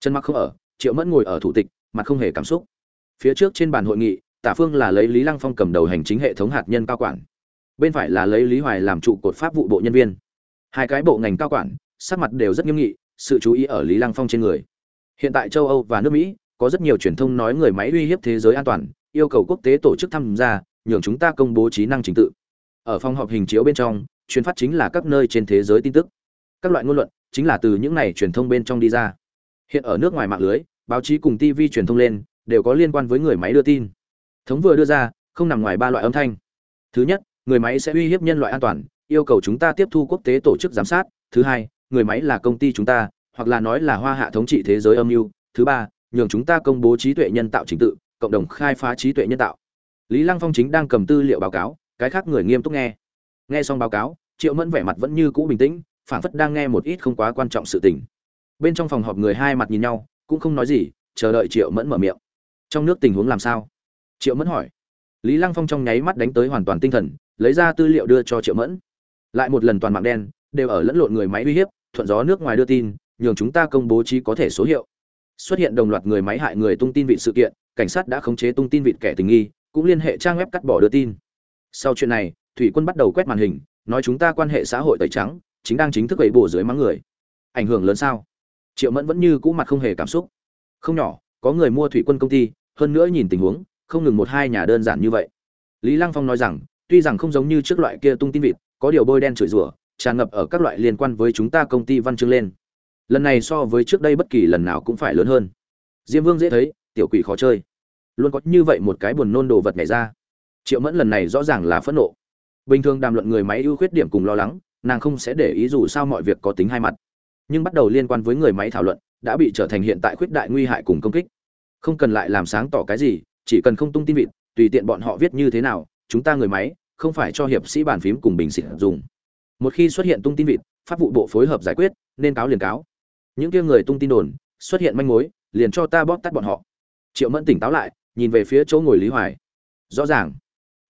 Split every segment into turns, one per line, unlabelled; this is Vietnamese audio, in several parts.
trần mặc không ở, triệu mẫn ngồi ở thủ tịch, mặt không hề cảm xúc. Phía trước trên bàn hội nghị, tả phương là lấy lý lăng phong cầm đầu hành chính hệ thống hạt nhân cao quản. Bên phải là lấy lý hoài làm trụ cột pháp vụ bộ nhân viên. Hai cái bộ ngành cao quản, sắc mặt đều rất nghiêm nghị, sự chú ý ở lý lăng phong trên người. Hiện tại châu âu và nước mỹ, có rất nhiều truyền thông nói người máy uy hiếp thế giới an toàn, yêu cầu quốc tế tổ chức tham gia, nhường chúng ta công bố trí năng chính tự. Ở phòng họp hình chiếu bên trong, truyền phát chính là các nơi trên thế giới tin tức. Các loại ngôn luận chính là từ những này truyền thông bên trong đi ra hiện ở nước ngoài mạng lưới, báo chí cùng tv truyền thông lên, đều có liên quan với người máy đưa tin. Thống vừa đưa ra, không nằm ngoài ba loại âm thanh. Thứ nhất, người máy sẽ uy hiếp nhân loại an toàn, yêu cầu chúng ta tiếp thu quốc tế tổ chức giám sát. Thứ hai, người máy là công ty chúng ta, hoặc là nói là hoa hạ thống trị thế giới âm mưu. Thứ ba, nhường chúng ta công bố trí tuệ nhân tạo trình tự, cộng đồng khai phá trí tuệ nhân tạo. Lý lăng phong chính đang cầm tư liệu báo cáo, cái khác người nghiêm túc nghe. Nghe xong báo cáo, triệu mẫn vẻ mặt vẫn như cũ bình tĩnh phản phất đang nghe một ít không quá quan trọng sự tình bên trong phòng họp người hai mặt nhìn nhau, cũng không nói gì, chờ đợi triệu mẫn mở miệng. Trong nước tình huống làm sao? Triệu mẫn hỏi. Lý lăng phong trong nháy mắt đánh tới hoàn toàn tinh thần, lấy ra tư liệu đưa cho triệu mẫn. Lại một lần toàn mạng đen, đều ở lẫn lộn người máy uy hiếp, thuận gió nước ngoài đưa tin, nhường chúng ta công bố trí có thể số hiệu. Xuất hiện đồng loạt người máy hại người tung tin vị sự kiện, cảnh sát đã khống chế tung tin vịt kẻ tình nghi, cũng liên hệ trang web cắt bỏ đưa tin. Sau chuyện này, thủy quân bắt đầu quét màn hình, nói chúng ta quan hệ xã hội tẩy trắng, chính đang chính thức ấy bổ dưới mắng người. Ảnh hưởng lớn sao? Triệu mẫn vẫn như cũ mặt không hề cảm xúc. Không nhỏ, có người mua thủy quân công ty, hơn nữa nhìn tình huống, không ngừng một hai nhà đơn giản như vậy. Lý lăng phong nói rằng, tuy rằng không giống như trước loại kia tung tin vịt, có điều bôi đen chửi rủa, tràn ngập ở các loại liên quan với chúng ta công ty văn chương lên. Lần này so với trước đây bất kỳ lần nào cũng phải lớn hơn. Diêm vương dễ thấy, tiểu quỷ khó chơi. Luôn có như vậy một cái buồn nôn đồ vật nhảy ra. Triệu mẫn lần này rõ ràng là phẫn nộ. Bình thường đàm luận người máy ưu khuyết điểm cùng lo lắng, nàng không sẽ để ý dù sao mọi việc có tính hai mặt nhưng bắt đầu liên quan với người máy thảo luận, đã bị trở thành hiện tại khuyết đại nguy hại cùng công kích. Không cần lại làm sáng tỏ cái gì, chỉ cần không tung tin vịt, tùy tiện bọn họ viết như thế nào, chúng ta người máy, không phải cho hiệp sĩ bàn phím cùng bình xịt dùng. Một khi xuất hiện tung tin vịt, pháp vụ bộ phối hợp giải quyết, nên cáo liền cáo. Những kia người tung tin đồn, xuất hiện manh mối, liền cho ta bóp tắt bọn họ. Triệu mẫn tỉnh táo lại, nhìn về phía chỗ ngồi lý hoài. Rõ ràng.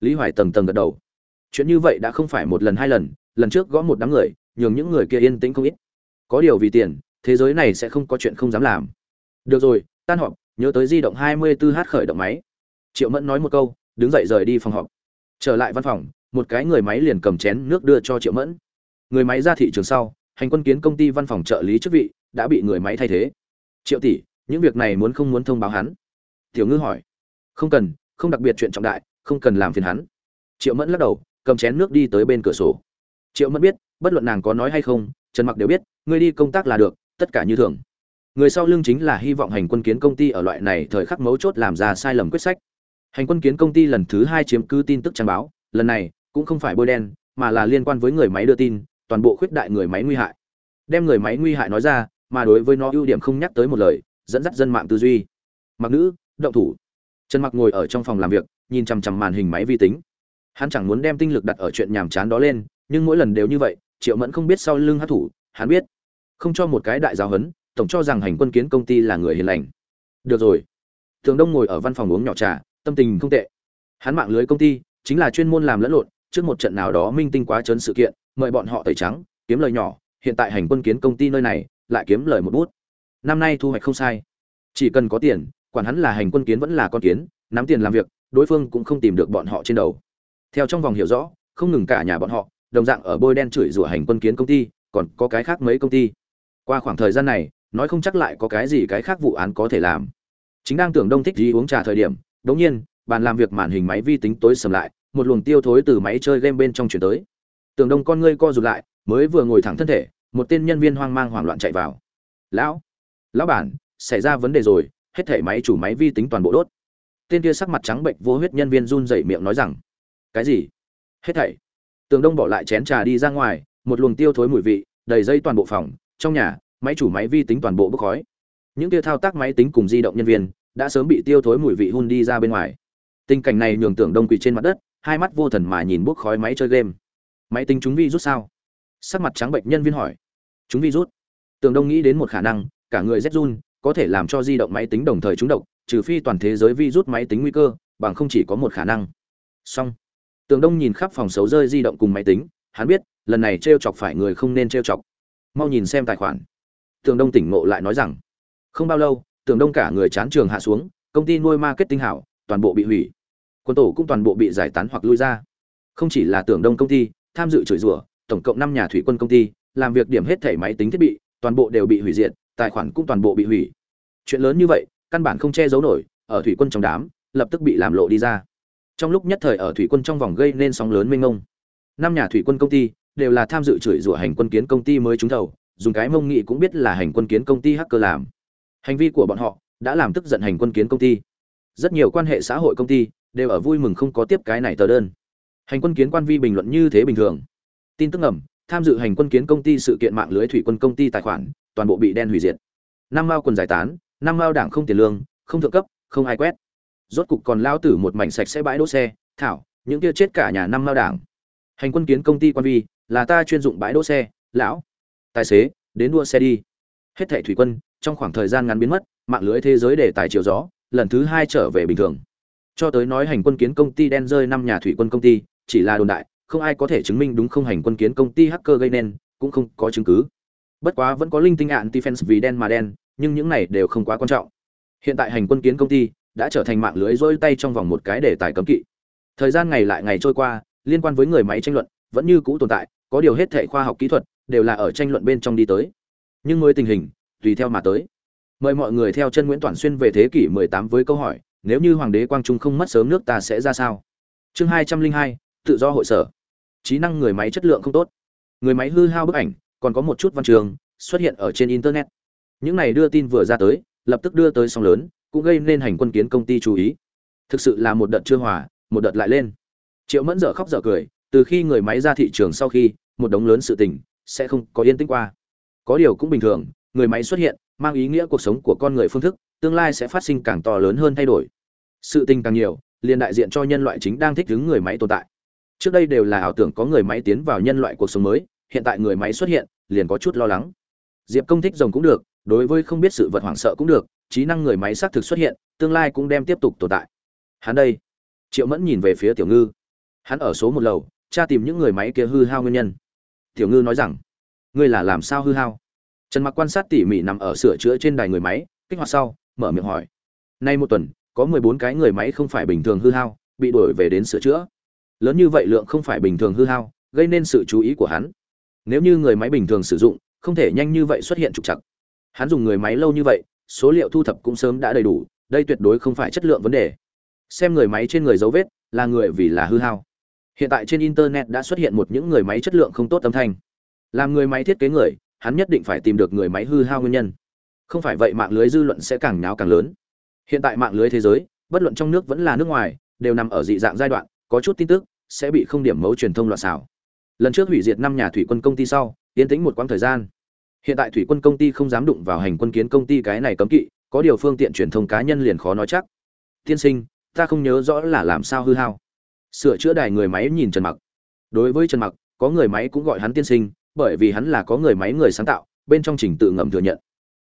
Lý hoài tầng tầng gật đầu. Chuyện như vậy đã không phải một lần hai lần lần trước gõ một đám người, nhường những người kia yên tĩnh không ít có điều vì tiền, thế giới này sẽ không có chuyện không dám làm. Được rồi, tan họp, nhớ tới di động 24 h khởi động máy. Triệu mẫn nói một câu, đứng dậy rời đi phòng họp. Trở lại văn phòng, một cái người máy liền cầm chén nước đưa cho triệu mẫn. Người máy ra thị trường sau, hành quân kiến công ty văn phòng trợ lý chức vị đã bị người máy thay thế. Triệu tỷ, những việc này muốn không muốn thông báo hắn? Tiểu ngư hỏi. Không cần, không đặc biệt chuyện trọng đại, không cần làm phiền hắn. Triệu mẫn lắc đầu, cầm chén nước đi tới bên cửa sổ. Triệu mẫn biết, bất luận nàng có nói hay không trần mặc đều biết, ngươi đi công tác là được, tất cả như thường. Người sau lưng chính là hy vọng hành quân kiến công ty ở loại này thời khắc mấu chốt làm ra sai lầm quyết sách. Hành quân kiến công ty lần thứ hai chiếm cứ tin tức trang báo, lần này cũng không phải bôi đen, mà là liên quan với người máy đưa tin, toàn bộ khuyết đại người máy nguy hại. Đem người máy nguy hại nói ra, mà đối với nó ưu điểm không nhắc tới một lời, dẫn dắt dân mạng tư duy. Mặc nữ, động thủ. Trần mặc ngồi ở trong phòng làm việc, nhìn chằm chằm màn hình máy vi tính. Hắn chẳng muốn đem tinh lực đặt ở chuyện nhàm chán đó lên, nhưng mỗi lần đều như vậy triệu mẫn không biết sau lưng hát thủ, hắn biết. Không cho một cái đại giáo huấn, tổng cho rằng hành quân kiến công ty là người hiền lành. Được rồi. Thường đông ngồi ở văn phòng uống nhỏ trà, tâm tình không tệ. Hắn mạng lưới công ty, chính là chuyên môn làm lẫn lộn, trước một trận nào đó minh tinh quá trấn sự kiện, mời bọn họ tẩy trắng, kiếm lời nhỏ, hiện tại hành quân kiến công ty nơi này, lại kiếm lời một bút. Năm nay thu hoạch không sai. Chỉ cần có tiền, quản hắn là hành quân kiến vẫn là con kiến, nắm tiền làm việc, đối phương cũng không tìm được bọn họ trên đầu. Theo trong vòng hiểu rõ, không ngừng cả nhà bọn họ đồng dạng ở bôi đen chửi rủa hành quân kiến công ty, còn có cái khác mấy công ty. Qua khoảng thời gian này, nói không chắc lại có cái gì cái khác vụ án có thể làm. Chính đang tưởng đông thích gì uống trà thời điểm đột nhiên, bàn làm việc màn hình máy vi tính tối sầm lại, một luồng tiêu thối từ máy chơi game bên trong chuyển tới. Tưởng đông con ngươi co rụt lại, mới vừa ngồi thẳng thân thể, một tên nhân viên hoang mang hoảng loạn chạy vào. Lão lão bản, xảy ra vấn đề rồi, hết thảy máy chủ máy vi tính toàn bộ đốt. Tên kia sắc mặt trắng bệnh vô huyết nhân viên run rẩy miệng nói rằng, cái gì? Hết thảy? Tường đông bỏ lại chén trà đi ra ngoài, một luồng tiêu thối mùi vị, đầy dây toàn bộ phòng, trong nhà, máy chủ máy vi tính toàn bộ bốc khói. Những tia thao tác máy tính cùng di động nhân viên đã sớm bị tiêu thối mùi vị hun đi ra bên ngoài. Tình cảnh này nhường tưởng đông quỳ trên mặt đất, hai mắt vô thần mà nhìn bốc khói máy chơi game. Máy tính chúng vi rút sao? Sắc mặt trắng bệnh nhân viên hỏi. Chúng vi rút. Tưởng đông nghĩ đến một khả năng, cả người rét run, có thể làm cho di động máy tính đồng thời trúng độc, trừ phi toàn thế giới vi rút máy tính nguy cơ, bằng không chỉ có một khả năng. Song tường đông nhìn khắp phòng xấu rơi di động cùng máy tính, hắn biết, lần này trêu chọc phải người không nên trêu chọc. Mau nhìn xem tài khoản. Tường đông tỉnh ngộ lại nói rằng, không bao lâu, Tường đông cả người chán trường hạ xuống, công ty nuôi marketing hảo, toàn bộ bị hủy. Quân tổ cũng toàn bộ bị giải tán hoặc lui ra. Không chỉ là Tường đông công ty, tham dự chửi rủa, tổng cộng năm nhà thủy quân công ty, làm việc điểm hết thảy máy tính thiết bị, toàn bộ đều bị hủy diệt, tài khoản cũng toàn bộ bị hủy. Chuyện lớn như vậy, căn bản không che giấu nổi, ở thủy quân trong đám, lập tức bị làm lộ đi ra trong lúc nhất thời ở thủy quân trong vòng gây nên sóng lớn mênh mông. Năm nhà thủy quân công ty đều là tham dự chửi rủa hành quân kiến công ty mới trúng thầu, dùng cái mông nghị cũng biết là hành quân kiến công ty hacker làm. Hành vi của bọn họ đã làm tức giận hành quân kiến công ty. Rất nhiều quan hệ xã hội công ty đều ở vui mừng không có tiếp cái này tờ đơn. Hành quân kiến quan vi bình luận như thế bình thường. Tin tức ngầm, tham dự hành quân kiến công ty sự kiện mạng lưới thủy quân công ty tài khoản, toàn bộ bị đen hủy diệt. Năm mao quần giải tán, năm mao đảng không tiền lương, không thượng cấp, không ai quét rốt cục còn lao tử một mảnh sạch sẽ bãi đỗ xe, thảo, những kia chết cả nhà năm lao đảng. Hành quân kiến công ty quan vi, là ta chuyên dụng bãi đỗ xe, lão. Tài xế, đến đua xe đi. Hết thảy thủy quân, trong khoảng thời gian ngắn biến mất, mạng lưới thế giới để tài chiều gió, lần thứ hai trở về bình thường. Cho tới nói hành quân kiến công ty đen rơi năm nhà thủy quân công ty, chỉ là đồn đại, không ai có thể chứng minh đúng không hành quân kiến công ty hacker gây nên, cũng không có chứng cứ. Bất quá vẫn có linh tinh ạn defense vì đen mà đen, nhưng những này đều không quá quan trọng. Hiện tại hành quân kiến công ty đã trở thành mạng lưới rối tay trong vòng một cái để tài cấm kỵ. Thời gian ngày lại ngày trôi qua liên quan với người máy tranh luận vẫn như cũ tồn tại có điều hết thể khoa học kỹ thuật đều là ở tranh luận bên trong đi tới. Nhưng mới tình hình tùy theo mà tới. Mời mọi người theo chân nguyễn toàn xuyên về thế kỷ 18 với câu hỏi nếu như hoàng đế quang trung không mất sớm nước ta sẽ ra sao? Chương 202, tự do hội sở. Trí năng người máy chất lượng không tốt. Người máy hư hao bức ảnh còn có một chút văn trường xuất hiện ở trên internet. Những này đưa tin vừa ra tới lập tức đưa tới sóng lớn cũng gây nên hành quân kiến công ty chú ý. Thực sự là một đợt chưa hòa, một đợt lại lên. Triệu mẫn dở khóc dở cười, từ khi người máy ra thị trường sau khi, một đống lớn sự tình sẽ không có yên tĩnh qua. Có điều cũng bình thường, người máy xuất hiện, mang ý nghĩa cuộc sống của con người phương thức, tương lai sẽ phát sinh càng to lớn hơn thay đổi. Sự tình càng nhiều, liền đại diện cho nhân loại chính đang thích ứng người máy tồn tại. Trước đây đều là ảo tưởng có người máy tiến vào nhân loại cuộc sống mới, hiện tại người máy xuất hiện, liền có chút lo lắng. Diệp công thích rồng cũng được đối với không biết sự vật hoảng sợ cũng được, trí năng người máy xác thực xuất hiện, tương lai cũng đem tiếp tục tồn tại. Hắn đây. Triệu mẫn nhìn về phía tiểu ngư. Hắn ở số một lầu, tra tìm những người máy kia hư hao nguyên nhân. Tiểu ngư nói rằng, ngươi là làm sao hư hao? Trần mặc quan sát tỉ mỉ nằm ở sửa chữa trên đài người máy, kích hoạt sau, mở miệng hỏi. Nay một tuần, có 14 cái người máy không phải bình thường hư hao, bị đổi về đến sửa chữa. Lớn như vậy lượng không phải bình thường hư hao, gây nên sự chú ý của hắn. Nếu như người máy bình thường sử dụng, không thể nhanh như vậy xuất hiện trục trặc hắn dùng người máy lâu như vậy, số liệu thu thập cũng sớm đã đầy đủ, đây tuyệt đối không phải chất lượng vấn đề. Xem người máy trên người dấu vết, là người vì là hư hao. Hiện tại trên internet đã xuất hiện một những người máy chất lượng không tốt âm thanh. Làm người máy thiết kế người, hắn nhất định phải tìm được người máy hư hao nguyên nhân. Không phải vậy mạng lưới dư luận sẽ càng nháo càng lớn. Hiện tại mạng lưới thế giới, bất luận trong nước vẫn là nước ngoài, đều nằm ở dị dạng giai đoạn, có chút tin tức sẽ bị không điểm mấu truyền thông loạn xảo. Lần trước hủy diệt năm nhà thủy quân công ty sau tiến tĩnh một quãng thời gian hiện tại thủy quân công ty không dám đụng vào hành quân kiến công ty cái này cấm kỵ, có điều phương tiện truyền thông cá nhân liền khó nói chắc. Tiên sinh, ta không nhớ rõ là làm sao hư hao. Sửa chữa đài người máy nhìn trần mặc. Đối với trần mặc, có người máy cũng gọi hắn tiên sinh, bởi vì hắn là có người máy người sáng tạo, bên trong trình tự ngầm thừa nhận.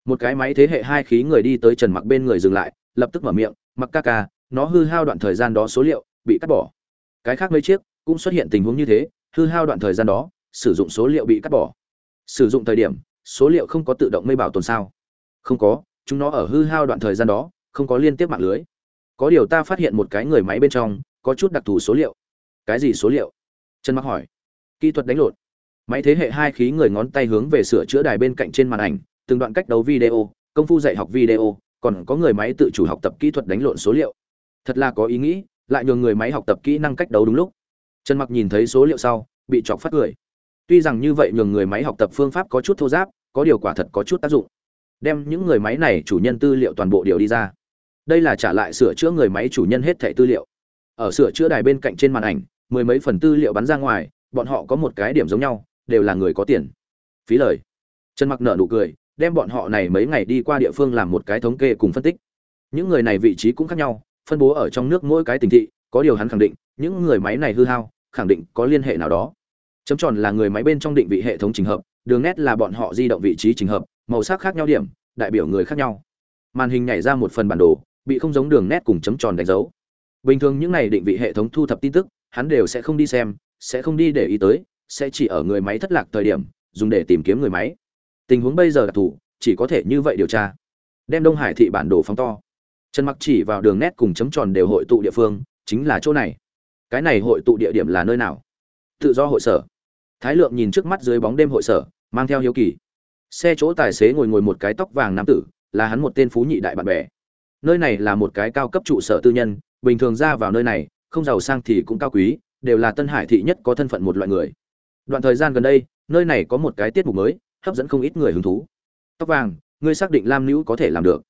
Một cái máy thế hệ hai khí người đi tới trần mặc bên người dừng lại, lập tức mở miệng, mặc ca ca, nó hư hao đoạn thời gian đó số liệu, bị cắt bỏ. Cái khác mấy chiếc cũng xuất hiện tình huống như thế, hư hao đoạn thời gian đó, sử dụng số liệu bị cắt bỏ. Sử dụng thời điểm số liệu không có tự động mây bảo tồn sao? Không có, chúng nó ở hư hao đoạn thời gian đó, không có liên tiếp mạng lưới. Có điều ta phát hiện một cái người máy bên trong, có chút đặc thù số liệu. Cái gì số liệu? Trần mặc hỏi. Kỹ thuật đánh lộn. Máy thế hệ hai khí người ngón tay hướng về sửa chữa đài bên cạnh trên màn ảnh, từng đoạn cách đấu video, công phu dạy học video, còn có người máy tự chủ học tập kỹ thuật đánh lộn số liệu. Thật là có ý nghĩ, lại nhường người máy học tập kỹ năng cách đấu đúng lúc. Trần mặc nhìn thấy số liệu sau, bị chọc phát cười tuy rằng như vậy nhường người máy học tập phương pháp có chút thô giáp, có điều quả thật có chút tác dụng. Đem những người máy này chủ nhân tư liệu toàn bộ điều đi ra. Đây là trả lại sửa chữa người máy chủ nhân hết thảy tư liệu. Ở sửa chữa đài bên cạnh trên màn ảnh, mười mấy phần tư liệu bắn ra ngoài, bọn họ có một cái điểm giống nhau, đều là người có tiền. Phí lời. Trần mặc nợ nụ cười, đem bọn họ này mấy ngày đi qua địa phương làm một cái thống kê cùng phân tích. Những người này vị trí cũng khác nhau, phân bố ở trong nước mỗi cái tỉnh thị, có điều hắn khẳng định, những người máy này hư hao, khẳng định có liên hệ nào đó chấm tròn là người máy bên trong định vị hệ thống trình hợp, đường nét là bọn họ di động vị trí trình hợp, màu sắc khác nhau điểm, đại biểu người khác nhau. Màn hình nhảy ra một phần bản đồ, bị không giống đường nét cùng chấm tròn đánh dấu. Bình thường những này định vị hệ thống thu thập tin tức, hắn đều sẽ không đi xem, sẽ không đi để ý tới, sẽ chỉ ở người máy thất lạc thời điểm, dùng để tìm kiếm người máy. Tình huống bây giờ đặc thù, chỉ có thể như vậy điều tra. Đem đông hải thị bản đồ phóng to. Trần mặc chỉ vào đường nét cùng chấm tròn đều hội tụ địa phương, chính là chỗ này. Cái này hội tụ địa điểm là nơi nào? Tự do hội sở thái lượng nhìn trước mắt dưới bóng đêm hội sở, mang theo hiếu kỳ. Xe chỗ tài xế ngồi ngồi một cái tóc vàng nam tử, là hắn một tên phú nhị đại bạn bè. Nơi này là một cái cao cấp trụ sở tư nhân, bình thường ra vào nơi này, không giàu sang thì cũng cao quý, đều là tân hải thị nhất có thân phận một loại người. Đoạn thời gian gần đây, nơi này có một cái tiết mục mới, hấp dẫn không ít người hứng thú. Tóc vàng, ngươi xác định lam nữ có thể làm được.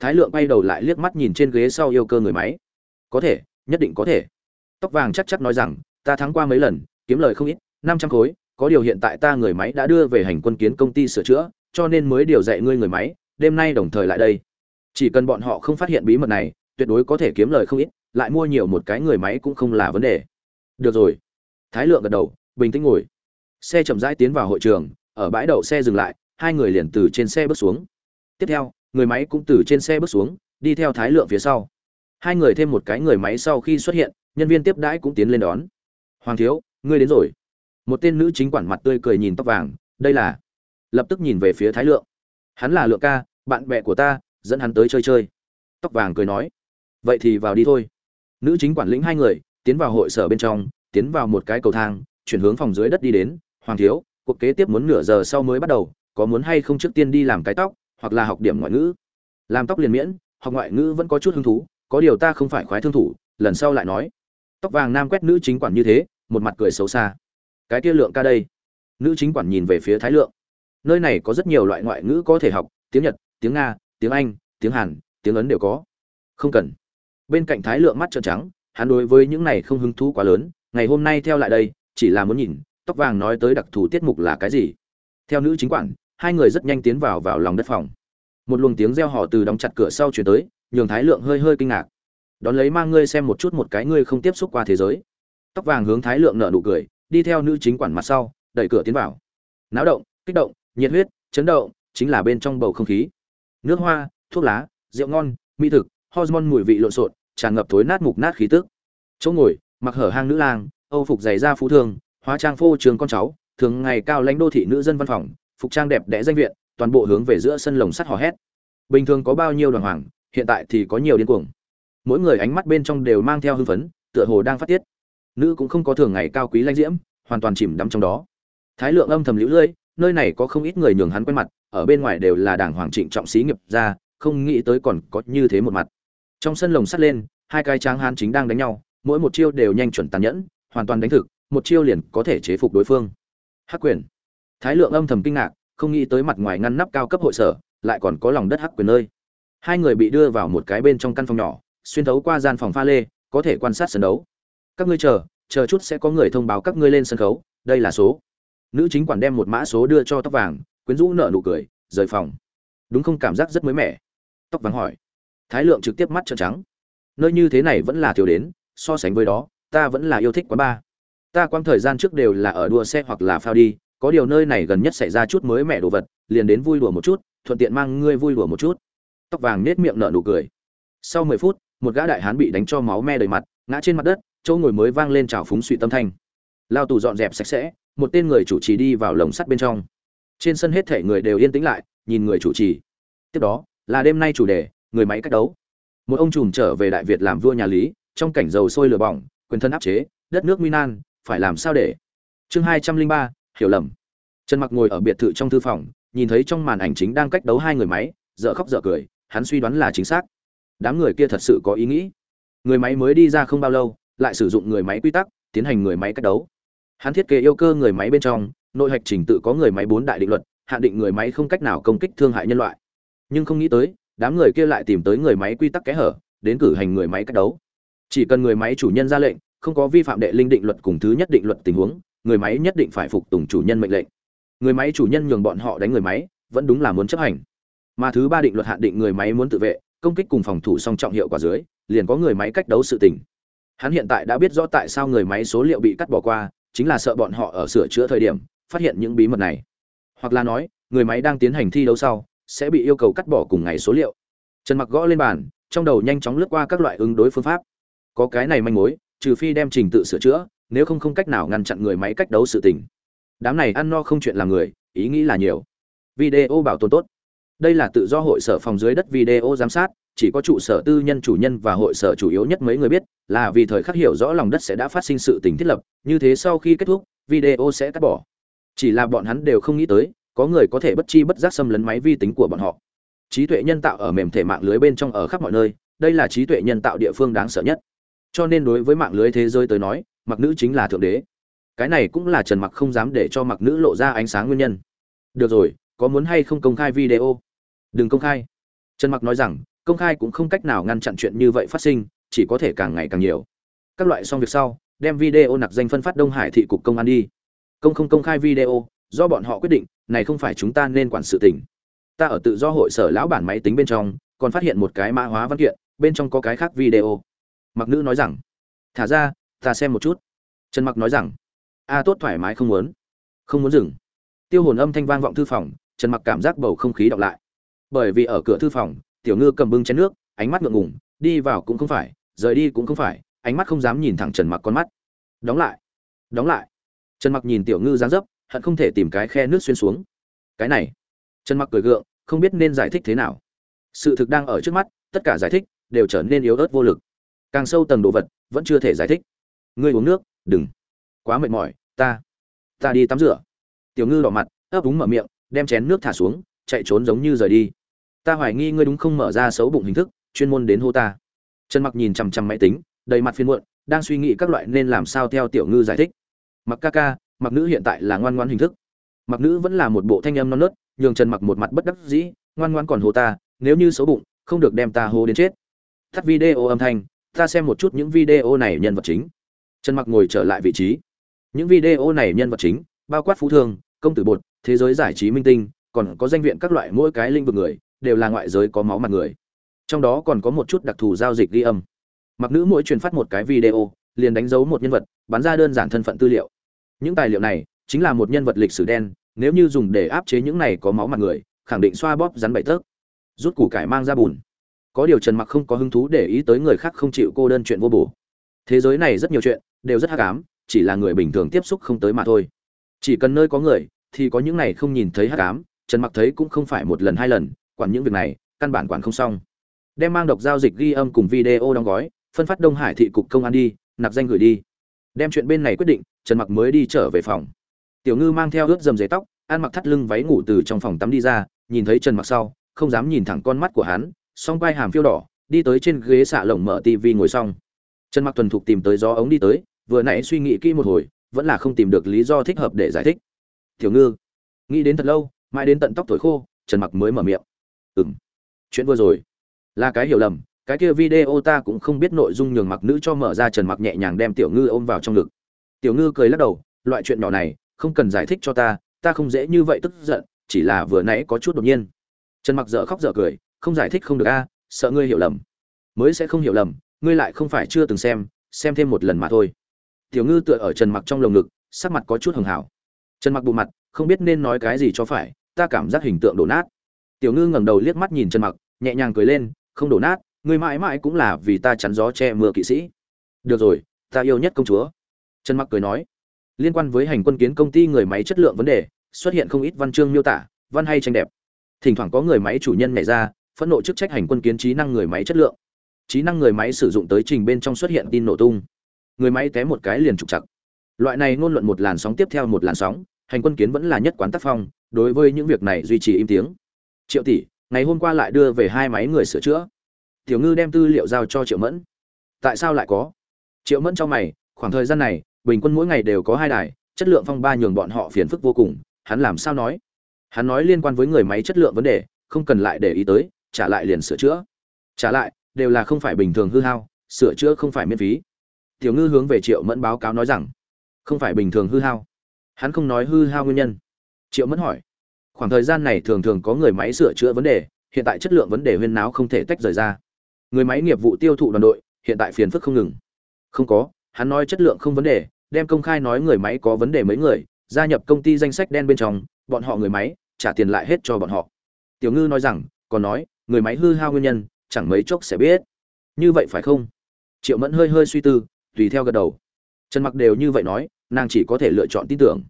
Thái lượng bay đầu lại liếc mắt nhìn trên ghế sau yêu cơ người máy. Có thể, nhất định có thể. Tóc vàng chắc chắc nói rằng, ta thắng qua mấy lần, kiếm lời không ít năm trăm khối, có điều hiện tại ta người máy đã đưa về hành quân kiến công ty sửa chữa, cho nên mới điều dạy ngươi người máy, đêm nay đồng thời lại đây. Chỉ cần bọn họ không phát hiện bí mật này, tuyệt đối có thể kiếm lời không ít, lại mua nhiều một cái người máy cũng không là vấn đề. Được rồi. Thái lượng gật đầu, bình tĩnh ngồi. Xe chậm rãi tiến vào hội trường, ở bãi đậu xe dừng lại, hai người liền từ trên xe bước xuống. Tiếp theo, người máy cũng từ trên xe bước xuống, đi theo thái lượng phía sau. Hai người thêm một cái người máy sau khi xuất hiện, nhân viên tiếp đãi cũng tiến lên đón. Hoàng thiếu, ngươi đến rồi một tên nữ chính quản mặt tươi cười nhìn tóc vàng, đây là lập tức nhìn về phía thái lượng. Hắn là lượng ca, bạn bè của ta, dẫn hắn tới chơi chơi. Tóc vàng cười nói. Vậy thì vào đi thôi. Nữ chính quản lĩnh hai người, tiến vào hội sở bên trong, tiến vào một cái cầu thang, chuyển hướng phòng dưới đất đi đến. Hoàng thiếu, cuộc kế tiếp muốn nửa giờ sau mới bắt đầu, có muốn hay không trước tiên đi làm cái tóc, hoặc là học điểm ngoại ngữ? Làm tóc liền miễn, học ngoại ngữ vẫn có chút hứng thú, có điều ta không phải khoái thương thủ. Lần sau lại nói. Tóc vàng nam quét nữ chính quản như thế, một mặt cười xấu xa cái kia lượng ca đây. Nữ chính quản nhìn về phía thái lượng. Nơi này có rất nhiều loại ngoại ngữ có thể học, tiếng nhật, tiếng nga, tiếng anh, tiếng hàn, tiếng ấn đều có. Không cần. Bên cạnh thái lượng mắt trợn trắng, hắn đối với những này không hứng thú quá lớn, ngày hôm nay theo lại đây, chỉ là muốn nhìn, tóc vàng nói tới đặc thù tiết mục là cái gì. Theo nữ chính quản, hai người rất nhanh tiến vào vào lòng đất phòng. Một luồng tiếng reo hò từ đóng chặt cửa sau chuyển tới, nhường thái lượng hơi hơi kinh ngạc. Đón lấy mang ngươi xem một chút một cái ngươi không tiếp xúc qua thế giới. Tóc vàng hướng thái lượng nở nụ cười đi theo nữ chính quản mặt sau, đẩy cửa tiến vào. Náo động, kích động, nhiệt huyết, chấn động chính là bên trong bầu không khí. Nước hoa, thuốc lá, rượu ngon, mỹ thực, hormone mùi vị lộn xộn, tràn ngập thối nát mục nát khí tức. Chỗ ngồi, mặc hở hang nữ lang, âu phục giày da phú thương, hóa trang phô trường con cháu, thường ngày cao lãnh đô thị nữ dân văn phòng, phục trang đẹp đẽ danh viện, toàn bộ hướng về giữa sân lồng sắt hò hét. Bình thường có bao nhiêu đoàn hoàng, hiện tại thì có nhiều điên cuồng. Mỗi người ánh mắt bên trong đều mang theo hưng phấn, tựa hồ đang phát tiết nữ cũng không có thường ngày cao quý lãnh diễm, hoàn toàn chìm đắm trong đó. Thái lượng âm thầm lũ lưỡi nơi này có không ít người nhường hắn quen mặt, ở bên ngoài đều là đảng hoàng trịnh trọng sĩ nghiệp ra không nghĩ tới còn có như thế một mặt. Trong sân lồng sắt lên, hai cái tráng hán chính đang đánh nhau, mỗi một chiêu đều nhanh chuẩn tàn nhẫn, hoàn toàn đánh thực, một chiêu liền có thể chế phục đối phương. Hắc quyền. Thái lượng âm thầm kinh ngạc, không nghĩ tới mặt ngoài ngăn nắp cao cấp hội sở, lại còn có lòng đất hắc quyền nơi. Hai người bị đưa vào một cái bên trong căn phòng nhỏ, xuyên thấu qua gian phòng pha lê, có thể quan sát sân đấu các ngươi chờ chờ chút sẽ có người thông báo các ngươi lên sân khấu, đây là số. Nữ chính quản đem một mã số đưa cho tóc vàng, quyến rũ nợ nụ cười, rời phòng. Đúng không? Cảm giác rất mới mẻ. Tóc vàng hỏi. Thái lượng trực tiếp mắt trợn trắng. Nơi như thế này vẫn là thiếu đến, so sánh với đó, ta vẫn là yêu thích quán bar. Ta quang thời gian trước đều là ở đua xe hoặc là phao đi, có điều nơi này gần nhất xảy ra chút mới mẻ đồ vật, liền đến vui đùa một chút, thuận tiện mang ngươi vui đùa một chút. Tóc vàng nết miệng nở nụ cười. Sau mười phút, một gã đại hán bị đánh cho máu me đầy mặt, ngã trên mặt đất chỗ ngồi mới vang lên trào phúng suy tâm thanh. Lao tù dọn dẹp sạch sẽ, một tên người chủ trì đi vào lồng sắt bên trong. Trên sân hết thể người đều yên tĩnh lại, nhìn người chủ trì. Tiếp đó, là đêm nay chủ đề, người máy cách đấu. Một ông trùm trở về đại việt làm vua nhà lý, trong cảnh dầu sôi lửa bỏng, quyền thân áp chế, đất nước nguy nan, phải làm sao để? Chương hai trăm linh ba, hiểu lầm. Trần mặc ngồi ở biệt thự trong thư phòng, nhìn thấy trong màn ảnh chính đang cách đấu hai người máy, dở khóc dở cười, hắn suy đoán là chính xác. Đám người kia thật sự có ý nghĩ. Người máy mới đi ra không bao lâu lại sử dụng người máy quy tắc tiến hành người máy cách đấu hắn thiết kế yêu cơ người máy bên trong nội hạch trình tự có người máy bốn đại định luật hạn định người máy không cách nào công kích thương hại nhân loại nhưng không nghĩ tới đám người kia lại tìm tới người máy quy tắc kẽ hở đến cử hành người máy cách đấu chỉ cần người máy chủ nhân ra lệnh không có vi phạm đệ linh định luật cùng thứ nhất định luật tình huống người máy nhất định phải phục tùng chủ nhân mệnh lệnh người máy chủ nhân nhường bọn họ đánh người máy vẫn đúng là muốn chấp hành mà thứ ba định luật hạn định người máy muốn tự vệ công kích cùng phòng thủ song trọng hiệu quả dưới liền có người máy cách đấu sự tình hắn hiện tại đã biết rõ tại sao người máy số liệu bị cắt bỏ qua, chính là sợ bọn họ ở sửa chữa thời điểm, phát hiện những bí mật này. Hoặc là nói, người máy đang tiến hành thi đấu sau, sẽ bị yêu cầu cắt bỏ cùng ngày số liệu. Trần mặc gõ lên bàn, trong đầu nhanh chóng lướt qua các loại ứng đối phương pháp. Có cái này manh mối, trừ phi đem trình tự sửa chữa, nếu không không cách nào ngăn chặn người máy cách đấu sự tình. Đám này ăn no không chuyện làm người, ý nghĩ là nhiều. Video bảo tồn tốt. Đây là tự do hội sở phòng dưới đất video giám sát chỉ có trụ sở tư nhân chủ nhân và hội sở chủ yếu nhất mấy người biết, là vì thời khắc hiểu rõ lòng đất sẽ đã phát sinh sự tình thiết lập, như thế sau khi kết thúc, video sẽ cắt bỏ. Chỉ là bọn hắn đều không nghĩ tới, có người có thể bất chi bất giác xâm lấn máy vi tính của bọn họ. Trí tuệ nhân tạo ở mềm thể mạng lưới bên trong ở khắp mọi nơi, đây là trí tuệ nhân tạo địa phương đáng sợ nhất. Cho nên đối với mạng lưới thế giới tới nói, mặc nữ chính là thượng đế. Cái này cũng là trần mặc không dám để cho mặc nữ lộ ra ánh sáng nguyên nhân. Được rồi, có muốn hay không công khai video? Đừng công khai. Trần mặc nói rằng công khai cũng không cách nào ngăn chặn chuyện như vậy phát sinh, chỉ có thể càng ngày càng nhiều. Các loại xong việc sau, đem video nặc danh phân phát đông hải thị cục công an đi. Công không công khai video, do bọn họ quyết định, này không phải chúng ta nên quản sự tình. Ta ở tự do hội sở lão bản máy tính bên trong, còn phát hiện một cái mã hóa văn kiện, bên trong có cái khác video. Mặc nữ nói rằng, thả ra, ta xem một chút. Trần mặc nói rằng, a, tốt thoải mái không muốn. Không muốn dừng. Tiêu hồn âm thanh vang vọng thư phòng, trần mặc cảm giác bầu không khí đọc lại. Bởi vì ở cửa thư phòng tiểu ngư cầm bưng chén nước, ánh mắt ngượng ngùng, đi vào cũng không phải, rời đi cũng không phải, ánh mắt không dám nhìn thẳng trần mặc con mắt. Đóng lại đóng lại. Trần mặc nhìn tiểu ngư dáng dấp, hận không thể tìm cái khe nước xuyên xuống. Cái này, trần mặc cười gượng, không biết nên giải thích thế nào. Sự thực đang ở trước mắt, tất cả giải thích đều trở nên yếu ớt vô lực. Càng sâu tầng đồ vật, vẫn chưa thể giải thích. Ngươi uống nước, đừng. Quá mệt mỏi, ta ta đi tắm rửa. Tiểu ngư đỏ mặt, ấp úng mở miệng, đem chén nước thả xuống, chạy trốn giống như rời đi ta hoài nghi ngươi đúng không mở ra xấu bụng hình thức, chuyên môn đến hô ta. Trần mặc nhìn chằm chằm máy tính, đầy mặt phiên muộn, đang suy nghĩ các loại nên làm sao theo tiểu ngư giải thích. Mặc ca ca, mặc nữ hiện tại là ngoan ngoan hình thức. Mặc nữ vẫn là một bộ thanh âm non nớt, nhường trần mặc một mặt bất đắc dĩ, ngoan ngoan còn hô ta, nếu như xấu bụng, không được đem ta hô đến chết. Tắt video âm thanh, ta xem một chút những video này nhân vật chính. Trần mặc ngồi trở lại vị trí. Những video này nhân vật chính, bao quát phú thương, công tử bột, thế giới giải trí minh tinh, còn có danh viện các loại mỗi cái lĩnh vực người đều là ngoại giới có máu mặt người. Trong đó còn có một chút đặc thù giao dịch ghi âm. Mặc nữ mỗi truyền phát một cái video, liền đánh dấu một nhân vật, bán ra đơn giản thân phận tư liệu. Những tài liệu này chính là một nhân vật lịch sử đen, nếu như dùng để áp chế những này có máu mặt người, khẳng định xoa bóp rắn bậy tớp rút củ cải mang ra bùn. Có điều trần mặc không có hứng thú để ý tới người khác không chịu cô đơn chuyện vô bổ. Thế giới này rất nhiều chuyện đều rất hắc ám, chỉ là người bình thường tiếp xúc không tới mà thôi. Chỉ cần nơi có người thì có những này không nhìn thấy hắc ám, trần mặc thấy cũng không phải một lần hai lần quản những việc này, căn bản quản không xong. Đem mang độc giao dịch ghi âm cùng video đóng gói, phân phát đông hải thị cục công an đi, nạp danh gửi đi. Đem chuyện bên này quyết định, trần mặc mới đi trở về phòng. Tiểu ngư mang theo ướt dầm giấy tóc, ăn mặc thắt lưng váy ngủ từ trong phòng tắm đi ra, nhìn thấy trần mặc sau, không dám nhìn thẳng con mắt của hắn, song vai hàm phiêu đỏ, đi tới trên ghế xạ lồng mở tivi ngồi xong. Trần mặc thuần thục tìm tới gió ống đi tới, vừa nãy suy nghĩ kỹ một hồi, vẫn là không tìm được lý do thích hợp để giải thích. Tiểu ngư, nghĩ đến thật lâu, mãi đến tận tóc thổi khô, trần mặc mới mở miệng ừm. Chuyện vừa rồi. Là cái hiểu lầm, cái kia video ta cũng không biết nội dung nhường mặc nữ cho mở ra trần mặc nhẹ nhàng đem tiểu ngư ôm vào trong ngực. Tiểu ngư cười lắc đầu, loại chuyện nhỏ này, không cần giải thích cho ta ta không dễ như vậy tức giận, chỉ là vừa nãy có chút đột nhiên. Trần mặc dở khóc dở cười, không giải thích không được a, sợ ngươi hiểu lầm. Mới sẽ không hiểu lầm, ngươi lại không phải chưa từng xem xem thêm một lần mà thôi. Tiểu ngư tựa ở trần mặc trong lồng ngực, sắc mặt có chút hường hảo trần mặc bù mặt, không biết nên nói cái gì cho phải, ta cảm giác hình tượng đổ nát tiểu ngư ngẩng đầu liếc mắt nhìn trần mặc, nhẹ nhàng cười lên, không đổ nát, ngươi mãi mãi cũng là vì ta chắn gió che mưa kỵ sĩ. Được rồi, ta yêu nhất công chúa. Trần mặc cười nói. Liên quan với hành quân kiến công ty người máy chất lượng vấn đề, xuất hiện không ít văn chương miêu tả, văn hay tranh đẹp. Thỉnh thoảng có người máy chủ nhân nhảy ra, phẫn nộ chức trách hành quân kiến trí năng người máy chất lượng. Trí năng người máy sử dụng tới trình bên trong xuất hiện tin nổ tung. Người máy té một cái liền trục chặt loại này ngôn luận một làn sóng tiếp theo một làn sóng, hành quân kiến vẫn là nhất quán tác phong, đối với những việc này duy trì im tiếng triệu tỷ, ngày hôm qua lại đưa về hai máy người sửa chữa. Tiểu ngư đem tư liệu giao cho triệu mẫn. Tại sao lại có? Triệu mẫn cho mày, khoảng thời gian này, bình quân mỗi ngày đều có hai đài, chất lượng phong ba nhường bọn họ phiền phức vô cùng. Hắn làm sao nói? Hắn nói liên quan với người máy chất lượng vấn đề, không cần lại để ý tới, trả lại liền sửa chữa. Trả lại, đều là không phải bình thường hư hao, sửa chữa không phải miễn phí. Tiểu ngư hướng về triệu mẫn báo cáo nói rằng, không phải bình thường hư hao. Hắn không nói hư hao nguyên nhân. Triệu mẫn hỏi khoảng thời gian này thường thường có người máy sửa chữa vấn đề, hiện tại chất lượng vấn đề huyên náo không thể tách rời ra. Người máy nghiệp vụ tiêu thụ đoàn đội, hiện tại phiền phức không ngừng. Không có, hắn nói chất lượng không vấn đề, đem công khai nói người máy có vấn đề mấy người, gia nhập công ty danh sách đen bên trong, bọn họ người máy, trả tiền lại hết cho bọn họ. Tiểu ngư nói rằng, còn nói, người máy hư hao nguyên nhân, chẳng mấy chốc sẽ biết. Như vậy phải không? Triệu mẫn hơi hơi suy tư, tùy theo gật đầu. Trần mặc đều như vậy nói, nàng chỉ có thể lựa chọn tin tưởng.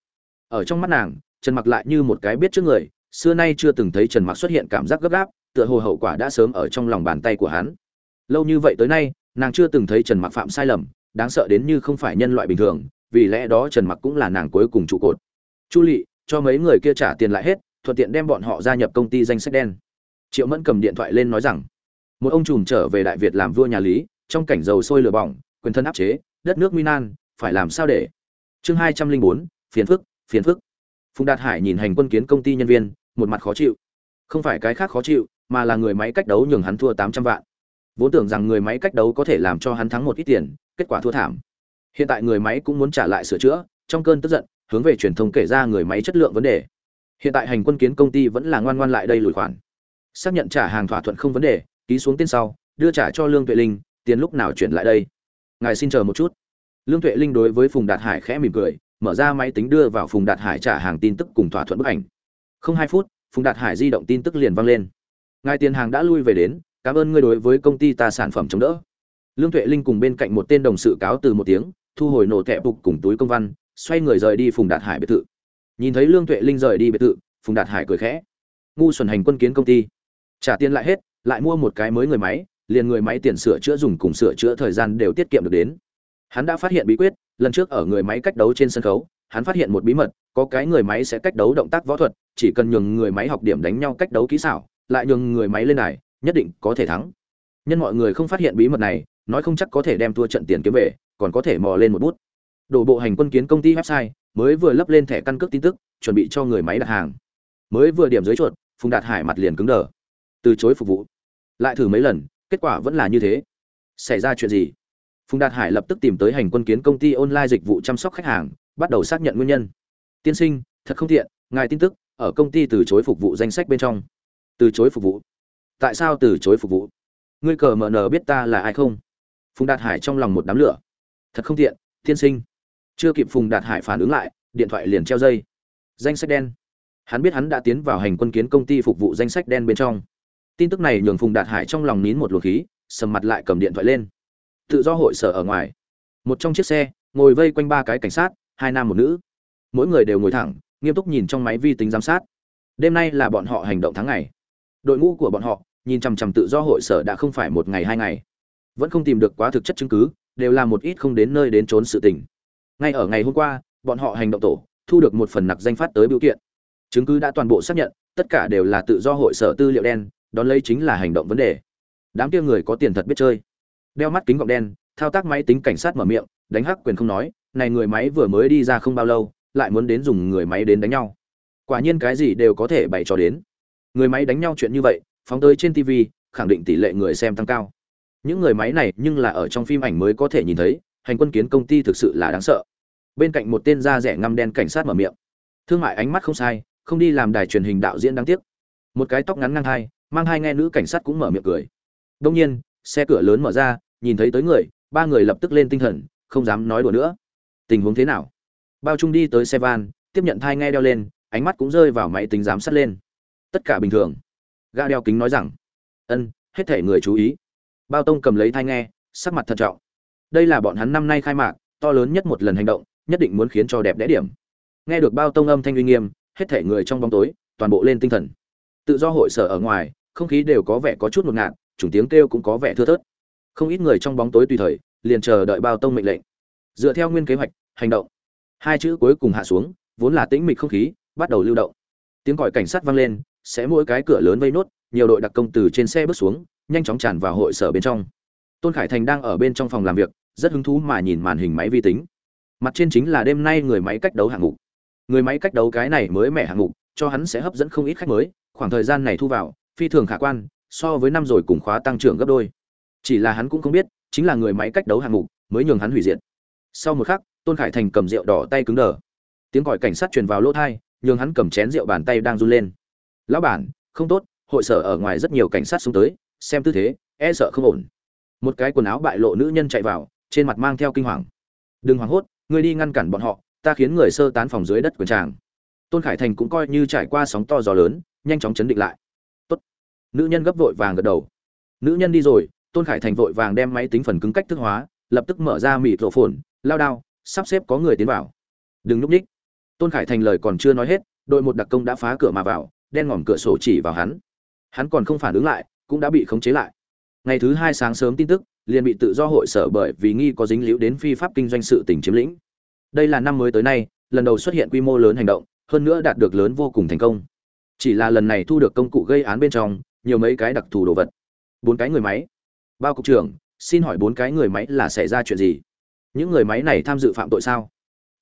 Ở trong mắt nàng trần mặc lại như một cái biết trước người, xưa nay chưa từng thấy trần mặc xuất hiện cảm giác gấp gáp, tựa hồ hậu quả đã sớm ở trong lòng bàn tay của hắn. Lâu như vậy tới nay, nàng chưa từng thấy trần mặc phạm sai lầm, đáng sợ đến như không phải nhân loại bình thường, vì lẽ đó trần mặc cũng là nàng cuối cùng trụ cột. Chu lị, cho mấy người kia trả tiền lại hết, thuận tiện đem bọn họ gia nhập công ty danh sách đen. Triệu mẫn cầm điện thoại lên nói rằng, một ông trùm trở về đại việt làm vua nhà lý, trong cảnh dầu sôi lửa bỏng, quyền thân áp chế, đất nước minan phải làm sao để? Chương hai trăm linh bốn, phiền phức phiền phức phùng đạt hải nhìn hành quân kiến công ty nhân viên, một mặt khó chịu. Không phải cái khác khó chịu, mà là người máy cách đấu nhường hắn thua tám trăm vạn. Vốn tưởng rằng người máy cách đấu có thể làm cho hắn thắng một ít tiền, kết quả thua thảm. Hiện tại người máy cũng muốn trả lại sửa chữa, trong cơn tức giận, hướng về truyền thông kể ra người máy chất lượng vấn đề. Hiện tại hành quân kiến công ty vẫn là ngoan ngoan lại đây lùi khoản. Xác nhận trả hàng thỏa thuận không vấn đề, ký xuống tên sau, đưa trả cho lương tuệ linh, tiền lúc nào chuyển lại đây? Ngài xin chờ một chút. Lương tuệ linh đối với phùng đạt hải khẽ mỉm cười mở ra máy tính đưa vào phùng đạt hải trả hàng tin tức cùng thỏa thuận bức ảnh. Không hai phút, phùng đạt hải di động tin tức liền vang lên. Ngài tiền hàng đã lui về đến, cảm ơn ngươi đối với công ty ta sản phẩm chống đỡ. Lương tuệ linh cùng bên cạnh một tên đồng sự cáo từ một tiếng, thu hồi nổ tẹp bục cùng túi công văn, xoay người rời đi phùng đạt hải biệt thự. Nhìn thấy lương tuệ linh rời đi biệt thự, phùng đạt hải cười khẽ. Ngu xuẩn hành quân kiến công ty. Trả tiền lại hết, lại mua một cái mới người máy, liền người máy tiền sửa chữa dùng cùng sửa chữa thời gian đều tiết kiệm được đến. Hắn đã phát hiện bí quyết lần trước ở người máy cách đấu trên sân khấu, hắn phát hiện một bí mật, có cái người máy sẽ cách đấu động tác võ thuật, chỉ cần nhường người máy học điểm đánh nhau cách đấu kỹ xảo, lại nhường người máy lên này nhất định có thể thắng. Nhân mọi người không phát hiện bí mật này, nói không chắc có thể đem thua trận tiền kiếm về, còn có thể mò lên một bút. Đổ bộ hành quân kiến công ty website, mới vừa lắp lên thẻ căn cước tin tức, chuẩn bị cho người máy đặt hàng. Mới vừa điểm dưới chuột, phùng đạt hải mặt liền cứng đờ. Từ chối phục vụ. Lại thử mấy lần, kết quả vẫn là như thế. Xảy ra chuyện gì? Phùng đạt hải lập tức tìm tới hành quân kiến công ty online dịch vụ chăm sóc khách hàng, bắt đầu xác nhận nguyên nhân. Tiên sinh, thật không tiện, ngài tin tức ở công ty từ chối phục vụ danh sách bên trong. Từ chối phục vụ? Tại sao từ chối phục vụ? Ngươi cờ mờ nở biết ta là ai không? Phùng đạt hải trong lòng một đám lửa. Thật không tiện, tiên sinh. Chưa kịp phùng đạt hải phản ứng lại, điện thoại liền treo dây. Danh sách đen. Hắn biết hắn đã tiến vào hành quân kiến công ty phục vụ danh sách đen bên trong. Tin tức này nhường phùng đạt hải trong lòng nín một luồng khí, sầm mặt lại cầm điện thoại lên tự do hội sở ở ngoài. Một trong chiếc xe, ngồi vây quanh ba cái cảnh sát, hai nam một nữ. Mỗi người đều ngồi thẳng, nghiêm túc nhìn trong máy vi tính giám sát. Đêm nay là bọn họ hành động tháng ngày. Đội ngũ của bọn họ, nhìn chằm chằm tự do hội sở đã không phải một ngày hai ngày. Vẫn không tìm được quá thực chất chứng cứ, đều là một ít không đến nơi đến trốn sự tình. Ngay ở ngày hôm qua, bọn họ hành động tổ, thu được một phần nặc danh phát tới biểu kiện. Chứng cứ đã toàn bộ xác nhận, tất cả đều là tự do hội sở tư liệu đen, đón lấy chính là hành động vấn đề. Đám kia người có tiền thật biết chơi đeo mắt kính gọng đen, thao tác máy tính cảnh sát mở miệng, đánh hắc quyền không nói, này người máy vừa mới đi ra không bao lâu, lại muốn đến dùng người máy đến đánh nhau. Quả nhiên cái gì đều có thể bày trò đến. Người máy đánh nhau chuyện như vậy, phóng tới trên tv khẳng định tỷ lệ người xem tăng cao. Những người máy này nhưng là ở trong phim ảnh mới có thể nhìn thấy, hành quân kiến công ty thực sự là đáng sợ. Bên cạnh một tên da rẻ ngăm đen cảnh sát mở miệng. Thương mại ánh mắt không sai, không đi làm đài truyền hình đạo diễn đáng tiếc. Một cái tóc ngắn ngang hai mang hai nghe nữ cảnh sát cũng mở miệng cười. Đông nhiên, xe cửa lớn mở ra nhìn thấy tới người, ba người lập tức lên tinh thần, không dám nói đùa nữa. Tình huống thế nào? Bao trung đi tới xe van, tiếp nhận thai nghe đeo lên, ánh mắt cũng rơi vào máy tính giám sát lên. Tất cả bình thường. Ga đeo kính nói rằng, ân, hết thể người chú ý. Bao tông cầm lấy thai nghe, sắc mặt thận trọng. Đây là bọn hắn năm nay khai mạc, to lớn nhất một lần hành động, nhất định muốn khiến cho đẹp đẽ điểm. Nghe được bao tông âm thanh uy nghiêm, hết thể người trong bóng tối, toàn bộ lên tinh thần. Tự do hội sở ở ngoài, không khí đều có vẻ có chút ngột ngạt chủng tiếng kêu cũng có vẻ thưa thớt không ít người trong bóng tối tùy thời, liền chờ đợi bao tông mệnh lệnh. Dựa theo nguyên kế hoạch, hành động. Hai chữ cuối cùng hạ xuống, vốn là tĩnh mịch không khí, bắt đầu lưu động. Tiếng còi cảnh sát vang lên, sẽ mỗi cái cửa lớn vây nốt, nhiều đội đặc công từ trên xe bước xuống, nhanh chóng tràn vào hội sở bên trong. Tôn khải thành đang ở bên trong phòng làm việc, rất hứng thú mà nhìn màn hình máy vi tính. Mặt trên chính là đêm nay người máy cách đấu hạng mục. Người máy cách đấu cái này mới mẻ hạng mục, cho hắn sẽ hấp dẫn không ít khách mới, khoảng thời gian này thu vào, phi thường khả quan, so với năm rồi cùng khóa tăng trưởng gấp đôi chỉ là hắn cũng không biết, chính là người máy cách đấu hạng mục mới nhường hắn hủy diệt. Sau một khắc, tôn khải thành cầm rượu đỏ tay cứng đờ. Tiếng gọi cảnh sát truyền vào lỗ thai nhường hắn cầm chén rượu bàn tay đang run lên. Lão bản, không tốt, hội sở ở ngoài rất nhiều cảnh sát xuống tới, xem tư thế e sợ không ổn. Một cái quần áo bại lộ nữ nhân chạy vào, trên mặt mang theo kinh hoàng. Đừng hoảng hốt, ngươi đi ngăn cản bọn họ, ta khiến người sơ tán phòng dưới đất quần tràng. Tôn khải thành cũng coi như trải qua sóng to gió lớn, nhanh chóng chấn định lại. Tốt. nữ nhân gấp vội vàng gật đầu. Nữ nhân đi rồi tôn khải thành vội vàng đem máy tính phần cứng cách thức hóa, lập tức mở ra mịt rộ phồn lao đao, sắp xếp có người tiến vào. Đừng núp ních tôn khải thành lời còn chưa nói hết, đội một đặc công đã phá cửa mà vào, đen ngòm cửa sổ chỉ vào hắn. Hắn còn không phản ứng lại, cũng đã bị khống chế lại. Ngày thứ hai sáng sớm tin tức, liền bị tự do hội sở bởi vì nghi có dính líu đến phi pháp kinh doanh sự tỉnh chiếm lĩnh. Đây là năm mới tới nay, lần đầu xuất hiện quy mô lớn hành động, hơn nữa đạt được lớn vô cùng thành công. Chỉ là lần này thu được công cụ gây án bên trong, nhiều mấy cái đặc thù đồ vật. Bốn cái người máy bao cục trưởng, xin hỏi bốn cái người máy là xảy ra chuyện gì? Những người máy này tham dự phạm tội sao?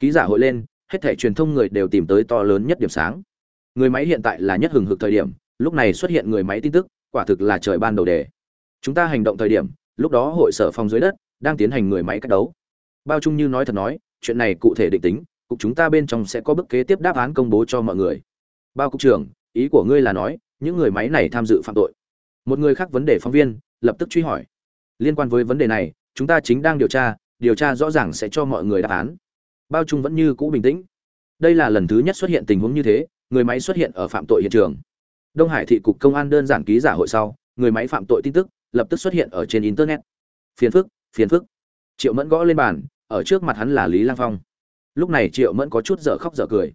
Ký giả hội lên, hết thảy truyền thông người đều tìm tới to lớn nhất điểm sáng. Người máy hiện tại là nhất hừng hực thời điểm, lúc này xuất hiện người máy tin tức, quả thực là trời ban đầu đề. Chúng ta hành động thời điểm, lúc đó hội sở phòng dưới đất, đang tiến hành người máy cách đấu. Bao trung như nói thật nói, chuyện này cụ thể định tính, cục chúng ta bên trong sẽ có bức kế tiếp đáp án công bố cho mọi người. Bao cục trưởng, ý của ngươi là nói, những người máy này tham dự phạm tội. Một người khác vấn đề phóng viên lập tức truy hỏi. Liên quan với vấn đề này, chúng ta chính đang điều tra điều tra rõ ràng sẽ cho mọi người đáp án. Bao trung vẫn như cũ bình tĩnh. Đây là lần thứ nhất xuất hiện tình huống như thế, người máy xuất hiện ở phạm tội hiện trường. Đông hải thị cục công an đơn giản ký giả hội sau, người máy phạm tội tin tức lập tức xuất hiện ở trên internet. Phiền phức phiền phức. Triệu mẫn gõ lên bàn, ở trước mặt hắn là lý lang phong. Lúc này triệu mẫn có chút dở khóc dở cười.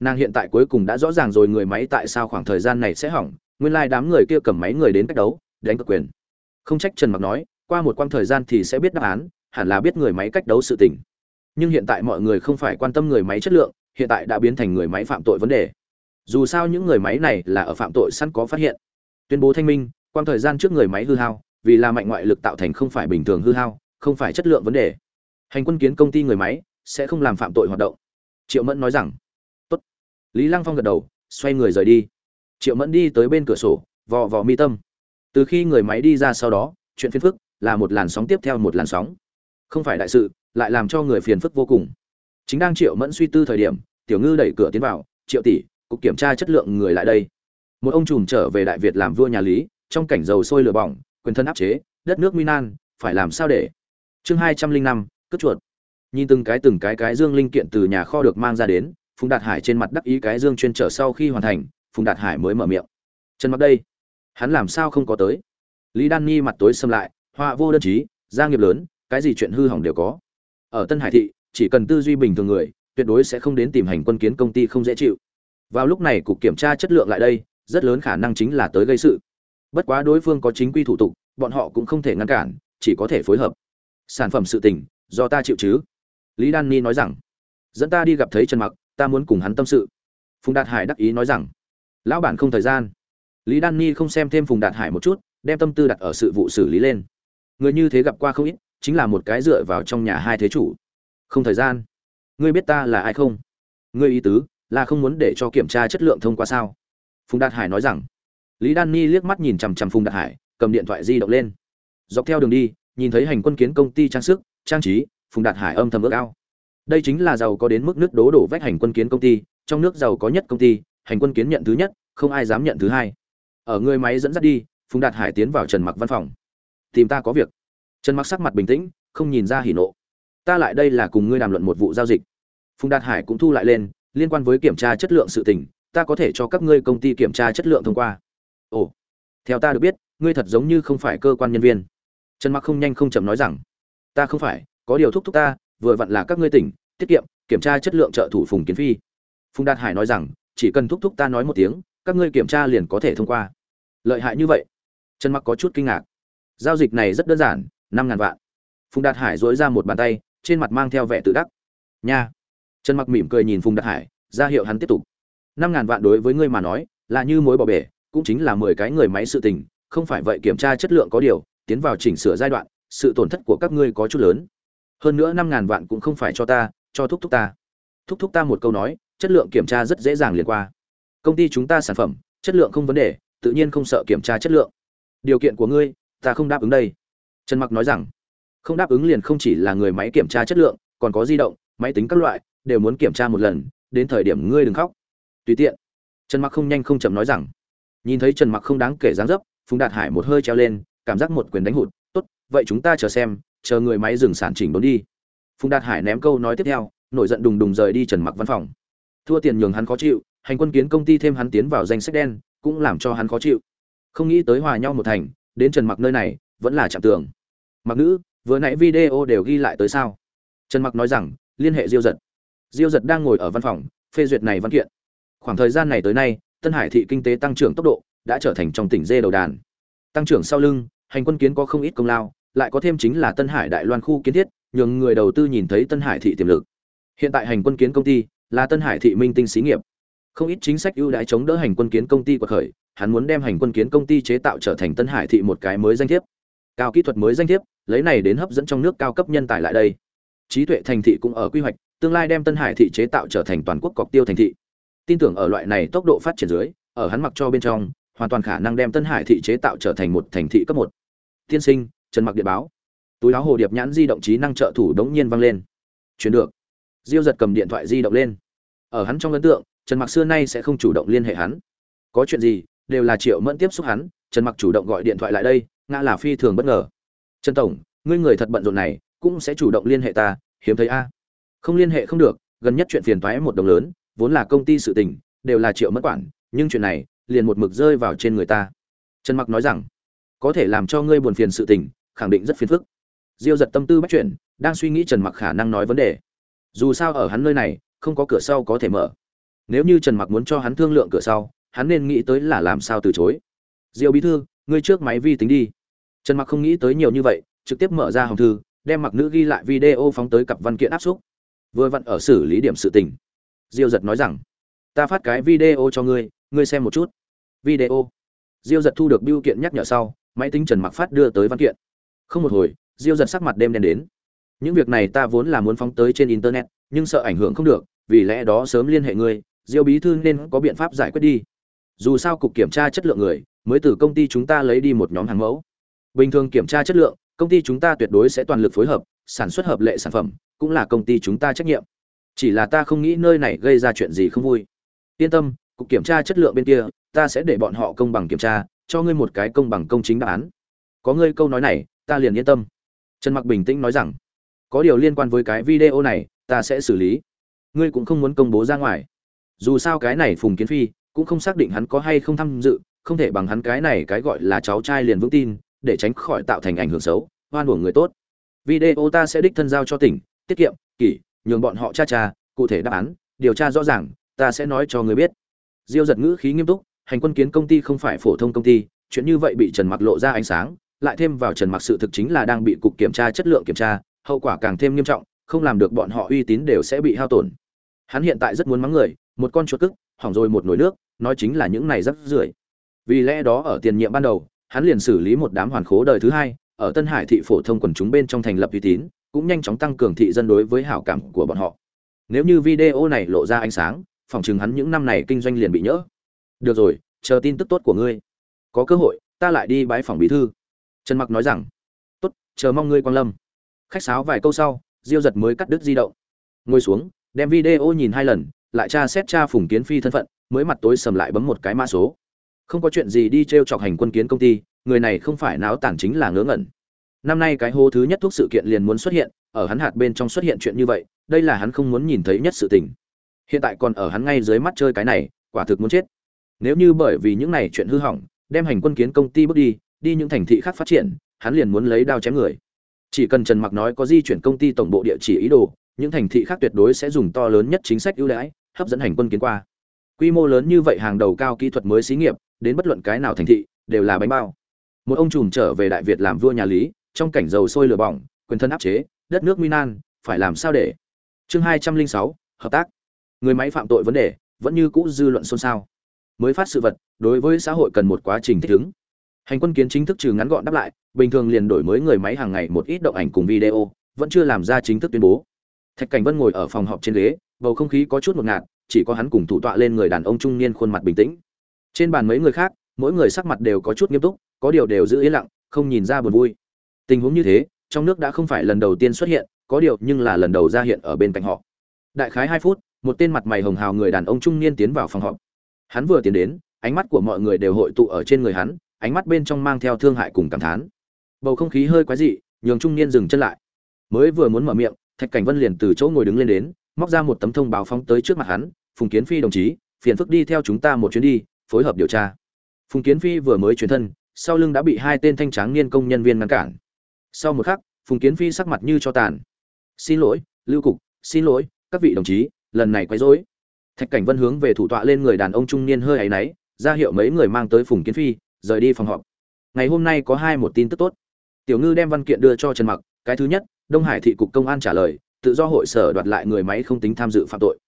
Nàng hiện tại cuối cùng đã rõ ràng rồi người máy tại sao khoảng thời gian này sẽ hỏng, nguyên lai、like、đám người kia cầm máy người đến cách đấu, đánh cực quyền không trách trần mặc nói, qua một quãng thời gian thì sẽ biết đáp án, hẳn là biết người máy cách đấu sự tình. Nhưng hiện tại mọi người không phải quan tâm người máy chất lượng, hiện tại đã biến thành người máy phạm tội vấn đề. Dù sao những người máy này là ở phạm tội sẵn có phát hiện. Tuyên bố thanh minh quan thời gian trước người máy hư hao, vì là mạnh ngoại lực tạo thành không phải bình thường hư hao, không phải chất lượng vấn đề. Hành quân kiến công ty người máy sẽ không làm phạm tội hoạt động. Triệu mẫn nói rằng, Tốt. lý lăng phong gật đầu, xoay người rời đi. Triệu mẫn đi tới bên cửa sổ, vò vò mi tâm từ khi người máy đi ra sau đó, chuyện phiền phức là một làn sóng tiếp theo một làn sóng. Không phải đại sự, lại làm cho người phiền phức vô cùng. Chính đang triệu mẫn suy tư thời điểm, tiểu ngư đẩy cửa tiến vào, triệu tỷ, cục kiểm tra chất lượng người lại đây. Một ông trùm trở về đại việt làm vua nhà lý, trong cảnh dầu sôi lửa bỏng, quyền thân áp chế, đất nước minan phải làm sao để? Chương hai trăm linh năm, cất chuột. Nhìn từng cái từng cái cái dương linh kiện từ nhà kho được mang ra đến, phùng đạt hải trên mặt đắc ý cái dương chuyên trở sau khi hoàn thành, phùng đạt hải mới mở miệng. Trần mặc đây hắn làm sao không có tới? Lý đan ni mặt tối xâm lại, họa vô đơn chí, gia nghiệp lớn, cái gì chuyện hư hỏng đều có. Ở tân hải thị, chỉ cần tư duy bình thường người, tuyệt đối sẽ không đến tìm hành quân kiến công ty không dễ chịu. Vào lúc này cục kiểm tra chất lượng lại đây, rất lớn khả năng chính là tới gây sự. Bất quá đối phương có chính quy thủ tục, bọn họ cũng không thể ngăn cản, chỉ có thể phối hợp. Sản phẩm sự tình, do ta chịu chứ? Lý đan ni nói rằng, dẫn ta đi gặp thấy trần mặc, ta muốn cùng hắn tâm sự. Phùng đạt hải đắc ý nói rằng, lão bản không thời gian lý đan ni không xem thêm phùng đạt hải một chút, đem tâm tư đặt ở sự vụ xử lý lên. Người như thế gặp qua không ít, chính là một cái dựa vào trong nhà hai thế chủ. Không thời gian. Ngươi biết ta là ai không? Ngươi ý tứ, là không muốn để cho kiểm tra chất lượng thông qua sao? Phùng đạt hải nói rằng. Lý đan ni liếc mắt nhìn chằm chằm phùng đạt hải, cầm điện thoại di động lên. Dọc theo đường đi, nhìn thấy hành quân kiến công ty trang sức, trang trí, phùng đạt hải âm thầm ước ao. Đây chính là giàu có đến mức nước đố đổ vách hành quân kiến công ty, trong nước giàu có nhất công ty, hành quân kiến nhận thứ nhất, không ai dám nhận thứ hai ở người máy dẫn dắt đi, phùng đạt hải tiến vào trần mặc văn phòng. Tìm ta có việc. Trần mặc sắc mặt bình tĩnh, không nhìn ra hỉ nộ. Ta lại đây là cùng ngươi đàm luận một vụ giao dịch. Phùng đạt hải cũng thu lại lên, liên quan với kiểm tra chất lượng sự tình, ta có thể cho các ngươi công ty kiểm tra chất lượng thông qua. Ồ, theo ta được biết, ngươi thật giống như không phải cơ quan nhân viên. Trần mặc không nhanh không chậm nói rằng, ta không phải, có điều thúc thúc ta, vừa vặn là các ngươi tỉnh, tiết kiệm, kiểm tra chất lượng trợ thủ phùng kiến phi. Phùng đạt hải nói rằng, chỉ cần thúc thúc ta nói một tiếng, các ngươi kiểm tra liền có thể thông qua lợi hại như vậy? Trần mặc có chút kinh ngạc. Giao dịch này rất đơn giản, năm ngàn vạn. Phùng đạt hải dối ra một bàn tay, trên mặt mang theo vẻ tự đắc. Nha. Trần mặc mỉm cười nhìn phùng đạt hải, ra hiệu hắn tiếp tục. Năm ngàn vạn đối với ngươi mà nói, là như mối bỏ bể, cũng chính là mười cái người máy sự tình, không phải vậy kiểm tra chất lượng có điều, tiến vào chỉnh sửa giai đoạn, sự tổn thất của các ngươi có chút lớn. Hơn nữa năm ngàn vạn cũng không phải cho ta, cho thúc thúc ta. Thúc thúc ta một câu nói, chất lượng kiểm tra rất dễ dàng liền qua. Công ty chúng ta sản phẩm, chất lượng không vấn đề tự nhiên không sợ kiểm tra chất lượng. Điều kiện của ngươi, ta không đáp ứng đây. Trần mặc nói rằng, không đáp ứng liền không chỉ là người máy kiểm tra chất lượng, còn có di động, máy tính các loại, đều muốn kiểm tra một lần, đến thời điểm ngươi đừng khóc. Tùy tiện. Trần mặc không nhanh không chậm nói rằng, nhìn thấy trần mặc không đáng kể dáng dấp, phùng đạt hải một hơi treo lên, cảm giác một quyền đánh hụt, tốt, vậy chúng ta chờ xem, chờ người máy dừng sản chỉnh đốn đi. Phùng đạt hải ném câu nói tiếp theo, nổi giận đùng đùng rời đi trần mặc văn phòng. Thua tiền nhường hắn khó chịu, hành quân kiến công ty thêm hắn tiến vào danh sách đen cũng làm cho hắn khó chịu không nghĩ tới hòa nhau một thành đến trần mặc nơi này vẫn là chạm tường mặc nữ vừa nãy video đều ghi lại tới sao trần mặc nói rằng liên hệ diêu giật diêu giật đang ngồi ở văn phòng phê duyệt này văn kiện khoảng thời gian này tới nay Tân Hải thị kinh tế tăng trưởng tốc độ đã trở thành trong tỉnh dê đầu đàn. Tăng trưởng sau lưng, hành quân kiến có không ít công lao, lại có thêm chính là Tân Hải Đại Loan khu kiến thiết, nhường người đầu tư nhìn thấy Tân Hải thị tiềm lực. Hiện tại hành quân kiến công ty là Tân Hải thị minh tinh xí nghiệp. Không ít chính sách ưu đãi chống đỡ hành quân kiến công ty của khởi, hắn muốn đem hành quân kiến công ty chế tạo trở thành Tân Hải thị một cái mới danh thiếp. Cao kỹ thuật mới danh thiếp, lấy này đến hấp dẫn trong nước cao cấp nhân tài lại đây. Trí tuệ thành thị cũng ở quy hoạch, tương lai đem Tân Hải thị chế tạo trở thành toàn quốc cọc tiêu thành thị. Tin tưởng ở loại này tốc độ phát triển dưới, ở hắn mặc cho bên trong, hoàn toàn khả năng đem Tân Hải thị chế tạo trở thành một thành thị cấp một. Tiên sinh, Trần Mặc điện báo. Túi áo hồ điệp nhãn di động trí năng trợ thủ đống nhiên vang lên. Chuyển được. Diêu giật cầm điện thoại di động lên. Ở hắn trong ấn tượng, Trần Mặc xưa nay sẽ không chủ động liên hệ hắn. Có chuyện gì, đều là Triệu Mẫn tiếp xúc hắn, Trần Mặc chủ động gọi điện thoại lại đây, ngã là phi thường bất ngờ. "Trần tổng, ngươi người thật bận rộn này, cũng sẽ chủ động liên hệ ta, hiếm thấy a." "Không liên hệ không được, gần nhất chuyện phiền toái một đồng lớn, vốn là công ty sự tình, đều là Triệu Mẫn quản, nhưng chuyện này, liền một mực rơi vào trên người ta." Trần Mặc nói rằng, "Có thể làm cho ngươi buồn phiền sự tình, khẳng định rất phiền phức." Diêu giật tâm tư bắt chuyện, đang suy nghĩ Trần Mặc khả năng nói vấn đề. Dù sao ở hắn nơi này, không có cửa sau có thể mở. Nếu như Trần Mặc muốn cho hắn thương lượng cửa sau, hắn nên nghĩ tới là làm sao từ chối. Diêu bí thư, ngươi trước máy vi tính đi. Trần Mặc không nghĩ tới nhiều như vậy, trực tiếp mở ra hồng thư, đem Mặc nữ ghi lại video phóng tới cặp văn kiện áp xúc. Vừa vặn ở xử lý điểm sự tình. Diêu giật nói rằng, ta phát cái video cho ngươi, ngươi xem một chút. Video. Diêu giật thu được biêu kiện nhắc nhở sau, máy tính Trần Mặc phát đưa tới văn kiện. Không một hồi, Diêu giật sắc mặt đêm đen đến. Những việc này ta vốn là muốn phóng tới trên internet, nhưng sợ ảnh hưởng không được, vì lẽ đó sớm liên hệ ngươi, Diêu bí thư nên có biện pháp giải quyết đi. Dù sao cục kiểm tra chất lượng người, mới từ công ty chúng ta lấy đi một nhóm hàng mẫu. Bình thường kiểm tra chất lượng, công ty chúng ta tuyệt đối sẽ toàn lực phối hợp, sản xuất hợp lệ sản phẩm, cũng là công ty chúng ta trách nhiệm. Chỉ là ta không nghĩ nơi này gây ra chuyện gì không vui. Yên tâm, cục kiểm tra chất lượng bên kia, ta sẽ để bọn họ công bằng kiểm tra, cho ngươi một cái công bằng công chính đáp án. Có ngươi câu nói này, ta liền yên tâm. Trần Mặc bình tĩnh nói rằng, có điều liên quan với cái video này, ta sẽ xử lý. Ngươi cũng không muốn công bố ra ngoài. Dù sao cái này Phùng Kiến Phi cũng không xác định hắn có hay không tham dự, không thể bằng hắn cái này cái gọi là cháu trai liền vững tin, để tránh khỏi tạo thành ảnh hưởng xấu, hoan uổng người tốt. Video ta sẽ đích thân giao cho tỉnh, tiết kiệm, kỷ, nhường bọn họ tra tra, cụ thể đáp án, điều tra rõ ràng, ta sẽ nói cho người biết. Diêu giật ngữ khí nghiêm túc, hành quân kiến công ty không phải phổ thông công ty, chuyện như vậy bị Trần Mặc lộ ra ánh sáng, lại thêm vào Trần Mặc sự thực chính là đang bị cục kiểm tra chất lượng kiểm tra, hậu quả càng thêm nghiêm trọng, không làm được bọn họ uy tín đều sẽ bị hao tổn. Hắn hiện tại rất muốn mắng người, một con chuột cức, hỏng rồi một nồi nước, nói chính là những này rất rưởi. Vì lẽ đó ở tiền nhiệm ban đầu, hắn liền xử lý một đám hoàn khố đời thứ hai, ở Tân Hải thị phổ thông quần chúng bên trong thành lập uy tín, cũng nhanh chóng tăng cường thị dân đối với hảo cảm của bọn họ. Nếu như video này lộ ra ánh sáng, phỏng chừng hắn những năm này kinh doanh liền bị nhỡ. Được rồi, chờ tin tức tốt của ngươi. Có cơ hội, ta lại đi bái phòng bí thư. Trần Mặc nói rằng, tốt, chờ mong ngươi quan lâm. Khách sáo vài câu sau, Diêu giật mới cắt đứt di động. Ngồi xuống, đem video nhìn hai lần, lại tra xét tra Phùng Kiến Phi thân phận, mới mặt tối sầm lại bấm một cái mã số. Không có chuyện gì đi trêu chọc hành quân kiến công ty, người này không phải náo tản chính là ngớ ngẩn. Năm nay cái hô thứ nhất thuốc sự kiện liền muốn xuất hiện, ở hắn hạt bên trong xuất hiện chuyện như vậy, đây là hắn không muốn nhìn thấy nhất sự tình. Hiện tại còn ở hắn ngay dưới mắt chơi cái này, quả thực muốn chết. Nếu như bởi vì những này chuyện hư hỏng, đem hành quân kiến công ty bước đi, đi những thành thị khác phát triển, hắn liền muốn lấy đao chém người. Chỉ cần Trần Mặc nói có di chuyển công ty tổng bộ địa chỉ ý đồ, những thành thị khác tuyệt đối sẽ dùng to lớn nhất chính sách ưu đãi, hấp dẫn hành quân kiến qua. Quy mô lớn như vậy hàng đầu cao kỹ thuật mới xí nghiệp, đến bất luận cái nào thành thị, đều là bánh bao. Một ông trùm trở về Đại Việt làm vua nhà Lý, trong cảnh dầu sôi lửa bỏng, quyền thân áp chế, đất nước nguy nan, phải làm sao để? Chương hai trăm linh sáu hợp tác. Người máy phạm tội vấn đề, vẫn như cũ dư luận xôn xao. Mới phát sự vật, đối với xã hội cần một quá trình thích ứng hành quân kiến chính thức trừ ngắn gọn đáp lại bình thường liền đổi mới người máy hàng ngày một ít động ảnh cùng video vẫn chưa làm ra chính thức tuyên bố thạch cảnh vân ngồi ở phòng họp trên ghế, bầu không khí có chút ngột ngạt, chỉ có hắn cùng thủ tọa lên người đàn ông trung niên khuôn mặt bình tĩnh. Trên bàn mấy người khác, mỗi người sắc mặt đều có chút nghiêm túc, có điều đều giữ yên lặng, không nhìn ra buồn vui. Tình huống như thế, trong nước đã không phải lần đầu tiên xuất hiện, có điều nhưng là lần đầu ra hiện ở bên cạnh họ. Đại khái hai phút, một tên mặt mày hồng hào người đàn ông trung niên tiến vào phòng họp. Hắn vừa tiến đến, ánh mắt của mọi người đều hội tụ ở trên người hắn, ánh mắt bên trong mang theo thương hại cùng cảm thán. Bầu không khí hơi quái dị, nhường trung niên dừng chân lại. Mới vừa muốn mở miệng thạch cảnh vân liền từ chỗ ngồi đứng lên đến, móc ra một tấm thông báo phóng tới trước mặt hắn, phùng kiến phi đồng chí, phiền phức đi theo chúng ta một chuyến đi, phối hợp điều tra. Phùng kiến phi vừa mới chuyển thân, sau lưng đã bị hai tên thanh tráng niên công nhân viên ngăn cản. Sau một khắc, phùng kiến phi sắc mặt như cho tàn. Xin lỗi, lưu cục, xin lỗi, các vị đồng chí, lần này quấy rối. Thạch cảnh vân hướng về thủ tọa lên người đàn ông trung niên hơi áy náy, ra hiệu mấy người mang tới phùng kiến phi, rời đi phòng họp. Ngày hôm nay có hai một tin tức tốt. Tiểu ngư đem văn kiện đưa cho trần mặc, cái thứ nhất đông hải thị cục công an trả lời, tự do hội sở đoạt lại người máy không tính tham dự phạm tội.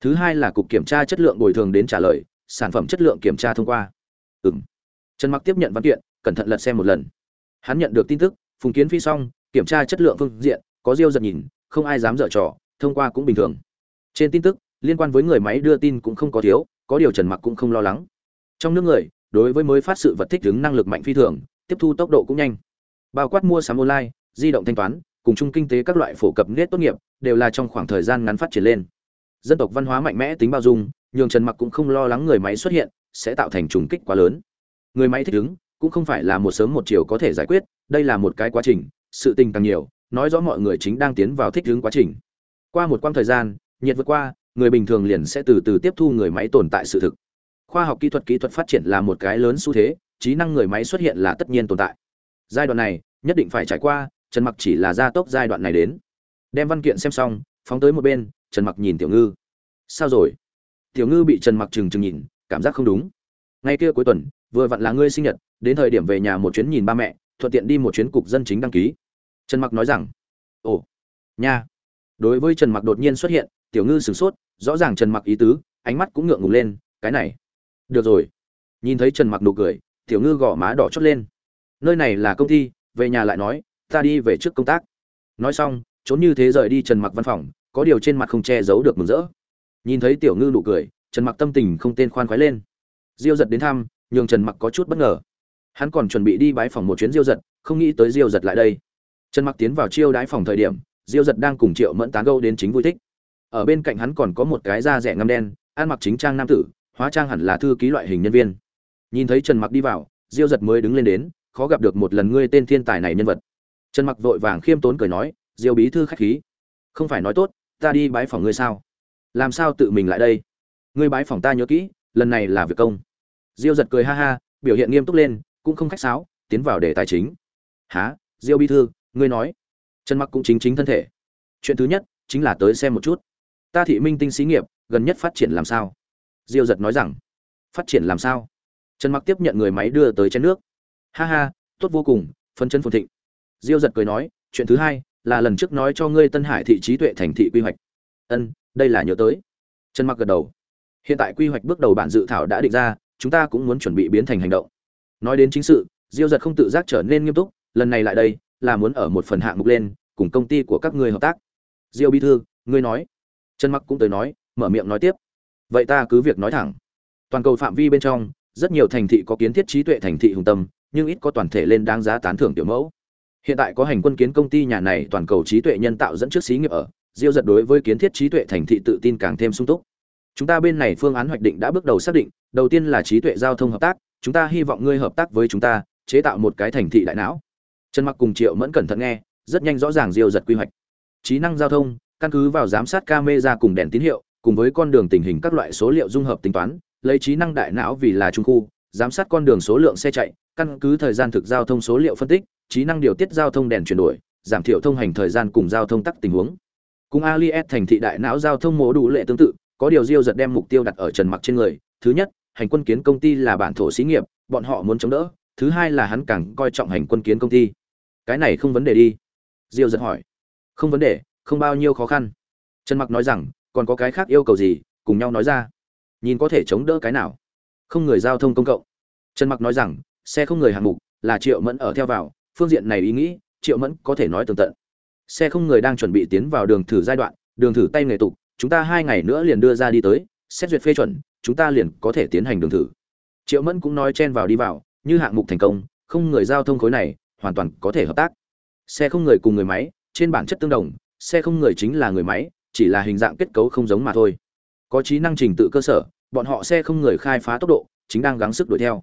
Thứ hai là cục kiểm tra chất lượng bồi thường đến trả lời, sản phẩm chất lượng kiểm tra thông qua. Ừ m trần mặc tiếp nhận văn kiện, cẩn thận lật xem một lần. Hắn nhận được tin tức, phùng kiến phi xong, kiểm tra chất lượng phương diện, có diêu giật nhìn, không ai dám dở trò, thông qua cũng bình thường. Trên tin tức, liên quan với người máy đưa tin cũng không có thiếu, có điều trần mặc cũng không lo lắng. Trong nước người, đối với mới phát sự vật thích ứng năng lực mạnh phi thường, tiếp thu tốc độ cũng nhanh. Bao quát mua sắm online, di động thanh toán cùng chung kinh tế các loại phổ cập nết tốt nghiệp, đều là trong khoảng thời gian ngắn phát triển lên. Dân tộc văn hóa mạnh mẽ tính bao dung, nhường trần mặc cũng không lo lắng người máy xuất hiện sẽ tạo thành trùng kích quá lớn. Người máy thích ứng, cũng không phải là một sớm một chiều có thể giải quyết, đây là một cái quá trình, sự tình càng nhiều, nói rõ mọi người chính đang tiến vào thích ứng quá trình. Qua một quãng thời gian, nhiệt vượt qua, người bình thường liền sẽ từ từ tiếp thu người máy tồn tại sự thực. Khoa học kỹ thuật kỹ thuật phát triển là một cái lớn xu thế, trí năng người máy xuất hiện là tất nhiên tồn tại. Giai đoạn này, nhất định phải trải qua trần mặc chỉ là gia tốc giai đoạn này đến. Đem văn kiện xem xong, phóng tới một bên, trần mặc nhìn tiểu ngư. Sao rồi? Tiểu ngư bị trần mặc trừng trừng nhìn, cảm giác không đúng. Ngay kia cuối tuần, vừa vặn là ngươi sinh nhật, đến thời điểm về nhà một chuyến nhìn ba mẹ, thuận tiện đi một chuyến cục dân chính đăng ký. Trần mặc nói rằng, ồ, nha. Đối với trần mặc đột nhiên xuất hiện, tiểu ngư sửng sốt, rõ ràng trần mặc ý tứ, ánh mắt cũng ngượng ngùng lên, cái này, được rồi. Nhìn thấy trần mặc nụ cười, tiểu ngư gõ má đỏ chót lên. Nơi này là công ty, về nhà lại nói ta đi về trước công tác. Nói xong, trốn như thế rời đi trần mặc văn phòng, có điều trên mặt không che giấu được mừng rỡ. Nhìn thấy tiểu ngư nụ cười, trần mặc tâm tình không tên khoan khoái lên. Diêu giật đến thăm, nhường trần mặc có chút bất ngờ. Hắn còn chuẩn bị đi bái phòng một chuyến diêu giật không nghĩ tới diêu giật lại đây. Trần mặc tiến vào chiêu đái phòng thời điểm, diêu giật đang cùng triệu mẫn tán gâu đến chính vui thích. Ở bên cạnh hắn còn có một cái da rẻ ngăm đen, ăn mặc chính trang nam tử, hóa trang hẳn là thư ký loại hình nhân viên. Nhìn thấy trần mặc đi vào, diêu giật mới đứng lên đến, khó gặp được một lần ngươi tên thiên tài này nhân vật trần mặc vội vàng khiêm tốn cười nói, diêu bí thư khách khí. Không phải nói tốt, ta đi bái phòng ngươi sao? Làm sao tự mình lại đây? Ngươi bái phòng ta nhớ kỹ, lần này là việc công. Diêu giật cười ha ha, biểu hiện nghiêm túc lên, cũng không khách sáo, tiến vào đề tài chính. Há diêu bí thư, ngươi nói. Trần mặc cũng chính chính thân thể. Chuyện thứ nhất chính là tới xem một chút. Ta thị minh tinh xí nghiệp, gần nhất phát triển làm sao? Diêu giật nói rằng. Phát triển làm sao? Trần mặc tiếp nhận người máy đưa tới chén nước. Ha ha, tốt vô cùng phân chân phồn thịnh diêu giật cười nói, chuyện thứ hai là lần trước nói cho ngươi tân hải thị trí tuệ thành thị quy hoạch. Ân, đây là nhớ tới. Trần mặc gật đầu. Hiện tại quy hoạch bước đầu bản dự thảo đã định ra, chúng ta cũng muốn chuẩn bị biến thành hành động. Nói đến chính sự, diêu giật không tự giác trở nên nghiêm túc, lần này lại đây là muốn ở một phần hạng mục lên, cùng công ty của các ngươi hợp tác. Diêu bí thư, ngươi nói. Trần mặc cũng tới nói, mở miệng nói tiếp. Vậy ta cứ việc nói thẳng. Toàn cầu phạm vi bên trong, rất nhiều thành thị có kiến thiết trí tuệ thành thị hùng tâm, nhưng ít có toàn thể lên đáng giá tán thưởng tiểu mẫu hiện tại có hành quân kiến công ty nhà này toàn cầu trí tuệ nhân tạo dẫn trước xí nghiệp ở, diêu giật đối với kiến thiết trí tuệ thành thị tự tin càng thêm sung túc. Chúng ta bên này phương án hoạch định đã bước đầu xác định, đầu tiên là trí tuệ giao thông hợp tác, chúng ta hy vọng ngươi hợp tác với chúng ta, chế tạo một cái thành thị đại não. Trần mặc cùng triệu mẫn cẩn thận nghe, rất nhanh rõ ràng diêu giật quy hoạch. Trí năng giao thông, căn cứ vào giám sát camera cùng đèn tín hiệu, cùng với con đường tình hình các loại số liệu dung hợp tính toán, lấy trí năng đại não vì là trung khu, giám sát con đường số lượng xe chạy, căn cứ thời gian thực giao thông số liệu phân tích trí năng điều tiết giao thông đèn chuyển đổi, giảm thiểu thông hành thời gian cùng giao thông tắc tình huống. Cùng alias thành thị đại não giao thông mô đủ lệ tương tự, có điều diêu giật đem mục tiêu đặt ở trần mặc trên người. Thứ nhất, hành quân kiến công ty là bản thổ xí nghiệp, bọn họ muốn chống đỡ. Thứ hai là hắn càng coi trọng hành quân kiến công ty. Cái này không vấn đề đi. Diêu giật hỏi. Không vấn đề, không bao nhiêu khó khăn. Trần mặc nói rằng, còn có cái khác yêu cầu gì, cùng nhau nói ra. Nhìn có thể chống đỡ cái nào? Không người giao thông công cộng. Trần mặc nói rằng, xe không người hạng mục, là triệu mẫn ở theo vào phương diện này ý nghĩ, triệu mẫn có thể nói tường tận. Xe không người đang chuẩn bị tiến vào đường thử giai đoạn, đường thử tay nghề tục, chúng ta hai ngày nữa liền đưa ra đi tới, xét duyệt phê chuẩn, chúng ta liền có thể tiến hành đường thử. Triệu mẫn cũng nói chen vào đi vào, như hạng mục thành công, không người giao thông khối này, hoàn toàn có thể hợp tác. Xe không người cùng người máy, trên bản chất tương đồng, xe không người chính là người máy, chỉ là hình dạng kết cấu không giống mà thôi. Có trí năng trình tự cơ sở, bọn họ xe không người khai phá tốc độ, chính đang gắng sức đuổi theo.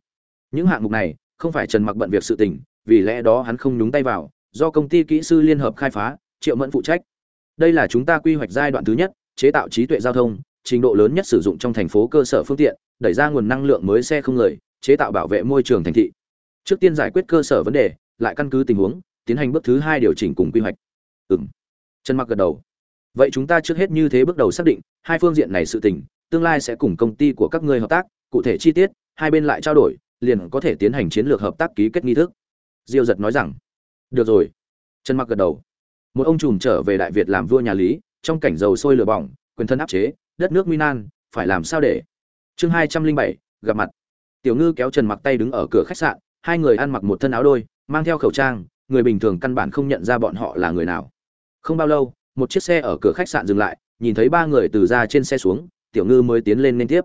Những hạng mục này, không phải trần mặc bận việc sự tình vì lẽ đó hắn không nhúng tay vào, do công ty kỹ sư liên hợp khai phá, triệu mẫn phụ trách. Đây là chúng ta quy hoạch giai đoạn thứ nhất, chế tạo trí tuệ giao thông, trình độ lớn nhất sử dụng trong thành phố cơ sở phương tiện, đẩy ra nguồn năng lượng mới xe không người, chế tạo bảo vệ môi trường thành thị. Trước tiên giải quyết cơ sở vấn đề, lại căn cứ tình huống, tiến hành bước thứ hai điều chỉnh cùng quy hoạch. Ừm. Chân trần mặc gật đầu. Vậy chúng ta trước hết như thế bước đầu xác định, hai phương diện này sự tình, tương lai sẽ cùng công ty của các ngươi hợp tác, cụ thể chi tiết, hai bên lại trao đổi, liền có thể tiến hành chiến lược hợp tác ký kết nghi thức diêu giật nói rằng, được rồi. Trần mặc gật đầu. Một ông trùm trở về đại việt làm vua nhà lý, trong cảnh dầu sôi lửa bỏng, quyền thân áp chế, đất nước nguy nan, phải làm sao để? Chương hai trăm linh bảy, gặp mặt. Tiểu ngư kéo trần mặc tay đứng ở cửa khách sạn, hai người ăn mặc một thân áo đôi, mang theo khẩu trang, người bình thường căn bản không nhận ra bọn họ là người nào. Không bao lâu, một chiếc xe ở cửa khách sạn dừng lại, nhìn thấy ba người từ ra trên xe xuống, tiểu ngư mới tiến lên liên tiếp.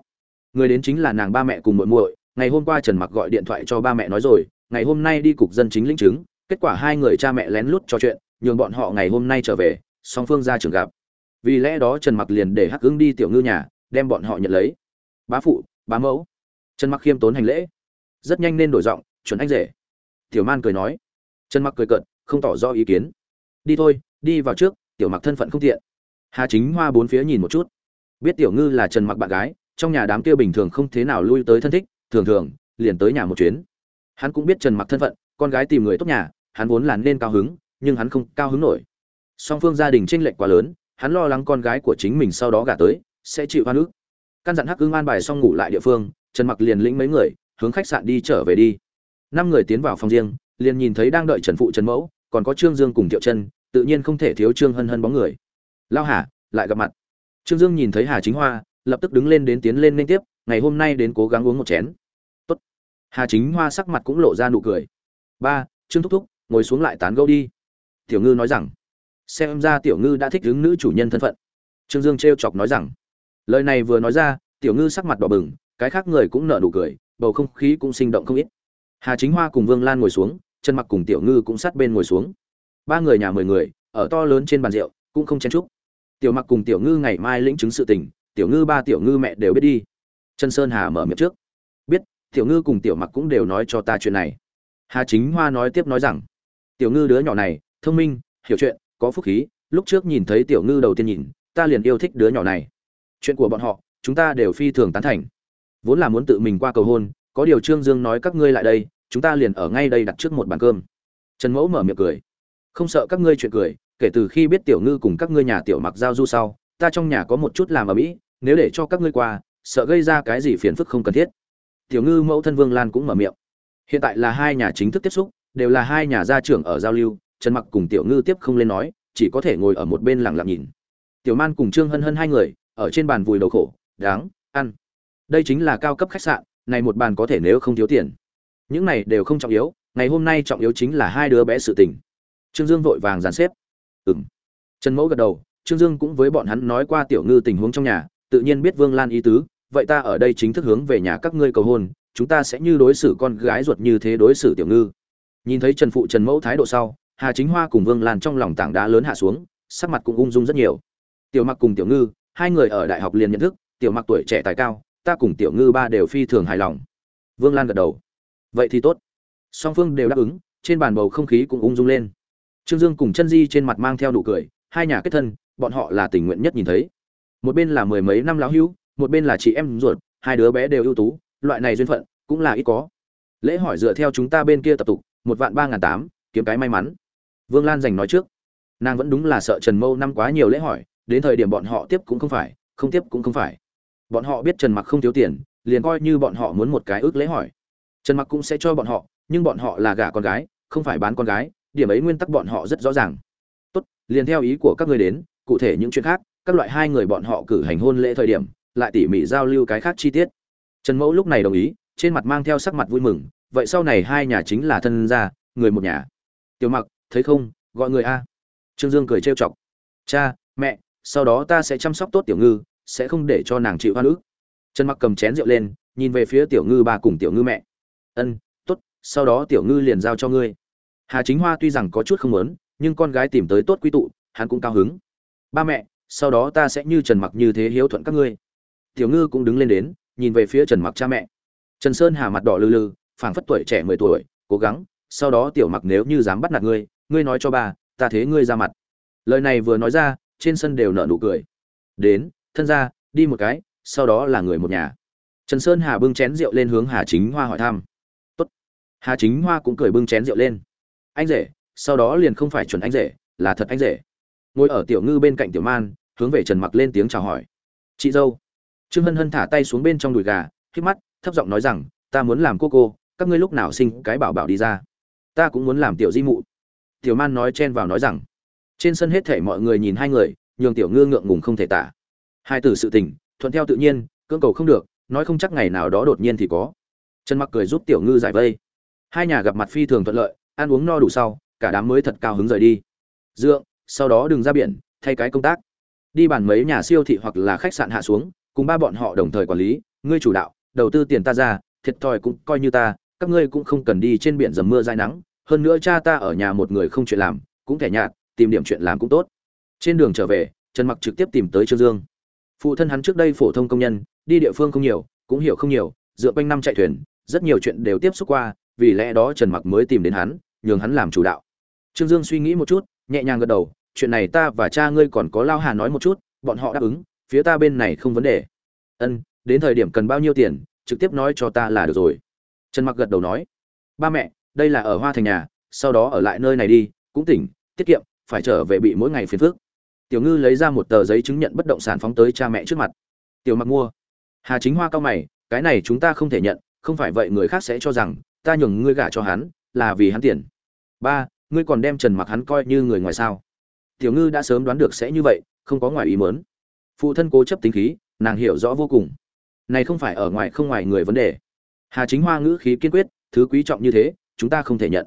Người đến chính là nàng ba mẹ cùng muội muội, ngày hôm qua trần mặc gọi điện thoại cho ba mẹ nói rồi ngày hôm nay đi cục dân chính lĩnh chứng, kết quả hai người cha mẹ lén lút trò chuyện, nhường bọn họ ngày hôm nay trở về, song phương ra trường gặp. Vì lẽ đó trần mặc liền để hắc ứng đi tiểu ngư nhà, đem bọn họ nhận lấy. Bá phụ, bá mẫu. Trần mặc khiêm tốn hành lễ. Rất nhanh nên đổi giọng, chuẩn anh rể. Tiểu man cười nói. Trần mặc cười cợt, không tỏ rõ ý kiến. Đi thôi, đi vào trước, tiểu mặc thân phận không tiện. Hà chính hoa bốn phía nhìn một chút. Biết tiểu ngư là trần mặc bạn gái, trong nhà đám kia bình thường không thế nào lui tới thân thích, thường thường, liền tới nhà một chuyến hắn cũng biết trần mặc thân phận, con gái tìm người tốt nhà, hắn vốn là nên cao hứng, nhưng hắn không cao hứng nổi. Song phương gia đình tranh lệch quá lớn, hắn lo lắng con gái của chính mình sau đó gả tới, sẽ chịu hoa nước căn dặn hắc ưng an bài xong ngủ lại địa phương, trần mặc liền lĩnh mấy người, hướng khách sạn đi trở về đi. Năm người tiến vào phòng riêng, liền nhìn thấy đang đợi trần phụ trần mẫu, còn có trương dương cùng thiệu chân tự nhiên không thể thiếu trương hân hân bóng người. Lao hà, lại gặp mặt. Trương dương nhìn thấy hà chính hoa, lập tức đứng lên đến tiến lên liên tiếp, ngày hôm nay đến cố gắng uống một chén hà chính hoa sắc mặt cũng lộ ra nụ cười. Ba, trương thúc thúc, ngồi xuống lại tán gẫu đi. Tiểu ngư nói rằng. Xem ra tiểu ngư đã thích đứng nữ chủ nhân thân phận. Trương dương t chọc nói rằng. Lời này vừa nói ra, tiểu ngư sắc mặt đỏ bừng, cái khác người cũng nở nụ cười, bầu không khí cũng sinh động không ít. Hà chính hoa cùng vương lan ngồi xuống, chân mặc cùng tiểu ngư cũng sát bên ngồi xuống. Ba người nhà mười người, ở to lớn trên bàn rượu, cũng không chen chúc. Tiểu mặc cùng tiểu ngư ngày mai lĩnh chứng sự tình, tiểu ngư ba, tiểu ngư mẹ đều biết đi. Trần sơn hà mở miệng trước tiểu ngư cùng tiểu mặc cũng đều nói cho ta chuyện này. Hà chính hoa nói tiếp nói rằng, tiểu ngư đứa nhỏ này, thông minh, hiểu chuyện, có phúc khí, lúc trước nhìn thấy tiểu ngư đầu tiên nhìn, ta liền yêu thích đứa nhỏ này. Chuyện của bọn họ, chúng ta đều phi thường tán thành. Vốn là muốn tự mình qua cầu hôn, có điều trương dương nói các ngươi lại đây, chúng ta liền ở ngay đây đặt trước một bàn cơm. Trần mẫu mở miệng cười, không sợ các ngươi chuyện cười, kể từ khi biết tiểu ngư cùng các ngươi nhà tiểu mặc giao du sau, ta trong nhà có một chút làm ở mỹ, nếu để cho các ngươi qua, sợ gây ra cái gì phiền phức không cần thiết tiểu ngư mẫu thân vương lan cũng mở miệng. Hiện tại là hai nhà chính thức tiếp xúc, đều là hai nhà gia trưởng ở giao lưu, trần mặc cùng tiểu ngư tiếp không lên nói, chỉ có thể ngồi ở một bên lặng lặng nhìn. Tiểu man cùng trương hân hân hai người, ở trên bàn vùi đầu khổ, đáng, ăn. Đây chính là cao cấp khách sạn, này một bàn có thể nếu không thiếu tiền. Những này đều không trọng yếu, ngày hôm nay trọng yếu chính là hai đứa bé sự tình. Trương dương vội vàng dàn xếp. Ừm. Trần mẫu gật đầu, trương dương cũng với bọn hắn nói qua tiểu ngư tình huống trong nhà, tự nhiên biết vương lan ý tứ vậy ta ở đây chính thức hướng về nhà các ngươi cầu hôn, chúng ta sẽ như đối xử con gái ruột như thế đối xử tiểu ngư. Nhìn thấy trần phụ trần mẫu thái độ sau, hà chính hoa cùng vương lan trong lòng tảng đá lớn hạ xuống, sắc mặt cũng ung dung rất nhiều. Tiểu mặc cùng tiểu ngư, hai người ở đại học liền nhận thức, tiểu mặc tuổi trẻ tài cao, ta cùng tiểu ngư ba đều phi thường hài lòng. Vương lan gật đầu. Vậy thì tốt. Song phương đều đáp ứng, trên bàn bầu không khí cũng ung dung lên. Trương dương cùng chân di trên mặt mang theo nụ cười, hai nhà kết thân, bọn họ là tình nguyện nhất nhìn thấy. Một bên là mười mấy năm lão hữu một bên là chị em ruột, hai đứa bé đều ưu tú, loại này duyên phận cũng là ít có. Lễ hỏi dựa theo chúng ta bên kia tập tục, một vạn ba ngàn tám, kiếm cái may mắn. Vương lan dành nói trước. Nàng vẫn đúng là sợ trần mâu năm quá nhiều lễ hỏi, đến thời điểm bọn họ tiếp cũng không phải, không tiếp cũng không phải. Bọn họ biết trần mặc không thiếu tiền, liền coi như bọn họ muốn một cái ước lễ hỏi. Trần mặc cũng sẽ cho bọn họ, nhưng bọn họ là gả con gái, không phải bán con gái, điểm ấy nguyên tắc bọn họ rất rõ ràng. Tốt, liền theo ý của các người đến, cụ thể những chuyện khác, các loại hai người bọn họ cử hành hôn lễ thời điểm lại tỉ mỉ giao lưu cái khác chi tiết. Trần mẫu lúc này đồng ý, trên mặt mang theo sắc mặt vui mừng, vậy sau này hai nhà chính là thân gia, người một nhà. Tiểu mặc, thấy không, gọi người a. Trương dương cười trêu chọc. Cha, mẹ, sau đó ta sẽ chăm sóc tốt tiểu ngư, sẽ không để cho nàng chịu hoa nữ trần mặc cầm chén rượu lên, nhìn về phía tiểu ngư ba cùng tiểu ngư mẹ. Ân, tốt, sau đó tiểu ngư liền giao cho ngươi. Hà chính hoa tuy rằng có chút không lớn nhưng con gái tìm tới tốt quy tụ, hắn cũng cao hứng. Ba mẹ, sau đó ta sẽ như trần mặc như thế hiếu thuận các ngươi tiểu ngư cũng đứng lên đến nhìn về phía trần mặc cha mẹ. Trần sơn hà mặt đỏ lư lư phảng phất tuổi trẻ mười tuổi cố gắng sau đó tiểu mặc nếu như dám bắt nạt ngươi ngươi nói cho bà, ta thế ngươi ra mặt. Lời này vừa nói ra trên sân đều nở nụ cười. Đến thân ra đi một cái sau đó là người một nhà. Trần sơn hà bưng chén rượu lên hướng hà chính hoa hỏi thăm. Tốt. hà chính hoa cũng cười bưng chén rượu lên. Anh rể sau đó liền không phải chuẩn anh rể là thật anh rể. Ngồi ở tiểu ngư bên cạnh tiểu man hướng về trần mặc lên tiếng chào hỏi. Chị dâu trương hân hân thả tay xuống bên trong đùi gà, khép mắt, thấp giọng nói rằng, ta muốn làm cô cô, các ngươi lúc nào sinh cái bảo bảo đi ra. Ta cũng muốn làm tiểu di mụ. Tiểu man nói chen vào nói rằng, trên sân hết thể mọi người nhìn hai người, nhường tiểu ngư ngượng ngùng không thể tả. Hai từ sự tình, thuận theo tự nhiên, cưỡng cầu không được, nói không chắc ngày nào đó đột nhiên thì có. Trần mặc cười giúp tiểu ngư giải vây. Hai nhà gặp mặt phi thường thuận lợi, ăn uống no đủ sau, cả đám mới thật cao hứng rời đi. Dượng, sau đó đừng ra biển, thay cái công tác. Đi bàn mấy nhà siêu thị hoặc là khách sạn hạ xuống cùng ba bọn họ đồng thời quản lý, ngươi chủ đạo, đầu tư tiền ta ra, thiệt thòi cũng coi như ta, các ngươi cũng không cần đi trên biển dầm mưa dai nắng, hơn nữa cha ta ở nhà một người không chuyện làm, cũng thể nhạt, tìm điểm chuyện làm cũng tốt. Trên đường trở về, trần mặc trực tiếp tìm tới trương dương. Phụ thân hắn trước đây phổ thông công nhân, đi địa phương không nhiều, cũng hiểu không nhiều, dựa quanh năm chạy thuyền, rất nhiều chuyện đều tiếp xúc qua, vì lẽ đó trần mặc mới tìm đến hắn, nhường hắn làm chủ đạo. Trương dương suy nghĩ một chút, nhẹ nhàng gật đầu, chuyện này ta và cha ngươi còn có lao hà nói một chút, bọn họ đáp ứng phía ta bên này không vấn đề. Ân, đến thời điểm cần bao nhiêu tiền, trực tiếp nói cho ta là được rồi. Trần mặc gật đầu nói. Ba mẹ, đây là ở hoa thành nhà, sau đó ở lại nơi này đi, cũng tỉnh, tiết kiệm, phải trở về bị mỗi ngày phiền phức. Tiểu ngư lấy ra một tờ giấy chứng nhận bất động sản phóng tới cha mẹ trước mặt. Tiểu mặc mua. Hà chính hoa cao mày, cái này chúng ta không thể nhận, không phải vậy người khác sẽ cho rằng, ta nhường ngươi gả cho hắn, là vì hắn tiền. Ba, ngươi còn đem trần mặc hắn coi như người ngoài sao? Tiểu ngư đã sớm đoán được sẽ như vậy, không có ngoài ý mớn phụ thân cố chấp tính khí, nàng hiểu rõ vô cùng. Này không phải ở ngoài không ngoài người vấn đề. Hà chính hoa ngữ khí kiên quyết, thứ quý trọng như thế, chúng ta không thể nhận.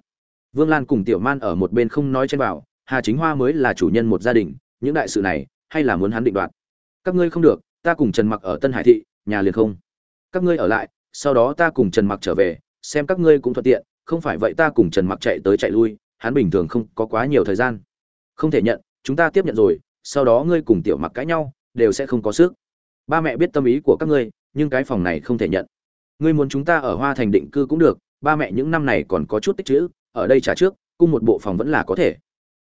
Vương lan cùng tiểu man ở một bên không nói trên bảo, hà chính hoa mới là chủ nhân một gia đình, những đại sự này, hay là muốn hắn định đoạt? Các ngươi không được, ta cùng trần mặc ở tân hải thị, nhà liền không. Các ngươi ở lại, sau đó ta cùng trần mặc trở về, xem các ngươi cũng thuận tiện, không phải vậy ta cùng trần mặc chạy tới chạy lui, hắn bình thường không có quá nhiều thời gian. Không thể nhận, chúng ta tiếp nhận rồi, sau đó ngươi cùng tiểu mặc cãi nhau đều sẽ không có sức. Ba mẹ biết tâm ý của các ngươi, nhưng cái phòng này không thể nhận. Ngươi muốn chúng ta ở hoa thành định cư cũng được, ba mẹ những năm này còn có chút tích chữ ở đây trả trước cung một bộ phòng vẫn là có thể.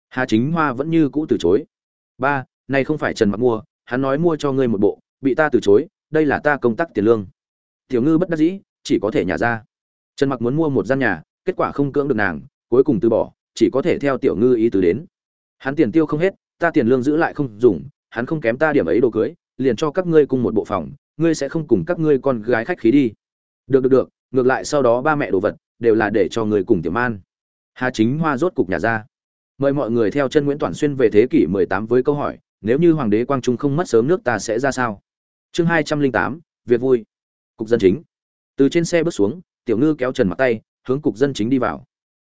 Hà chính hoa vẫn như cũ từ chối. Ba, này không phải trần mặc mua, hắn nói mua cho ngươi một bộ, bị ta từ chối, đây là ta công tác tiền lương. Tiểu ngư bất đắc dĩ, chỉ có thể nhả ra. Trần mặc muốn mua một gian nhà, kết quả không cưỡng được nàng, cuối cùng từ bỏ, chỉ có thể theo tiểu ngư ý tứ đến. Hắn tiền tiêu không hết, ta tiền lương giữ lại không dùng hắn không kém ta điểm ấy đồ cưới liền cho các ngươi cùng một bộ phòng ngươi sẽ không cùng các ngươi con gái khách khí đi. Được được được ngược lại sau đó ba mẹ đồ vật đều là để cho người cùng tiểu man. Hà chính hoa rốt cục nhà ra. Mời mọi người theo chân nguyễn toàn xuyên về thế kỷ 18 với câu hỏi nếu như hoàng đế quang trung không mất sớm nước ta sẽ ra sao? Chương 208, việc vui. Cục dân chính. Từ trên xe bước xuống tiểu ngư kéo trần mặc tay hướng cục dân chính đi vào.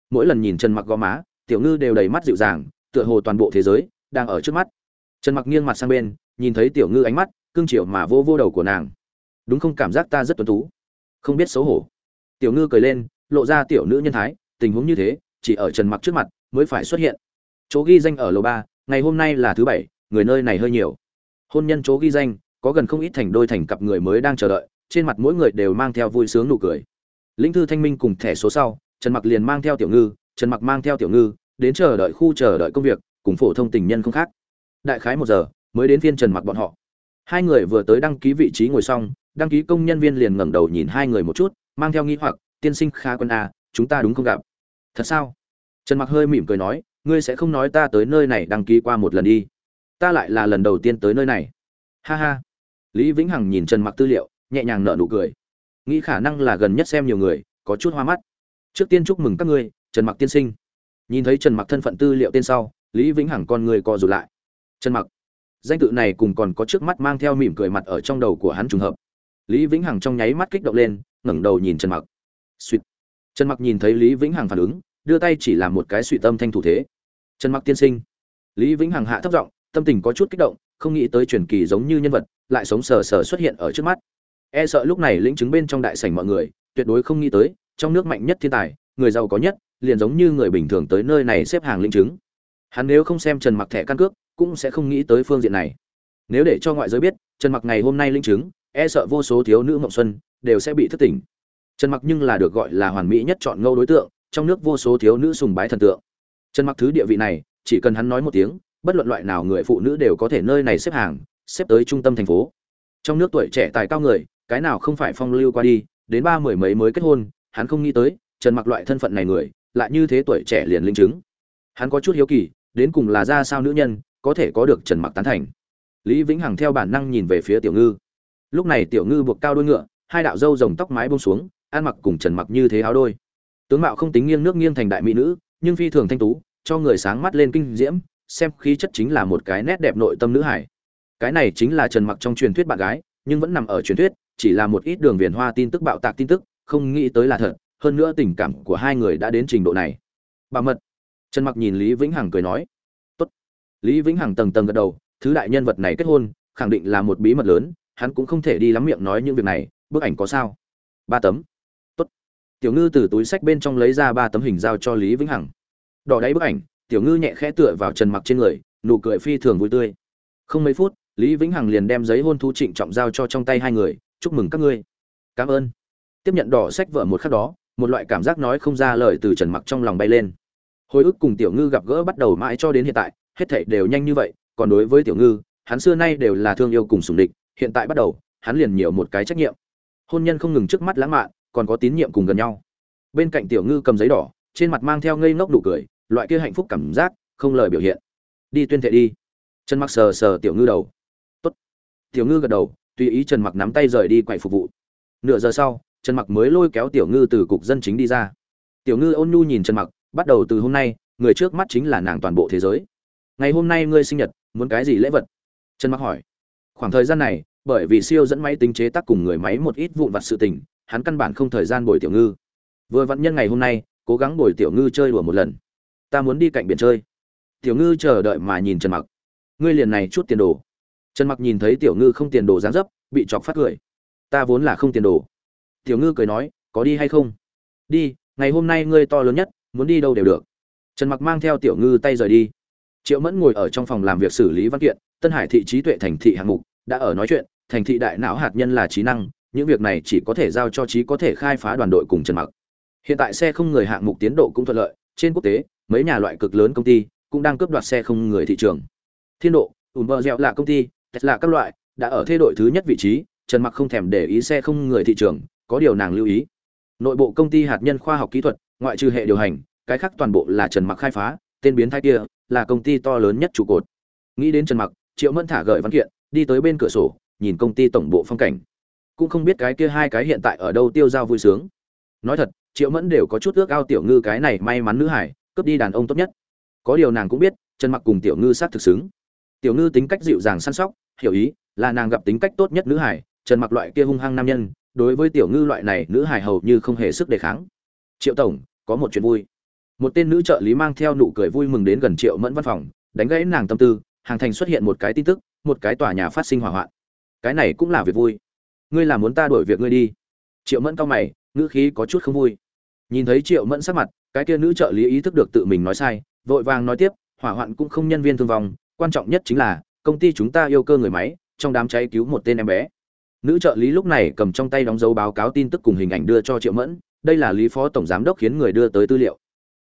Mỗi lần nhìn trần mặc gò má tiểu ngư đều đầy mắt dịu dàng tựa hồ toàn bộ thế giới đang ở trước mắt trần mặc nghiêng mặt sang bên, nhìn thấy tiểu ngư ánh mắt, cương chiều mà vô vô đầu của nàng. Đúng không? Cảm giác ta rất tuấn tú. Không biết xấu hổ. Tiểu ngư cười lên, lộ ra tiểu nữ nhân thái, tình huống như thế, chỉ ở trần mặc trước mặt mới phải xuất hiện. Chỗ ghi danh ở lầu ba, ngày hôm nay là thứ bảy, người nơi này hơi nhiều. Hôn nhân chỗ ghi danh, có gần không ít thành đôi thành cặp người mới đang chờ đợi, trên mặt mỗi người đều mang theo vui sướng nụ cười. Lĩnh thư thanh minh cùng thẻ số sau, trần mặc liền mang theo tiểu ngư, trần mặc mang theo tiểu ngư, đến chờ đợi khu chờ đợi công việc, cùng phổ thông tình nhân không khác đại khái một giờ mới đến phiên trần mặc bọn họ. Hai người vừa tới đăng ký vị trí ngồi xong đăng ký công nhân viên liền ngẩng đầu nhìn hai người một chút mang theo nghi hoặc tiên sinh khá quân a à, chúng ta đúng không gặp? Thật sao? Trần mặc hơi mỉm cười nói ngươi sẽ không nói ta tới nơi này đăng ký qua một lần đi. Ta lại là lần đầu tiên tới nơi này. Ha ha. Lý vĩnh hằng nhìn trần mặc tư liệu nhẹ nhàng nở nụ cười. Nghĩ khả năng là gần nhất xem nhiều người có chút hoa mắt. Trước tiên chúc mừng các ngươi trần mặc tiên sinh. Nhìn thấy trần mặc thân phận tư liệu tên sau lý vĩnh hằng con người co rụt lại trần mặc. Danh tự này cùng còn có trước mắt mang theo mỉm cười mặt ở trong đầu của hắn trùng hợp. Lý vĩnh hằng trong nháy mắt kích động lên, ngẩng đầu nhìn trần mặc. Suýt trần mặc nhìn thấy lý vĩnh hằng phản ứng, đưa tay chỉ làm một cái suy tâm thanh thủ thế. Trần mặc tiên sinh. Lý vĩnh hằng hạ thấp giọng, tâm tình có chút kích động, không nghĩ tới truyền kỳ giống như nhân vật, lại sống sờ sờ xuất hiện ở trước mắt. E sợ lúc này lĩnh chứng bên trong đại sảnh mọi người, tuyệt đối không nghĩ tới, trong nước mạnh nhất thiên tài, người giàu có nhất, liền giống như người bình thường tới nơi này xếp hàng lĩnh chứng. Hắn nếu không xem trần mặc thẻ căn cước cũng sẽ không nghĩ tới phương diện này. Nếu để cho ngoại giới biết, trần mặc ngày hôm nay linh chứng e sợ vô số thiếu nữ mộng xuân đều sẽ bị thất tỉnh trần mặc nhưng là được gọi là hoàn mỹ nhất chọn ngâu đối tượng, trong nước vô số thiếu nữ sùng bái thần tượng. Trần mặc thứ địa vị này, chỉ cần hắn nói một tiếng, bất luận loại nào người phụ nữ đều có thể nơi này xếp hàng, xếp tới trung tâm thành phố. Trong nước tuổi trẻ tài cao người, cái nào không phải phong lưu qua đi, đến ba mười mấy mới kết hôn, hắn không nghĩ tới, trần mặc loại thân phận này người, lại như thế tuổi trẻ liền linh chứng. Hắn có chút hiếu kỳ, đến cùng là ra sao nữ nhân có thể có được trần mặc tán thành. Lý vĩnh hằng theo bản năng nhìn về phía tiểu ngư. Lúc này tiểu ngư buộc cao đôi ngựa, hai đạo dâu rồng tóc mái buông xuống, ăn mặc cùng trần mặc như thế áo đôi. Tướng mạo không tính nghiêng nước nghiêng thành đại mỹ nữ, nhưng phi thường thanh tú, cho người sáng mắt lên kinh diễm, xem khí chất chính là một cái nét đẹp nội tâm nữ hải. Cái này chính là trần mặc trong truyền thuyết bạn gái, nhưng vẫn nằm ở truyền thuyết, chỉ là một ít đường viền hoa tin tức bạo tạc tin tức, không nghĩ tới là thật, hơn nữa tình cảm của hai người đã đến trình độ này. Bà mật. Trần mặc nhìn lý vĩnh hằng cười nói lý vĩnh hằng tầng tầng gật đầu, thứ đại nhân vật này kết hôn, khẳng định là một bí mật lớn, hắn cũng không thể đi lắm miệng nói những việc này, bức ảnh có sao? Ba tấm. Tốt. Tiểu ngư từ túi sách bên trong lấy ra ba tấm hình giao cho lý vĩnh hằng. Đỏ đáy bức ảnh, tiểu ngư nhẹ khẽ tựa vào trần mặc trên người, nụ cười phi thường vui tươi. Không mấy phút, lý vĩnh hằng liền đem giấy hôn thú trịnh trọng giao cho trong tay hai người, chúc mừng các ngươi. Cảm ơn. Tiếp nhận đỏ sách vợ một khắc đó, một loại cảm giác nói không ra lời từ trần mặc trong lòng bay lên. Hồi ức cùng tiểu ngư gặp gỡ bắt đầu mãi cho đến hiện tại hết thảy đều nhanh như vậy, còn đối với tiểu ngư, hắn xưa nay đều là thương yêu cùng sủng địch, hiện tại bắt đầu, hắn liền nhiều một cái trách nhiệm. Hôn nhân không ngừng trước mắt lãng mạn, còn có tín nhiệm cùng gần nhau. Bên cạnh tiểu ngư cầm giấy đỏ, trên mặt mang theo ngây ngốc đủ cười, loại kia hạnh phúc cảm giác, không lời biểu hiện. Đi tuyên thệ đi. Trần mặc sờ sờ tiểu ngư đầu. Tốt. Tiểu ngư gật đầu, tùy ý trần mặc nắm tay rời đi quậy phục vụ. Nửa giờ sau, trần mặc mới lôi kéo tiểu ngư từ cục dân chính đi ra. Tiểu ngư ôn nhu nhìn trần mặc, bắt đầu từ hôm nay, người trước mắt chính là nàng toàn bộ thế giới ngày hôm nay ngươi sinh nhật, muốn cái gì lễ vật? Trần mặc hỏi. Khoảng thời gian này, bởi vì siêu dẫn máy tính chế tác cùng người máy một ít vụn vặt sự tình, hắn căn bản không thời gian bồi tiểu ngư. Vừa vặn nhân ngày hôm nay, cố gắng bồi tiểu ngư chơi đùa một lần. Ta muốn đi cạnh biển chơi. Tiểu ngư chờ đợi mà nhìn trần mặc. Ngươi liền này chút tiền đồ. Trần mặc nhìn thấy tiểu ngư không tiền đồ dáng dấp, bị chọc phát cười. Ta vốn là không tiền đồ. Tiểu ngư cười nói, có đi hay không? Đi, ngày hôm nay ngươi to lớn nhất, muốn đi đâu đều được. Trần mặc mang theo tiểu ngư tay rời đi triệu mẫn ngồi ở trong phòng làm việc xử lý văn kiện, tân hải thị trí tuệ thành thị hạng mục, đã ở nói chuyện, thành thị đại não hạt nhân là trí năng, những việc này chỉ có thể giao cho trí có thể khai phá đoàn đội cùng trần mặc. Hiện tại xe không người hạng mục tiến độ cũng thuận lợi, trên quốc tế, mấy nhà loại cực lớn công ty cũng đang cướp đoạt xe không người thị trường. Thiên độ, ùn bờ dẹo là công ty, tesla các loại, đã ở thế đội thứ nhất vị trí, trần mặc không thèm để ý xe không người thị trường, có điều nàng lưu ý. Nội bộ công ty hạt nhân khoa học kỹ thuật, ngoại trừ hệ điều hành, cái khác toàn bộ là trần mặc khai phá tên biến thái kia là công ty to lớn nhất trụ cột. Nghĩ đến trần mặc, triệu mẫn thả gợi văn kiện, đi tới bên cửa sổ, nhìn công ty tổng bộ phong cảnh. Cũng không biết cái kia hai cái hiện tại ở đâu tiêu dao vui sướng. Nói thật, triệu mẫn đều có chút ước ao tiểu ngư cái này may mắn nữ hải, cướp đi đàn ông tốt nhất. Có điều nàng cũng biết, trần mặc cùng tiểu ngư sát thực xứng. Tiểu ngư tính cách dịu dàng săn sóc, hiểu ý, là nàng gặp tính cách tốt nhất nữ hải, trần mặc loại kia hung hăng nam nhân, đối với tiểu ngư loại này nữ hải hầu như không hề sức đề kháng. Triệu tổng, có một chuyện vui một tên nữ trợ lý mang theo nụ cười vui mừng đến gần triệu mẫn văn phòng, đánh gãy nàng tâm tư, hàng thành xuất hiện một cái tin tức, một cái tòa nhà phát sinh hỏa hoạn. Cái này cũng là việc vui. Ngươi là muốn ta đổi việc ngươi đi. Triệu mẫn cao mày, ngữ khí có chút không vui. Nhìn thấy triệu mẫn sắc mặt, cái kia nữ trợ lý ý thức được tự mình nói sai, vội vàng nói tiếp, hỏa hoạn cũng không nhân viên thương vong, quan trọng nhất chính là, công ty chúng ta yêu cơ người máy, trong đám cháy cứu một tên em bé. Nữ trợ lý lúc này cầm trong tay đóng dấu báo cáo tin tức cùng hình ảnh đưa cho triệu mẫn, đây là lý phó tổng giám đốc khiến người đưa tới tư liệu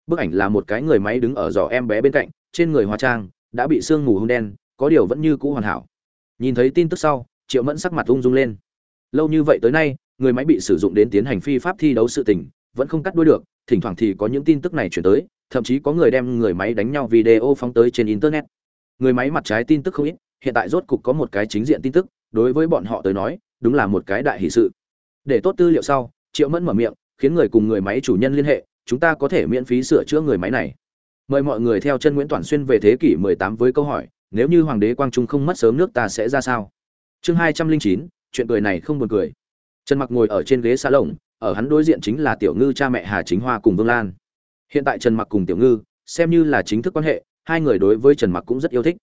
bức ảnh là một cái người máy đứng ở giỏ em bé bên cạnh, trên người hóa trang, đã bị sương mù hung đen, có điều vẫn như cũ hoàn hảo. Nhìn thấy tin tức sau, triệu mẫn sắc mặt ung dung lên. Lâu như vậy tới nay, người máy bị sử dụng đến tiến hành phi pháp thi đấu sự tình, vẫn không cắt đuôi được, thỉnh thoảng thì có những tin tức này chuyển tới, thậm chí có người đem người máy đánh nhau video phóng tới trên internet. Người máy mặt trái tin tức không ít, hiện tại rốt cục có một cái chính diện tin tức, đối với bọn họ tới nói, đúng là một cái đại hỷ sự. Để tốt tư liệu sau, triệu mẫn mở miệng, khiến người cùng người máy chủ nhân liên hệ chúng ta có thể miễn phí sửa chữa người máy này. Mời mọi người theo chân nguyễn toàn xuyên về thế kỷ 18 với câu hỏi nếu như hoàng đế quang trung không mất sớm nước ta sẽ ra sao? Chương 209, chuyện cười này không buồn cười. Trần mặc ngồi ở trên ghế xa lồng ở hắn đối diện chính là tiểu ngư cha mẹ hà chính hoa cùng vương lan. Hiện tại trần mặc cùng tiểu ngư xem như là chính thức quan hệ hai người đối với trần mặc cũng rất yêu thích.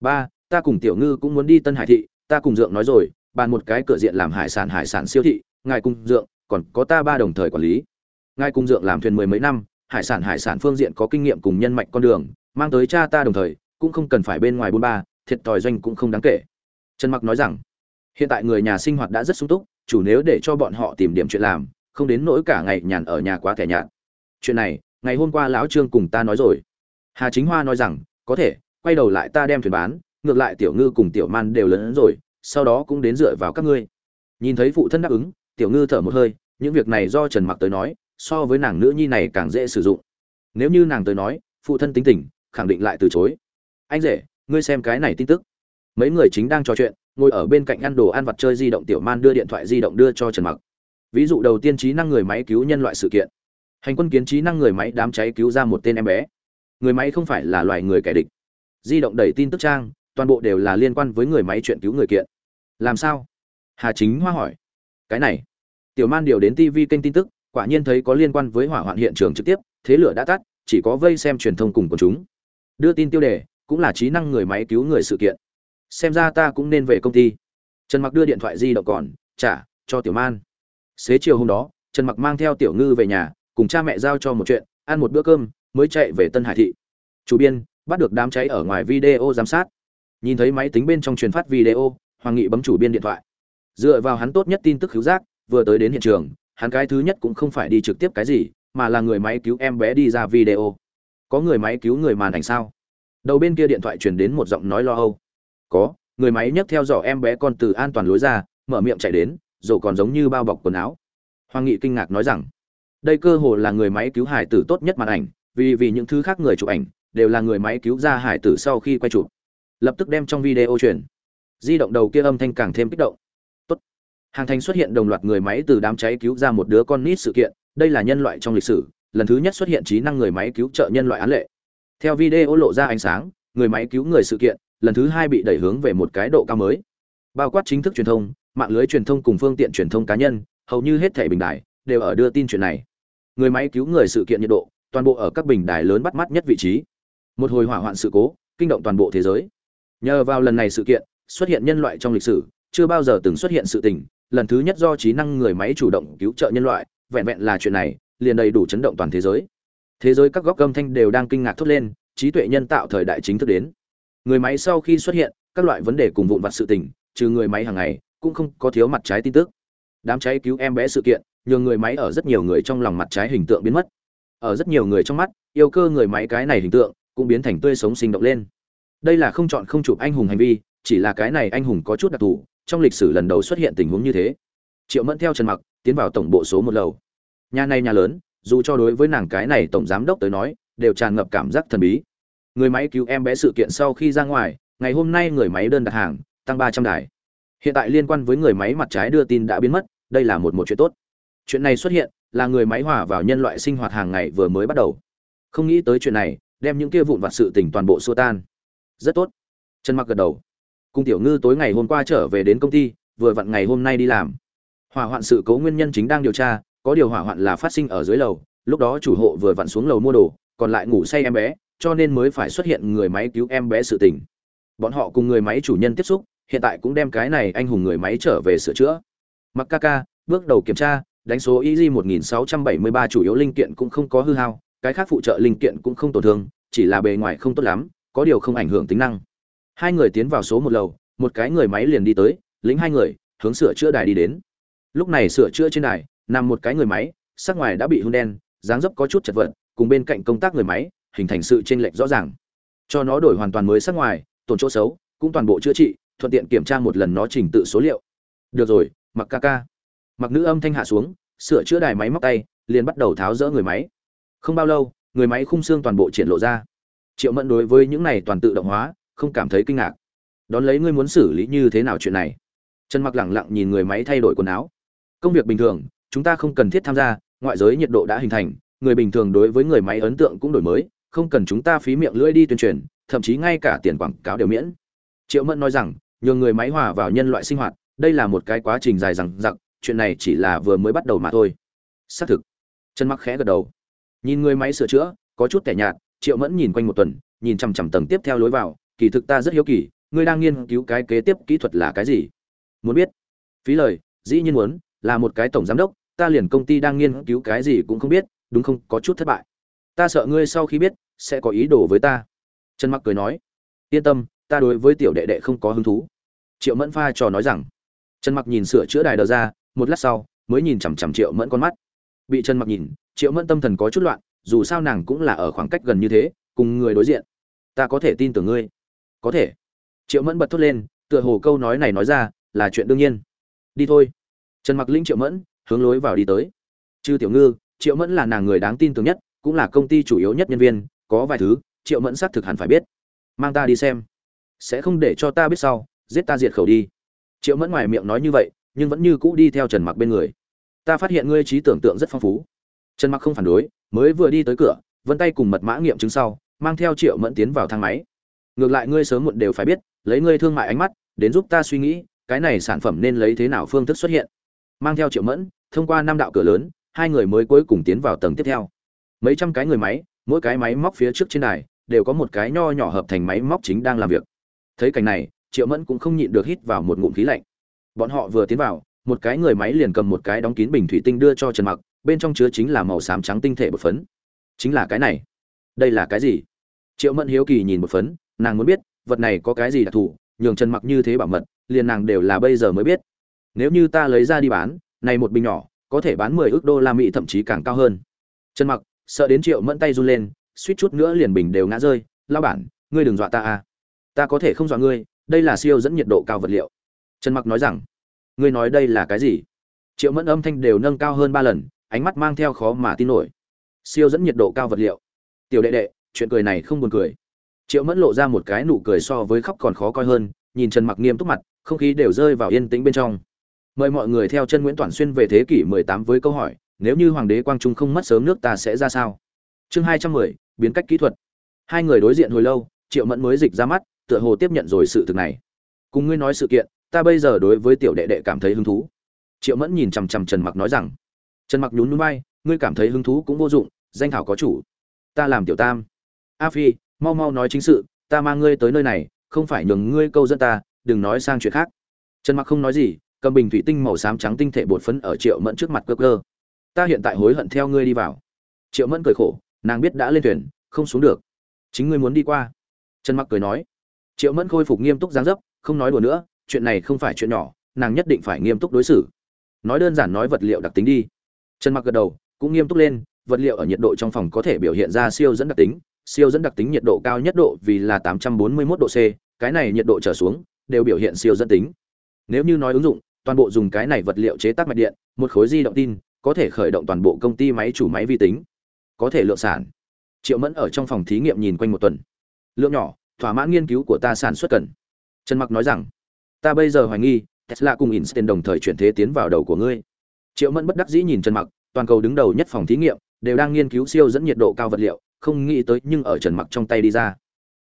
Ba ta cùng tiểu ngư cũng muốn đi tân hải thị ta cùng dượng nói rồi bàn một cái cửa diện làm hải sản hải sản siêu thị ngài cùng dượng còn có ta ba đồng thời quản lý ngài cùng dượng làm thuyền mười mấy năm, hải sản hải sản phương diện có kinh nghiệm cùng nhân mạch con đường, mang tới cha ta đồng thời, cũng không cần phải bên ngoài bôn ba, thiệt thòi doanh cũng không đáng kể. Trần mặc nói rằng, hiện tại người nhà sinh hoạt đã rất sung túc, chủ nếu để cho bọn họ tìm điểm chuyện làm, không đến nỗi cả ngày nhàn ở nhà quá thẻ nhạt. Chuyện này, ngày hôm qua lão trương cùng ta nói rồi. Hà chính hoa nói rằng, có thể, quay đầu lại ta đem thuyền bán, ngược lại tiểu ngư cùng tiểu man đều lớn hơn rồi, sau đó cũng đến dựa vào các ngươi. Nhìn thấy phụ thân đáp ứng, tiểu ngư thở một hơi, những việc này do trần mặc tới nói so với nàng nữ nhi này càng dễ sử dụng. Nếu như nàng tới nói, phụ thân tính tình, khẳng định lại từ chối. Anh rể, ngươi xem cái này tin tức. Mấy người chính đang trò chuyện, ngồi ở bên cạnh ăn đồ ăn vặt chơi di động tiểu man đưa điện thoại di động đưa cho trần mặc. Ví dụ đầu tiên trí năng người máy cứu nhân loại sự kiện. Hành quân kiến trí năng người máy đám cháy cứu ra một tên em bé. Người máy không phải là loài người kẻ địch. Di động đẩy tin tức trang, toàn bộ đều là liên quan với người máy chuyện cứu người kiện. Làm sao? Hà chính hoa hỏi. Cái này. Tiểu man điều đến tv kênh tin tức quả nhiên thấy có liên quan với hỏa hoạn hiện trường trực tiếp, thế lửa đã tắt, chỉ có vây xem truyền thông cùng của chúng. Đưa tin tiêu đề, cũng là trí năng người máy cứu người sự kiện. Xem ra ta cũng nên về công ty. Trần mặc đưa điện thoại di động còn, trả, cho tiểu man. Xế chiều hôm đó, trần mặc mang theo tiểu ngư về nhà, cùng cha mẹ giao cho một chuyện, ăn một bữa cơm, mới chạy về tân hải thị. Chủ biên, bắt được đám cháy ở ngoài video giám sát. Nhìn thấy máy tính bên trong truyền phát video, hoàng nghị bấm chủ biên điện thoại. Dựa vào hắn tốt nhất tin tức cứu giác, vừa tới đến hiện trường hắn cái thứ nhất cũng không phải đi trực tiếp cái gì, mà là người máy cứu em bé đi ra video. Có người máy cứu người màn ảnh sao? Đầu bên kia điện thoại truyền đến một giọng nói lo âu. Có, người máy nhấc theo dõi em bé con từ an toàn lối ra, mở miệng chạy đến rồi còn giống như bao bọc quần áo. Hoàng nghị kinh ngạc nói rằng, đây cơ hồ là người máy cứu hải tử tốt nhất màn ảnh, vì vì những thứ khác người chụp ảnh, đều là người máy cứu ra hải tử sau khi quay chụp. Lập tức đem trong video truyền. Di động đầu kia âm thanh càng thêm kích động hàng thành xuất hiện đồng loạt người máy từ đám cháy cứu ra một đứa con nít sự kiện, đây là nhân loại trong lịch sử, lần thứ nhất xuất hiện trí năng người máy cứu trợ nhân loại án lệ. Theo video lộ ra ánh sáng, người máy cứu người sự kiện, lần thứ hai bị đẩy hướng về một cái độ cao mới. Bao quát chính thức truyền thông, mạng lưới truyền thông cùng phương tiện truyền thông cá nhân, hầu như hết thảy bình đài đều ở đưa tin chuyện này. Người máy cứu người sự kiện nhiệt độ, toàn bộ ở các bình đài lớn bắt mắt nhất vị trí. Một hồi hỏa hoạn sự cố, kinh động toàn bộ thế giới. Nhờ vào lần này sự kiện, xuất hiện nhân loại trong lịch sử, chưa bao giờ từng xuất hiện sự tình lần thứ nhất do trí năng người máy chủ động cứu trợ nhân loại, vẹn vẹn là chuyện này, liền đầy đủ chấn động toàn thế giới. Thế giới các góc âm thanh đều đang kinh ngạc thốt lên, trí tuệ nhân tạo thời đại chính thức đến. Người máy sau khi xuất hiện, các loại vấn đề cùng vụn vặt sự tình, trừ người máy hàng ngày, cũng không có thiếu mặt trái tin tức. Đám cháy cứu em bé sự kiện, nhường người máy ở rất nhiều người trong lòng mặt trái hình tượng biến mất. Ở rất nhiều người trong mắt, yêu cơ người máy cái này hình tượng, cũng biến thành tươi sống sinh động lên. Đây là không chọn không chụp anh hùng hành vi, chỉ là cái này anh hùng có chút đặc thù trong lịch sử lần đầu xuất hiện tình huống như thế. Triệu mẫn theo trần mặc tiến vào tổng bộ số một lầu. Nhà này nhà lớn, dù cho đối với nàng cái này tổng giám đốc tới nói, đều tràn ngập cảm giác thần bí. Người máy cứu em bé sự kiện sau khi ra ngoài, ngày hôm nay người máy đơn đặt hàng, tăng ba trăm đài. Hiện tại liên quan với người máy mặt trái đưa tin đã biến mất, đây là một một chuyện tốt. Chuyện này xuất hiện, là người máy hòa vào nhân loại sinh hoạt hàng ngày vừa mới bắt đầu. Không nghĩ tới chuyện này, đem những kia vụn vặt sự tình toàn bộ xua tan. Rất tốt. Trần mặc gật đầu cung tiểu ngư tối ngày hôm qua trở về đến công ty, vừa vặn ngày hôm nay đi làm. Hỏa hoạn sự cố nguyên nhân chính đang điều tra, có điều hỏa hoạn là phát sinh ở dưới lầu, lúc đó chủ hộ vừa vặn xuống lầu mua đồ, còn lại ngủ say em bé, cho nên mới phải xuất hiện người máy cứu em bé sự tình. Bọn họ cùng người máy chủ nhân tiếp xúc, hiện tại cũng đem cái này anh hùng người máy trở về sửa chữa. Mặc ca ca, bước đầu kiểm tra, đánh số easy 1673 chủ yếu linh kiện cũng không có hư hao, cái khác phụ trợ linh kiện cũng không tổn thương, chỉ là bề ngoài không tốt lắm, có điều không ảnh hưởng tính năng hai người tiến vào số một lầu, một cái người máy liền đi tới, lính hai người, hướng sửa chữa đài đi đến. Lúc này sửa chữa trên đài, nằm một cái người máy, sắc ngoài đã bị hôn đen, dáng dấp có chút chật vật, cùng bên cạnh công tác người máy, hình thành sự chênh lệch rõ ràng. Cho nó đổi hoàn toàn mới sắc ngoài, tổn chỗ xấu, cũng toàn bộ chữa trị, thuận tiện kiểm tra một lần nó trình tự số liệu. Được rồi, mặc ca ca. Mặc nữ âm thanh hạ xuống, sửa chữa đài máy móc tay, liền bắt đầu tháo rỡ người máy. Không bao lâu, người máy khung xương toàn bộ triển lộ ra. Triệu mẫn đối với những này toàn tự động hóa không cảm thấy kinh ngạc. Đón lấy ngươi muốn xử lý như thế nào chuyện này? Trần mặc lẳng lặng nhìn người máy thay đổi quần áo. Công việc bình thường, chúng ta không cần thiết tham gia, ngoại giới nhiệt độ đã hình thành, người bình thường đối với người máy ấn tượng cũng đổi mới, không cần chúng ta phí miệng lưỡi đi tuyên truyền, thậm chí ngay cả tiền quảng cáo đều miễn. Triệu mẫn nói rằng, nhờ người máy hòa vào nhân loại sinh hoạt, đây là một cái quá trình dài dằng dặc, chuyện này chỉ là vừa mới bắt đầu mà thôi. Xác thực. Chân mắc khẽ gật đầu. Nhìn người máy sửa chữa, có chút tẻ nhạt, triệu mẫn nhìn quanh một tuần, nhìn chằm chằm tầng tiếp theo lối vào kỳ thực ta rất hiếu kỳ, ngươi đang nghiên cứu cái kế tiếp kỹ thuật là cái gì? Muốn biết. Phí lời, dĩ nhiên muốn, là một cái tổng giám đốc, ta liền công ty đang nghiên cứu cái gì cũng không biết, đúng không? Có chút thất bại. Ta sợ ngươi sau khi biết, sẽ có ý đồ với ta. Trần mặc cười nói. Yên tâm, ta đối với tiểu đệ đệ không có hứng thú. Triệu mẫn pha trò nói rằng. Trần mặc nhìn sửa chữa đài đờ ra, một lát sau, mới nhìn chằm chằm triệu mẫn con mắt. Bị trần mặc nhìn, triệu mẫn tâm thần có chút loạn, dù sao nàng cũng là ở khoảng cách gần như thế, cùng người đối diện. Ta có thể tin tưởng ngươi có thể. Triệu mẫn bật thốt lên, tựa hồ câu nói này nói ra là chuyện đương nhiên. Đi thôi. Trần mặc linh triệu mẫn, hướng lối vào đi tới. Chư tiểu ngư, triệu mẫn là nàng người đáng tin tưởng nhất, cũng là công ty chủ yếu nhất nhân viên, có vài thứ, triệu mẫn xác thực hẳn phải biết. Mang ta đi xem. Sẽ không để cho ta biết sau, giết ta diệt khẩu đi. Triệu mẫn ngoài miệng nói như vậy, nhưng vẫn như cũ đi theo trần mặc bên người. Ta phát hiện ngươi trí tưởng tượng rất phong phú. Trần mặc không phản đối, mới vừa đi tới cửa, vân tay cùng mật mã nghiệm chứng sau, mang theo triệu mẫn tiến vào thang máy ngược lại ngươi sớm muộn đều phải biết, lấy ngươi thương mại ánh mắt, đến giúp ta suy nghĩ, cái này sản phẩm nên lấy thế nào phương thức xuất hiện. Mang theo triệu mẫn, thông qua năm đạo cửa lớn, hai người mới cuối cùng tiến vào tầng tiếp theo. Mấy trăm cái người máy, mỗi cái máy móc phía trước trên đài, đều có một cái nho nhỏ hợp thành máy móc chính đang làm việc. Thấy cảnh này, triệu mẫn cũng không nhịn được hít vào một ngụm khí lạnh. Bọn họ vừa tiến vào, một cái người máy liền cầm một cái đóng kín bình thủy tinh đưa cho trần mặc, bên trong chứa chính là màu xám trắng tinh thể bột phấn. Chính là cái này. Đây là cái gì? Triệu mẫn hiếu kỳ nhìn bột phấn nàng muốn biết, vật này có cái gì đặc thù, nhường trần mặc như thế bảo mật, liền nàng đều là bây giờ mới biết. Nếu như ta lấy ra đi bán, này một bình nhỏ, có thể bán 10 ức đô la mỹ, thậm chí càng cao hơn. Trần mặc, sợ đến triệu mẫn tay run lên, suýt chút nữa liền bình đều ngã rơi. Lao bản, ngươi đừng dọa ta à. Ta có thể không dọa ngươi, đây là siêu dẫn nhiệt độ cao vật liệu. Trần mặc nói rằng, ngươi nói đây là cái gì? Triệu mẫn âm thanh đều nâng cao hơn ba lần, ánh mắt mang theo khó mà tin nổi. Siêu dẫn nhiệt độ cao vật liệu. Tiểu đệ đệ, chuyện cười này không buồn cười triệu mẫn lộ ra một cái nụ cười so với khóc còn khó coi hơn nhìn trần mặc nghiêm túc mặt không khí đều rơi vào yên tĩnh bên trong. Mời mọi người theo chân nguyễn toàn xuyên về thế kỷ 18 với câu hỏi nếu như hoàng đế quang trung không mất sớm nước ta sẽ ra sao? Chương 210, biến cách kỹ thuật. Hai người đối diện hồi lâu triệu mẫn mới dịch ra mắt tựa hồ tiếp nhận rồi sự thực này. Cùng ngươi nói sự kiện ta bây giờ đối với tiểu đệ đệ cảm thấy hứng thú. Triệu mẫn nhìn chằm chằm trần mặc nói rằng trần mặc nhún núi bay ngươi cảm thấy hứng thú cũng vô dụng danh thảo có chủ. Ta làm tiểu tam. A phi mau mau nói chính sự, ta mang ngươi tới nơi này, không phải nhường ngươi câu dẫn ta, đừng nói sang chuyện khác. Trần mặc không nói gì, cầm bình thủy tinh màu xám trắng tinh thể bột phấn ở triệu mẫn trước mặt cơ cơ. Ta hiện tại hối hận theo ngươi đi vào. Triệu mẫn cười khổ, nàng biết đã lên thuyền, không xuống được. Chính ngươi muốn đi qua. Trần mặc cười nói. Triệu mẫn khôi phục nghiêm túc dáng dấp, không nói đùa nữa, chuyện này không phải chuyện nhỏ, nàng nhất định phải nghiêm túc đối xử. Nói đơn giản nói vật liệu đặc tính đi. Trần mặc gật đầu, cũng nghiêm túc lên, vật liệu ở nhiệt độ trong phòng có thể biểu hiện ra siêu dẫn đặc tính siêu dẫn đặc tính nhiệt độ cao nhất độ vì là 841 độ C, cái này nhiệt độ trở xuống đều biểu hiện siêu dẫn tính. Nếu như nói ứng dụng, toàn bộ dùng cái này vật liệu chế tác mạch điện, một khối di động tin, có thể khởi động toàn bộ công ty máy chủ máy vi tính, có thể lượng sản. Triệu Mẫn ở trong phòng thí nghiệm nhìn quanh một tuần. Lượng nhỏ, thỏa mãn nghiên cứu của ta sản xuất cần. Trần Mặc nói rằng, ta bây giờ hoài nghi, Tesla cùng Einstein đồng thời chuyển thế tiến vào đầu của ngươi. Triệu Mẫn bất đắc dĩ nhìn Trần Mặc, toàn cầu đứng đầu nhất phòng thí nghiệm, đều đang nghiên cứu siêu dẫn nhiệt độ cao vật liệu, không nghĩ tới nhưng ở Trần Mặc trong tay đi ra.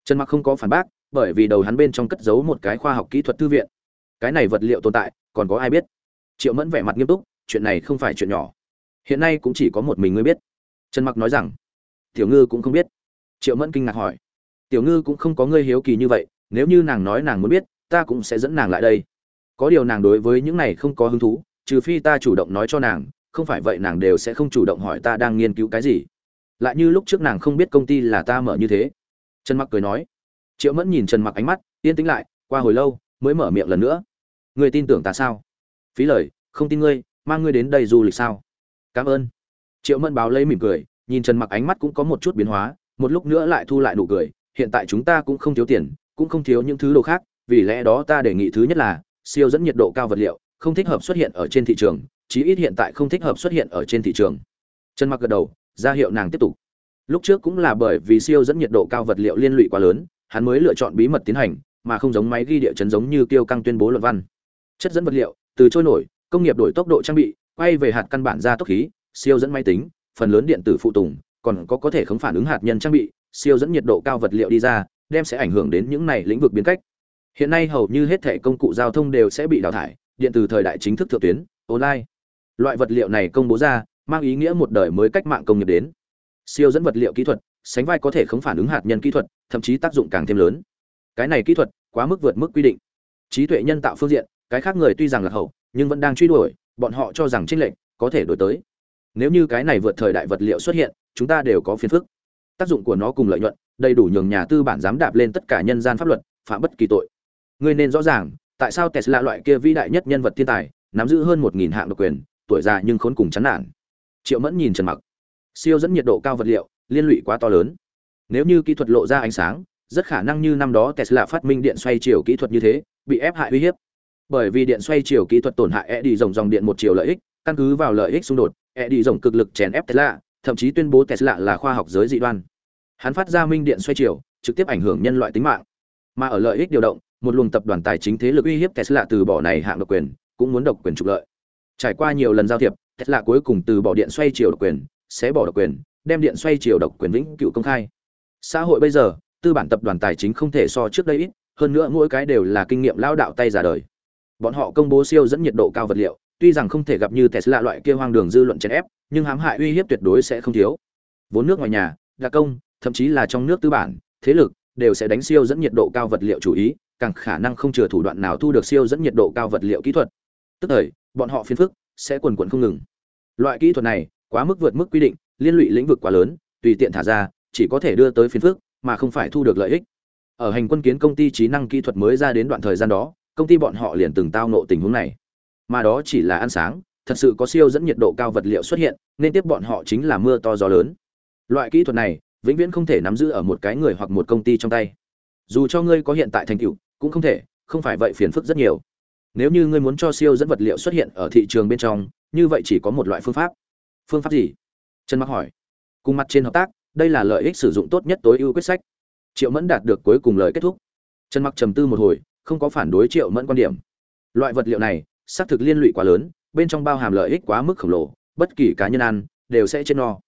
Trần Mặc không có phản bác, bởi vì đầu hắn bên trong cất giấu một cái khoa học kỹ thuật thư viện. Cái này vật liệu tồn tại, còn có ai biết? Triệu Mẫn vẻ mặt nghiêm túc, chuyện này không phải chuyện nhỏ. Hiện nay cũng chỉ có một mình ngươi biết. Trần Mặc nói rằng, Tiểu Ngư cũng không biết. Triệu Mẫn kinh ngạc hỏi, Tiểu Ngư cũng không có ngươi hiếu kỳ như vậy, nếu như nàng nói nàng muốn biết, ta cũng sẽ dẫn nàng lại đây. Có điều nàng đối với những này không có hứng thú, trừ phi ta chủ động nói cho nàng, không phải vậy nàng đều sẽ không chủ động hỏi ta đang nghiên cứu cái gì. Lại như lúc trước nàng không biết công ty là ta mở như thế. Trần mặc cười nói. Triệu mẫn nhìn trần mặc ánh mắt, yên tĩnh lại, qua hồi lâu, mới mở miệng lần nữa. Người tin tưởng ta sao? Phí lời, không tin ngươi, mang ngươi đến đây du lịch sao? Cảm ơn. Triệu mẫn báo lấy mỉm cười, nhìn trần mặc ánh mắt cũng có một chút biến hóa, một lúc nữa lại thu lại nụ cười. Hiện tại chúng ta cũng không thiếu tiền, cũng không thiếu những thứ đồ khác, vì lẽ đó ta đề nghị thứ nhất là siêu dẫn nhiệt độ cao vật liệu, không thích hợp xuất hiện ở trên thị trường chí ít hiện tại không thích hợp xuất hiện ở trên thị trường. Trần mặc gật đầu, ra hiệu nàng tiếp tục. Lúc trước cũng là bởi vì siêu dẫn nhiệt độ cao vật liệu liên lụy quá lớn, hắn mới lựa chọn bí mật tiến hành, mà không giống máy ghi địa chấn giống như tiêu căng tuyên bố luận văn. Chất dẫn vật liệu, từ trôi nổi, công nghiệp đổi tốc độ trang bị, quay về hạt căn bản ra tốc khí, siêu dẫn máy tính, phần lớn điện tử phụ tùng, còn có có thể khống phản ứng hạt nhân trang bị, siêu dẫn nhiệt độ cao vật liệu đi ra, đem sẽ ảnh hưởng đến những này lĩnh vực biến cách. Hiện nay hầu như hết thể công cụ giao thông đều sẽ bị đào thải, điện tử thời đại chính thức thượng tuyến, online loại vật liệu này công bố ra, mang ý nghĩa một đời mới cách mạng công nghiệp đến. Siêu dẫn vật liệu kỹ thuật, sánh vai có thể không phản ứng hạt nhân kỹ thuật, thậm chí tác dụng càng thêm lớn. Cái này kỹ thuật, quá mức vượt mức quy định. Trí tuệ nhân tạo phương diện, cái khác người tuy rằng là hậu, nhưng vẫn đang truy đuổi, bọn họ cho rằng tranh lệch có thể đổi tới. Nếu như cái này vượt thời đại vật liệu xuất hiện, chúng ta đều có phiền phức. Tác dụng của nó cùng lợi nhuận, đầy đủ nhường nhà tư bản dám đạp lên tất cả nhân gian pháp luật, phạm bất kỳ tội. Ngươi nên rõ ràng, tại sao tesla loại kia vĩ đại nhất nhân vật thiên tài, nắm giữ hơn một nghìn hạng độc quyền tuổi già nhưng khốn cùng chán nản. Triệu mẫn nhìn trần mặc. Siêu dẫn nhiệt độ cao vật liệu liên lụy quá to lớn. Nếu như kỹ thuật lộ ra ánh sáng rất khả năng như năm đó tesla phát minh điện xoay chiều kỹ thuật như thế bị ép hại uy hiếp. Bởi vì điện xoay chiều kỹ thuật tổn hại e đi dòng dòng điện một chiều lợi ích căn cứ vào lợi ích xung đột e đi dòng cực lực chèn ép tesla thậm chí tuyên bố tesla là khoa học giới dị đoan. Hắn phát ra minh điện xoay chiều trực tiếp ảnh hưởng nhân loại tính mạng. Mà ở lợi ích điều động một luồng tập đoàn tài chính thế lực uy hiếp Tesla từ bỏ này hạng độc quyền, cũng muốn độc quyền trục lợi. Trải qua nhiều lần giao thiệp, Tesla cuối cùng từ bỏ điện xoay chiều độc quyền, sẽ bỏ độc quyền, đem điện xoay chiều độc quyền vĩnh cửu công khai. Xã hội bây giờ, tư bản tập đoàn tài chính không thể so trước đây ít, hơn nữa mỗi cái đều là kinh nghiệm lao đạo tay già đời. Bọn họ công bố siêu dẫn nhiệt độ cao vật liệu, tuy rằng không thể gặp như Tesla loại kia hoang đường dư luận chèn ép, nhưng hãm hại uy hiếp tuyệt đối sẽ không thiếu. Vốn nước ngoài nhà, đặc công, thậm chí là trong nước tư bản, thế lực đều sẽ đánh siêu dẫn nhiệt độ cao vật liệu chủ ý, càng khả năng không chừa thủ đoạn nào thu được siêu dẫn nhiệt độ cao vật liệu kỹ thuật. Tức thời, bọn họ phiền phức sẽ quần quần không ngừng. Loại kỹ thuật này quá mức vượt mức quy định, liên lụy lĩnh vực quá lớn, tùy tiện thả ra, chỉ có thể đưa tới phiền phức, mà không phải thu được lợi ích. Ở hành quân kiến công ty trí năng kỹ thuật mới ra đến đoạn thời gian đó, công ty bọn họ liền từng tao nộ tình huống này. Mà đó chỉ là ăn sáng, thật sự có siêu dẫn nhiệt độ cao vật liệu xuất hiện, nên tiếp bọn họ chính là mưa to gió lớn. Loại kỹ thuật này, vĩnh viễn không thể nắm giữ ở một cái người hoặc một công ty trong tay. Dù cho ngươi có hiện tại thành tựu, cũng không thể, không phải vậy phiền phức rất nhiều. Nếu như ngươi muốn cho siêu dẫn vật liệu xuất hiện ở thị trường bên trong, như vậy chỉ có một loại phương pháp. Phương pháp gì? Trần Mặc hỏi. Cùng mặt trên hợp tác, đây là lợi ích sử dụng tốt nhất tối ưu quyết sách. Triệu Mẫn đạt được cuối cùng lời kết thúc. Trần Mặc trầm tư một hồi, không có phản đối Triệu Mẫn quan điểm. Loại vật liệu này, xác thực liên lụy quá lớn, bên trong bao hàm lợi ích quá mức khổng lồ, bất kỳ cá nhân ăn đều sẽ chết no.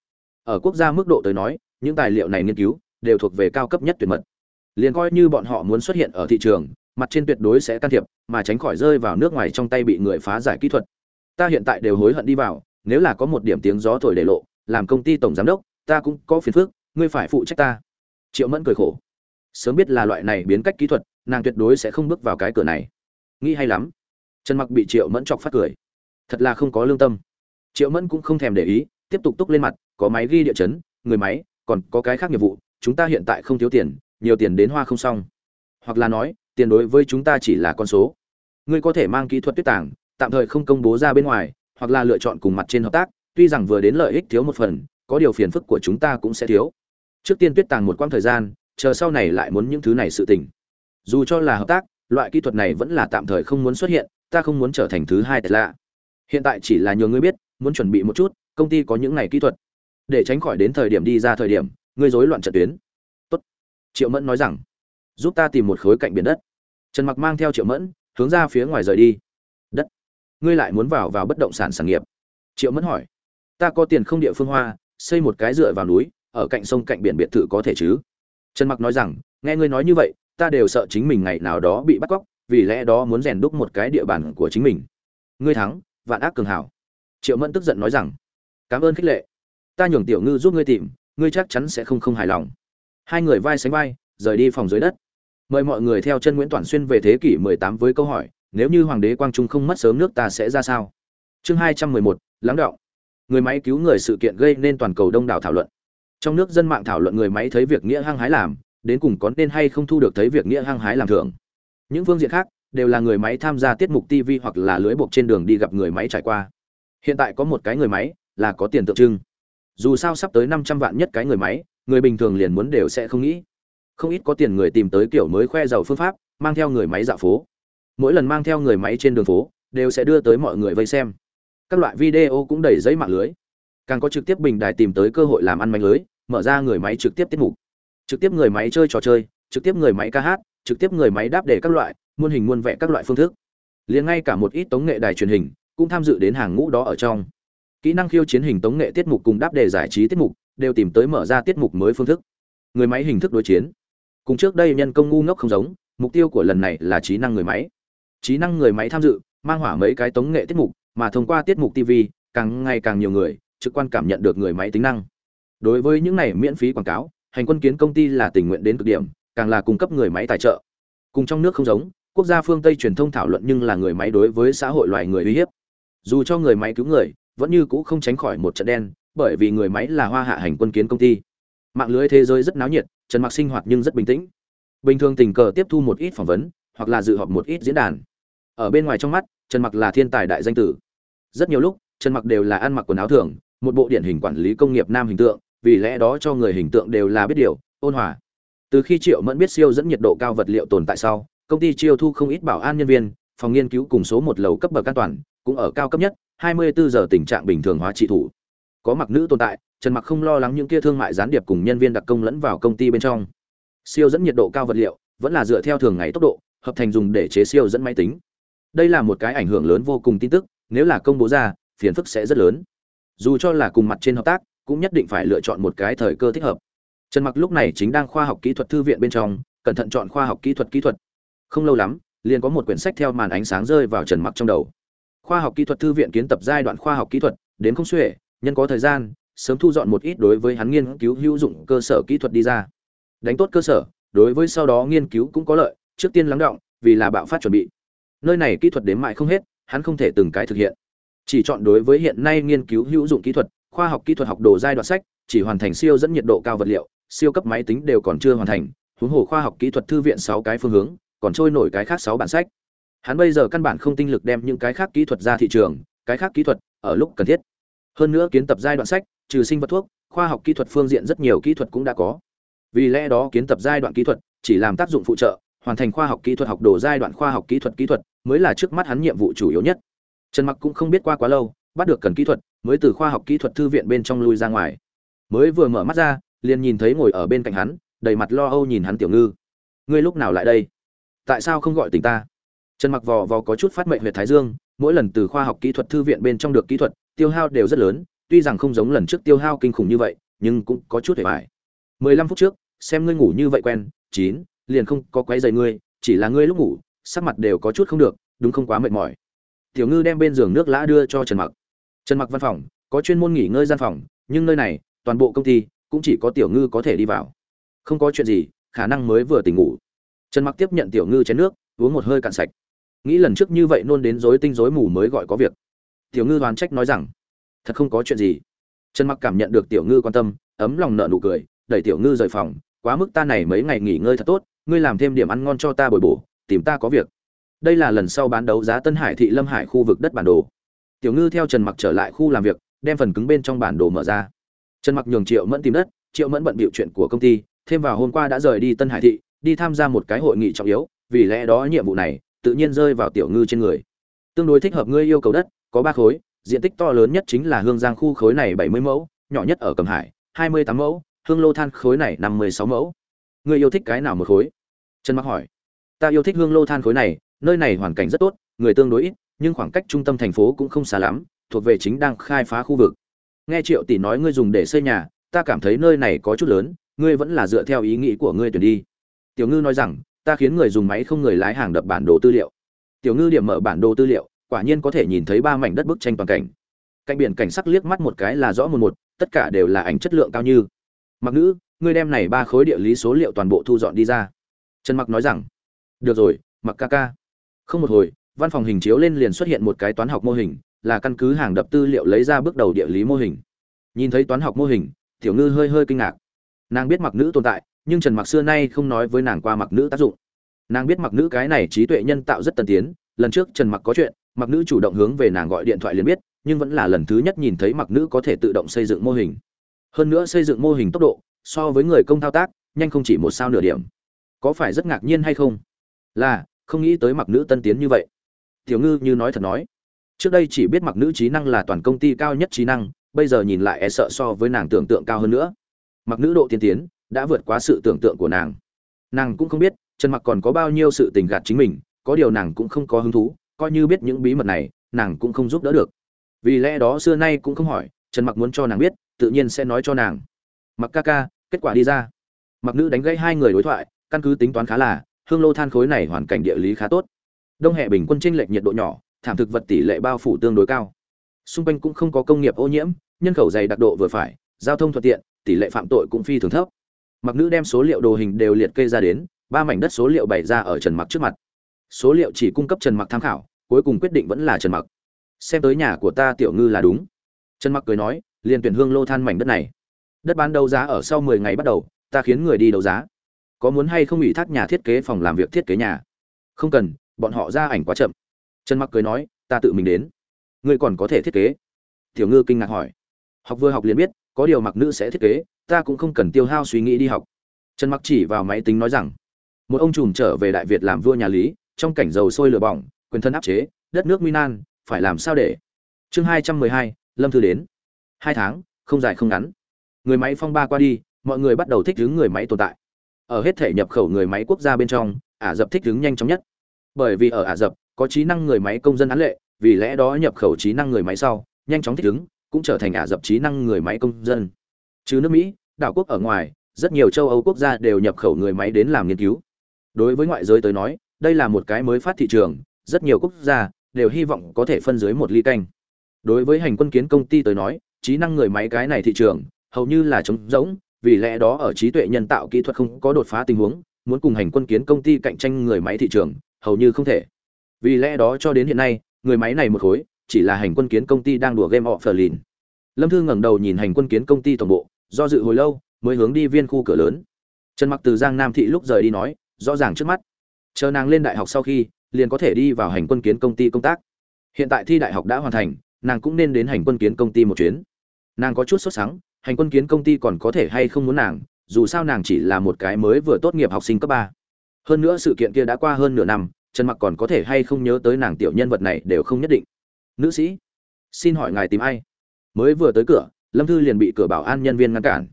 Ở quốc gia mức độ tới nói, những tài liệu này nghiên cứu đều thuộc về cao cấp nhất tuyệt mật. Liền coi như bọn họ muốn xuất hiện ở thị trường, mặt trên tuyệt đối sẽ can thiệp, mà tránh khỏi rơi vào nước ngoài trong tay bị người phá giải kỹ thuật. Ta hiện tại đều hối hận đi vào, nếu là có một điểm tiếng gió thổi để lộ, làm công ty tổng giám đốc, ta cũng có phiền phức, ngươi phải phụ trách ta. Triệu Mẫn cười khổ. Sớm biết là loại này biến cách kỹ thuật, nàng tuyệt đối sẽ không bước vào cái cửa này. Nghĩ hay lắm. Trần Mặc bị Triệu Mẫn chọc phát cười. Thật là không có lương tâm. Triệu Mẫn cũng không thèm để ý, tiếp tục túc lên mặt, có máy ghi địa chấn, người máy, còn có cái khác nghiệp vụ, chúng ta hiện tại không thiếu tiền, nhiều tiền đến hoa không xong. Hoặc là nói, tiền đối với chúng ta chỉ là con số. Ngươi có thể mang kỹ thuật tuyết tàng, tạm thời không công bố ra bên ngoài, hoặc là lựa chọn cùng mặt trên hợp tác, tuy rằng vừa đến lợi ích thiếu một phần, có điều phiền phức của chúng ta cũng sẽ thiếu. Trước tiên tuyết tàng một quãng thời gian, chờ sau này lại muốn những thứ này sự tình. Dù cho là hợp tác, loại kỹ thuật này vẫn là tạm thời không muốn xuất hiện, ta không muốn trở thành thứ hai tệ lạ. Hiện tại chỉ là nhờ ngươi biết, muốn chuẩn bị một chút, công ty có những này kỹ thuật, để tránh khỏi đến thời điểm đi ra thời điểm, ngươi rối loạn trận tuyến. Tốt. Triệu Mẫn nói rằng, giúp ta tìm một khối cạnh biển đất. Trần Mặc mang theo Triệu Mẫn, hướng ra phía ngoài rời đi. Đất. Ngươi lại muốn vào vào bất động sản sản nghiệp? Triệu Mẫn hỏi. Ta có tiền không địa phương hoa, xây một cái dựa vào núi, ở cạnh sông cạnh biển biệt thự có thể chứ? Trần Mặc nói rằng, nghe ngươi nói như vậy, ta đều sợ chính mình ngày nào đó bị bắt cóc, vì lẽ đó muốn rèn đúc một cái địa bàn của chính mình. Ngươi thắng, vạn ác cường hảo. Triệu Mẫn tức giận nói rằng, cảm ơn khích lệ, ta nhường tiểu ngư giúp ngươi tìm, ngươi chắc chắn sẽ không không hài lòng. Hai người vai sánh vai, rời đi phòng dưới đất. Mời mọi người theo chân Nguyễn Toản xuyên về thế kỷ 18 với câu hỏi, nếu như hoàng đế quang trung không mất sớm nước ta sẽ ra sao? Chương 211, lắng đọng. Người máy cứu người sự kiện gây nên toàn cầu đông đảo thảo luận. Trong nước dân mạng thảo luận người máy thấy việc nghĩa hăng hái làm, đến cùng có nên hay không thu được thấy việc nghĩa hăng hái làm thưởng. Những phương diện khác đều là người máy tham gia tiết mục TV hoặc là lưới buộc trên đường đi gặp người máy trải qua. Hiện tại có một cái người máy là có tiền tượng trưng. Dù sao sắp tới 500 vạn nhất cái người máy, người bình thường liền muốn đều sẽ không nghĩ. Không ít có tiền người tìm tới kiểu mới khoe giàu phương pháp, mang theo người máy dạo phố. Mỗi lần mang theo người máy trên đường phố, đều sẽ đưa tới mọi người vây xem. Các loại video cũng đầy giấy mạng lưới. Càng có trực tiếp bình đài tìm tới cơ hội làm ăn manh lưới, mở ra người máy trực tiếp tiết mục. Trực tiếp người máy chơi trò chơi, trực tiếp người máy ca hát, trực tiếp người máy đáp đề các loại, muôn hình muôn vẻ các loại phương thức. Liền ngay cả một ít tống nghệ đài truyền hình cũng tham dự đến hàng ngũ đó ở trong. Kỹ năng khiêu chiến hình tống nghệ tiết mục cùng đáp đề giải trí tiết mục đều tìm tới mở ra tiết mục mới phương thức. Người máy hình thức đối chiến. Cùng trước đây nhân công ngu ngốc không giống, mục tiêu của lần này là trí năng người máy. Trí năng người máy tham dự, mang hỏa mấy cái tống nghệ tiết mục, mà thông qua tiết mục TV, càng ngày càng nhiều người trực quan cảm nhận được người máy tính năng. Đối với những này miễn phí quảng cáo, hành quân kiến công ty là tình nguyện đến cực điểm, càng là cung cấp người máy tài trợ. Cùng trong nước không giống, quốc gia phương Tây truyền thông thảo luận nhưng là người máy đối với xã hội loài người uy hiếp. Dù cho người máy cứu người, vẫn như cũ không tránh khỏi một trận đen, bởi vì người máy là hoa hạ hành quân kiến công ty. Mạng lưới thế giới rất náo nhiệt, Trần Mặc sinh hoạt nhưng rất bình tĩnh. Bình thường tình cờ tiếp thu một ít phỏng vấn, hoặc là dự họp một ít diễn đàn. Ở bên ngoài trong mắt, Trần Mặc là thiên tài đại danh tử. Rất nhiều lúc, Trần Mặc đều là ăn mặc quần áo thường, một bộ điển hình quản lý công nghiệp nam hình tượng, vì lẽ đó cho người hình tượng đều là biết điều, ôn hòa. Từ khi Triệu Mẫn biết siêu dẫn nhiệt độ cao vật liệu tồn tại sau, công ty chiêu thu không ít bảo an nhân viên, phòng nghiên cứu cùng số một lầu cấp bậc an toàn, cũng ở cao cấp nhất, 24 giờ tình trạng bình thường hóa trị thủ. Có mặc nữ tồn tại, Trần Mặc không lo lắng những kia thương mại gián điệp cùng nhân viên đặc công lẫn vào công ty bên trong. Siêu dẫn nhiệt độ cao vật liệu, vẫn là dựa theo thường ngày tốc độ, hợp thành dùng để chế siêu dẫn máy tính. Đây là một cái ảnh hưởng lớn vô cùng tin tức nếu là công bố ra phiền phức sẽ rất lớn. Dù cho là cùng mặt trên hợp tác cũng nhất định phải lựa chọn một cái thời cơ thích hợp. Trần mặc lúc này chính đang khoa học kỹ thuật thư viện bên trong cẩn thận chọn khoa học kỹ thuật kỹ thuật. Không lâu lắm liền có một quyển sách theo màn ánh sáng rơi vào trần mặc trong đầu. Khoa học kỹ thuật thư viện kiến tập giai đoạn khoa học kỹ thuật đến không xuể nhân có thời gian sớm thu dọn một ít đối với hắn nghiên cứu hữu dụng cơ sở kỹ thuật đi ra. Đánh tốt cơ sở, đối với sau đó nghiên cứu cũng có lợi, trước tiên lắng động, vì là bạo phát chuẩn bị. Nơi này kỹ thuật đến mại không hết, hắn không thể từng cái thực hiện. Chỉ chọn đối với hiện nay nghiên cứu hữu dụng kỹ thuật, khoa học kỹ thuật học đồ giai đoạn sách, chỉ hoàn thành siêu dẫn nhiệt độ cao vật liệu, siêu cấp máy tính đều còn chưa hoàn thành, huống hồ khoa học kỹ thuật thư viện sáu cái phương hướng, còn trôi nổi cái khác sáu bản sách. Hắn bây giờ căn bản không tinh lực đem những cái khác kỹ thuật ra thị trường, cái khác kỹ thuật, ở lúc cần thiết. Hơn nữa kiến tập giai đoạn sách trừ sinh vật thuốc, khoa học kỹ thuật phương diện rất nhiều kỹ thuật cũng đã có. Vì lẽ đó kiến tập giai đoạn kỹ thuật chỉ làm tác dụng phụ trợ, hoàn thành khoa học kỹ thuật học đồ giai đoạn khoa học kỹ thuật kỹ thuật mới là trước mắt hắn nhiệm vụ chủ yếu nhất. Trần mặc cũng không biết qua quá lâu, bắt được cần kỹ thuật mới từ khoa học kỹ thuật thư viện bên trong lui ra ngoài. Mới vừa mở mắt ra, liền nhìn thấy ngồi ở bên cạnh hắn, đầy mặt lo âu nhìn hắn tiểu ngư. Ngươi lúc nào lại đây? Tại sao không gọi tỉnh ta? Trần mặc vò vò có chút phát mệnh huyệt thái dương, mỗi lần từ khoa học kỹ thuật thư viện bên trong được kỹ thuật, tiêu hao đều rất lớn tuy rằng không giống lần trước tiêu hao kinh khủng như vậy, nhưng cũng có chút hề bại 15 phút trước, xem ngươi ngủ như vậy quen, chín, liền không có quấy rầy ngươi, chỉ là ngươi lúc ngủ, sắc mặt đều có chút không được, đúng không quá mệt mỏi. Tiểu ngư đem bên giường nước lã đưa cho trần mặc. Trần mặc văn phòng, có chuyên môn nghỉ ngơi gian phòng, nhưng nơi này, toàn bộ công ty, cũng chỉ có tiểu ngư có thể đi vào. Không có chuyện gì, khả năng mới vừa tỉnh ngủ. Trần mặc tiếp nhận tiểu ngư chén nước, uống một hơi cạn sạch. Nghĩ lần trước như vậy nôn đến rối tinh rối mù mới gọi có việc. Tiểu ngư đoán trách nói rằng thật không có chuyện gì. Trần mặc cảm nhận được tiểu ngư quan tâm, ấm lòng nợ nụ cười, đẩy tiểu ngư rời phòng, quá mức ta này mấy ngày nghỉ ngơi thật tốt, ngươi làm thêm điểm ăn ngon cho ta bồi bổ, tìm ta có việc. Đây là lần sau bán đấu giá tân hải thị lâm hải khu vực đất bản đồ. Tiểu ngư theo trần mặc trở lại khu làm việc, đem phần cứng bên trong bản đồ mở ra. Trần mặc nhường triệu mẫn tìm đất, triệu mẫn bận bịu chuyện của công ty, thêm vào hôm qua đã rời đi tân hải thị, đi tham gia một cái hội nghị trọng yếu, vì lẽ đó nhiệm vụ này tự nhiên rơi vào tiểu ngư trên người. Tương đối thích hợp ngươi yêu cầu đất, có ba khối diện tích to lớn nhất chính là hương giang khu khối này bảy mươi mẫu, nhỏ nhất ở cầm hải, hai mươi tám mẫu, hương lô than khối này năm mươi sáu mẫu. Người yêu thích cái nào một khối? Trần mặc hỏi. Ta yêu thích hương lô than khối này, nơi này hoàn cảnh rất tốt, người tương đối ít, nhưng khoảng cách trung tâm thành phố cũng không xa lắm, thuộc về chính đang khai phá khu vực. Nghe triệu tỷ nói ngươi dùng để xây nhà, ta cảm thấy nơi này có chút lớn, ngươi vẫn là dựa theo ý nghĩ của ngươi tuyển đi. Tiểu ngư nói rằng, ta khiến người dùng máy không người lái hàng đập bản đồ tư liệu. Tiểu ngư điểm mở bản đồ tư liệu quả nhiên có thể nhìn thấy ba mảnh đất bức tranh toàn cảnh. Cạnh biển cảnh sắc liếc mắt một cái là rõ một một, tất cả đều là ảnh chất lượng cao như. Mặc nữ, ngươi đem này ba khối địa lý số liệu toàn bộ thu dọn đi ra. Trần mặc nói rằng, được rồi, mặc ca ca. Không một hồi, văn phòng hình chiếu lên liền xuất hiện một cái toán học mô hình, là căn cứ hàng đập tư liệu lấy ra bước đầu địa lý mô hình. Nhìn thấy toán học mô hình, tiểu ngư hơi hơi kinh ngạc. Nàng biết mặc nữ tồn tại, nhưng trần mặc xưa nay không nói với nàng qua mặc nữ tác dụng. Nàng biết mặc nữ cái này trí tuệ nhân tạo rất tân tiến, lần trước trần mặc có chuyện mặc nữ chủ động hướng về nàng gọi điện thoại liền biết, nhưng vẫn là lần thứ nhất nhìn thấy mặc nữ có thể tự động xây dựng mô hình. Hơn nữa xây dựng mô hình tốc độ, so với người công thao tác, nhanh không chỉ một sao nửa điểm. Có phải rất ngạc nhiên hay không? Là, không nghĩ tới mặc nữ tân tiến như vậy. Tiểu ngư như nói thật nói. Trước đây chỉ biết mặc nữ trí năng là toàn công ty cao nhất trí năng, bây giờ nhìn lại e sợ so với nàng tưởng tượng cao hơn nữa. Mặc nữ độ tiên tiến, đã vượt quá sự tưởng tượng của nàng. Nàng cũng không biết, trần mặc còn có bao nhiêu sự tình gạt chính mình, có điều nàng cũng không có hứng thú coi như biết những bí mật này, nàng cũng không giúp đỡ được. Vì lẽ đó xưa nay cũng không hỏi, trần mặc muốn cho nàng biết, tự nhiên sẽ nói cho nàng. Mặc ca ca, kết quả đi ra. Mặc nữ đánh gãy hai người đối thoại, căn cứ tính toán khá là, hương lô than khối này hoàn cảnh địa lý khá tốt. Đông hệ bình quân tranh lệch nhiệt độ nhỏ, thảm thực vật tỷ lệ bao phủ tương đối cao. Xung quanh cũng không có công nghiệp ô nhiễm, nhân khẩu dày đặc độ vừa phải, giao thông thuận tiện, tỷ lệ phạm tội cũng phi thường thấp. Mặc nữ đem số liệu đồ hình đều liệt kê ra đến, ba mảnh đất số liệu bày ra ở trần mặc trước mặt. Số liệu chỉ cung cấp trần mặc tham khảo cuối cùng quyết định vẫn là trần mặc. Xem tới nhà của ta tiểu ngư là đúng. Trần mặc cười nói, liền tuyển hương lô than mảnh đất này. Đất bán đấu giá ở sau 10 ngày bắt đầu, ta khiến người đi đấu giá. Có muốn hay không ủy thác nhà thiết kế phòng làm việc thiết kế nhà? Không cần, bọn họ ra ảnh quá chậm. Trần mặc cười nói, ta tự mình đến. Ngươi còn có thể thiết kế. Tiểu ngư kinh ngạc hỏi. Học vừa học liền biết, có điều mặc nữ sẽ thiết kế, ta cũng không cần tiêu hao suy nghĩ đi học. Trần mặc chỉ vào máy tính nói rằng, một ông trùm trở về đại việt làm vua nhà lý, trong cảnh dầu sôi lửa bỏng quyền thân áp chế, đất nước minan phải làm sao để? Chương hai trăm mười hai, lâm thư đến. Hai tháng, không dài không ngắn. Người máy phong ba qua đi, mọi người bắt đầu thích ứng người máy tồn tại. Ở hết thể nhập khẩu người máy quốc gia bên trong, ả dập thích ứng nhanh chóng nhất. Bởi vì ở ả rập, có trí năng người máy công dân án lệ, vì lẽ đó nhập khẩu trí năng người máy sau, nhanh chóng thích ứng, cũng trở thành ả rập trí năng người máy công dân. Chứ nước mỹ, đảo quốc ở ngoài, rất nhiều châu âu quốc gia đều nhập khẩu người máy đến làm nghiên cứu. Đối với ngoại giới tới nói, đây là một cái mới phát thị trường rất nhiều quốc gia đều hy vọng có thể phân dưới một ly canh. Đối với hành quân kiến công ty tới nói, trí năng người máy cái này thị trường, hầu như là trống rỗng, vì lẽ đó ở trí tuệ nhân tạo kỹ thuật không có đột phá tình huống, muốn cùng hành quân kiến công ty cạnh tranh người máy thị trường, hầu như không thể. Vì lẽ đó cho đến hiện nay, người máy này một khối, chỉ là hành quân kiến công ty đang đùa game họ phờ lìn lâm thư ngẩng đầu nhìn hành quân kiến công ty tổng bộ, do dự hồi lâu, mới hướng đi viên khu cửa lớn. Trần mặc từ giang nam thị lúc rời đi nói, rõ ràng trước mắt. Chờ nàng lên đại học sau khi liền có thể đi vào hành quân kiến công ty công tác. Hiện tại thi đại học đã hoàn thành, nàng cũng nên đến hành quân kiến công ty một chuyến. Nàng có chút sốt sắng, hành quân kiến công ty còn có thể hay không muốn nàng, dù sao nàng chỉ là một cái mới vừa tốt nghiệp học sinh cấp ba. Hơn nữa sự kiện kia đã qua hơn nửa năm, trần mặc còn có thể hay không nhớ tới nàng tiểu nhân vật này đều không nhất định. Nữ sĩ, xin hỏi ngài tìm ai? Mới vừa tới cửa, lâm thư liền bị cửa bảo an nhân viên ngăn cản.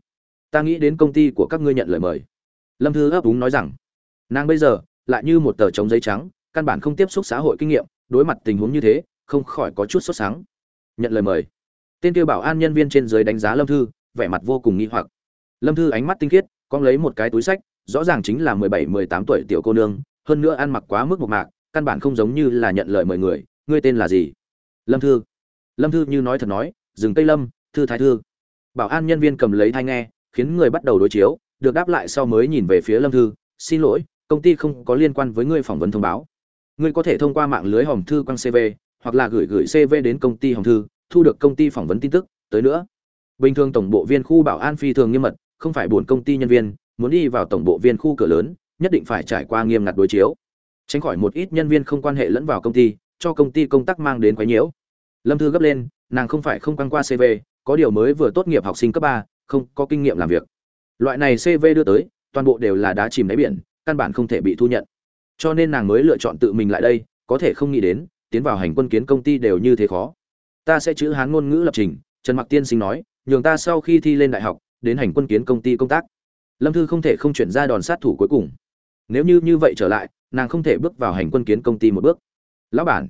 Ta nghĩ đến công ty của các ngươi nhận lời mời. Lâm thư ấp úng nói rằng, nàng bây giờ lại như một tờ trống giấy trắng căn bản không tiếp xúc xã hội kinh nghiệm, đối mặt tình huống như thế, không khỏi có chút sốt sáng. Nhận lời mời. Tên kêu bảo an nhân viên trên dưới đánh giá lâm thư, vẻ mặt vô cùng nghi hoặc. Lâm thư ánh mắt tinh khiết con lấy một cái túi sách, rõ ràng chính là mười bảy, mười tám tuổi tiểu cô nương, hơn nữa ăn mặc quá mức một mạc, căn bản không giống như là nhận lời mời người. Ngươi tên là gì? Lâm thư. Lâm thư như nói thật nói, dừng tây lâm, thư thái thư. Bảo an nhân viên cầm lấy thai nghe, khiến người bắt đầu đối chiếu, được đáp lại sau mới nhìn về phía lâm thư, xin lỗi, công ty không có liên quan với ngươi phỏng vấn thông báo ngươi có thể thông qua mạng lưới hòm thư quăng cv hoặc là gửi gửi cv đến công ty hòm thư, thu được công ty phỏng vấn tin tức, tới nữa. Bình thường tổng bộ viên khu bảo an phi thường nghiêm mật, không phải buồn công ty nhân viên, muốn đi vào tổng bộ viên khu cửa lớn, nhất định phải trải qua nghiêm ngặt đối chiếu. Tránh khỏi một ít nhân viên không quan hệ lẫn vào công ty, cho công ty công tác mang đến quấy nhiễu. Lâm thư gấp lên, nàng không phải không quăng qua cv có điều mới vừa tốt nghiệp học sinh cấp ba, không có kinh nghiệm làm việc. Loại này cv đưa tới, toàn bộ đều là đá chìm đáy biển, căn bản không thể bị thu nhận cho nên nàng mới lựa chọn tự mình lại đây, có thể không nghĩ đến, tiến vào hành quân kiến công ty đều như thế khó. Ta sẽ chữ hán ngôn ngữ lập trình, trần mặc tiên sinh nói, nhường ta sau khi thi lên đại học, đến hành quân kiến công ty công tác. Lâm thư không thể không chuyển ra đòn sát thủ cuối cùng. Nếu như như vậy trở lại, nàng không thể bước vào hành quân kiến công ty một bước. Lão bản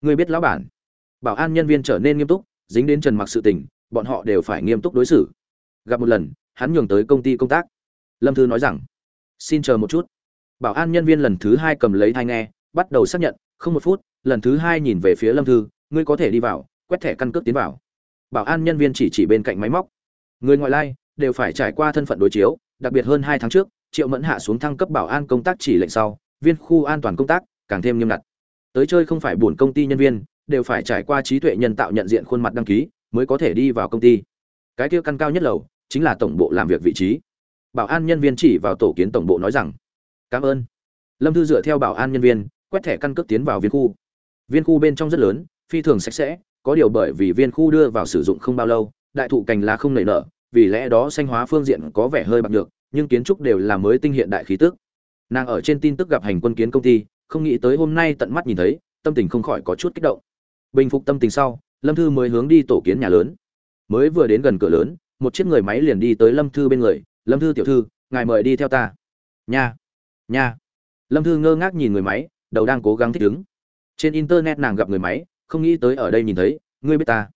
người biết lão bản. Bảo an nhân viên trở nên nghiêm túc, dính đến trần mặc sự tình, bọn họ đều phải nghiêm túc đối xử. Gặp một lần, hắn nhường tới công ty công tác. Lâm thư nói rằng, xin chờ một chút bảo an nhân viên lần thứ hai cầm lấy thai nghe, bắt đầu xác nhận, không một phút, lần thứ hai nhìn về phía lâm thư, ngươi có thể đi vào, quét thẻ căn cước tiến vào. Bảo an nhân viên chỉ chỉ bên cạnh máy móc. Người ngoại lai, đều phải trải qua thân phận đối chiếu, đặc biệt hơn hai tháng trước, triệu mẫn hạ xuống thăng cấp bảo an công tác chỉ lệnh sau, viên khu an toàn công tác càng thêm nghiêm ngặt. Tới chơi không phải buồn công ty nhân viên, đều phải trải qua trí tuệ nhân tạo nhận diện khuôn mặt đăng ký, mới có thể đi vào công ty. Cái kia căn cao nhất lầu, chính là tổng bộ làm việc vị trí. Bảo an nhân viên chỉ vào tổ kiến tổng bộ nói rằng cảm ơn. Lâm thư dựa theo bảo an nhân viên, quét thẻ căn cước tiến vào viên khu. Viên khu bên trong rất lớn, phi thường sạch sẽ, có điều bởi vì viên khu đưa vào sử dụng không bao lâu, đại thụ cành lá không nảy nở, vì lẽ đó xanh hóa phương diện có vẻ hơi bạc được nhưng kiến trúc đều là mới tinh hiện đại khí tức. Nàng ở trên tin tức gặp hành quân kiến công ty, không nghĩ tới hôm nay tận mắt nhìn thấy, tâm tình không khỏi có chút kích động. Bình phục tâm tình sau, lâm thư mới hướng đi tổ kiến nhà lớn. Mới vừa đến gần cửa lớn, một chiếc người máy liền đi tới lâm thư bên người, lâm thư tiểu thư, ngài mời đi theo ta. Nha nha. Lâm thư ngơ ngác nhìn người máy, đầu đang cố gắng thích ứng. Trên internet nàng gặp người máy, không nghĩ tới ở đây nhìn thấy, ngươi biết ta?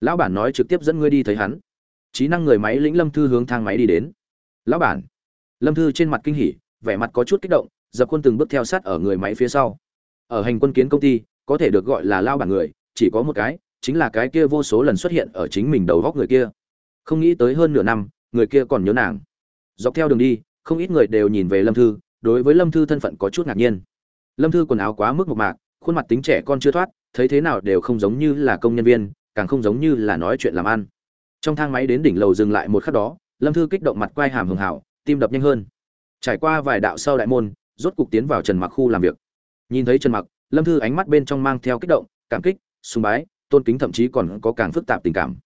Lão bản nói trực tiếp dẫn ngươi đi thấy hắn. Trí năng người máy lĩnh lâm thư hướng thang máy đi đến. Lão bản. Lâm thư trên mặt kinh hỉ, vẻ mặt có chút kích động, dập quân từng bước theo sát ở người máy phía sau. Ở hành quân kiến công ty, có thể được gọi là lao bản người, chỉ có một cái, chính là cái kia vô số lần xuất hiện ở chính mình đầu góc người kia. Không nghĩ tới hơn nửa năm, người kia còn nhớ nàng. Dọc theo đường đi, không ít người đều nhìn về lâm thư đối với lâm thư thân phận có chút ngạc nhiên. Lâm thư quần áo quá mức một mạc, khuôn mặt tính trẻ con chưa thoát, thấy thế nào đều không giống như là công nhân viên, càng không giống như là nói chuyện làm ăn. Trong thang máy đến đỉnh lầu dừng lại một khắc đó, lâm thư kích động mặt quay hàm hường hảo, tim đập nhanh hơn. Trải qua vài đạo sau đại môn, rốt cục tiến vào trần mặc khu làm việc. Nhìn thấy trần mặc, lâm thư ánh mắt bên trong mang theo kích động, cảm kích, sùng bái, tôn kính thậm chí còn có càng phức tạp tình cảm.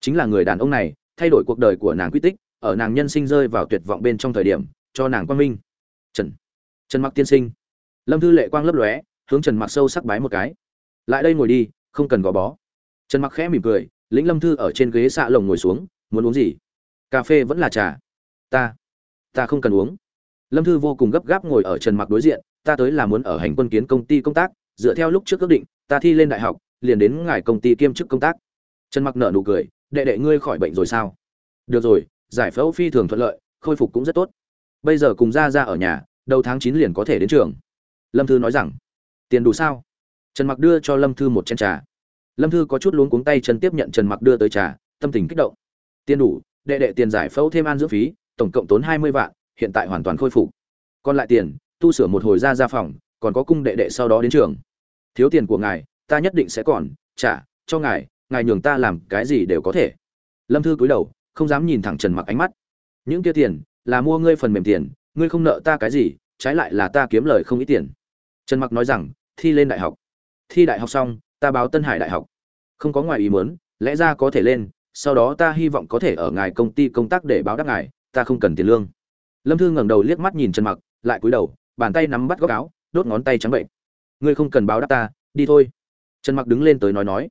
Chính là người đàn ông này, thay đổi cuộc đời của nàng quy tích, ở nàng nhân sinh rơi vào tuyệt vọng bên trong thời điểm, cho nàng quan minh trần. Trần mặc tiên sinh. Lâm thư lệ quang lấp lóe, hướng trần mặc sâu sắc bái một cái. Lại đây ngồi đi, không cần gò bó. Trần mặc khẽ mỉm cười, lĩnh lâm thư ở trên ghế xạ lồng ngồi xuống, muốn uống gì? Cà phê vẫn là trà. Ta. Ta không cần uống. Lâm thư vô cùng gấp gáp ngồi ở trần mặc đối diện, ta tới là muốn ở hành quân kiến công ty công tác, dựa theo lúc trước ước định, ta thi lên đại học, liền đến ngài công ty kiêm chức công tác. Trần mặc nở nụ cười, đệ đệ ngươi khỏi bệnh rồi sao? Được rồi, giải phẫu phi thường thuận lợi, khôi phục cũng rất tốt bây giờ cùng ra ra ở nhà, đầu tháng chín liền có thể đến trường. Lâm thư nói rằng, tiền đủ sao? Trần mặc đưa cho lâm thư một chén trà. Lâm thư có chút luống cuống tay chân tiếp nhận trần mặc đưa tới trà, tâm tình kích động. Tiền đủ, đệ đệ tiền giải phẫu thêm an dưỡng phí, tổng cộng tốn hai mươi vạn, hiện tại hoàn toàn khôi phục. Còn lại tiền, tu sửa một hồi ra ra phòng, còn có cung đệ đệ sau đó đến trường. Thiếu tiền của ngài, ta nhất định sẽ còn, trả, cho ngài ngài nhường ta làm cái gì đều có thể. Lâm thư cúi đầu, không dám nhìn thẳng trần mặc ánh mắt. Những kia tiền là mua ngươi phần mềm tiền, ngươi không nợ ta cái gì, trái lại là ta kiếm lời không ít tiền. Trần mặc nói rằng, thi lên đại học. Thi đại học xong, ta báo tân hải đại học. Không có ngoài ý muốn, lẽ ra có thể lên, sau đó ta hy vọng có thể ở ngài công ty công tác để báo đáp ngài, ta không cần tiền lương. Lâm thư ngẩng đầu liếc mắt nhìn trần mặc, lại cúi đầu, bàn tay nắm bắt góc áo, đốt ngón tay trắng bệnh. Ngươi không cần báo đáp ta, đi thôi. Trần mặc đứng lên tới nói nói.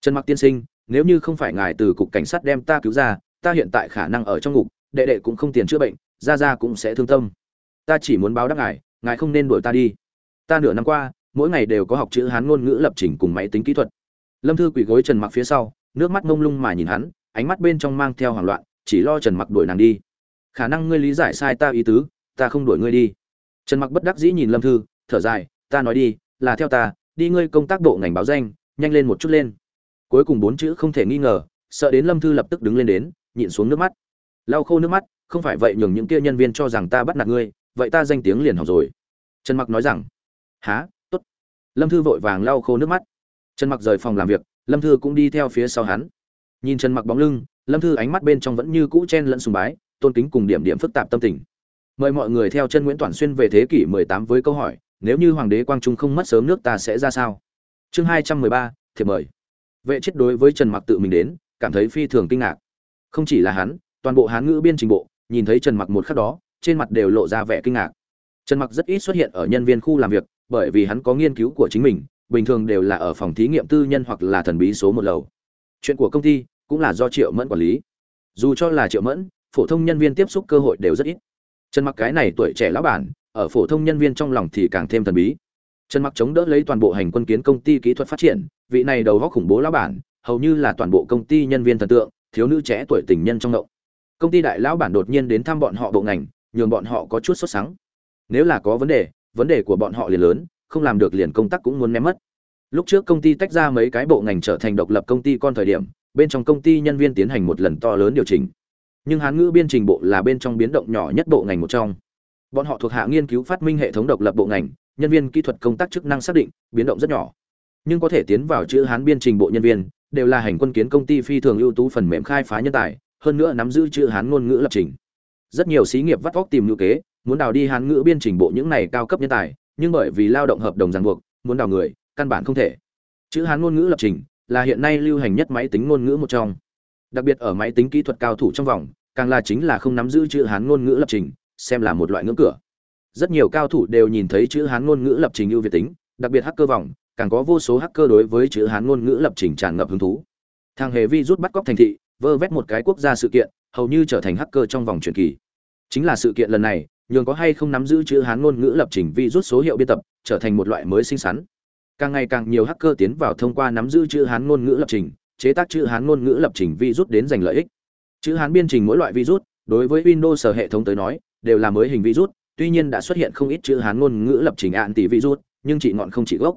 Trần mặc tiên sinh, nếu như không phải ngài từ cục cảnh sát đem ta cứu ra, ta hiện tại khả năng ở trong ngục đệ đệ cũng không tiền chữa bệnh ra ra cũng sẽ thương tâm. Ta chỉ muốn báo đáp ngài ngài không nên đuổi ta đi. Ta nửa năm qua, mỗi ngày đều có học chữ hán ngôn ngữ lập trình cùng máy tính kỹ thuật. Lâm thư quỳ gối trần mặc phía sau, nước mắt ngông lung mà nhìn hắn, ánh mắt bên trong mang theo hoảng loạn, chỉ lo trần mặc đuổi nàng đi. Khả năng ngươi lý giải sai ta ý tứ, ta không đuổi ngươi đi. Trần mặc bất đắc dĩ nhìn lâm thư, thở dài, ta nói đi, là theo ta, đi ngươi công tác bộ ngành báo danh, nhanh lên một chút lên. Cuối cùng bốn chữ không thể nghi ngờ, sợ đến lâm thư lập tức đứng lên đến, nhịn xuống nước mắt lau khô nước mắt không phải vậy nhường những kia nhân viên cho rằng ta bắt nạt ngươi vậy ta danh tiếng liền hỏng rồi. Trần mặc nói rằng há t ố t lâm thư vội vàng lau khô nước mắt. Trần mặc rời phòng làm việc lâm thư cũng đi theo phía sau hắn. Nhìn trần mặc bóng lưng lâm thư ánh mắt bên trong vẫn như cũ chen lẫn sùng bái tôn kính cùng điểm điểm phức tạp tâm tình. Mời mọi người theo chân nguyễn toàn xuyên về thế kỷ 18 với câu hỏi nếu như hoàng đế quang trung không mất sớm nước ta sẽ ra sao? Chương 213, thiệp mời. Vệ chết đối với trần mặc tự mình đến cảm thấy phi thường kinh ngạc. Không chỉ là hắn toàn bộ hán ngữ biên trình bộ, nhìn thấy trần mặc một khắc đó, trên mặt đều lộ ra vẻ kinh ngạc. Trần mặc rất ít xuất hiện ở nhân viên khu làm việc, bởi vì hắn có nghiên cứu của chính mình, bình thường đều là ở phòng thí nghiệm tư nhân hoặc là thần bí số một lầu. Chuyện của công ty cũng là do triệu mẫn quản lý. Dù cho là triệu mẫn, phổ thông nhân viên tiếp xúc cơ hội đều rất ít. Trần mặc cái này tuổi trẻ lão bản, ở phổ thông nhân viên trong lòng thì càng thêm thần bí. Trần mặc chống đỡ lấy toàn bộ hành quân kiến công ty kỹ thuật phát triển, vị này đầu góc khủng bố lão bản, hầu như là toàn bộ công ty nhân viên thần tượng, thiếu nữ trẻ tuổi tình nhân trong động công ty đại lão bản đột nhiên đến thăm bọn họ bộ ngành, nhường bọn họ có chút sốt sắng. Nếu là có vấn đề vấn đề của bọn họ liền lớn, không làm được liền công tác cũng muốn ném mất. Lúc trước công ty tách ra mấy cái bộ ngành trở thành độc lập công ty con thời điểm, bên trong công ty nhân viên tiến hành một lần to lớn điều chỉnh. Nhưng hán ngữ biên trình bộ là bên trong biến động nhỏ nhất bộ ngành một trong. Bọn họ thuộc hạ nghiên cứu phát minh hệ thống độc lập bộ ngành, nhân viên kỹ thuật công tác chức năng xác định, biến động rất nhỏ. Nhưng có thể tiến vào chữ hán biên trình bộ nhân viên, đều là hành quân kiến công ty phi thường ưu tú phần mềm khai phá nhân tài hơn nữa nắm giữ chữ hán ngôn ngữ lập trình. Rất nhiều xí nghiệp vắt vóc tìm ngữ kế, muốn đào đi hán ngữ biên trình bộ những này cao cấp nhân tài, nhưng bởi vì lao động hợp đồng ràng buộc, muốn đào người, căn bản không thể. Chữ hán ngôn ngữ lập trình là hiện nay lưu hành nhất máy tính ngôn ngữ một trong. Đặc biệt ở máy tính kỹ thuật cao thủ trong vòng, càng là chính là không nắm giữ chữ hán ngôn ngữ lập trình, xem là một loại ngưỡng cửa. Rất nhiều cao thủ đều nhìn thấy chữ hán ngôn ngữ lập trình ưu việt tính, đặc biệt hacker vòng, càng có vô số hacker đối với chữ hán ngôn ngữ lập trình tràn ngập hứng thú. Thằng hề vi rút bắt cóc thành thị vơ vét một cái quốc gia sự kiện, hầu như trở thành hacker trong vòng truyền kỳ. Chính là sự kiện lần này, nhường có hay không nắm giữ chữ hán ngôn ngữ lập trình vi rút số hiệu biên tập, trở thành một loại mới xinh xắn. Càng ngày càng nhiều hacker tiến vào thông qua nắm giữ chữ hán ngôn ngữ lập trình, chế tác chữ hán ngôn ngữ lập trình vi rút đến giành lợi ích. Chữ hán biên trình mỗi loại virus đối với windows hệ thống tới nói, đều là mới hình virus tuy nhiên đã xuất hiện không ít chữ hán ngôn ngữ lập trình anti virus nhưng chỉ ngọn không chỉ gốc.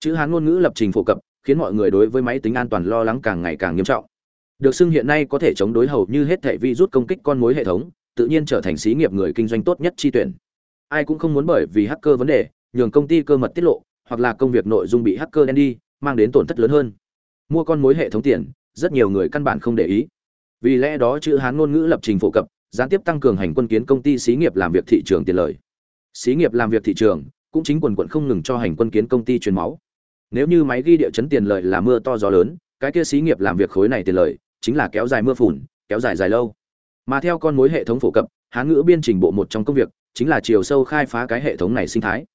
Chữ hán ngôn ngữ lập trình phổ cập, khiến mọi người đối với máy tính an toàn lo lắng càng ngày càng nghiêm trọng được xưng hiện nay có thể chống đối hầu như hết thảy virus công kích con mối hệ thống, tự nhiên trở thành xí nghiệp người kinh doanh tốt nhất chi tuyển. Ai cũng không muốn bởi vì hacker vấn đề, nhường công ty cơ mật tiết lộ, hoặc là công việc nội dung bị hacker đen đi, mang đến tổn thất lớn hơn. Mua con mối hệ thống tiền, rất nhiều người căn bản không để ý. Vì lẽ đó chữ hán ngôn ngữ lập trình phổ cập, gián tiếp tăng cường hành quân kiến công ty xí nghiệp làm việc thị trường tiền lời. Xí nghiệp làm việc thị trường, cũng chính quần quận không ngừng cho hành quân kiến công ty truyền máu. Nếu như máy ghi địa chấn tiền lợi là mưa to gió lớn, cái kia xí nghiệp làm việc khối này tiền lợi chính là kéo dài mưa phùn, kéo dài dài lâu. Mà theo con mối hệ thống phổ cập, hán ngữ biên trình bộ một trong công việc chính là chiều sâu khai phá cái hệ thống này sinh thái.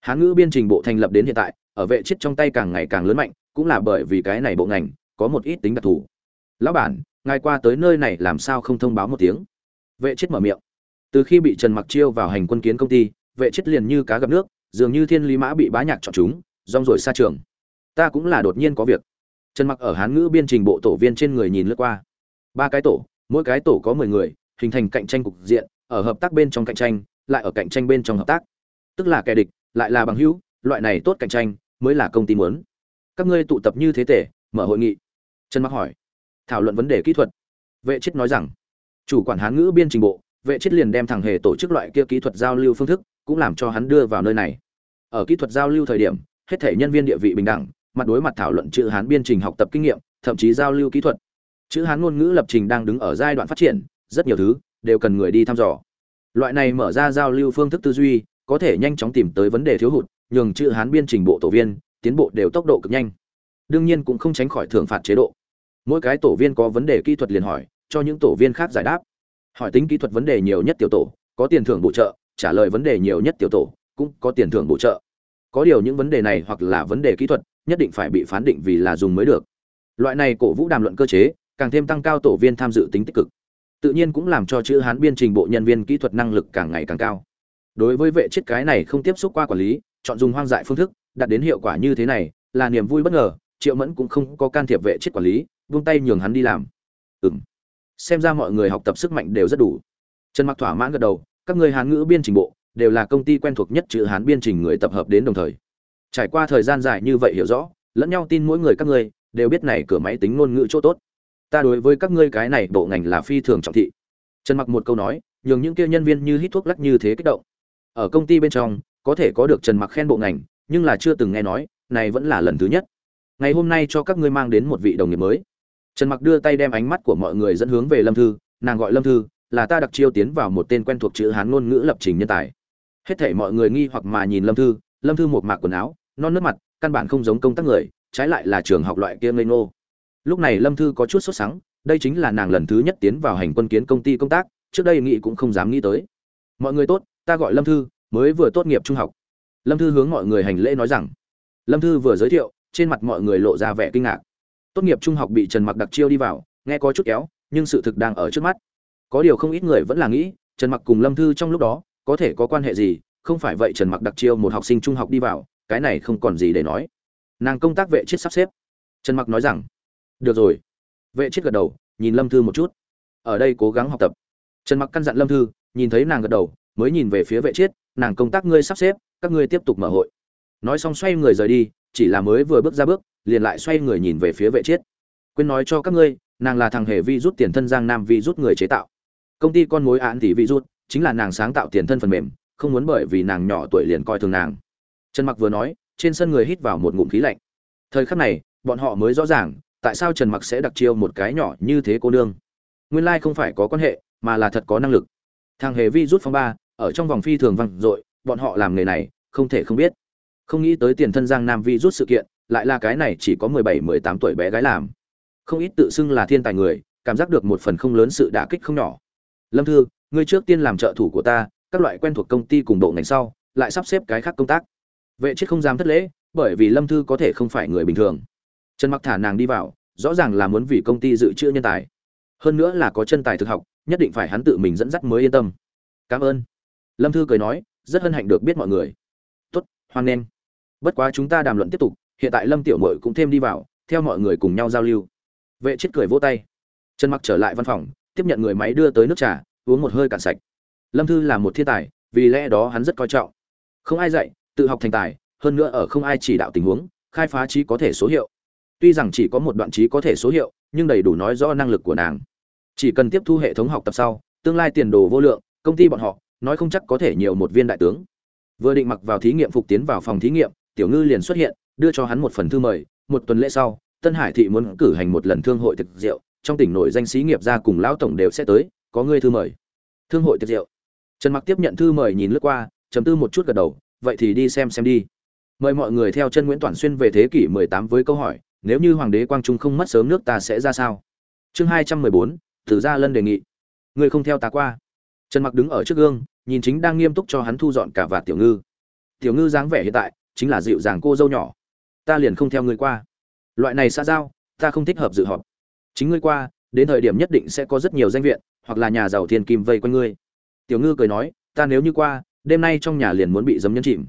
Hán ngữ biên trình bộ thành lập đến hiện tại, ở vệ chết trong tay càng ngày càng lớn mạnh, cũng là bởi vì cái này bộ ngành có một ít tính đặc thù. Lão bản, ngài qua tới nơi này làm sao không thông báo một tiếng? Vệ chết mở miệng. Từ khi bị trần mặc chiêu vào hành quân kiến công ty, vệ chết liền như cá gặp nước, dường như thiên lý mã bị bá nhạc chọn chúng, rong rồi xa trường. Ta cũng là đột nhiên có việc trần mặc ở hán ngữ biên trình bộ tổ viên trên người nhìn lướt qua. Ba cái tổ, mỗi cái tổ có 10 người, hình thành cạnh tranh cục diện, ở hợp tác bên trong cạnh tranh, lại ở cạnh tranh bên trong hợp tác. Tức là kẻ địch, lại là bằng hữu, loại này tốt cạnh tranh, mới là công ty muốn. Các ngươi tụ tập như thế tể, mở hội nghị. Trần mặc hỏi. Thảo luận vấn đề kỹ thuật. Vệ chết nói rằng, chủ quản hán ngữ biên trình bộ, vệ chết liền đem thẳng hề tổ chức loại kia kỹ thuật giao lưu phương thức, cũng làm cho hắn đưa vào nơi này. Ở kỹ thuật giao lưu thời điểm, hết thể nhân viên địa vị bình đẳng mặt đối mặt thảo luận chữ hán biên trình học tập kinh nghiệm, thậm chí giao lưu kỹ thuật. Chữ hán ngôn ngữ lập trình đang đứng ở giai đoạn phát triển, rất nhiều thứ đều cần người đi thăm dò. Loại này mở ra giao lưu phương thức tư duy, có thể nhanh chóng tìm tới vấn đề thiếu hụt, nhường chữ hán biên trình bộ tổ viên tiến bộ đều tốc độ cực nhanh. Đương nhiên cũng không tránh khỏi thưởng phạt chế độ. Mỗi cái tổ viên có vấn đề kỹ thuật liền hỏi, cho những tổ viên khác giải đáp. Hỏi tính kỹ thuật vấn đề nhiều nhất tiểu tổ, có tiền thưởng bổ trợ, trả lời vấn đề nhiều nhất tiểu tổ, cũng có tiền thưởng bổ trợ. Có điều những vấn đề này hoặc là vấn đề kỹ thuật nhất định phải bị phán định vì là dùng mới được. Loại này cổ vũ đàm luận cơ chế, càng thêm tăng cao tổ viên tham dự tính tích cực. Tự nhiên cũng làm cho chữ hán biên trình bộ nhân viên kỹ thuật năng lực càng ngày càng cao. Đối với vệ chiết cái này không tiếp xúc qua quản lý, chọn dùng hoang dại phương thức, đạt đến hiệu quả như thế này, là niềm vui bất ngờ, triệu mẫn cũng không có can thiệp vệ chiết quản lý vung tay nhường hắn đi làm. Ừng xem ra mọi người học tập sức mạnh đều rất đủ. Trần mặc thỏa mãn gật đầu, các người hán ngữ biên trình bộ đều là công ty quen thuộc nhất chữ hán biên trình người tập hợp đến đồng thời trải qua thời gian dài như vậy hiểu rõ, lẫn nhau tin mỗi người các ngươi, đều biết này cửa máy tính ngôn ngữ chỗ tốt. Ta đối với các ngươi cái này bộ ngành là phi thường trọng thị. Trần mặc một câu nói, nhường những kia nhân viên như hít thuốc lắc như thế kích động. Ở công ty bên trong, có thể có được trần mặc khen bộ ngành, nhưng là chưa từng nghe nói, này vẫn là lần thứ nhất. Ngày hôm nay cho các ngươi mang đến một vị đồng nghiệp mới. Trần mặc đưa tay đem ánh mắt của mọi người dẫn hướng về lâm thư, nàng gọi lâm thư, là ta đặc chiêu tiến vào một tên quen thuộc chữ hán ngôn ngữ lập trình nhân tài. Hết thảy mọi người nghi hoặc mà nhìn lâm thư lâm thư một mạc quần áo non nước mặt, căn bản không giống công tác người, trái lại là trường học loại kia ngây ngô. Lúc này lâm thư có chút sốt sắng, đây chính là nàng lần thứ nhất tiến vào hành quân kiến công ty công tác, trước đây nghĩ cũng không dám nghĩ tới. Mọi người tốt, ta gọi lâm thư, mới vừa tốt nghiệp trung học. Lâm thư hướng mọi người hành lễ nói rằng. Lâm thư vừa giới thiệu, trên mặt mọi người lộ ra vẻ kinh ngạc. Tốt nghiệp trung học bị trần mặc đặc chiêu đi vào, nghe có chút kéo, nhưng sự thực đang ở trước mắt. Có điều không ít người vẫn là nghĩ, trần mặc cùng lâm thư trong lúc đó, có thể có quan hệ gì, không phải vậy trần mặc đặc chiêu một học sinh trung học đi vào cái này không còn gì để nói. Nàng công tác vệ chiết sắp xếp. Trần mặc nói rằng, được rồi. Vệ chiết gật đầu, nhìn lâm thư một chút. Ở đây cố gắng học tập. Trần mặc căn dặn lâm thư, nhìn thấy nàng gật đầu, mới nhìn về phía vệ chiết nàng công tác ngươi sắp xếp, các ngươi tiếp tục mở hội. Nói xong xoay người rời đi, chỉ là mới vừa bước ra bước, liền lại xoay người nhìn về phía vệ chiết quên nói cho các ngươi, nàng là thằng hề vi rút tiền thân giang nam vi rút người chế tạo. Công ty con mối án thì vi rút, chính là nàng sáng tạo tiền thân phần mềm, không muốn bởi vì nàng nhỏ tuổi liền coi thường nàng trần mặc vừa nói, trên sân người hít vào một ngụm khí lạnh. Thời khắc này, bọn họ mới rõ ràng, tại sao trần mặc sẽ đặc chiêu một cái nhỏ như thế cô nương. Nguyên lai like không phải có quan hệ, mà là thật có năng lực. Thằng hề vi rút phong ba, ở trong vòng phi thường văng dội, bọn họ làm nghề này, không thể không biết. Không nghĩ tới tiền thân giang nam vi rút sự kiện, lại là cái này chỉ có 17-18 tuổi bé gái làm. Không ít tự xưng là thiên tài người, cảm giác được một phần không lớn sự đả kích không nhỏ. Lâm thư, ngươi trước tiên làm trợ thủ của ta, các loại quen thuộc công ty cùng bộ ngành sau, lại sắp xếp cái khác công tác vệ chết không dám thất lễ, bởi vì lâm thư có thể không phải người bình thường. Trần mặc thả nàng đi vào, rõ ràng là muốn vì công ty dự trữ nhân tài. Hơn nữa là có chân tài thực học, nhất định phải hắn tự mình dẫn dắt mới yên tâm. Cảm ơn. Lâm thư cười nói, rất hân hạnh được biết mọi người. Tốt, hoan nghênh. Bất quá chúng ta đàm luận tiếp tục, hiện tại lâm tiểu mội cũng thêm đi vào, theo mọi người cùng nhau giao lưu. Vệ chết cười vỗ tay. Trần mặc trở lại văn phòng, tiếp nhận người máy đưa tới nước trà, uống một hơi cạn sạch. Lâm thư là một thiên tài, vì lẽ đó hắn rất coi trọng. Không ai dạy tự học thành tài, hơn nữa ở không ai chỉ đạo tình huống, khai phá trí có thể số hiệu. Tuy rằng chỉ có một đoạn trí có thể số hiệu, nhưng đầy đủ nói rõ năng lực của nàng. Chỉ cần tiếp thu hệ thống học tập sau, tương lai tiền đồ vô lượng, công ty bọn họ, nói không chắc có thể nhiều một viên đại tướng. Vừa định mặc vào thí nghiệm phục tiến vào phòng thí nghiệm, tiểu ngư liền xuất hiện, đưa cho hắn một phần thư mời, một tuần lễ sau, tân hải thị muốn cử hành một lần thương hội thực rượu, trong tỉnh nổi danh sĩ nghiệp gia cùng lão tổng đều sẽ tới, có ngươi thư mời. Thương hội tiệc rượu. Trần mặc tiếp nhận thư mời nhìn lướt qua chấm tư một chút gật đầu vậy thì đi xem xem đi. Mời mọi người theo chân nguyễn toàn xuyên về thế kỷ 18 với câu hỏi nếu như hoàng đế quang trung không mất sớm nước ta sẽ ra sao? Chương 214, Từ Gia lân đề nghị. Người không theo ta qua. Trần mặc đứng ở trước gương nhìn chính đang nghiêm túc cho hắn thu dọn cả vạt tiểu ngư. Tiểu ngư dáng vẻ hiện tại chính là dịu dàng cô dâu nhỏ. Ta liền không theo ngươi qua. Loại này xa giao ta không thích hợp dự họp. Chính ngươi qua đến thời điểm nhất định sẽ có rất nhiều danh viện hoặc là nhà giàu thiên kim vây quanh ngươi. Tiểu ngư cười nói ta nếu như qua đêm nay trong nhà liền muốn bị dấm nhân chìm.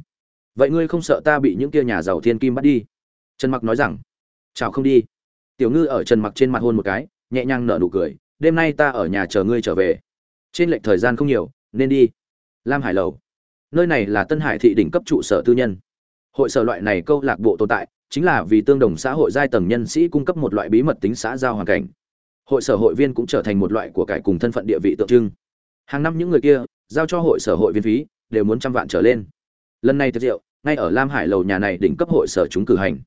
Vậy ngươi không sợ ta bị những kia nhà giàu thiên kim bắt đi? Trần mặc nói rằng, chào không đi. Tiểu ngư ở trần mặc trên mặt hôn một cái, nhẹ nhàng nở nụ cười, đêm nay ta ở nhà chờ ngươi trở về. Trên lệch thời gian không nhiều, nên đi. Lam hải lầu. Nơi này là tân hải thị đỉnh cấp trụ sở tư nhân. Hội sở loại này câu lạc bộ tồn tại, chính là vì tương đồng xã hội giai tầng nhân sĩ cung cấp một loại bí mật tính xã giao hoàn cảnh. Hội sở hội viên cũng trở thành một loại của cải cùng thân phận địa vị tượng trưng. Hàng năm những người kia giao cho hội sở hội viên phí đều muốn trăm vạn trở lên. Lần này tiệc rượu, ngay ở lam hải lầu nhà này đỉnh cấp hội sở chúng cử hành.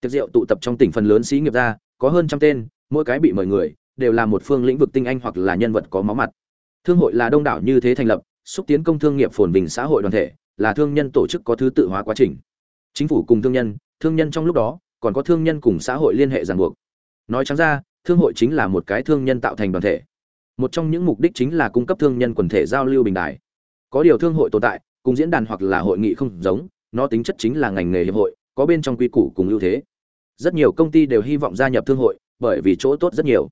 Tiệc rượu tụ tập trong tỉnh phần lớn sĩ nghiệp gia, có hơn trăm tên, mỗi cái bị mời người, đều là một phương lĩnh vực tinh anh hoặc là nhân vật có máu mặt. Thương hội là đông đảo như thế thành lập, xúc tiến công thương nghiệp phồn bình xã hội đoàn thể, là thương nhân tổ chức có thứ tự hóa quá trình. Chính phủ cùng thương nhân thương nhân trong lúc đó, còn có thương nhân cùng xã hội liên hệ ràng buộc. Nói trắng ra, thương hội chính là một cái thương nhân tạo thành đoàn thể. Một trong những mục đích chính là cung cấp thương nhân quần thể giao lưu bình đại có điều thương hội tồn tại, cùng diễn đàn hoặc là hội nghị không giống, nó tính chất chính là ngành nghề hiệp hội, có bên trong quy củ cùng ưu thế. Rất nhiều công ty đều hy vọng gia nhập thương hội, bởi vì chỗ tốt rất nhiều.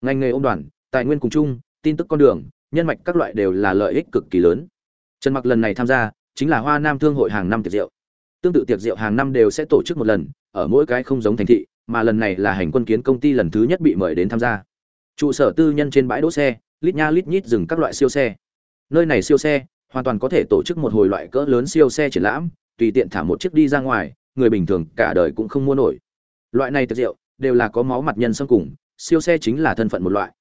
Ngành nghề ông đoàn, tài nguyên cùng chung, tin tức con đường, nhân mạch các loại đều là lợi ích cực kỳ lớn. Trần mặc lần này tham gia, chính là hoa nam thương hội hàng năm tiệc rượu. Tương tự tiệc rượu hàng năm đều sẽ tổ chức một lần, ở mỗi cái không giống thành thị, mà lần này là hành quân kiến công ty lần thứ nhất bị mời đến tham gia. Trụ sở tư nhân trên bãi đỗ xe, lít nha lít nhít dừng các loại siêu xe. Nơi này siêu xe hoàn toàn có thể tổ chức một hồi loại cỡ lớn siêu xe triển lãm, tùy tiện thả một chiếc đi ra ngoài, người bình thường cả đời cũng không mua nổi. Loại này tiệc rượu đều là có máu mặt nhân xâm cùng, siêu xe chính là thân phận một loại.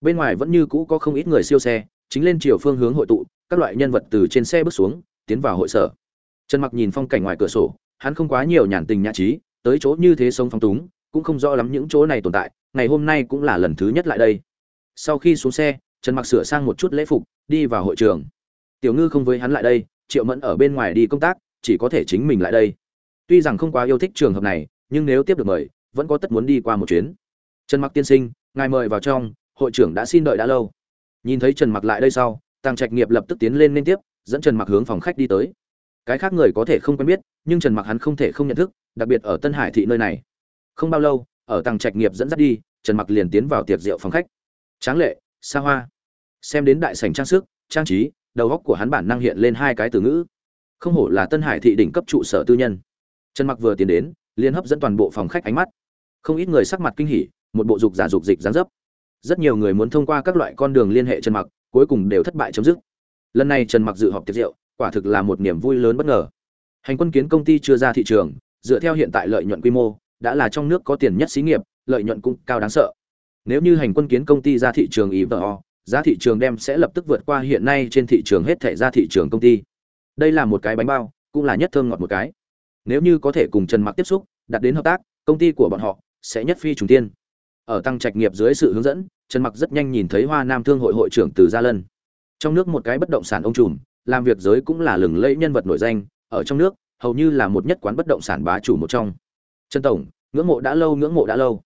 Bên ngoài vẫn như cũ có không ít người siêu xe, chính lên chiều phương hướng hội tụ, các loại nhân vật từ trên xe bước xuống, tiến vào hội sở. Trần mặc nhìn phong cảnh ngoài cửa sổ, hắn không quá nhiều nhàn tình nhã trí, tới chỗ như thế sông phong túng, cũng không rõ lắm những chỗ này tồn tại, ngày hôm nay cũng là lần thứ nhất lại đây. Sau khi xuống xe, trần mặc sửa sang một chút lễ phục, đi vào hội trường tiểu ngư không với hắn lại đây, triệu mẫn ở bên ngoài đi công tác, chỉ có thể chính mình lại đây. Tuy rằng không quá yêu thích trường hợp này, nhưng nếu tiếp được mời, vẫn có tất muốn đi qua một chuyến. Trần mặc tiên sinh, ngài mời vào trong, hội trưởng đã xin đợi đã lâu. Nhìn thấy trần mặc lại đây sau, tàng trạch nghiệp lập tức tiến lên liên tiếp, dẫn trần mặc hướng phòng khách đi tới. Cái khác người có thể không quen biết, nhưng trần mặc hắn không thể không nhận thức, đặc biệt ở tân hải thị nơi này. Không bao lâu, ở tàng trạch nghiệp dẫn dắt đi, trần mặc liền tiến vào tiệc rượu phòng khách. Tráng lệ, xa hoa. Xem đến đại sảnh trang sức, trang trí đầu góc của hắn bản năng hiện lên hai cái từ ngữ. Không hổ là tân hải thị đỉnh cấp trụ sở tư nhân. Trần mặc vừa tiến đến liền hấp dẫn toàn bộ phòng khách ánh mắt. Không ít người sắc mặt kinh hỉ một bộ dục giả dục dịch gián dấp. Rất nhiều người muốn thông qua các loại con đường liên hệ trần mặc cuối cùng đều thất bại chấm dứt. Lần này trần mặc dự họp tiệc rượu quả thực là một niềm vui lớn bất ngờ. Hành quân kiến công ty chưa ra thị trường dựa theo hiện tại lợi nhuận quy mô đã là trong nước có tiền nhất xí nghiệp lợi nhuận cũng cao đáng sợ. Nếu như hành quân kiến công ty ra thị trường IVO, giá thị trường đem sẽ lập tức vượt qua hiện nay trên thị trường hết thảy ra thị trường công ty. Đây là một cái bánh bao, cũng là nhất thơm ngọt một cái. Nếu như có thể cùng Trần Mặc tiếp xúc, đạt đến hợp tác, công ty của bọn họ sẽ nhất phi trùng tiên. Ở tăng trạch nghiệp dưới sự hướng dẫn, Trần Mặc rất nhanh nhìn thấy Hoa Nam Thương hội hội trưởng Từ Gia Lân. Trong nước một cái bất động sản ông trùm, làm việc giới cũng là lừng lẫy nhân vật nổi danh, ở trong nước, hầu như là một nhất quán bất động sản bá chủ một trong. Trần tổng, ngưỡng mộ đã lâu, ngưỡng mộ đã lâu.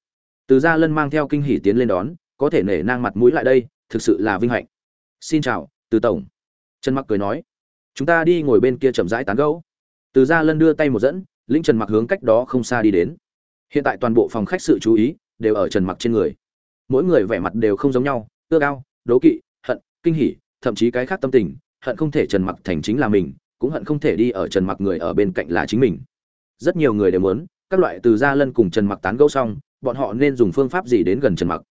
Từ Gia Lân mang theo kinh hỉ tiến lên đón, có thể nể nang mặt mũi lại đây, thực sự là vinh hạnh. Xin chào, Từ tổng. Trần Mặc cười nói, chúng ta đi ngồi bên kia chậm rãi tán gẫu. Từ Gia Lân đưa tay một dẫn, Linh Trần Mặc hướng cách đó không xa đi đến. Hiện tại toàn bộ phòng khách sự chú ý đều ở Trần Mặc trên người. Mỗi người vẻ mặt đều không giống nhau, ưa cao, đố kỵ, hận, kinh hỉ, thậm chí cái khác tâm tình, hận không thể Trần Mặc thành chính là mình, cũng hận không thể đi ở Trần Mặc người ở bên cạnh là chính mình. Rất nhiều người đều muốn, các loại từ Gia Lân cùng Trần Mặc tán gẫu xong, bọn họ nên dùng phương pháp gì đến gần Trần Mặc.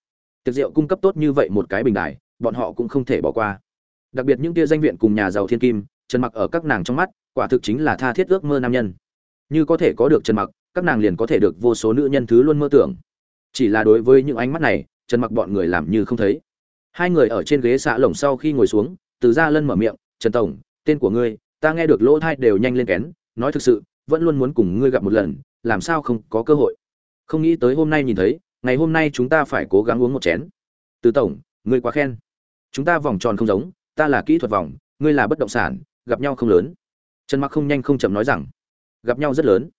Tiệc rượu cung cấp tốt như vậy một cái bình đài, bọn họ cũng không thể bỏ qua. Đặc biệt những tia danh viện cùng nhà giàu thiên kim, Trần Mặc ở các nàng trong mắt, quả thực chính là tha thiết ước mơ nam nhân. Như có thể có được Trần Mặc, các nàng liền có thể được vô số nữ nhân thứ luôn mơ tưởng. Chỉ là đối với những ánh mắt này, Trần Mặc bọn người làm như không thấy. Hai người ở trên ghế xạ lồng sau khi ngồi xuống, Từ Gia Lân mở miệng, "Trần tổng, tên của ngươi, ta nghe được lỗ thai đều nhanh lên kén, nói thực sự, vẫn luôn muốn cùng ngươi gặp một lần, làm sao không có cơ hội. Không nghĩ tới hôm nay nhìn thấy, ngày hôm nay chúng ta phải cố gắng uống một chén." Từ tổng, ngươi quá khen. Chúng ta vòng tròn không giống, ta là kỹ thuật vòng, ngươi là bất động sản, gặp nhau không lớn. Trần Mặc không nhanh không chậm nói rằng, gặp nhau rất lớn.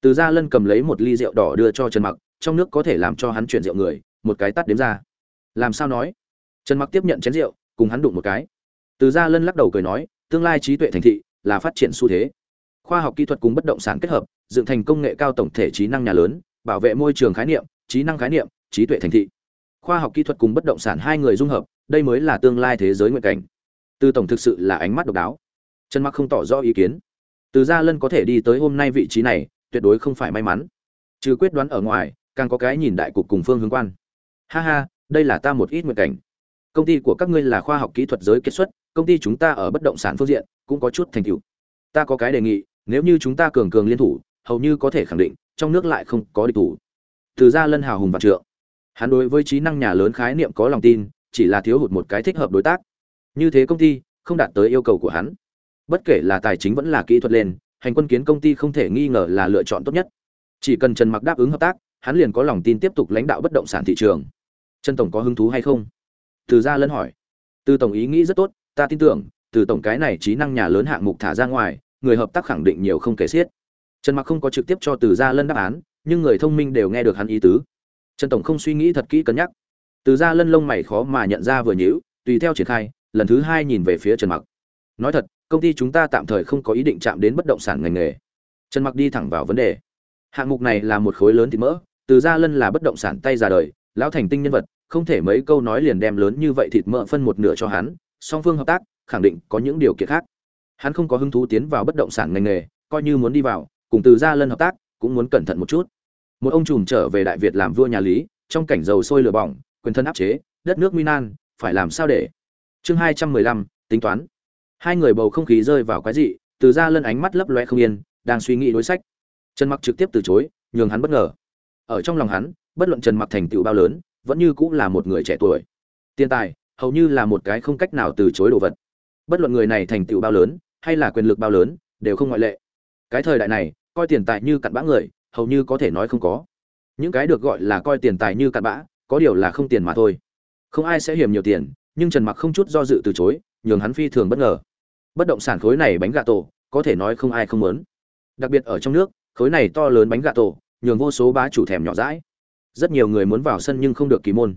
Từ Gia Lân cầm lấy một ly rượu đỏ đưa cho Trần Mặc, trong nước có thể làm cho hắn chuyển rượu người, một cái tắt đếm ra. Làm sao nói? Trần Mặc tiếp nhận chén rượu, cùng hắn đụng một cái. Từ Gia Lân lắc đầu cười nói, tương lai trí tuệ thành thị là phát triển xu thế. Khoa học kỹ thuật cùng bất động sản kết hợp, dựng thành công nghệ cao tổng thể trí năng nhà lớn, bảo vệ môi trường khái niệm, trí năng khái niệm, trí tuệ thành thị. Khoa học kỹ thuật cùng bất động sản hai người dung hợp, đây mới là tương lai thế giới nguyện cảnh. Từ tổng thực sự là ánh mắt độc đáo. Trần Mặc không tỏ rõ ý kiến. từ gia lân có thể đi tới hôm nay vị trí này tuyệt đối không phải may mắn trừ quyết đoán ở ngoài càng có cái nhìn đại cục cùng phương hướng quan ha ha đây là ta một ít nguyện cảnh công ty của các ngươi là khoa học kỹ thuật giới kết xuất công ty chúng ta ở bất động sản phương diện cũng có chút thành tựu ta có cái đề nghị nếu như chúng ta cường cường liên thủ hầu như có thể khẳng định trong nước lại không có địch thủ từ gia lân hào hùng vạn trượng. Hắn đối với trí năng nhà lớn khái niệm có lòng tin, chỉ là thiếu hụt một cái thích hợp đối tác. Như thế công ty, không đạt tới yêu cầu của hắn. Bất kể là tài chính vẫn là kỹ thuật lên, hành quân kiến công ty không thể nghi ngờ là lựa chọn tốt nhất. Chỉ cần trần mặc đáp ứng hợp tác, hắn liền có lòng tin tiếp tục lãnh đạo bất động sản thị trường. Trần tổng có hứng thú hay không? Từ gia lân hỏi. Từ tổng ý nghĩ rất tốt, ta tin tưởng, từ tổng cái này trí năng nhà lớn hạng mục thả ra ngoài, người hợp tác khẳng định nhiều không kể xiết. Trần mặc không có trực tiếp cho từ gia lân đáp án nhưng người thông minh đều nghe được hắn ý tứ. Trần tổng không suy nghĩ thật kỹ cân nhắc. Từ gia lân lông mày khó mà nhận ra vừa nhíu, tùy theo triển khai, lần thứ hai nhìn về phía trần mặc. Nói thật, công ty chúng ta tạm thời không có ý định chạm đến bất động sản ngành nghề. Trần mặc đi thẳng vào vấn đề. Hạng mục này là một khối lớn thịt mỡ, từ gia lân là bất động sản tay ra đời, lão thành tinh nhân vật, không thể mấy câu nói liền đem lớn như vậy thịt mỡ phân một nửa cho hắn, song phương hợp tác, khẳng định có những điều kiện khác. Hắn không có hứng thú tiến vào bất động sản ngành nghề, coi như muốn đi vào, cùng từ gia lân hợp tác, cũng muốn cẩn thận một chút một ông trùm trở về đại việt làm vua nhà lý, trong cảnh dầu sôi lửa bỏng, quyền thân áp chế, đất nước minan phải làm sao để? Chương hai trăm mười lăm, tính toán. Hai người bầu không khí rơi vào quái dị, từ gia lân ánh mắt lấp loe không yên, đang suy nghĩ đối sách. Trần mặc trực tiếp từ chối, nhường hắn bất ngờ. Ở trong lòng hắn, bất luận trần mặc thành tựu bao lớn, vẫn như cũng là một người trẻ tuổi. Tiền tài, hầu như là một cái không cách nào từ chối đồ vật. Bất luận người này thành tựu bao lớn, hay là quyền lực bao lớn, đều không ngoại lệ. Cái thời đại này, coi tiền tài như cặn bã người hầu như có thể nói không có. Những cái được gọi là coi tiền tài như cặn bã, có điều là không tiền mà thôi. Không ai sẽ hiểm nhiều tiền, nhưng trần mặc không chút do dự từ chối, nhường hắn phi thường bất ngờ. Bất động sản khối này bánh gà tổ, có thể nói không ai không muốn. Đặc biệt ở trong nước, khối này to lớn bánh gà tổ, nhường vô số bá chủ thèm nhỏ rãi rất nhiều người muốn vào sân nhưng không được kỳ môn.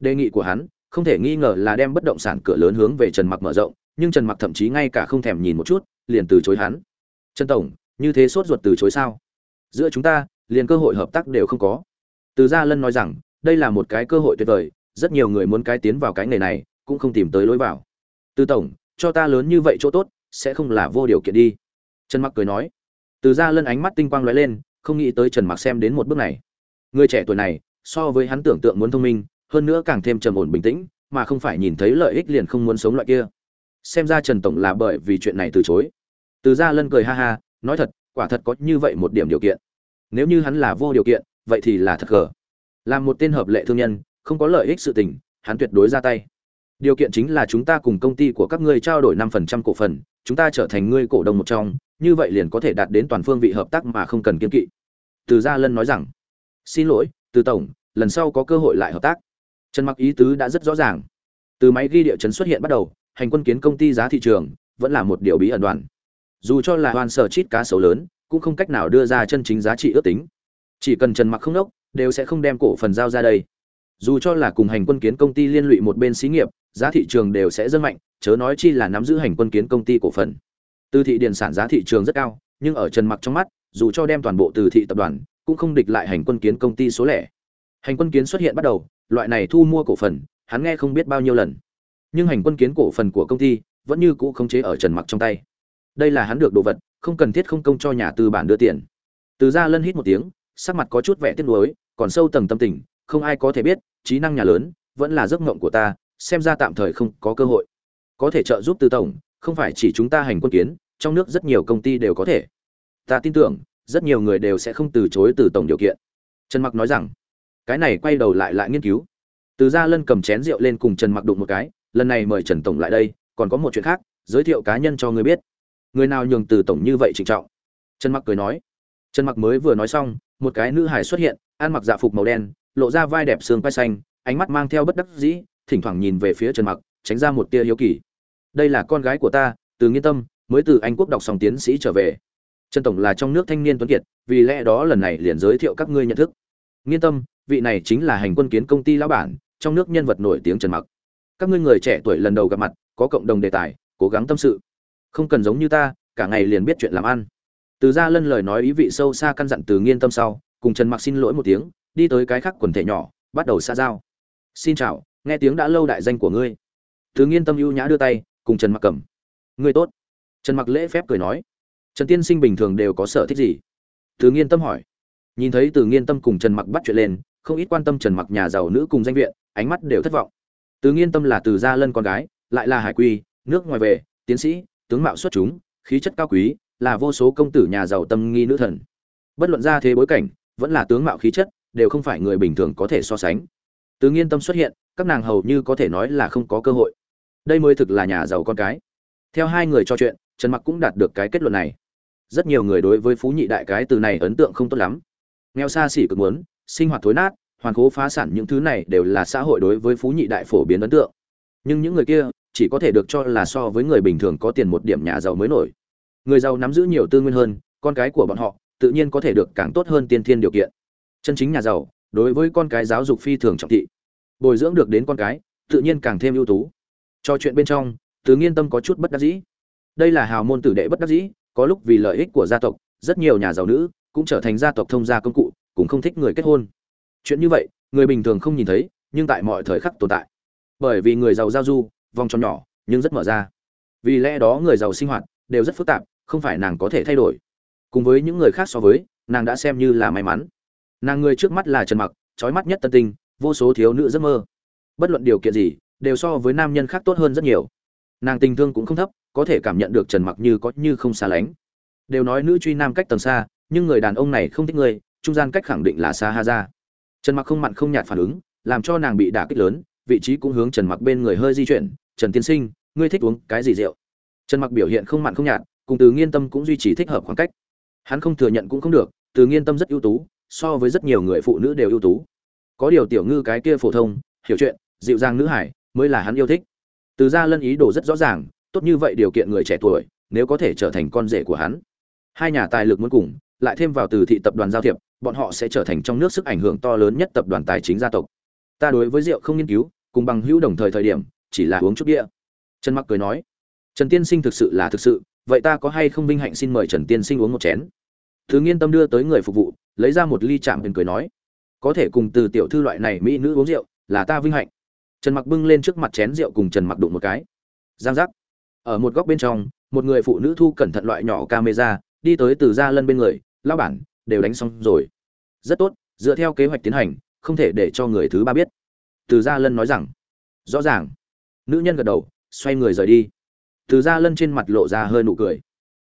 Đề nghị của hắn, không thể nghi ngờ là đem bất động sản cửa lớn hướng về trần mặc mở rộng, nhưng trần mặc thậm chí ngay cả không thèm nhìn một chút, liền từ chối hắn. Trần tổng, như thế sốt ruột từ chối sao? Giữa chúng ta, liền cơ hội hợp tác đều không có. Từ gia lân nói rằng, đây là một cái cơ hội tuyệt vời, rất nhiều người muốn cái tiến vào cái nghề này, cũng không tìm tới lối vào. Từ tổng, cho ta lớn như vậy chỗ tốt, sẽ không là vô điều kiện đi. Trần mặc cười nói. Từ gia lân ánh mắt tinh quang lóe lên, không nghĩ tới trần mặc xem đến một bước này. Người trẻ tuổi này, so với hắn tưởng tượng muốn thông minh, hơn nữa càng thêm trầm ổn bình tĩnh, mà không phải nhìn thấy lợi ích liền không muốn sống loại kia. Xem ra trần tổng là bởi vì chuyện này từ chối. Từ gia lân cười ha ha, nói thật, quả thật có như vậy một điểm điều kiện nếu như hắn là vô điều kiện, vậy thì là thật gở làm một tên hợp lệ thương nhân, không có lợi ích sự tình, hắn tuyệt đối ra tay. Điều kiện chính là chúng ta cùng công ty của các ngươi trao đổi năm phần trăm cổ phần, chúng ta trở thành ngươi cổ đông một trong, như vậy liền có thể đạt đến toàn phương vị hợp tác mà không cần kiên kỵ. Từ gia lân nói rằng, xin lỗi, từ tổng, lần sau có cơ hội lại hợp tác. Trần mặc ý tứ đã rất rõ ràng. Từ máy ghi địa chấn xuất hiện bắt đầu, hành quân kiến công ty giá thị trường vẫn là một điều bí ẩn đoàn. Dù cho là hoàn sở chít cá sấu lớn cũng không cách nào đưa ra chân chính giá trị ước tính. Chỉ cần trần mặc không đốc, đều sẽ không đem cổ phần giao ra đây. Dù cho là cùng hành quân kiến công ty liên lụy một bên xí nghiệp, giá thị trường đều sẽ rất mạnh, chớ nói chi là nắm giữ hành quân kiến công ty cổ phần. Từ thị điện sản giá thị trường rất cao, nhưng ở trần mặc trong mắt, dù cho đem toàn bộ từ thị tập đoàn, cũng không địch lại hành quân kiến công ty số lẻ. Hành quân kiến xuất hiện bắt đầu, loại này thu mua cổ phần, hắn nghe không biết bao nhiêu lần. Nhưng hành quân kiến cổ phần của công ty vẫn như cũ khống chế ở trần mặc trong tay. Đây là hắn được đồ vật không cần thiết không công cho nhà tư bản đưa tiền. Từ gia lân hít một tiếng, sắc mặt có chút vẻ tiếc nuối, còn sâu tầng tâm tình, không ai có thể biết, trí năng nhà lớn, vẫn là giấc mộng của ta, xem ra tạm thời không có cơ hội. Có thể trợ giúp từ tổng, không phải chỉ chúng ta hành quân kiến, trong nước rất nhiều công ty đều có thể. Ta tin tưởng, rất nhiều người đều sẽ không từ chối từ tổng điều kiện. Trần mặc nói rằng, cái này quay đầu lại lại nghiên cứu. Từ gia lân cầm chén rượu lên cùng trần mặc đụng một cái, lần này mời trần tổng lại đây, còn có một chuyện khác, giới thiệu cá nhân cho người biết người nào nhường từ tổng như vậy trịnh trọng? Trần mặc cười nói. Trần mặc mới vừa nói xong, một cái nữ hải xuất hiện, ăn mặc dạ phục màu đen, lộ ra vai đẹp xương vai xanh, ánh mắt mang theo bất đắc dĩ, thỉnh thoảng nhìn về phía trần mặc, tránh ra một tia hiếu kỳ. Đây là con gái của ta, từ nghiên tâm, mới từ anh quốc đọc xong tiến sĩ trở về. Trần tổng là trong nước thanh niên tuấn kiệt, vì lẽ đó lần này liền giới thiệu các ngươi nhận thức. Nghiên tâm, vị này chính là hành quân kiến công ty lão bản, trong nước nhân vật nổi tiếng trần mặc. Các ngươi người trẻ tuổi lần đầu gặp mặt, có cộng đồng đề tài, cố gắng tâm sự không cần giống như ta, cả ngày liền biết chuyện làm ăn. Từ ra lân lời nói ý vị sâu xa căn dặn từ nghiên tâm sau, cùng trần mặc xin lỗi một tiếng, đi tới cái khác quần thể nhỏ, bắt đầu xa giao. Xin chào, nghe tiếng đã lâu đại danh của ngươi. Từ nghiên tâm ưu nhã đưa tay, cùng trần mặc cầm. Ngươi tốt. Trần mặc lễ phép cười nói. Trần tiên sinh bình thường đều có sở thích gì? Từ nghiên tâm hỏi. Nhìn thấy từ nghiên tâm cùng trần mặc bắt chuyện lên, không ít quan tâm trần mặc nhà giàu nữ cùng danh viện, ánh mắt đều thất vọng. Từ nghiên tâm là từ gia lân con gái, lại là hải quy nước ngoài về, tiến sĩ tướng mạo xuất chúng, khí chất cao quý, là vô số công tử nhà giàu tâm nghi nữ thần. Bất luận ra thế bối cảnh, vẫn là tướng mạo khí chất, đều không phải người bình thường có thể so sánh. Từ nghiên tâm xuất hiện, các nàng hầu như có thể nói là không có cơ hội. Đây mới thực là nhà giàu con cái. Theo hai người trò chuyện, trần mặc cũng đạt được cái kết luận này. Rất nhiều người đối với phú nhị đại cái từ này ấn tượng không tốt lắm. Nghèo xa xỉ cực muốn, sinh hoạt thối nát, hoàn cố phá sản những thứ này đều là xã hội đối với phú nhị đại phổ biến ấn tượng. Nhưng những người kia chỉ có thể được cho là so với người bình thường có tiền một điểm nhà giàu mới nổi. Người giàu nắm giữ nhiều tư nguyên hơn, con cái của bọn họ tự nhiên có thể được càng tốt hơn tiên thiên điều kiện. Chân chính nhà giàu, đối với con cái giáo dục phi thường trọng thị. Bồi dưỡng được đến con cái, tự nhiên càng thêm ưu tú. Cho chuyện bên trong, tứ nghiên tâm có chút bất đắc dĩ. Đây là hào môn tử đệ bất đắc dĩ, có lúc vì lợi ích của gia tộc, rất nhiều nhà giàu nữ cũng trở thành gia tộc thông gia công cụ, cũng không thích người kết hôn. Chuyện như vậy, người bình thường không nhìn thấy, nhưng tại mọi thời khắc tồn tại. Bởi vì người giàu giao du vòng tròn nhỏ, nhưng rất mở ra. Vì lẽ đó người giàu sinh hoạt đều rất phức tạp, không phải nàng có thể thay đổi. Cùng với những người khác so với, nàng đã xem như là may mắn. Nàng người trước mắt là trần mặc, trói mắt nhất tân tinh, vô số thiếu nữ giấc mơ. Bất luận điều kiện gì, đều so với nam nhân khác tốt hơn rất nhiều. Nàng tình thương cũng không thấp, có thể cảm nhận được trần mặc như có như không xa lánh. Đều nói nữ truy nam cách tầng xa, nhưng người đàn ông này không thích người, trung gian cách khẳng định là xa ha ra. Trần mặc không mặn không nhạt phản ứng, làm cho nàng bị đả kích lớn, vị trí cũng hướng trần mặc bên người hơi di chuyển trần tiên sinh, ngươi thích uống cái gì rượu? Trần mặc biểu hiện không mặn không nhạt, cùng từ nghiên tâm cũng duy trì thích hợp khoảng cách. Hắn không thừa nhận cũng không được, từ nghiên tâm rất ưu tú, so với rất nhiều người phụ nữ đều ưu tú. Có điều tiểu ngư cái kia phổ thông, hiểu chuyện, dịu dàng nữ hải, mới là hắn yêu thích. Từ ra lân ý đồ rất rõ ràng, tốt như vậy điều kiện người trẻ tuổi, nếu có thể trở thành con rể của hắn. Hai nhà tài lực muốn cùng, lại thêm vào từ thị tập đoàn giao thiệp, bọn họ sẽ trở thành trong nước sức ảnh hưởng to lớn nhất tập đoàn tài chính gia tộc. Ta đối với rượu không nghiên cứu, cùng bằng hữu đồng thời thời điểm chỉ là uống chút bia. Trần mặc cười nói, trần tiên sinh thực sự là thực sự, vậy ta có hay không vinh hạnh xin mời trần tiên sinh uống một chén? Thứ nghiên tâm đưa tới người phục vụ, lấy ra một ly chạm bên cười nói, có thể cùng từ tiểu thư loại này mỹ nữ uống rượu, là ta vinh hạnh. Trần mặc bưng lên trước mặt chén rượu cùng trần mặc đụng một cái. Giang giác. Ở một góc bên trong, một người phụ nữ thu cẩn thận loại nhỏ camera, đi tới từ gia lân bên người lao bản, đều đánh xong rồi. Rất tốt, dựa theo kế hoạch tiến hành, không thể để cho người thứ ba biết. Từ gia lân nói rằng. Rõ ràng nữ nhân gật đầu, xoay người rời đi. Từ gia lân trên mặt lộ ra hơi nụ cười.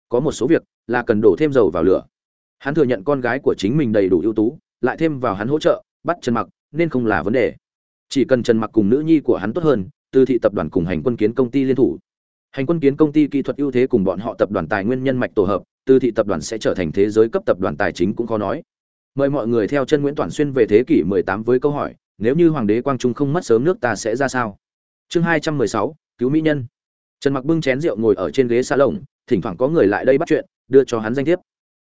Có một số việc là cần đổ thêm dầu vào lửa. Hắn thừa nhận con gái của chính mình đầy đủ ưu tú, lại thêm vào hắn hỗ trợ, bắt trần mặc, nên không là vấn đề. Chỉ cần trần mặc cùng nữ nhi của hắn tốt hơn, từ thị tập đoàn cùng hành quân kiến công ty liên thủ. Hành quân kiến công ty kỹ thuật ưu thế cùng bọn họ tập đoàn tài nguyên nhân mạch tổ hợp, từ thị tập đoàn sẽ trở thành thế giới cấp tập đoàn tài chính cũng khó nói. Mời mọi người theo chân nguyễn toàn xuyên về thế kỷ 18 với câu hỏi, nếu như hoàng đế quang trung không mất sớm nước ta sẽ ra sao? Chương 216, cứu mỹ nhân. Trần mặc bưng chén rượu ngồi ở trên ghế xa lồng thỉnh thoảng có người lại đây bắt chuyện đưa cho hắn danh thiếp.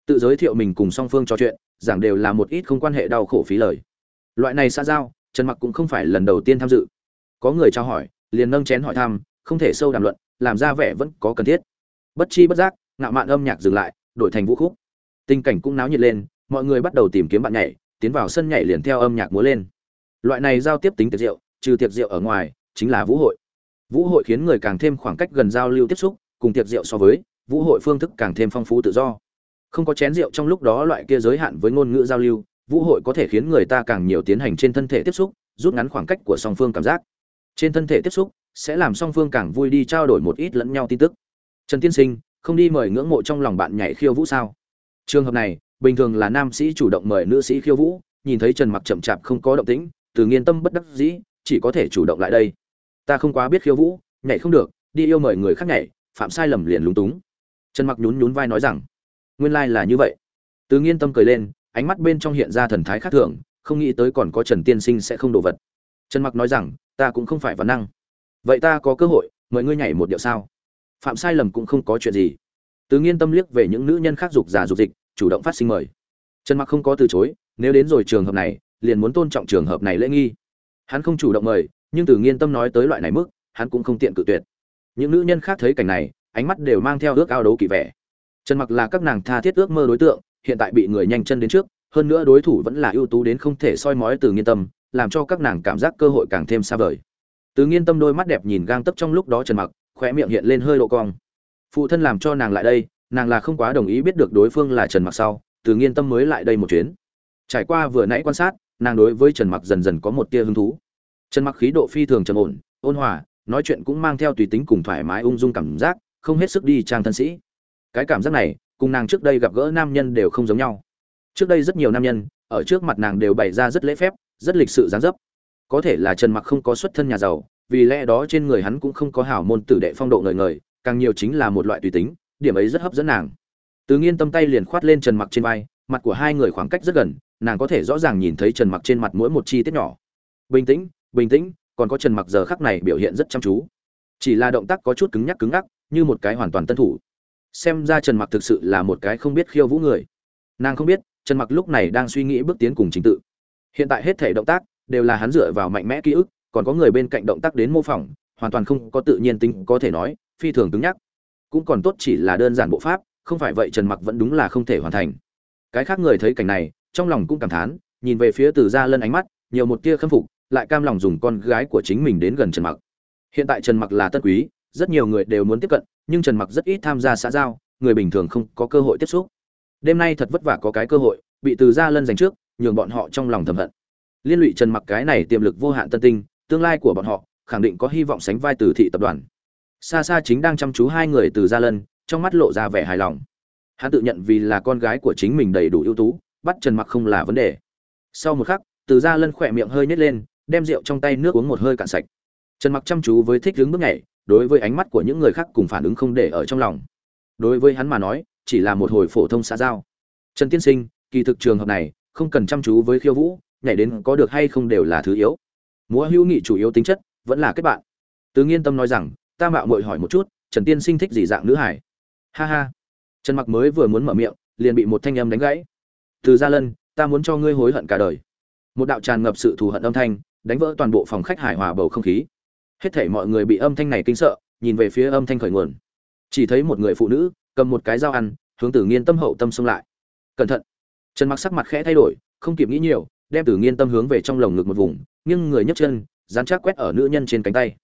Tự giới thiệu mình cùng song phương trò chuyện giảng đều là một ít không quan hệ đau khổ phí lời. Loại này xa giao trần mặc cũng không phải lần đầu tiên tham dự. Có người trao hỏi liền nâng chén hỏi thăm không thể sâu đàm luận làm ra vẻ vẫn có cần thiết. Bất chi bất giác ngạo mạn âm nhạc dừng lại đổi thành vũ khúc. Tình cảnh cũng náo nhiệt lên mọi người bắt đầu tìm kiếm bạn nhảy tiến vào sân nhảy liền theo âm nhạc múa lên. Loại này giao tiếp tính tiệc rượu trừ tiệc rượu ở ngoài chính là vũ hội. Vũ hội khiến người càng thêm khoảng cách gần giao lưu tiếp xúc, cùng tiệc rượu so với, vũ hội phương thức càng thêm phong phú tự do. Không có chén rượu trong lúc đó loại kia giới hạn với ngôn ngữ giao lưu, vũ hội có thể khiến người ta càng nhiều tiến hành trên thân thể tiếp xúc, rút ngắn khoảng cách của song phương cảm giác. Trên thân thể tiếp xúc, sẽ làm song phương càng vui đi trao đổi một ít lẫn nhau tin tức. Trần tiên sinh, không đi mời ngưỡng mộ trong lòng bạn nhảy khiêu vũ sao? Trường hợp này, bình thường là nam sĩ chủ động mời nữ sĩ khiêu vũ, nhìn thấy trần mặc chậm chạp không có động tĩnh, từ nghiên tâm bất đắc dĩ, chỉ có thể chủ động lại đây ta không quá biết khiêu vũ, nhảy không được, đi yêu mời người khác nhảy, phạm sai lầm liền lúng túng. Trần mặc nhún nhún vai nói rằng, nguyên lai là như vậy. Từ nghiên tâm cười lên, ánh mắt bên trong hiện ra thần thái khác thường, không nghĩ tới còn có trần tiên sinh sẽ không đồ vật. Trần mặc nói rằng, ta cũng không phải văn năng. Vậy ta có cơ hội, mời ngươi nhảy một điệu sao? Phạm sai lầm cũng không có chuyện gì. Từ nghiên tâm liếc về những nữ nhân khác dục giả dục dịch, chủ động phát sinh mời. Trần mặc không có từ chối, nếu đến rồi trường hợp này, liền muốn tôn trọng trường hợp này lễ nghi. Hắn không chủ động mời nhưng từ nghiên tâm nói tới loại này mức, hắn cũng không tiện cự tuyệt. Những nữ nhân khác thấy cảnh này, ánh mắt đều mang theo ước ao đấu kỳ vẻ. Trần mặc là các nàng tha thiết ước mơ đối tượng, hiện tại bị người nhanh chân đến trước, hơn nữa đối thủ vẫn là ưu tú đến không thể soi mói từ nghiên tâm, làm cho các nàng cảm giác cơ hội càng thêm xa vời. Từ nghiên tâm đôi mắt đẹp nhìn gang tấp trong lúc đó trần mặc, khóe miệng hiện lên hơi độ cong. Phụ thân làm cho nàng lại đây, nàng là không quá đồng ý biết được đối phương là trần mặc sau, từ nghiên tâm mới lại đây một chuyến. Trải qua vừa nãy quan sát, nàng đối với trần mặc dần dần có một tia hứng thú trần mặc khí độ phi thường trầm ổn, ôn hòa, nói chuyện cũng mang theo tùy tính cùng thoải mái ung dung cảm giác, không hết sức đi trang thân sĩ. Cái cảm giác này, cùng nàng trước đây gặp gỡ nam nhân đều không giống nhau. Trước đây rất nhiều nam nhân, ở trước mặt nàng đều bày ra rất lễ phép, rất lịch sự dáng dấp. Có thể là trần mặc không có xuất thân nhà giàu, vì lẽ đó trên người hắn cũng không có hảo môn tử đệ phong độ ngời ngời, càng nhiều chính là một loại tùy tính, điểm ấy rất hấp dẫn nàng. Từ nghiên tâm tay liền khoát lên trần mặc trên vai, mặt của hai người khoảng cách rất gần, nàng có thể rõ ràng nhìn thấy trần mặc trên mặt mỗi một chi tiết nhỏ. Bình tĩnh bình tĩnh, còn có trần mặc giờ khắc này biểu hiện rất chăm chú. Chỉ là động tác có chút cứng nhắc cứng ngắc, như một cái hoàn toàn tân thủ. Xem ra trần mặc thực sự là một cái không biết khiêu vũ người. Nàng không biết, trần mặc lúc này đang suy nghĩ bước tiến cùng trình tự. Hiện tại hết thể động tác đều là hắn dựa vào mạnh mẽ ký ức, còn có người bên cạnh động tác đến mô phỏng, hoàn toàn không có tự nhiên tính, có thể nói, phi thường cứng nhắc. Cũng còn tốt chỉ là đơn giản bộ pháp, không phải vậy trần mặc vẫn đúng là không thể hoàn thành. Cái khác người thấy cảnh này, trong lòng cũng cảm thán, nhìn về phía từ gia lân ánh mắt, nhiều một tia khâm phục lại cam lòng dùng con gái của chính mình đến gần trần mặc. Hiện tại trần mặc là tân quý, rất nhiều người đều muốn tiếp cận, nhưng trần mặc rất ít tham gia xã giao, người bình thường không có cơ hội tiếp xúc. Đêm nay thật vất vả có cái cơ hội, bị từ gia lân giành trước, nhường bọn họ trong lòng thầm hận. Liên lụy trần mặc cái này tiềm lực vô hạn tân tinh, tương lai của bọn họ, khẳng định có hy vọng sánh vai từ thị tập đoàn. Xa xa chính đang chăm chú hai người từ gia lân, trong mắt lộ ra vẻ hài lòng. Hắn tự nhận vì là con gái của chính mình đầy đủ ưu tú, bắt trần mặc không là vấn đề. Sau một khắc, từ gia lân khỏe miệng hơi nhếch lên đem rượu trong tay nước uống một hơi cạn sạch. Trần mặc chăm chú với thích đứng bước nhảy, đối với ánh mắt của những người khác cùng phản ứng không để ở trong lòng. Đối với hắn mà nói, chỉ là một hồi phổ thông xã giao. Trần tiên sinh, kỳ thực trường hợp này, không cần chăm chú với khiêu vũ, nhảy đến có được hay không đều là thứ yếu. Múa hữu nghị chủ yếu tính chất, vẫn là kết bạn. Tứ nghiên tâm nói rằng, ta mạo muội hỏi một chút, trần tiên sinh thích gì dạng nữ hải ha ha. Trần mặc mới vừa muốn mở miệng, liền bị một thanh âm đánh gãy. Từ gia lân, ta muốn cho ngươi hối hận cả đời. Một đạo tràn ngập sự thù hận âm thanh đánh vỡ toàn bộ phòng khách hài hòa bầu không khí. Hết thảy mọi người bị âm thanh này kinh sợ, nhìn về phía âm thanh khởi nguồn. Chỉ thấy một người phụ nữ, cầm một cái dao ăn, hướng tử nghiên tâm hậu tâm xông lại. Cẩn thận. Trần mặc sắc mặt khẽ thay đổi, không kịp nghĩ nhiều, đem tử nghiên tâm hướng về trong lồng ngực một vùng nhưng người nhấc chân, dán chắc quét ở nữ nhân trên cánh tay.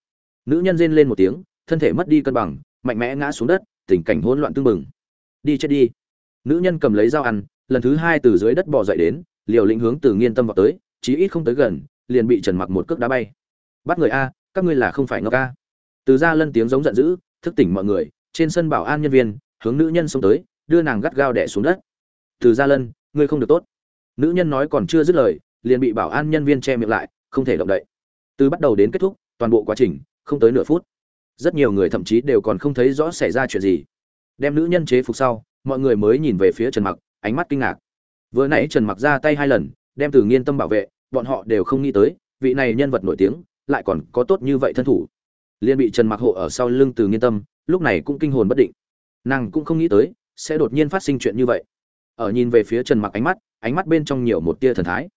Nữ nhân rên lên một tiếng, thân thể mất đi cân bằng, mạnh mẽ ngã xuống đất, tình cảnh hỗn loạn tương mừng đi chết đi. Nữ nhân cầm lấy dao ăn, lần thứ hai từ dưới đất bò dậy đến, liều lĩnh hướng từ nghiên tâm vào tới, chí ít không tới gần liền bị trần mặc một cước đá bay. Bắt người a, các ngươi là không phải ngốc a. Từ ra lân tiếng giống giận dữ, thức tỉnh mọi người, trên sân bảo an nhân viên, hướng nữ nhân xông tới, đưa nàng gắt gao đẻ xuống đất. Từ gia lân, ngươi không được tốt. Nữ nhân nói còn chưa dứt lời, liền bị bảo an nhân viên che miệng lại, không thể động đậy. Từ bắt đầu đến kết thúc, toàn bộ quá trình, không tới nửa phút. Rất nhiều người thậm chí đều còn không thấy rõ xảy ra chuyện gì. Đem nữ nhân chế phục sau, mọi người mới nhìn về phía trần mặc, ánh mắt kinh ngạc. Vừa nãy trần mặc ra tay hai lần, đem từ nghiên tâm bảo vệ bọn họ đều không nghĩ tới, vị này nhân vật nổi tiếng lại còn có tốt như vậy thân thủ. Liên bị trần mặc hộ ở sau lưng từ nghiên tâm, lúc này cũng kinh hồn bất định. Nàng cũng không nghĩ tới sẽ đột nhiên phát sinh chuyện như vậy. Ở nhìn về phía trần mặc ánh mắt ánh mắt bên trong nhiều một tia thần thái.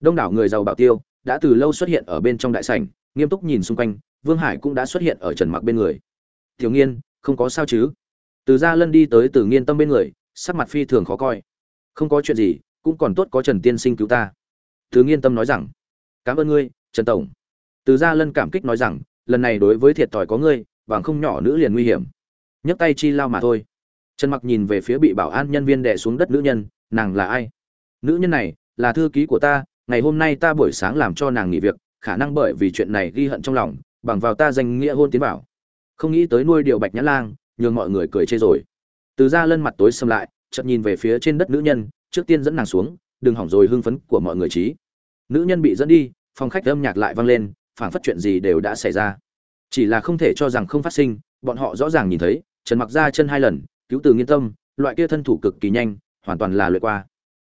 Đông đảo người giàu bảo tiêu đã từ lâu xuất hiện ở bên trong đại sảnh, nghiêm túc nhìn xung quanh, vương hải cũng đã xuất hiện ở trần mặc bên người. Tiểu nghiên, không có sao chứ? Từ gia lân đi tới từ nghiên tâm bên người, sắc mặt phi thường khó coi. Không có chuyện gì, cũng còn tốt có trần tiên sinh cứu ta. Thứ nghiên tâm nói rằng, cảm ơn ngươi, trần tổng. Từ gia lân cảm kích nói rằng, lần này đối với thiệt thòi có ngươi, vàng không nhỏ nữ liền nguy hiểm. Nhấc tay chi lao mà thôi. Trần mặc nhìn về phía bị bảo an nhân viên đè xuống đất nữ nhân, nàng là ai? Nữ nhân này, là thư ký của ta, ngày hôm nay ta buổi sáng làm cho nàng nghỉ việc, khả năng bởi vì chuyện này ghi hận trong lòng, bằng vào ta danh nghĩa hôn tiến bảo. Không nghĩ tới nuôi điều bạch nhã lang, nhường mọi người cười chê rồi. Từ ra lân mặt tối xâm lại, chợt nhìn về phía trên đất nữ nhân, trước tiên dẫn nàng xuống đừng hỏng rồi hưng phấn của mọi người trí. Nữ nhân bị dẫn đi, phòng khách âm nhạc lại vang lên, phảng phất chuyện gì đều đã xảy ra. Chỉ là không thể cho rằng không phát sinh, bọn họ rõ ràng nhìn thấy, trần mặc ra chân hai lần, cứu từ nghiên tâm, loại kia thân thủ cực kỳ nhanh, hoàn toàn là lượt qua.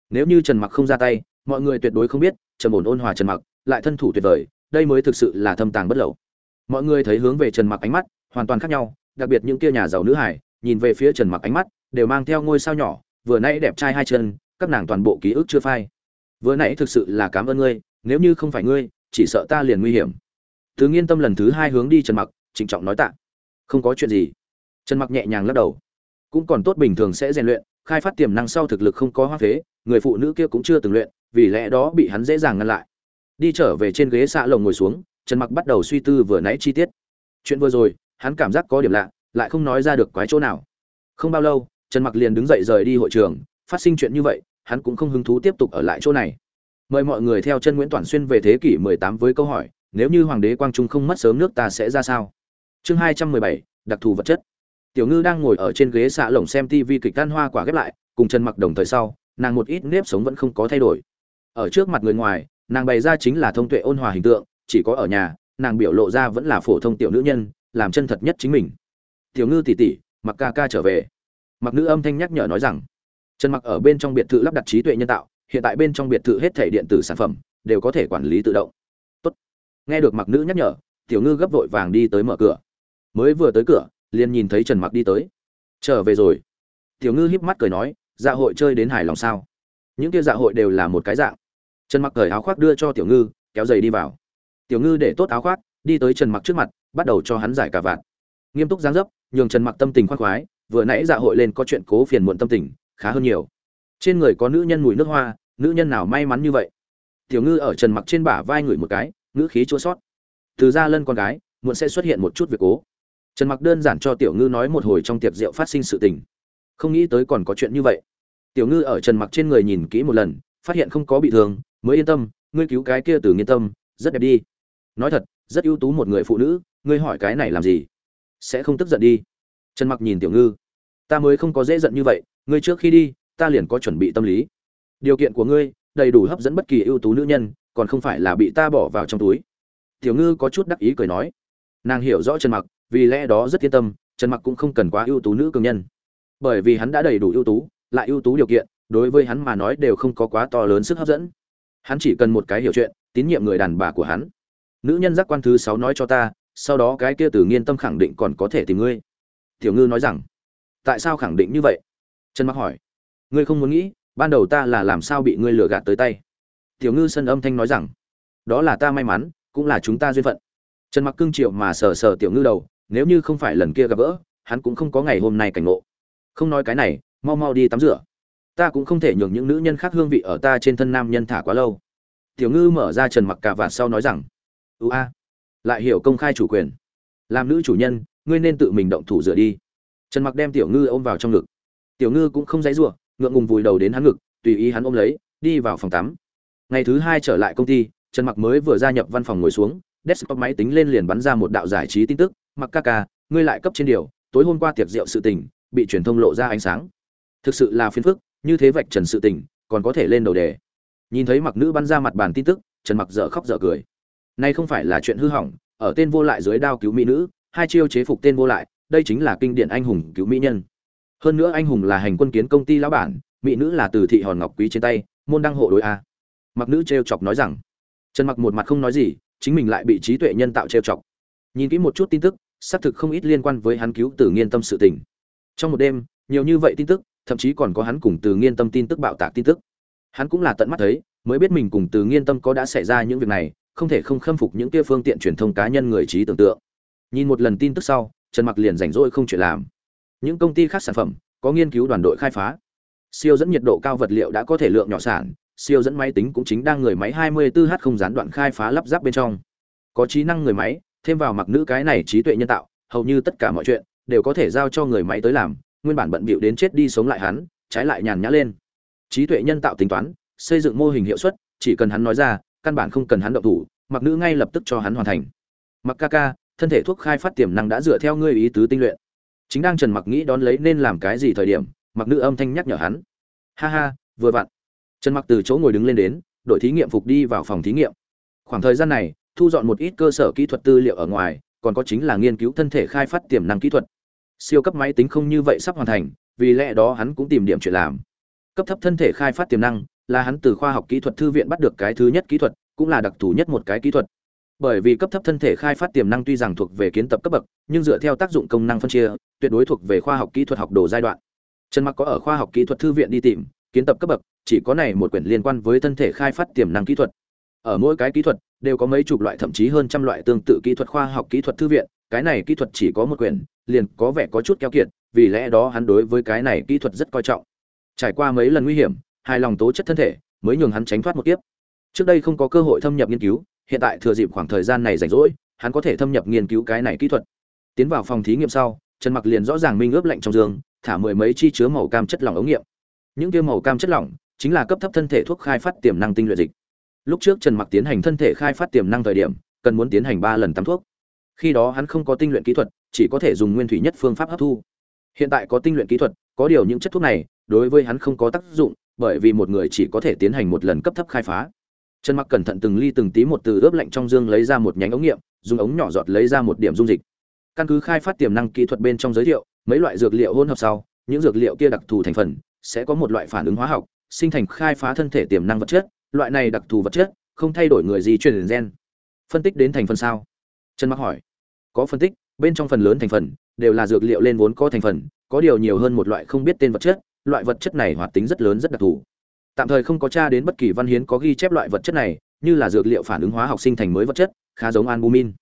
Nếu như trần mặc không ra tay, mọi người tuyệt đối không biết, trần ổn ôn hòa trần mặc, lại thân thủ tuyệt vời, đây mới thực sự là thâm tàng bất lậu. Mọi người thấy hướng về trần mặc ánh mắt, hoàn toàn khác nhau, đặc biệt những kia nhà giàu nữ hải nhìn về phía trần mặc ánh mắt, đều mang theo ngôi sao nhỏ, vừa nãy đẹp trai hai chân các nàng toàn bộ ký ức chưa phai. Vừa nãy thực sự là cảm ơn ngươi, nếu như không phải ngươi, chỉ sợ ta liền nguy hiểm. Thứ nghiên tâm lần thứ hai hướng đi trần mặc, trịnh trọng nói tạ. Không có chuyện gì. Trần mặc nhẹ nhàng lắc đầu. Cũng còn tốt bình thường sẽ rèn luyện, khai phát tiềm năng sau thực lực không có hoa phế, người phụ nữ kia cũng chưa từng luyện, vì lẽ đó bị hắn dễ dàng ngăn lại. Đi trở về trên ghế xạ lồng ngồi xuống, trần mặc bắt đầu suy tư vừa nãy chi tiết. Chuyện vừa rồi, hắn cảm giác có điểm lạ, lại không nói ra được quái chỗ nào. Không bao lâu, trần mặc liền đứng dậy rời đi hội trường, phát sinh chuyện như vậy hắn cũng không hứng thú tiếp tục ở lại chỗ này. Mời mọi người theo chân nguyễn toàn xuyên về thế kỷ 18 với câu hỏi nếu như hoàng đế quang trung không mất sớm nước ta sẽ ra sao? Chương 217, đặc thù vật chất. Tiểu ngư đang ngồi ở trên ghế xạ lồng xem tv kịch tan hoa quả ghép lại cùng trần mặc đồng thời sau nàng một ít nếp sống vẫn không có thay đổi. Ở trước mặt người ngoài nàng bày ra chính là thông tuệ ôn hòa hình tượng chỉ có ở nhà nàng biểu lộ ra vẫn là phổ thông tiểu nữ nhân làm chân thật nhất chính mình. Tiểu ngư tỷ tỷ mặc ca ca trở về. Mặc nữ âm thanh nhắc nhở nói rằng trần mặc ở bên trong biệt thự lắp đặt trí tuệ nhân tạo, hiện tại bên trong biệt thự hết thể điện tử sản phẩm đều có thể quản lý tự động. Tốt. nghe được mặc nữ nhắc nhở, tiểu ngư gấp vội vàng đi tới mở cửa. Mới vừa tới cửa, liền nhìn thấy trần mặc đi tới. Trở về rồi. Tiểu ngư híp mắt cười nói dạ hội chơi đến hài lòng sao? Những kia dạ hội đều là một cái dạng. Trần mặc cởi áo khoác đưa cho tiểu ngư, kéo giày đi vào. Tiểu ngư để tốt áo khoác, đi tới trần mặc trước mặt, bắt đầu cho hắn giải cả vạn nghiêm túc dáng dấp, nhường trần mặc tâm tình khoan khoái, vừa nãy dạ hội lên có chuyện cố phiền muộn tâm tình khá hơn nhiều. Trên người có nữ nhân mùi nước hoa, nữ nhân nào may mắn như vậy? Tiểu ngư ở trần mặc trên bả vai ngửi một cái, ngữ khí chua sót từ ra lân con gái, muộn sẽ xuất hiện một chút việc cố. Trần mặc đơn giản cho tiểu ngư nói một hồi trong tiệc rượu phát sinh sự tình. Không nghĩ tới còn có chuyện như vậy. Tiểu ngư ở trần mặc trên người nhìn kỹ một lần, phát hiện không có bị thương, mới yên tâm, ngươi cứu cái kia từ nghiên tâm, rất đẹp đi. Nói thật, rất ưu tú một người phụ nữ, ngươi hỏi cái này làm gì? Sẽ không tức giận đi. Trần mặc nhìn tiểu ngư, ta mới không có dễ giận như vậy ngươi trước khi đi, ta liền có chuẩn bị tâm lý. Điều kiện của ngươi, đầy đủ hấp dẫn bất kỳ ưu tú nữ nhân, còn không phải là bị ta bỏ vào trong túi. Tiểu ngư có chút đắc ý cười nói. Nàng hiểu rõ trần mặc, vì lẽ đó rất yên tâm, trần mặc cũng không cần quá ưu tú nữ cường nhân. Bởi vì hắn đã đầy đủ ưu tú, lại ưu tú điều kiện, đối với hắn mà nói đều không có quá to lớn sức hấp dẫn. Hắn chỉ cần một cái hiểu chuyện, tín nhiệm người đàn bà của hắn. Nữ nhân giác quan thứ sáu nói cho ta, sau đó cái kia từ nghiên tâm khẳng định còn có thể tìm ngươi. Tiểu ngư nói rằng. Tại sao khẳng định như vậy? Trần mặc hỏi, ngươi không muốn nghĩ, ban đầu ta là làm sao bị ngươi lừa gạt tới tay? Tiểu ngư sân âm thanh nói rằng, đó là ta may mắn, cũng là chúng ta duyên phận. Trần mặc cưng triệu mà sờ sờ tiểu ngư đầu, nếu như không phải lần kia gặp gỡ, hắn cũng không có ngày hôm nay cảnh ngộ. Không nói cái này, mau mau đi tắm rửa. Ta cũng không thể nhường những nữ nhân khác hương vị ở ta trên thân nam nhân thả quá lâu. Tiểu ngư mở ra trần mặc cả vạt sau nói rằng ưu a, lại hiểu công khai chủ quyền. Làm nữ chủ nhân, ngươi nên tự mình động thủ rửa đi. Trần mặc đem tiểu ngư ôm vào trong ngực tiểu ngư cũng không dãy rủa, ngượng ngùng vùi đầu đến hắn ngực, tùy ý hắn ôm lấy, đi vào phòng tắm. Ngày thứ hai trở lại công ty, trần mặc mới vừa gia nhập văn phòng ngồi xuống, desktop máy tính lên liền bắn ra một đạo giải trí tin tức, mặc ca ca, ngươi lại cấp trên điều, tối hôm qua tiệc rượu sự tình, bị truyền thông lộ ra ánh sáng. Thực sự là phiền phức, như thế vạch trần sự tình, còn có thể lên đầu đề. Nhìn thấy mặc nữ bắn ra mặt bàn tin tức, trần mặc dở khóc dở cười. Nay không phải là chuyện hư hỏng, ở tên vô lại dưới đao cứu mỹ nữ, hai chiêu chế phục tên vô lại, đây chính là kinh điển anh hùng cứu mỹ nhân hơn nữa anh hùng là hành quân kiến công ty lão bản, mỹ nữ là từ thị hòn ngọc quý trên tay, môn đăng hộ đối a. Mặc nữ trêu chọc nói rằng, trần mặc một mặt không nói gì, chính mình lại bị trí tuệ nhân tạo trêu chọc. Nhìn kỹ một chút tin tức, xác thực không ít liên quan với hắn cứu từ nghiên tâm sự tình. Trong một đêm, nhiều như vậy tin tức, thậm chí còn có hắn cùng từ nghiên tâm tin tức bạo tạc tin tức. Hắn cũng là tận mắt thấy, mới biết mình cùng từ nghiên tâm có đã xảy ra những việc này, không thể không khâm phục những kia phương tiện truyền thông cá nhân người trí tưởng tượng. Nhìn một lần tin tức sau, trần mặc liền rảnh rỗi không chuyện làm những công ty khác sản phẩm, có nghiên cứu đoàn đội khai phá. Siêu dẫn nhiệt độ cao vật liệu đã có thể lượng nhỏ sản, siêu dẫn máy tính cũng chính đang người máy 24h không gián đoạn khai phá lắp ráp bên trong. Có trí năng người máy, thêm vào mặc nữ cái này trí tuệ nhân tạo, hầu như tất cả mọi chuyện đều có thể giao cho người máy tới làm, nguyên bản bận bịu đến chết đi sống lại hắn, trái lại nhàn nhã lên. Trí tuệ nhân tạo tính toán, xây dựng mô hình hiệu suất, chỉ cần hắn nói ra, căn bản không cần hắn động thủ, mặc nữ ngay lập tức cho hắn hoàn thành. Mặc ca ca, thân thể thuốc khai phát tiềm năng đã dựa theo ngươi ý tứ tinh luyện chính đang trần mặc nghĩ đón lấy nên làm cái gì thời điểm, mặc nữ âm thanh nhắc nhở hắn. Ha ha, vừa vặn. Trần mặc từ chỗ ngồi đứng lên đến, đội thí nghiệm phục đi vào phòng thí nghiệm. Khoảng thời gian này, thu dọn một ít cơ sở kỹ thuật tư liệu ở ngoài, còn có chính là nghiên cứu thân thể khai phát tiềm năng kỹ thuật. Siêu cấp máy tính không như vậy sắp hoàn thành, vì lẽ đó hắn cũng tìm điểm chuyện làm. Cấp thấp thân thể khai phát tiềm năng, là hắn từ khoa học kỹ thuật thư viện bắt được cái thứ nhất kỹ thuật, cũng là đặc thù nhất một cái kỹ thuật bởi vì cấp thấp thân thể khai phát tiềm năng tuy rằng thuộc về kiến tập cấp bậc, nhưng dựa theo tác dụng công năng phân chia, tuyệt đối thuộc về khoa học kỹ thuật học đồ giai đoạn. Trần mặc có ở khoa học kỹ thuật thư viện đi tìm, kiến tập cấp bậc, chỉ có này một quyển liên quan với thân thể khai phát tiềm năng kỹ thuật. Ở mỗi cái kỹ thuật, đều có mấy chục loại thậm chí hơn trăm loại tương tự kỹ thuật khoa học kỹ thuật thư viện, cái này kỹ thuật chỉ có một quyển, liền có vẻ có chút keo kiệt, vì lẽ đó hắn đối với cái này kỹ thuật rất coi trọng. Trải qua mấy lần nguy hiểm, hài lòng tố chất thân thể, mới nhường hắn tránh thoát một kiếp. Trước đây không có cơ hội thâm nhập nghiên cứu hiện tại thừa dịp khoảng thời gian này rảnh rỗi, hắn có thể thâm nhập nghiên cứu cái này kỹ thuật. Tiến vào phòng thí nghiệm sau, trần mặc liền rõ ràng minh ướp lạnh trong giường thả mười mấy chi chứa màu cam chất lỏng ống nghiệm. Những kia màu cam chất lỏng chính là cấp thấp thân thể thuốc khai phát tiềm năng tinh luyện dịch. Lúc trước trần mặc tiến hành thân thể khai phát tiềm năng thời điểm, cần muốn tiến hành ba lần tắm thuốc. Khi đó hắn không có tinh luyện kỹ thuật, chỉ có thể dùng nguyên thủy nhất phương pháp hấp thu. Hiện tại có tinh luyện kỹ thuật, có điều những chất thuốc này, đối với hắn không có tác dụng, bởi vì một người chỉ có thể tiến hành một lần cấp thấp khai phá trần mặc cẩn thận từng ly từng tí một từ ướp lạnh trong dương lấy ra một nhánh ống nghiệm, dùng ống nhỏ giọt lấy ra một điểm dung dịch. Căn cứ khai phát tiềm năng kỹ thuật bên trong giới thiệu, mấy loại dược liệu hỗn hợp sau, những dược liệu kia đặc thù thành phần sẽ có một loại phản ứng hóa học, sinh thành khai phá thân thể tiềm năng vật chất. Loại này đặc thù vật chất không thay đổi người gì truyền gen. Phân tích đến thành phần sao? Trần mặc hỏi. Có phân tích, bên trong phần lớn thành phần đều là dược liệu lên vốn có thành phần, có điều nhiều hơn một loại không biết tên vật chất. Loại vật chất này hoạt tính rất lớn, rất đặc thù tạm thời không có tra đến bất kỳ văn hiến có ghi chép loại vật chất này, như là dược liệu phản ứng hóa học sinh thành mới vật chất, khá giống albumin.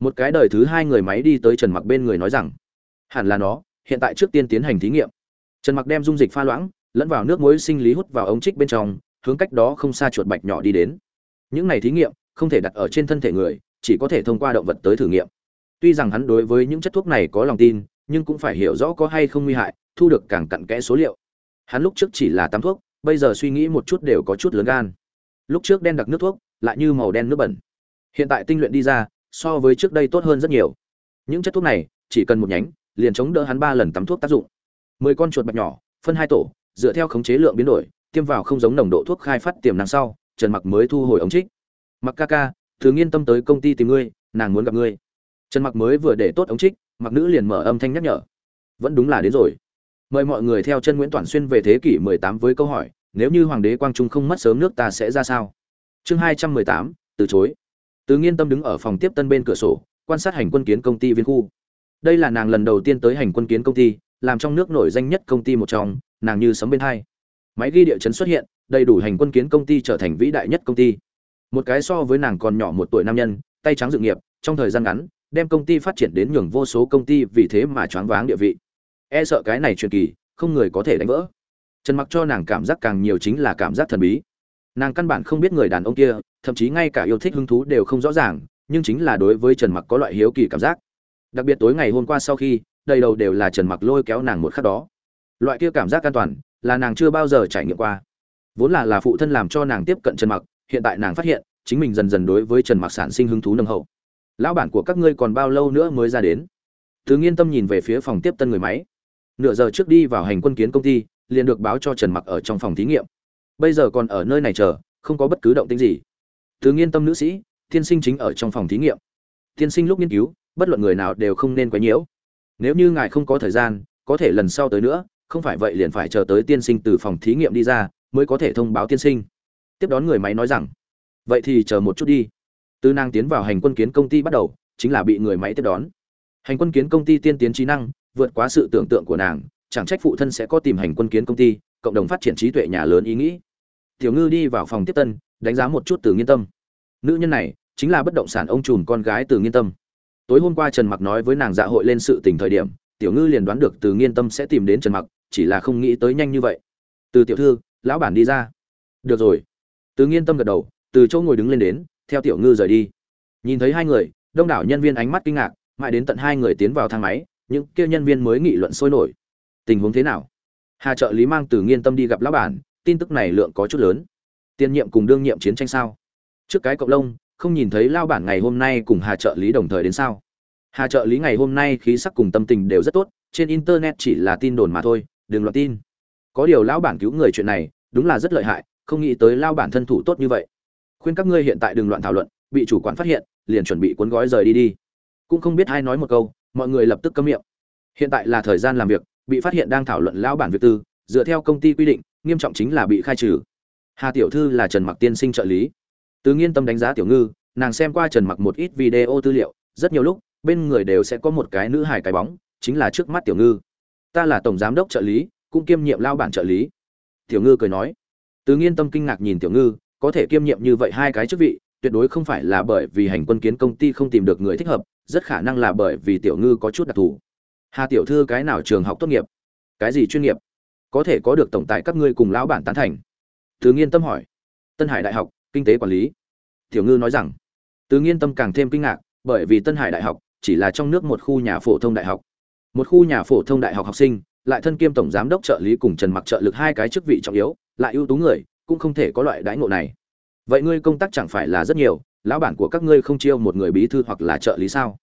Một cái đời thứ hai người máy đi tới trần mặc bên người nói rằng, hẳn là nó, hiện tại trước tiên tiến hành thí nghiệm. Trần mặc đem dung dịch pha loãng, lẫn vào nước muối sinh lý hút vào ống trích bên trong, hướng cách đó không xa chuột bạch nhỏ đi đến. Những này thí nghiệm, không thể đặt ở trên thân thể người, chỉ có thể thông qua động vật tới thử nghiệm. Tuy rằng hắn đối với những chất thuốc này có lòng tin, nhưng cũng phải hiểu rõ có hay không nguy hại, thu được càng cặn kẽ số liệu. Hắn lúc trước chỉ là tắm thuốc bây giờ suy nghĩ một chút đều có chút lớn gan. Lúc trước đen đặc nước thuốc, lại như màu đen nước bẩn. Hiện tại tinh luyện đi ra, so với trước đây tốt hơn rất nhiều. Những chất thuốc này, chỉ cần một nhánh, liền chống đỡ hắn ba lần tắm thuốc tác dụng. Mười con chuột bạch nhỏ, phân hai tổ, dựa theo khống chế lượng biến đổi, tiêm vào không giống nồng độ thuốc khai phát tiềm năng sau, trần mặc mới thu hồi ống trích. Mặc ca ca thường yên tâm tới công ty tìm ngươi, nàng muốn gặp ngươi. Trần mặc mới vừa để tốt ống trích, mặc nữ liền mở âm thanh nhắc nhở. Vẫn đúng là đến rồi mời mọi người theo chân nguyễn toàn xuyên về thế kỷ 18 với câu hỏi nếu như hoàng đế quang trung không mất sớm nước ta sẽ ra sao? Chương 218, từ chối. Từ nghiên tâm đứng ở phòng tiếp tân bên cửa sổ quan sát hành quân kiến công ty viên khu. Đây là nàng lần đầu tiên tới hành quân kiến công ty làm trong nước nổi danh nhất công ty một trong nàng như sấm bên hai. Máy ghi địa chấn xuất hiện đầy đủ hành quân kiến công ty trở thành vĩ đại nhất công ty. Một cái so với nàng còn nhỏ một tuổi nam nhân tay trắng dự nghiệp trong thời gian ngắn đem công ty phát triển đến nhường vô số công ty vì thế mà choáng váng địa vị e sợ cái này truyền kỳ, không người có thể đánh vỡ. Trần mặc cho nàng cảm giác càng nhiều chính là cảm giác thần bí. Nàng căn bản không biết người đàn ông kia, thậm chí ngay cả yêu thích hứng thú đều không rõ ràng, nhưng chính là đối với trần mặc có loại hiếu kỳ cảm giác. Đặc biệt tối ngày hôm qua sau khi, đầy đầu đều là trần mặc lôi kéo nàng một khắc đó. Loại kia cảm giác an toàn, là nàng chưa bao giờ trải nghiệm qua. Vốn là là phụ thân làm cho nàng tiếp cận trần mặc, hiện tại nàng phát hiện, chính mình dần dần đối với trần mặc sản sinh hứng thú nâng hậu. Lão bản của các ngươi còn bao lâu nữa mới ra đến? Thứ nghiên tâm nhìn về phía phòng tiếp tân người máy nửa giờ trước đi vào hành quân kiến công ty, liền được báo cho trần mặc ở trong phòng thí nghiệm. Bây giờ còn ở nơi này chờ, không có bất cứ động tĩnh gì. Từ nghiên tâm nữ sĩ, tiên sinh chính ở trong phòng thí nghiệm. Tiên sinh lúc nghiên cứu, bất luận người nào đều không nên quấy nhiễu. Nếu như ngài không có thời gian, có thể lần sau tới nữa, không phải vậy liền phải chờ tới tiên sinh từ phòng thí nghiệm đi ra, mới có thể thông báo tiên sinh. Tiếp đón người máy nói rằng, vậy thì chờ một chút đi. Từ nàng tiến vào hành quân kiến công ty bắt đầu, chính là bị người máy tiếp đón. Hành quân kiến công ty tiên tiến trí năng vượt quá sự tưởng tượng của nàng, chẳng trách phụ thân sẽ có tìm hành quân kiến công ty, cộng đồng phát triển trí tuệ nhà lớn ý nghĩ. Tiểu ngư đi vào phòng tiếp tân, đánh giá một chút từ nghiên tâm. Nữ nhân này chính là bất động sản ông trùm con gái từ nghiên tâm. Tối hôm qua trần mặc nói với nàng dạ hội lên sự tình thời điểm, tiểu ngư liền đoán được từ nghiên tâm sẽ tìm đến trần mặc, chỉ là không nghĩ tới nhanh như vậy. Từ tiểu thư, lão bản đi ra. Được rồi. Từ nghiên tâm gật đầu, từ chỗ ngồi đứng lên đến, theo tiểu ngư rời đi. Nhìn thấy hai người, đông đảo nhân viên ánh mắt kinh ngạc, mãi đến tận hai người tiến vào thang máy những kia nhân viên mới nghị luận sôi nổi. Tình huống thế nào? Hà trợ lý mang từ nghiên tâm đi gặp lão bản, tin tức này lượng có chút lớn. Tiên nhiệm cùng đương nhiệm chiến tranh sao? Trước cái cộng lông, không nhìn thấy lao bản ngày hôm nay cùng hà trợ lý đồng thời đến sao? Hà trợ lý ngày hôm nay khí sắc cùng tâm tình đều rất tốt, trên internet chỉ là tin đồn mà thôi, đừng loạt tin. Có điều lão bản cứu người chuyện này, đúng là rất lợi hại, không nghĩ tới lao bản thân thủ tốt như vậy. Khuyên các ngươi hiện tại đừng loạn thảo luận, bị chủ quản phát hiện, liền chuẩn bị cuốn gói rời đi đi. Cũng không biết ai nói một câu mọi người lập tức câm miệng. Hiện tại là thời gian làm việc, bị phát hiện đang thảo luận lão bản việc tư, dựa theo công ty quy định, nghiêm trọng chính là bị khai trừ. Hà tiểu thư là trần mặc tiên sinh trợ lý. Từ nghiên tâm đánh giá tiểu ngư, nàng xem qua trần mặc một ít video tư liệu, rất nhiều lúc, bên người đều sẽ có một cái nữ hài cái bóng, chính là trước mắt tiểu ngư. Ta là tổng giám đốc trợ lý, cũng kiêm nhiệm lao bản trợ lý. Tiểu ngư cười nói. Từ nghiên tâm kinh ngạc nhìn tiểu ngư, có thể kiêm nhiệm như vậy hai cái chức vị, tuyệt đối không phải là bởi vì hành quân kiến công ty không tìm được người thích hợp rất khả năng là bởi vì tiểu ngư có chút đặc thù. Hà tiểu thư cái nào trường học tốt nghiệp? Cái gì chuyên nghiệp? Có thể có được tổng tài các ngươi cùng lão bản tán thành. Từ nghiên tâm hỏi. Tân hải đại học, kinh tế quản lý. Tiểu ngư nói rằng. Từ nghiên tâm càng thêm kinh ngạc, bởi vì tân hải đại học chỉ là trong nước một khu nhà phổ thông đại học. Một khu nhà phổ thông đại học học sinh, lại thân kiêm tổng giám đốc trợ lý cùng trần mặc trợ lực hai cái chức vị trọng yếu, lại ưu tú người, cũng không thể có loại đãi ngộ này. Vậy ngươi công tác chẳng phải là rất nhiều, lão bản của các ngươi không chiêu một người bí thư hoặc là trợ lý sao?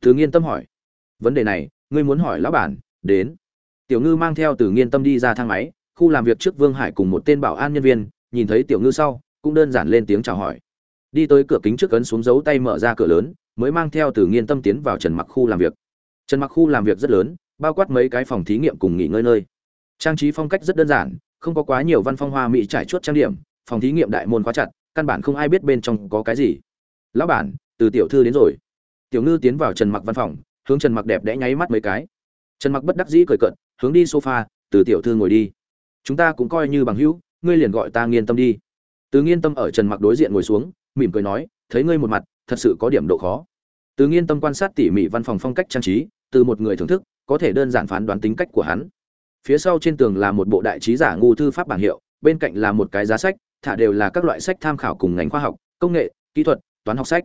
Từ nghiên tâm hỏi. Vấn đề này, ngươi muốn hỏi lão bản, đến. Tiểu ngư mang theo từ nghiên tâm đi ra thang máy, khu làm việc trước vương hải cùng một tên bảo an nhân viên, nhìn thấy tiểu ngư sau, cũng đơn giản lên tiếng chào hỏi. Đi tới cửa kính trước ấn xuống dấu tay mở ra cửa lớn, mới mang theo từ nghiên tâm tiến vào trần mặc khu làm việc. Trần mặc khu làm việc rất lớn, bao quát mấy cái phòng thí nghiệm cùng nghỉ ngơi nơi. Trang trí phong cách rất đơn giản, không có quá nhiều văn phong hoa mỹ trải chuốt trang điểm, phòng thí nghiệm đại môn khóa chặt, căn bản không ai biết bên trong có cái gì. Lão bản, từ tiểu thư đến rồi tiểu ngư tiến vào trần mặc văn phòng, hướng trần mặc đẹp đẽ nháy mắt mấy cái. Trần mặc bất đắc dĩ cười cận hướng đi sofa, từ tiểu thư ngồi đi. Chúng ta cũng coi như bằng hữu, ngươi liền gọi ta nghiên tâm đi. Từ nghiên tâm ở trần mặc đối diện ngồi xuống, mỉm cười nói, thấy ngươi một mặt, thật sự có điểm độ khó. Từ nghiên tâm quan sát tỉ mỉ văn phòng phong cách trang trí, từ một người thưởng thức, có thể đơn giản phán đoán tính cách của hắn. Phía sau trên tường là một bộ đại trí giả ngu thư pháp bảng hiệu, bên cạnh là một cái giá sách, thả đều là các loại sách tham khảo cùng ngành khoa học, công nghệ, kỹ thuật, toán học sách.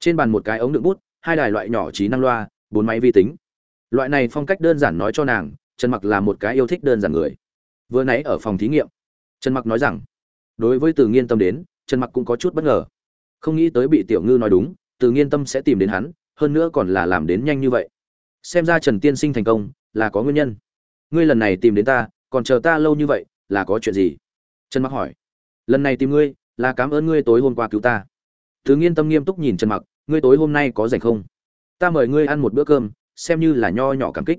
Trên bàn một cái ống đựng bút hai đài loại nhỏ trí năng loa, bốn máy vi tính. Loại này phong cách đơn giản nói cho nàng, trần mặc là một cái yêu thích đơn giản người. Vừa nãy ở phòng thí nghiệm, trần mặc nói rằng, đối với từ nghiên tâm đến, trần mặc cũng có chút bất ngờ. Không nghĩ tới bị tiểu ngư nói đúng, từ nghiên tâm sẽ tìm đến hắn, hơn nữa còn là làm đến nhanh như vậy. Xem ra trần tiên sinh thành công, là có nguyên nhân. Ngươi lần này tìm đến ta, còn chờ ta lâu như vậy, là có chuyện gì? Trần mặc hỏi. Lần này tìm ngươi, là cảm ơn ngươi tối hôm qua cứu ta. Từ nghiên tâm nghiêm túc nhìn trần mặc ngươi tối hôm nay có rảnh không? Ta mời ngươi ăn một bữa cơm, xem như là nho nhỏ cảm kích.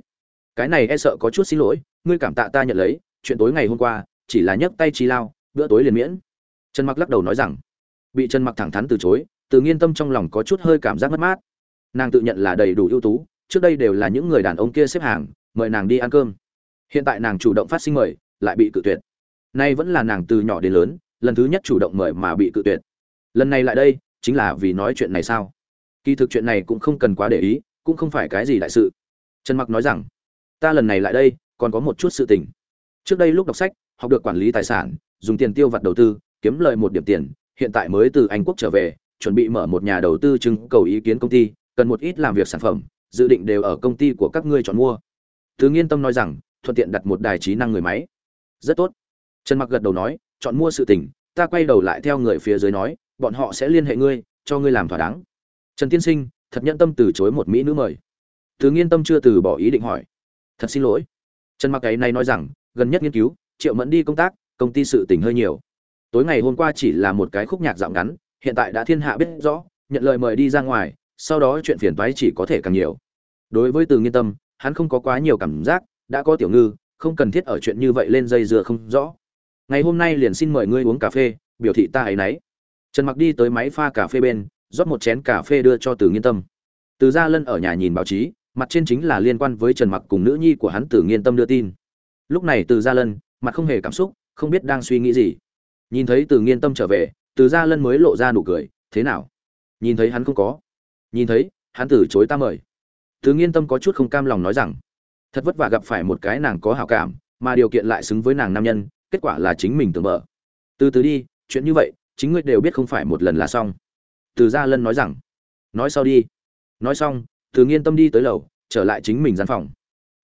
Cái này e sợ có chút xin lỗi, ngươi cảm tạ ta nhận lấy, chuyện tối ngày hôm qua, chỉ là nhấc tay chi lao, bữa tối liền miễn. Trần mặc lắc đầu nói rằng, bị trần mặc thẳng thắn từ chối từ nghiên tâm trong lòng có chút hơi cảm giác mất mát. Nàng tự nhận là đầy đủ ưu tú, trước đây đều là những người đàn ông kia xếp hàng, mời nàng đi ăn cơm. Hiện tại nàng chủ động phát sinh mời, lại bị cự tuyệt. Nay vẫn là nàng từ nhỏ đến lớn, lần thứ nhất chủ động mời mà bị cự tuyệt. Lần này lại đây, chính là vì nói chuyện này sao? Kỳ thực chuyện này cũng không cần quá để ý, cũng không phải cái gì đại sự. Trần mặc nói rằng, ta lần này lại đây, còn có một chút sự tình. Trước đây lúc đọc sách, học được quản lý tài sản, dùng tiền tiêu vặt đầu tư, kiếm lợi một điểm tiền, hiện tại mới từ anh quốc trở về, chuẩn bị mở một nhà đầu tư trưng cầu ý kiến công ty, cần một ít làm việc sản phẩm, dự định đều ở công ty của các ngươi chọn mua. Từ nghiên tâm nói rằng, thuận tiện đặt một đài trí năng người máy. Rất tốt. Trần mặc gật đầu nói, chọn mua sự tình, ta quay đầu lại theo người phía dưới nói, bọn họ sẽ liên hệ ngươi, cho ngươi làm thỏa đáng trần tiên sinh, thật nhẫn tâm từ chối một mỹ nữ mời. Từ nghiên tâm chưa từ bỏ ý định hỏi. Thật xin lỗi. Trần mặc ấy này nói rằng, gần nhất nghiên cứu, triệu mẫn đi công tác, công ty sự tình hơi nhiều. Tối ngày hôm qua chỉ là một cái khúc nhạc dạo ngắn, hiện tại đã thiên hạ biết rõ, nhận lời mời đi ra ngoài, sau đó chuyện phiền toái chỉ có thể càng nhiều. Đối với từ nghiên tâm, hắn không có quá nhiều cảm giác, đã có tiểu ngư, không cần thiết ở chuyện như vậy lên dây dưa không rõ. Ngày hôm nay liền xin mời ngươi uống cà phê, biểu thị ta ấy nấy. Trần mặc đi tới máy pha cà phê bên rót một chén cà phê đưa cho từ nghiên tâm. Từ gia lân ở nhà nhìn báo chí, mặt trên chính là liên quan với trần mặc cùng nữ nhi của hắn từ nghiên tâm đưa tin. Lúc này từ gia lân, mặt không hề cảm xúc, không biết đang suy nghĩ gì. Nhìn thấy từ nghiên tâm trở về, từ gia lân mới lộ ra nụ cười, thế nào? Nhìn thấy hắn không có? Nhìn thấy, hắn từ chối ta mời. Từ nghiên tâm có chút không cam lòng nói rằng, thật vất vả gặp phải một cái nàng có hảo cảm, mà điều kiện lại xứng với nàng nam nhân, kết quả là chính mình tưởng mở. Từ từ đi, chuyện như vậy, chính ngươi đều biết không phải một lần là xong từ gia lân nói rằng, nói sau đi. Nói xong, từ nghiên tâm đi tới lầu, trở lại chính mình gian phòng.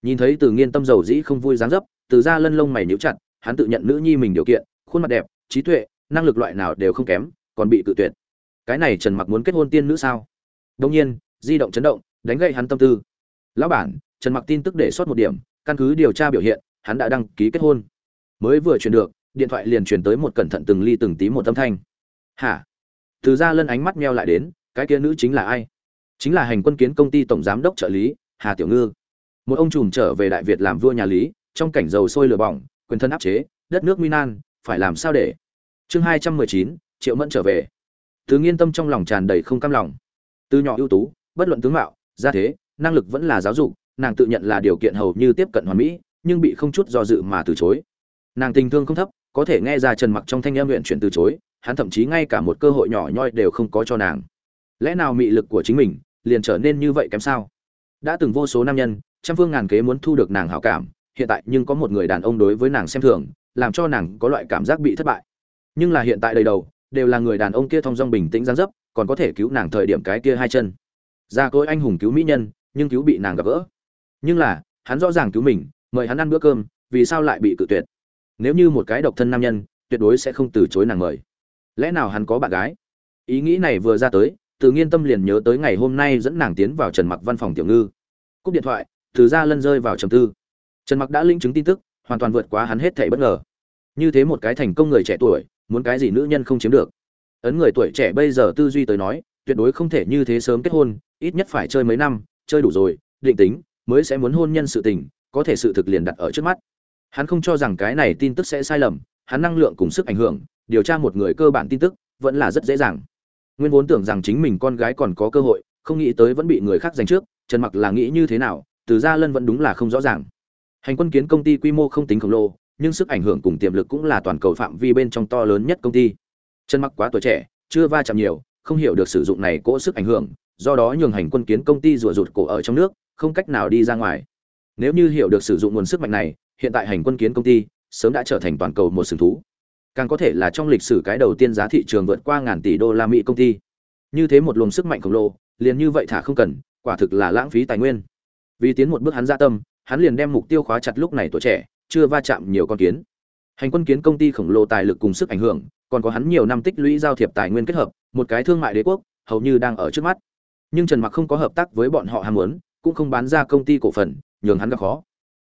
Nhìn thấy từ nghiên tâm giàu dĩ không vui dáng dấp, từ gia lân lông mày níu chặt, hắn tự nhận nữ nhi mình điều kiện, khuôn mặt đẹp, trí tuệ, năng lực loại nào đều không kém, còn bị cự tuyệt. Cái này trần mặc muốn kết hôn tiên nữ sao? Đông nhiên, di động chấn động, đánh gậy hắn tâm tư. Lão bản, trần mặc tin tức để sót một điểm, căn cứ điều tra biểu hiện, hắn đã đăng ký kết hôn. Mới vừa chuyển được, điện thoại liền truyền tới một cẩn thận từng ly từng tí một âm thanh. Hả? Từ ra lân ánh mắt meo lại đến, cái kia nữ chính là ai? Chính là hành quân kiến công ty tổng giám đốc trợ lý, hà tiểu ngư. Một ông trùm trở về đại việt làm vua nhà lý, trong cảnh dầu sôi lửa bỏng, quyền thân áp chế, đất nước nguy nan, phải làm sao để? Chương hai trăm mười chín, triệu mẫn trở về. Từ nghiên tâm trong lòng tràn đầy không cam lòng. Từ nhỏ ưu tú, bất luận tướng mạo, gia thế, năng lực vẫn là giáo dục, nàng tự nhận là điều kiện hầu như tiếp cận hoàn mỹ, nhưng bị không chút do dự mà từ chối. Nàng tình thương không thấp, có thể nghe ra trần mặc trong thanh em nguyện chuyển từ chối hắn thậm chí ngay cả một cơ hội nhỏ nhoi đều không có cho nàng. Lẽ nào mị lực của chính mình liền trở nên như vậy kém sao? Đã từng vô số nam nhân, trăm phương ngàn kế muốn thu được nàng hảo cảm, hiện tại nhưng có một người đàn ông đối với nàng xem thường, làm cho nàng có loại cảm giác bị thất bại. Nhưng là hiện tại đầy đầu, đều là người đàn ông kia thong dong bình tĩnh gián dấp, còn có thể cứu nàng thời điểm cái kia hai chân. Ra cối anh hùng cứu mỹ nhân, nhưng cứu bị nàng gặp gỡ. Nhưng là, hắn rõ ràng cứu mình, mời hắn ăn bữa cơm, vì sao lại bị cự tuyệt? Nếu như một cái độc thân nam nhân, tuyệt đối sẽ không từ chối nàng mời lẽ nào hắn có bạn gái? Ý nghĩ này vừa ra tới tự nhiên tâm liền nhớ tới ngày hôm nay dẫn nàng tiến vào trần mặc văn phòng tiểu ngư. Cúp điện thoại, từ ra lân rơi vào trầm tư. Trần mặc đã linh chứng tin tức, hoàn toàn vượt quá hắn hết thảy bất ngờ. Như thế một cái thành công người trẻ tuổi, muốn cái gì nữ nhân không chiếm được. Ấn người tuổi trẻ bây giờ tư duy tới nói, tuyệt đối không thể như thế sớm kết hôn, ít nhất phải chơi mấy năm, chơi đủ rồi, định tính, mới sẽ muốn hôn nhân sự tình, có thể sự thực liền đặt ở trước mắt. Hắn không cho rằng cái này tin tức sẽ sai lầm, hắn năng lượng cùng sức ảnh hưởng điều tra một người cơ bản tin tức, vẫn là rất dễ dàng. Nguyên vốn tưởng rằng chính mình con gái còn có cơ hội, không nghĩ tới vẫn bị người khác giành trước, trần mặc là nghĩ như thế nào, từ gia lân vẫn đúng là không rõ ràng. Hành quân kiến công ty quy mô không tính khổng lồ, nhưng sức ảnh hưởng cùng tiềm lực cũng là toàn cầu phạm vi bên trong to lớn nhất công ty. Trần mặc quá tuổi trẻ, chưa va chạm nhiều, không hiểu được sử dụng này cỗ sức ảnh hưởng, do đó nhường hành quân kiến công ty rùa rụt cổ ở trong nước, không cách nào đi ra ngoài. Nếu như hiểu được sử dụng nguồn sức mạnh này, hiện tại hành quân kiến công ty sớm đã trở thành toàn cầu một sừng thú càng có thể là trong lịch sử cái đầu tiên giá thị trường vượt qua ngàn tỷ đô la mỹ công ty. Như thế một luồng sức mạnh khổng lồ, liền như vậy thả không cần, quả thực là lãng phí tài nguyên. Vì tiến một bước hắn ra tâm, hắn liền đem mục tiêu khóa chặt lúc này tuổi trẻ, chưa va chạm nhiều con kiến. Hành quân kiến công ty khổng lồ tài lực cùng sức ảnh hưởng, còn có hắn nhiều năm tích lũy giao thiệp tài nguyên kết hợp, một cái thương mại đế quốc, hầu như đang ở trước mắt. Nhưng trần mặc không có hợp tác với bọn họ ham muốn, cũng không bán ra công ty cổ phần, nhường hắn gặp khó.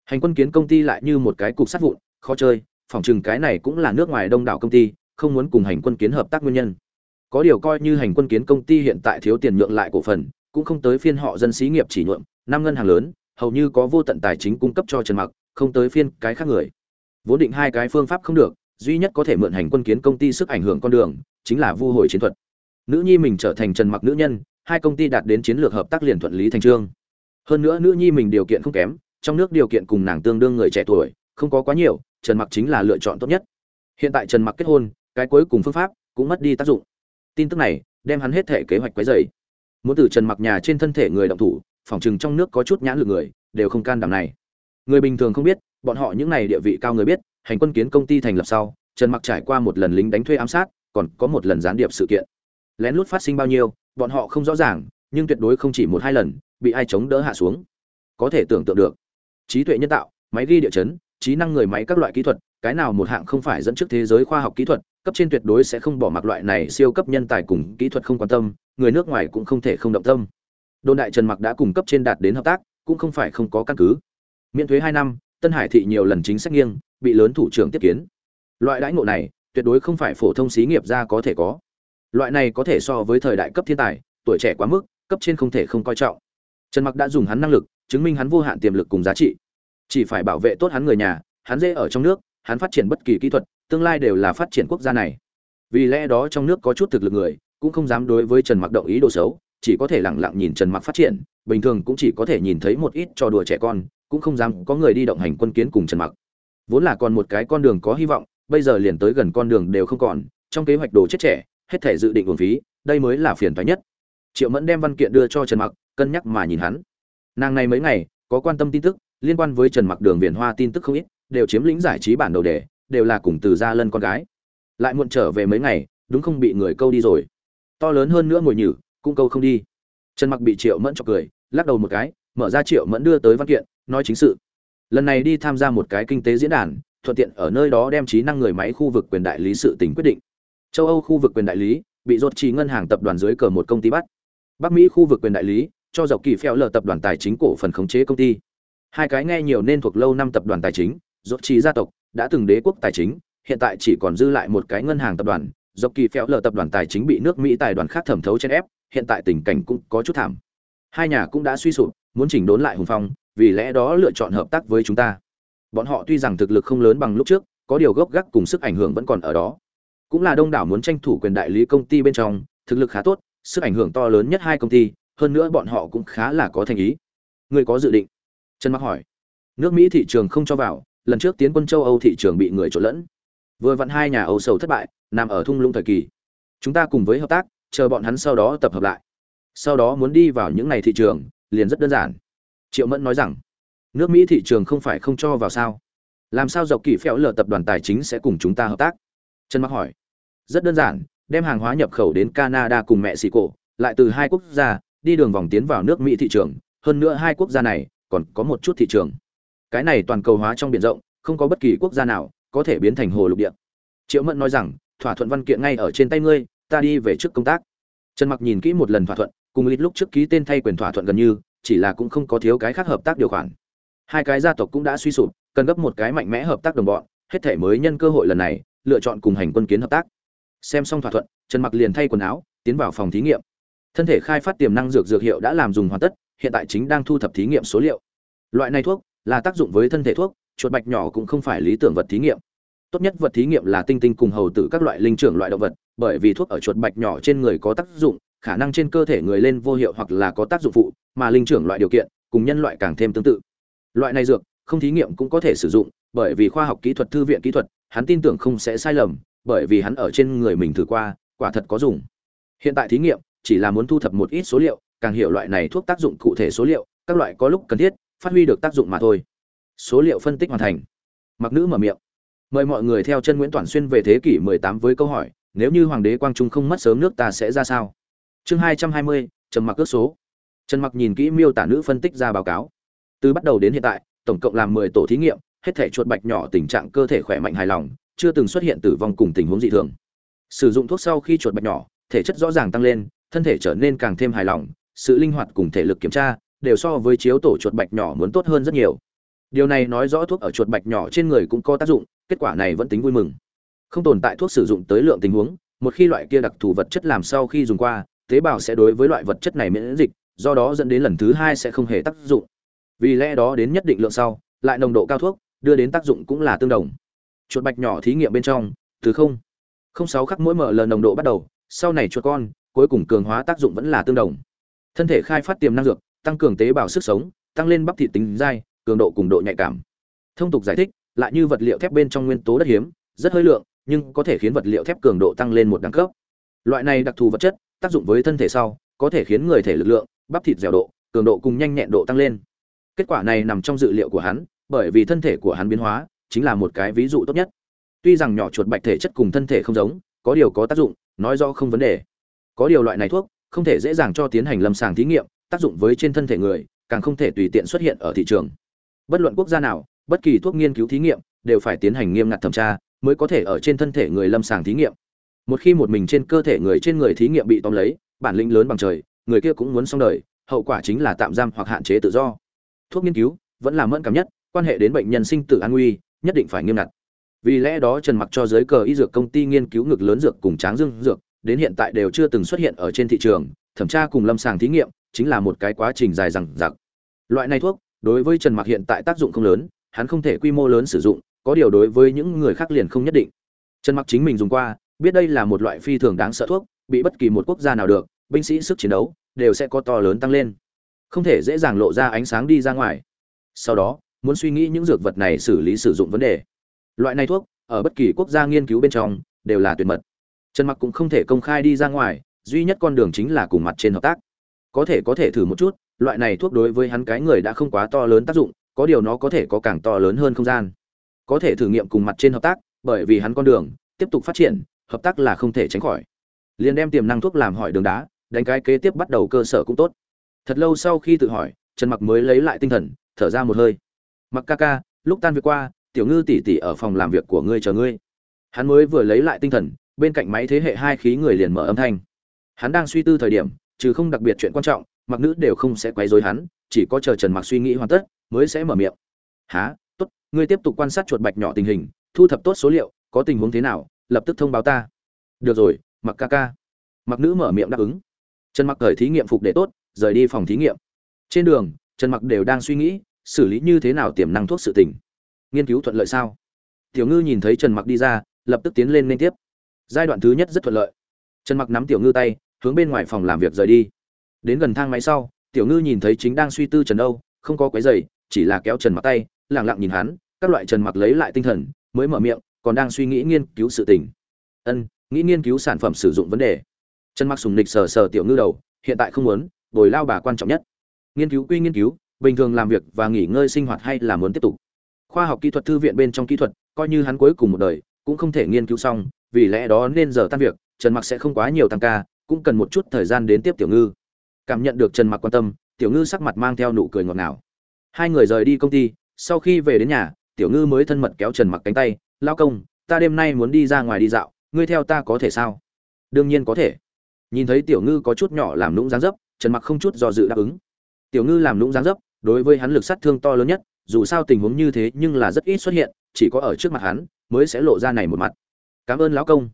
Hành quân kiến công ty lại như một cái cục sắt vụn, khó chơi phòng chừng cái này cũng là nước ngoài đông đảo công ty, không muốn cùng hành quân kiến hợp tác nguyên nhân. Có điều coi như hành quân kiến công ty hiện tại thiếu tiền nhượng lại cổ phần, cũng không tới phiên họ dân xí nghiệp chỉ nhuộm, năm ngân hàng lớn, hầu như có vô tận tài chính cung cấp cho trần mặc, không tới phiên cái khác người. Vốn định hai cái phương pháp không được, duy nhất có thể mượn hành quân kiến công ty sức ảnh hưởng con đường, chính là vu hồi chiến thuật. Nữ nhi mình trở thành trần mặc nữ nhân, hai công ty đạt đến chiến lược hợp tác liền thuận lý thành trương. Hơn nữa nữ nhi mình điều kiện không kém, trong nước điều kiện cùng nàng tương đương người trẻ tuổi, không có quá nhiều trần mặc chính là lựa chọn tốt nhất. Hiện tại trần mặc kết hôn, cái cuối cùng phương pháp cũng mất đi tác dụng. Tin tức này đem hắn hết thể kế hoạch quấy dày muốn từ trần mặc nhà trên thân thể người động thủ phòng chừng trong nước có chút nhãn lực người, đều không can đảm này. Người bình thường không biết, bọn họ những này địa vị cao người biết, hành quân kiến công ty thành lập sau, trần mặc trải qua một lần lính đánh thuê ám sát, còn có một lần gián điệp sự kiện. Lén lút phát sinh bao nhiêu, bọn họ không rõ ràng, nhưng tuyệt đối không chỉ một hai lần, bị ai chống đỡ hạ xuống. Có thể tưởng tượng được. Trí tuệ nhân tạo, máy ghi địa chấn trí năng người máy các loại kỹ thuật, cái nào một hạng không phải dẫn trước thế giới khoa học kỹ thuật, cấp trên tuyệt đối sẽ không bỏ mặc loại này siêu cấp nhân tài cùng kỹ thuật không quan tâm, người nước ngoài cũng không thể không động tâm. Đôn đại trần mặc đã cùng cấp trên đạt đến hợp tác, cũng không phải không có căn cứ. Miễn thuế hai năm, tân hải thị nhiều lần chính sách nghiêng, bị lớn thủ trưởng tiếp kiến. Loại đãi ngộ này, tuyệt đối không phải phổ thông xí nghiệp ra có thể có. Loại này có thể so với thời đại cấp thiên tài, tuổi trẻ quá mức, cấp trên không thể không coi trọng. Trần mặc đã dùng hắn năng lực, chứng minh hắn vô hạn tiềm lực cùng giá trị chỉ phải bảo vệ tốt hắn người nhà, hắn dễ ở trong nước, hắn phát triển bất kỳ kỹ thuật, tương lai đều là phát triển quốc gia này. Vì lẽ đó trong nước có chút thực lực người, cũng không dám đối với trần mặc động ý đồ xấu, chỉ có thể lẳng lặng nhìn trần mặc phát triển, bình thường cũng chỉ có thể nhìn thấy một ít trò đùa trẻ con, cũng không dám có người đi động hành quân kiến cùng trần mặc. Vốn là còn một cái con đường có hy vọng, bây giờ liền tới gần con đường đều không còn, trong kế hoạch đồ chết trẻ, hết thể dự định nguồn phí, đây mới là phiền toái nhất. Triệu mẫn đem văn kiện đưa cho trần mặc, cân nhắc mà nhìn hắn. Nàng này mấy ngày, có quan tâm tin tức liên quan với trần mặc đường viền hoa tin tức không ít, đều chiếm lĩnh giải trí bản đầu đề, đều là cùng từ gia lân con gái. Lại muộn trở về mấy ngày, đúng không bị người câu đi rồi. To lớn hơn nữa ngồi nhử, cũng câu không đi. Trần mặc bị triệu mẫn cho cười, lắc đầu một cái, mở ra triệu mẫn đưa tới văn kiện, nói chính sự. Lần này đi tham gia một cái kinh tế diễn đàn, thuận tiện ở nơi đó đem trí năng người máy khu vực quyền đại lý sự tình quyết định. Châu âu khu vực quyền đại lý, bị rốt trì ngân hàng tập đoàn dưới cờ một công ty bắt. Bắc mỹ khu vực quyền đại lý, cho dọc kỳ phèo lờ tập đoàn tài chính cổ phần khống chế công ty hai cái nghe nhiều nên thuộc lâu năm tập đoàn tài chính, dốc trí gia tộc đã từng đế quốc tài chính, hiện tại chỉ còn dư lại một cái ngân hàng tập đoàn dọc kỳ phèo lờ tập đoàn tài chính bị nước mỹ tài đoàn khác thẩm thấu trên ép, hiện tại tình cảnh cũng có chút thảm. Hai nhà cũng đã suy sụp, muốn chỉnh đốn lại hùng phong, vì lẽ đó lựa chọn hợp tác với chúng ta. Bọn họ tuy rằng thực lực không lớn bằng lúc trước, có điều gốc gác cùng sức ảnh hưởng vẫn còn ở đó. Cũng là đông đảo muốn tranh thủ quyền đại lý công ty bên trong, thực lực khá tốt, sức ảnh hưởng to lớn nhất hai công ty, hơn nữa bọn họ cũng khá là có thành ý. Người có dự định? Trần mặc hỏi, nước mỹ thị trường không cho vào, lần trước tiến quân châu âu thị trường bị người trộn lẫn. Vừa vặn hai nhà âu sầu thất bại, nằm ở thung lũng thời kỳ. Chúng ta cùng với hợp tác, chờ bọn hắn sau đó tập hợp lại. Sau đó muốn đi vào những ngày thị trường, liền rất đơn giản. Triệu mẫn nói rằng, nước mỹ thị trường không phải không cho vào sao? Làm sao dọc kỳ phèo lờ tập đoàn tài chính sẽ cùng chúng ta hợp tác? Trần mặc hỏi. Rất đơn giản, đem hàng hóa nhập khẩu đến canada cùng mẹ xì cổ lại từ hai quốc gia, đi đường vòng tiến vào nước mỹ thị trường. Hơn nữa hai quốc gia này còn có một chút thị trường. Cái này toàn cầu hóa trong biển rộng, không có bất kỳ quốc gia nào có thể biến thành hồ lục địa. Triệu mẫn nói rằng, thỏa thuận văn kiện ngay ở trên tay ngươi, ta đi về trước công tác. Trần mặc nhìn kỹ một lần thỏa thuận, cùng ít lúc trước ký tên thay quyền thỏa thuận gần như, chỉ là cũng không có thiếu cái khác hợp tác điều khoản. Hai cái gia tộc cũng đã suy sụp, cần gấp một cái mạnh mẽ hợp tác đồng bọn, hết thể mới nhân cơ hội lần này, lựa chọn cùng hành quân kiến hợp tác. Xem xong thỏa thuận, trần mặc liền thay quần áo, tiến vào phòng thí nghiệm. Thân thể khai phát tiềm năng dược dược hiệu đã làm dùng hoàn tất hiện tại chính đang thu thập thí nghiệm số liệu. Loại này thuốc là tác dụng với thân thể thuốc, chuột bạch nhỏ cũng không phải lý tưởng vật thí nghiệm. Tốt nhất vật thí nghiệm là tinh tinh cùng hầu tử các loại linh trưởng loại động vật, bởi vì thuốc ở chuột bạch nhỏ trên người có tác dụng, khả năng trên cơ thể người lên vô hiệu hoặc là có tác dụng phụ, mà linh trưởng loại điều kiện cùng nhân loại càng thêm tương tự. Loại này dược không thí nghiệm cũng có thể sử dụng, bởi vì khoa học kỹ thuật, thư viện kỹ thuật, hắn tin tưởng không sẽ sai lầm, bởi vì hắn ở trên người mình thử qua, quả thật có dùng. Hiện tại thí nghiệm chỉ là muốn thu thập một ít số liệu càng hiểu loại này thuốc tác dụng cụ thể số liệu các loại có lúc cần thiết phát huy được tác dụng mà thôi. Số liệu phân tích hoàn thành. Mặc nữ mở miệng. Mời mọi người theo chân nguyễn toàn xuyên về thế kỷ 18 với câu hỏi nếu như hoàng đế quang trung không mất sớm nước ta sẽ ra sao? Chương 220, trầm mặc ước số. Trần mặc nhìn kỹ miêu tả nữ phân tích ra báo cáo. Từ bắt đầu đến hiện tại tổng cộng làm 10 tổ thí nghiệm hết thể chuột bạch nhỏ tình trạng cơ thể khỏe mạnh hài lòng chưa từng xuất hiện tử vong cùng tình huống dị thường. Sử dụng thuốc sau khi chuột bạch nhỏ thể chất rõ ràng tăng lên thân thể trở nên càng thêm hài lòng sự linh hoạt cùng thể lực kiểm tra, đều so với chiếu tổ chuột bạch nhỏ muốn tốt hơn rất nhiều. Điều này nói rõ thuốc ở chuột bạch nhỏ trên người cũng có tác dụng, kết quả này vẫn tính vui mừng. Không tồn tại thuốc sử dụng tới lượng tình huống, một khi loại kia đặc thù vật chất làm sau khi dùng qua, tế bào sẽ đối với loại vật chất này miễn dịch, do đó dẫn đến lần thứ hai sẽ không hề tác dụng. Vì lẽ đó đến nhất định lượng sau, lại nồng độ cao thuốc, đưa đến tác dụng cũng là tương đồng. Chuột bạch nhỏ thí nghiệm bên trong, từ không không sáu khắc mỗi mở lần nồng độ bắt đầu, sau này chuột con, cuối cùng cường hóa tác dụng vẫn là tương đồng thân thể khai phát tiềm năng dược, tăng cường tế bào sức sống, tăng lên bắp thịt tính dai, cường độ cùng độ nhạy cảm. Thông tục giải thích, lại như vật liệu thép bên trong nguyên tố đất hiếm, rất hơi lượng, nhưng có thể khiến vật liệu thép cường độ tăng lên một đẳng cấp. Loại này đặc thù vật chất, tác dụng với thân thể sau, có thể khiến người thể lực lượng, bắp thịt dẻo độ, cường độ cùng nhanh nhẹn độ tăng lên. Kết quả này nằm trong dự liệu của hắn, bởi vì thân thể của hắn biến hóa, chính là một cái ví dụ tốt nhất. Tuy rằng nhỏ chuột bạch thể chất cùng thân thể không giống, có điều có tác dụng, nói do không vấn đề. Có điều loại này thuốc không thể dễ dàng cho tiến hành lâm sàng thí nghiệm, tác dụng với trên thân thể người, càng không thể tùy tiện xuất hiện ở thị trường. Bất luận quốc gia nào, bất kỳ thuốc nghiên cứu thí nghiệm đều phải tiến hành nghiêm ngặt thẩm tra mới có thể ở trên thân thể người lâm sàng thí nghiệm. Một khi một mình trên cơ thể người trên người thí nghiệm bị tóm lấy, bản lĩnh lớn bằng trời, người kia cũng muốn xong đời, hậu quả chính là tạm giam hoặc hạn chế tự do. Thuốc nghiên cứu vẫn là mẫn cảm nhất, quan hệ đến bệnh nhân sinh tử an nguy, nhất định phải nghiêm ngặt. Vì lẽ đó trần mặc cho giới cờ y dược công ty nghiên cứu ngực lớn dược cùng tráng dương dược đến hiện tại đều chưa từng xuất hiện ở trên thị trường, thẩm tra cùng lâm sàng thí nghiệm chính là một cái quá trình dài dằng dặc. Loại này thuốc, đối với trần mặc hiện tại tác dụng không lớn, hắn không thể quy mô lớn sử dụng, có điều đối với những người khác liền không nhất định. Trần mặc chính mình dùng qua, biết đây là một loại phi thường đáng sợ thuốc, bị bất kỳ một quốc gia nào được, binh sĩ sức chiến đấu đều sẽ có to lớn tăng lên. Không thể dễ dàng lộ ra ánh sáng đi ra ngoài. Sau đó, muốn suy nghĩ những dược vật này xử lý sử dụng vấn đề. Loại này thuốc, ở bất kỳ quốc gia nghiên cứu bên trong, đều là tuyệt mật trần mặc cũng không thể công khai đi ra ngoài, duy nhất con đường chính là cùng mặt trên hợp tác. Có thể có thể thử một chút, loại này thuốc đối với hắn cái người đã không quá to lớn tác dụng, có điều nó có thể có càng to lớn hơn không gian. Có thể thử nghiệm cùng mặt trên hợp tác, bởi vì hắn con đường, tiếp tục phát triển, hợp tác là không thể tránh khỏi. Liền đem tiềm năng thuốc làm hỏi đường đá, đánh cái kế tiếp bắt đầu cơ sở cũng tốt. Thật lâu sau khi tự hỏi, trần mặc mới lấy lại tinh thần, thở ra một hơi. Mặc ca ca, lúc tan việc qua, tiểu ngư tỷ tỷ ở phòng làm việc của ngươi chờ ngươi. Hắn mới vừa lấy lại tinh thần bên cạnh máy thế hệ hai khí người liền mở âm thanh. Hắn đang suy tư thời điểm, trừ không đặc biệt chuyện quan trọng, mặc nữ đều không sẽ quấy rối hắn, chỉ có chờ trần mặc suy nghĩ hoàn tất, mới sẽ mở miệng. Há tốt, ngươi tiếp tục quan sát chuột bạch nhỏ tình hình, thu thập tốt số liệu, có tình huống thế nào, lập tức thông báo ta. Được rồi, mặc ca ca. Mặc nữ mở miệng đáp ứng. Trần mặc cởi thí nghiệm phục để tốt, rời đi phòng thí nghiệm. Trên đường, trần mặc đều đang suy nghĩ, xử lý như thế nào tiềm năng thuốc sự tình. Nghiên cứu thuận lợi sao? Tiểu ngư nhìn thấy trần mặc đi ra, lập tức tiến lên liên tiếp giai đoạn thứ nhất rất thuận lợi. Trần mặc nắm tiểu ngư tay, hướng bên ngoài phòng làm việc rời đi. Đến gần thang máy sau, tiểu ngư nhìn thấy chính đang suy tư trần âu, không có quấy giày chỉ là kéo trần mặc tay lẳng lặng nhìn hắn, các loại trần mặc lấy lại tinh thần, mới mở miệng, còn đang suy nghĩ nghiên cứu sự tình. Ân, nghĩ nghiên cứu sản phẩm sử dụng vấn đề. Trần mặc sùng nịch sờ sờ tiểu ngư đầu, hiện tại không muốn, bồi lao bà quan trọng nhất. Nghiên cứu quy nghiên cứu, bình thường làm việc và nghỉ ngơi sinh hoạt hay là muốn tiếp tục. Khoa học kỹ thuật thư viện bên trong kỹ thuật, coi như hắn cuối cùng một đời, cũng không thể nghiên cứu xong vì lẽ đó nên giờ tan việc, trần mặc sẽ không quá nhiều tăng ca, cũng cần một chút thời gian đến tiếp tiểu ngư. Cảm nhận được trần mặc quan tâm, tiểu ngư sắc mặt mang theo nụ cười ngọt ngào. Hai người rời đi công ty, sau khi về đến nhà, tiểu ngư mới thân mật kéo trần mặc cánh tay, lao công, ta đêm nay muốn đi ra ngoài đi dạo, ngươi theo ta có thể sao? Đương nhiên có thể. Nhìn thấy tiểu ngư có chút nhỏ làm lũng dáng dấp, trần mặc không chút do dự đáp ứng. Tiểu ngư làm lũng dáng dấp, đối với hắn lực sát thương to lớn nhất, dù sao tình huống như thế nhưng là rất ít xuất hiện, chỉ có ở trước mặt hắn, mới sẽ lộ ra này một mặt cảm ơn lão công.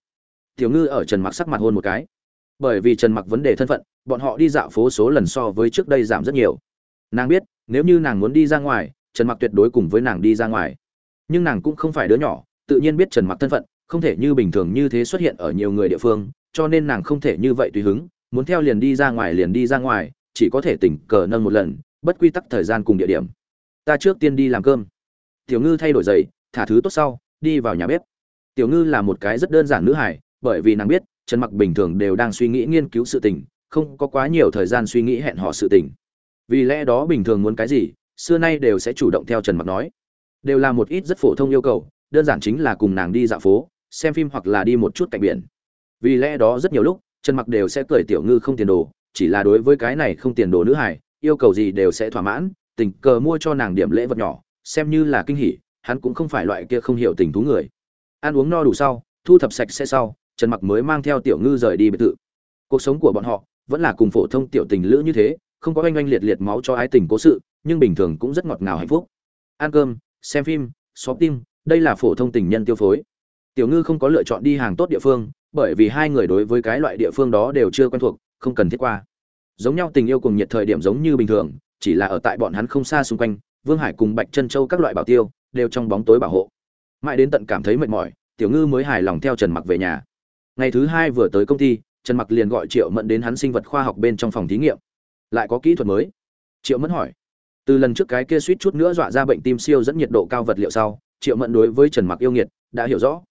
Tiểu ngư ở trần mặc sắc mặt hôn một cái. Bởi vì trần mặc vấn đề thân phận, bọn họ đi dạo phố số lần so với trước đây giảm rất nhiều. Nàng biết, nếu như nàng muốn đi ra ngoài, trần mặc tuyệt đối cùng với nàng đi ra ngoài. Nhưng nàng cũng không phải đứa nhỏ, tự nhiên biết trần mặc thân phận, không thể như bình thường như thế xuất hiện ở nhiều người địa phương, cho nên nàng không thể như vậy tùy hứng, muốn theo liền đi ra ngoài liền đi ra ngoài, chỉ có thể tỉnh cờ nâng một lần, bất quy tắc thời gian cùng địa điểm. Ta trước tiên đi làm cơm. Tiểu ngư thay đổi giày, thả thứ tốt sau, đi vào nhà bếp tiểu ngư là một cái rất đơn giản nữ hải bởi vì nàng biết, trần mặc bình thường đều đang suy nghĩ nghiên cứu sự tình, không có quá nhiều thời gian suy nghĩ hẹn hò sự tình. Vì lẽ đó bình thường muốn cái gì, xưa nay đều sẽ chủ động theo trần mặc nói. Đều là một ít rất phổ thông yêu cầu, đơn giản chính là cùng nàng đi dạo phố, xem phim hoặc là đi một chút cạnh biển. Vì lẽ đó rất nhiều lúc, trần mặc đều sẽ cười tiểu ngư không tiền đồ, chỉ là đối với cái này không tiền đồ nữ hải yêu cầu gì đều sẽ thỏa mãn, tình cờ mua cho nàng điểm lễ vật nhỏ, xem như là kinh hỉ, hắn cũng không phải loại kia không hiểu tình thú người ăn uống no đủ sau, thu thập sạch sẽ sau, trần mặc mới mang theo tiểu ngư rời đi biệt thự. Cuộc sống của bọn họ vẫn là cùng phổ thông tiểu tình lữ như thế, không có oanh oanh liệt liệt máu cho ái tình cố sự, nhưng bình thường cũng rất ngọt ngào hạnh phúc. Ăn cơm, xem phim shopping đây là phổ thông tình nhân tiêu phối. Tiểu ngư không có lựa chọn đi hàng tốt địa phương, bởi vì hai người đối với cái loại địa phương đó đều chưa quen thuộc, không cần thiết qua. Giống nhau tình yêu cùng nhiệt thời điểm giống như bình thường, chỉ là ở tại bọn hắn không xa xung quanh, vương hải cùng bạch chân châu các loại bảo tiêu, đều trong bóng tối bảo hộ mãi đến tận cảm thấy mệt mỏi, tiểu ngư mới hài lòng theo trần mặc về nhà. Ngày thứ hai vừa tới công ty, trần mặc liền gọi triệu mẫn đến hắn sinh vật khoa học bên trong phòng thí nghiệm. Lại có kỹ thuật mới. Triệu mẫn hỏi, từ lần trước cái kia suýt chút nữa dọa ra bệnh tim siêu dẫn nhiệt độ cao vật liệu sau, triệu mẫn đối với trần mặc yêu nghiệt, đã hiểu rõ.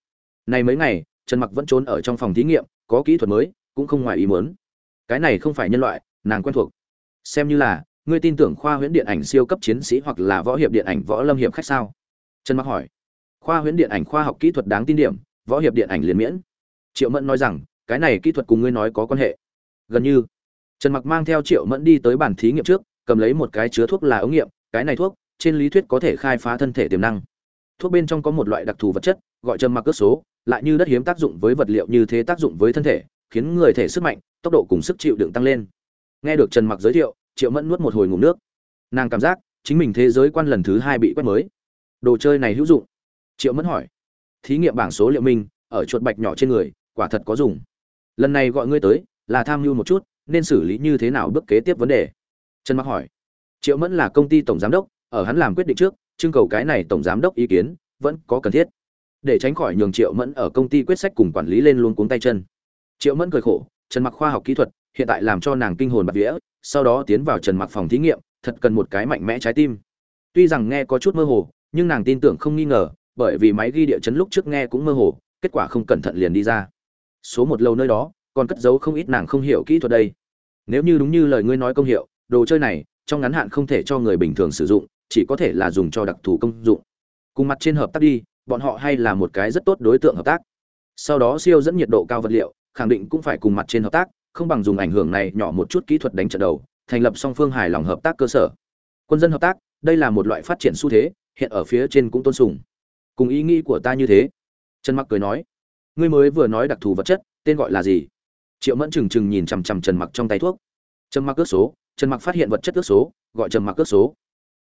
Này mấy ngày, trần mặc vẫn trốn ở trong phòng thí nghiệm, có kỹ thuật mới, cũng không ngoài ý muốn. Cái này không phải nhân loại, nàng quen thuộc. Xem như là, ngươi tin tưởng khoa huyễn điện ảnh siêu cấp chiến sĩ hoặc là võ hiệp điện ảnh võ lâm hiệp khách sao? Trần mặc hỏi khoa huyễn điện ảnh khoa học kỹ thuật đáng tin điểm, võ hiệp điện ảnh liền miễn. Triệu mẫn nói rằng, cái này kỹ thuật cùng ngươi nói có quan hệ. Gần như. Trần mặc mang theo triệu mẫn đi tới bàn thí nghiệm trước, cầm lấy một cái chứa thuốc là ống nghiệm, cái này thuốc, trên lý thuyết có thể khai phá thân thể tiềm năng. Thuốc bên trong có một loại đặc thù vật chất, gọi trầm mặc cước số, lại như đất hiếm tác dụng với vật liệu như thế tác dụng với thân thể, khiến người thể sức mạnh, tốc độ cùng sức chịu đựng tăng lên. Nghe được trần mặc giới thiệu, triệu mẫn nuốt một hồi ngủ nước. Nàng cảm giác, chính mình thế giới quan lần thứ hai bị quét mới. Đồ chơi này hữu dụng triệu mẫn hỏi. Thí nghiệm bảng số liệu minh ở chuột bạch nhỏ trên người, quả thật có dùng. Lần này gọi ngươi tới, là tham mưu một chút, nên xử lý như thế nào bước kế tiếp vấn đề? Trần mặc hỏi. Triệu mẫn là công ty tổng giám đốc, ở hắn làm quyết định trước, trưng cầu cái này tổng giám đốc ý kiến, vẫn có cần thiết. Để tránh khỏi nhường triệu mẫn ở công ty quyết sách cùng quản lý lên luôn cuống tay chân. Triệu mẫn cười khổ, trần mặc khoa học kỹ thuật, hiện tại làm cho nàng kinh hồn bạc vía, sau đó tiến vào trần mặc phòng thí nghiệm, thật cần một cái mạnh mẽ trái tim. Tuy rằng nghe có chút mơ hồ, nhưng nàng tin tưởng không nghi ngờ bởi vì máy ghi địa chấn lúc trước nghe cũng mơ hồ, kết quả không cẩn thận liền đi ra. Số một lâu nơi đó, còn cất giấu không ít nàng không hiểu kỹ thuật đây. Nếu như đúng như lời ngươi nói công hiệu, đồ chơi này, trong ngắn hạn không thể cho người bình thường sử dụng, chỉ có thể là dùng cho đặc thù công dụng. Cùng mặt trên hợp tác đi, bọn họ hay là một cái rất tốt đối tượng hợp tác. Sau đó siêu dẫn nhiệt độ cao vật liệu, khẳng định cũng phải cùng mặt trên hợp tác, không bằng dùng ảnh hưởng này nhỏ một chút kỹ thuật đánh trận đầu, thành lập song phương hài lòng hợp tác cơ sở. Quân dân hợp tác, đây là một loại phát triển xu thế, hiện ở phía trên cũng tôn sùng cùng ý nghĩ của ta như thế. Trần mặc cười nói ngươi mới vừa nói đặc thù vật chất tên gọi là gì? Triệu mẫn trừng trừng nhìn chằm chằm trần mặc trong tay thuốc. Trần mặc ước số trần mặc phát hiện vật chất ước số gọi trần mặc ước số.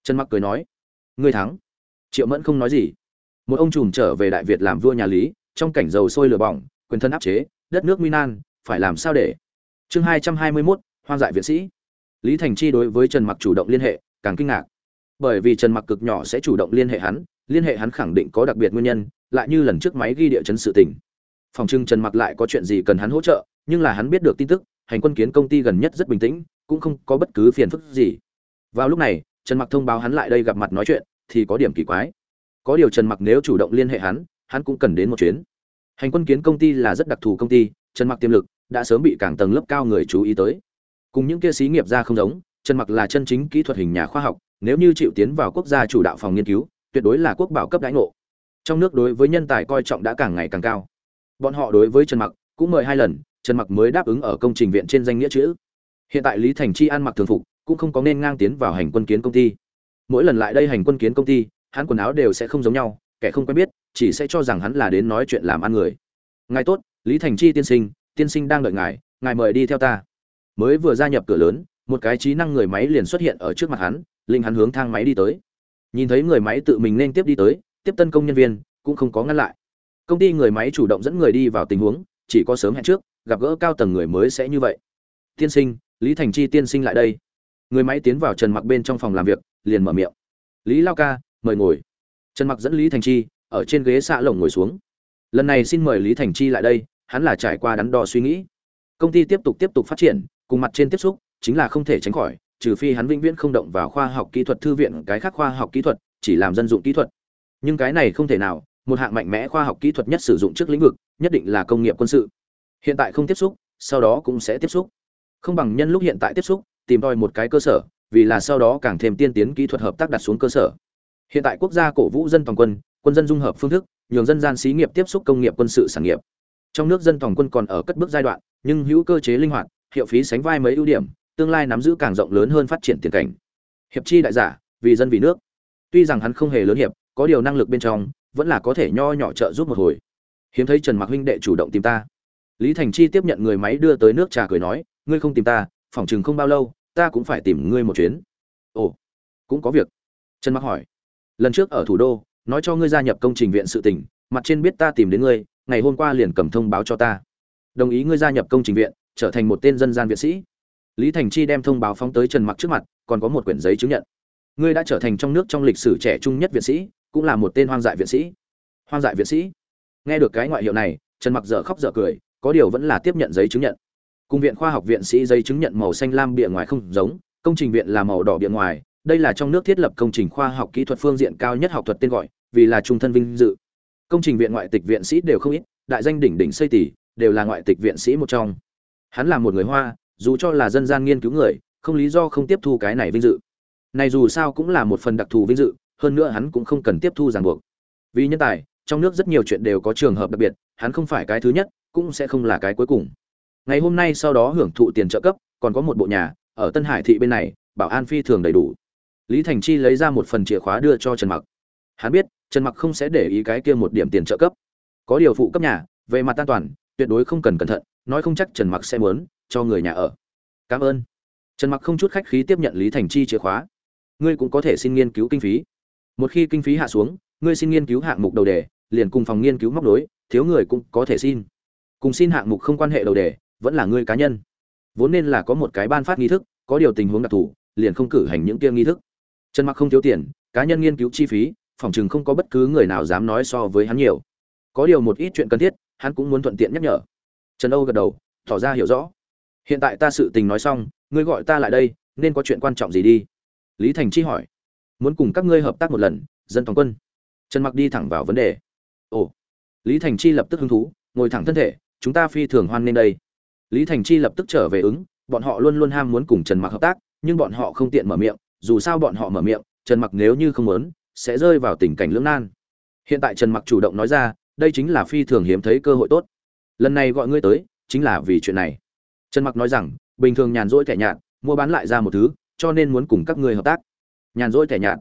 Trần mặc cười nói ngươi thắng. Triệu mẫn không nói gì. Một ông trùm trở về đại việt làm vua nhà lý trong cảnh dầu sôi lửa bỏng quyền thân áp chế đất nước nguy nan phải làm sao để? Chương hai trăm hai mươi 221, hoang dại viện sĩ. Lý thành chi đối với trần mặc chủ động liên hệ càng kinh ngạc bởi vì trần mặc cực nhỏ sẽ chủ động liên hệ hắn, liên hệ hắn khẳng định có đặc biệt nguyên nhân, lại như lần trước máy ghi địa chấn sự tình. Phòng trưng trần mặc lại có chuyện gì cần hắn hỗ trợ, nhưng là hắn biết được tin tức, hành quân kiến công ty gần nhất rất bình tĩnh, cũng không có bất cứ phiền phức gì. Vào lúc này, trần mặc thông báo hắn lại đây gặp mặt nói chuyện, thì có điểm kỳ quái. Có điều trần mặc nếu chủ động liên hệ hắn hắn cũng cần đến một chuyến. Hành quân kiến công ty là rất đặc thù công ty, trần mặc tiềm lực đã sớm bị cảng tầng lớp cao người chú ý tới. Cùng những kia xí nghiệp ra không giống, trần mặc là chân chính kỹ thuật hình nhà khoa học nếu như chịu tiến vào quốc gia chủ đạo phòng nghiên cứu, tuyệt đối là quốc bảo cấp đãi ngộ. Trong nước đối với nhân tài coi trọng đã càng ngày càng cao. Bọn họ đối với trần mặc cũng mời hai lần, trần mặc mới đáp ứng ở công trình viện trên danh nghĩa chữ. Hiện tại lý thành chi ăn mặc thường phục, cũng không có nên ngang tiến vào hành quân kiến công ty. Mỗi lần lại đây hành quân kiến công ty, hắn quần áo đều sẽ không giống nhau, kẻ không quen biết, chỉ sẽ cho rằng hắn là đến nói chuyện làm ăn người. Ngài tốt, lý thành chi tiên sinh tiên sinh đang đợi ngài ngài mời đi theo ta. Mới vừa gia nhập cửa lớn, một cái trí năng người máy liền xuất hiện ở trước mặt hắn linh hắn hướng thang máy đi tới. Nhìn thấy người máy tự mình nên tiếp đi tới, tiếp tân công nhân viên, cũng không có ngăn lại. Công ty người máy chủ động dẫn người đi vào tình huống, chỉ có sớm hẹn trước, gặp gỡ cao tầng người mới sẽ như vậy. Tiên sinh, lý thành chi tiên sinh lại đây. Người máy tiến vào trần mặc bên trong phòng làm việc, liền mở miệng. Lý lao ca, mời ngồi. Trần mặc dẫn lý thành chi, ở trên ghế xạ lồng ngồi xuống. Lần này xin mời lý thành chi lại đây, hắn là trải qua đắn đo suy nghĩ. Công ty tiếp tục tiếp tục phát triển, cùng mặt trên tiếp xúc, chính là không thể tránh khỏi trừ phi hắn vĩnh viễn không động vào khoa học kỹ thuật thư viện, cái khác khoa học kỹ thuật chỉ làm dân dụng kỹ thuật. Nhưng cái này không thể nào, một hạng mạnh mẽ khoa học kỹ thuật nhất sử dụng trước lĩnh vực, nhất định là công nghiệp quân sự. Hiện tại không tiếp xúc, sau đó cũng sẽ tiếp xúc. Không bằng nhân lúc hiện tại tiếp xúc, tìm tòi một cái cơ sở, vì là sau đó càng thêm tiên tiến kỹ thuật hợp tác đặt xuống cơ sở. Hiện tại quốc gia cổ vũ dân toàn quân quân dân dung hợp phương thức, nhường dân gian xí nghiệp tiếp xúc công nghiệp quân sự sản nghiệp. Trong nước dân toàn quân còn ở cất bước giai đoạn, nhưng hữu cơ chế linh hoạt, hiệu phí sánh vai mấy ưu điểm tương lai nắm giữ càng rộng lớn hơn phát triển tiền cảnh. Hiệp chi đại giả, vì dân vì nước. Tuy rằng hắn không hề lớn hiệp, có điều năng lực bên trong, vẫn là có thể nho nhỏ trợ giúp một hồi. Hiếm thấy trần mặc huynh đệ chủ động tìm ta. Lý thành chi tiếp nhận người máy đưa tới nước trà cười nói, ngươi không tìm ta, phỏng chừng không bao lâu, ta cũng phải tìm ngươi một chuyến. Ồ, cũng có việc. Trần mặc hỏi. Lần trước ở thủ đô, nói cho ngươi gia nhập công trình viện sự tỉnh mặt trên biết ta tìm đến ngươi, ngày hôm qua liền cầm thông báo cho ta. Đồng ý ngươi gia nhập công trình viện, trở thành một tên dân gian viện sĩ lý thành chi đem thông báo phóng tới trần mặc trước mặt, còn có một quyển giấy chứng nhận. Ngươi đã trở thành trong nước trong lịch sử trẻ trung nhất viện sĩ, cũng là một tên hoang dại viện sĩ. Hoang dại viện sĩ. Nghe được cái ngoại hiệu này, trần mặc dở khóc dở cười, có điều vẫn là tiếp nhận giấy chứng nhận. Cung viện khoa học viện sĩ giấy chứng nhận màu xanh lam bìa ngoài không giống, công trình viện là màu đỏ bìa ngoài, đây là trong nước thiết lập công trình khoa học kỹ thuật phương diện cao nhất học thuật tên gọi, vì là trung thân vinh dự. Công trình viện ngoại tịch viện sĩ đều không ít, đại danh đỉnh đỉnh xây tỷ, đều là ngoại tịch viện sĩ một trong. Hắn là một người hoa dù cho là dân gian nghiên cứu người, không lý do không tiếp thu cái này vinh dự. Này dù sao cũng là một phần đặc thù vinh dự, hơn nữa hắn cũng không cần tiếp thu ràng buộc. Vì nhân tài, trong nước rất nhiều chuyện đều có trường hợp đặc biệt, hắn không phải cái thứ nhất, cũng sẽ không là cái cuối cùng. Ngày hôm nay sau đó hưởng thụ tiền trợ cấp, còn có một bộ nhà, ở tân hải thị bên này, bảo an phi thường đầy đủ. Lý thành chi lấy ra một phần chìa khóa đưa cho trần mặc. Hắn biết, trần mặc không sẽ để ý cái kia một điểm tiền trợ cấp. Có điều phụ cấp nhà, về mặt an toàn, tuyệt đối không cần cẩn thận nói không chắc trần mặc sẽ muốn cho người nhà ở. Cảm ơn. Trần mặc không chút khách khí tiếp nhận lý thành chi chìa khóa. Ngươi cũng có thể xin nghiên cứu kinh phí. Một khi kinh phí hạ xuống, ngươi xin nghiên cứu hạng mục đầu đề, liền cùng phòng nghiên cứu móc đối thiếu người cũng có thể xin. Cùng xin hạng mục không quan hệ đầu đề, vẫn là ngươi cá nhân. Vốn nên là có một cái ban phát nghi thức, có điều tình huống đặc thù, liền không cử hành những kia nghi thức. Trần mặc không thiếu tiền, cá nhân nghiên cứu chi phí, phòng chừng không có bất cứ người nào dám nói so với hắn nhiều. Có điều một ít chuyện cần thiết, hắn cũng muốn thuận tiện nhắc nhở trần âu gật đầu, tỏ ra hiểu rõ. Hiện tại ta sự tình nói xong, ngươi gọi ta lại đây, nên có chuyện quan trọng gì đi? Lý thành chi hỏi. Muốn cùng các ngươi hợp tác một lần, dân toàn quân. Trần mặc đi thẳng vào vấn đề. Ồ. Lý thành chi lập tức hứng thú, ngồi thẳng thân thể, chúng ta phi thường hoan nên đây. Lý thành chi lập tức trở về ứng, bọn họ luôn luôn ham muốn cùng trần mặc hợp tác, nhưng bọn họ không tiện mở miệng, dù sao bọn họ mở miệng, trần mặc nếu như không muốn, sẽ rơi vào tình cảnh lưỡng nan. Hiện tại trần mặc chủ động nói ra, đây chính là phi thường hiếm thấy cơ hội tốt lần này gọi ngươi tới, chính là vì chuyện này. Trần mặc nói rằng, bình thường nhàn rỗi thẻ nhạt, mua bán lại ra một thứ, cho nên muốn cùng các ngươi hợp tác. Nhàn rỗi thẻ nhạt.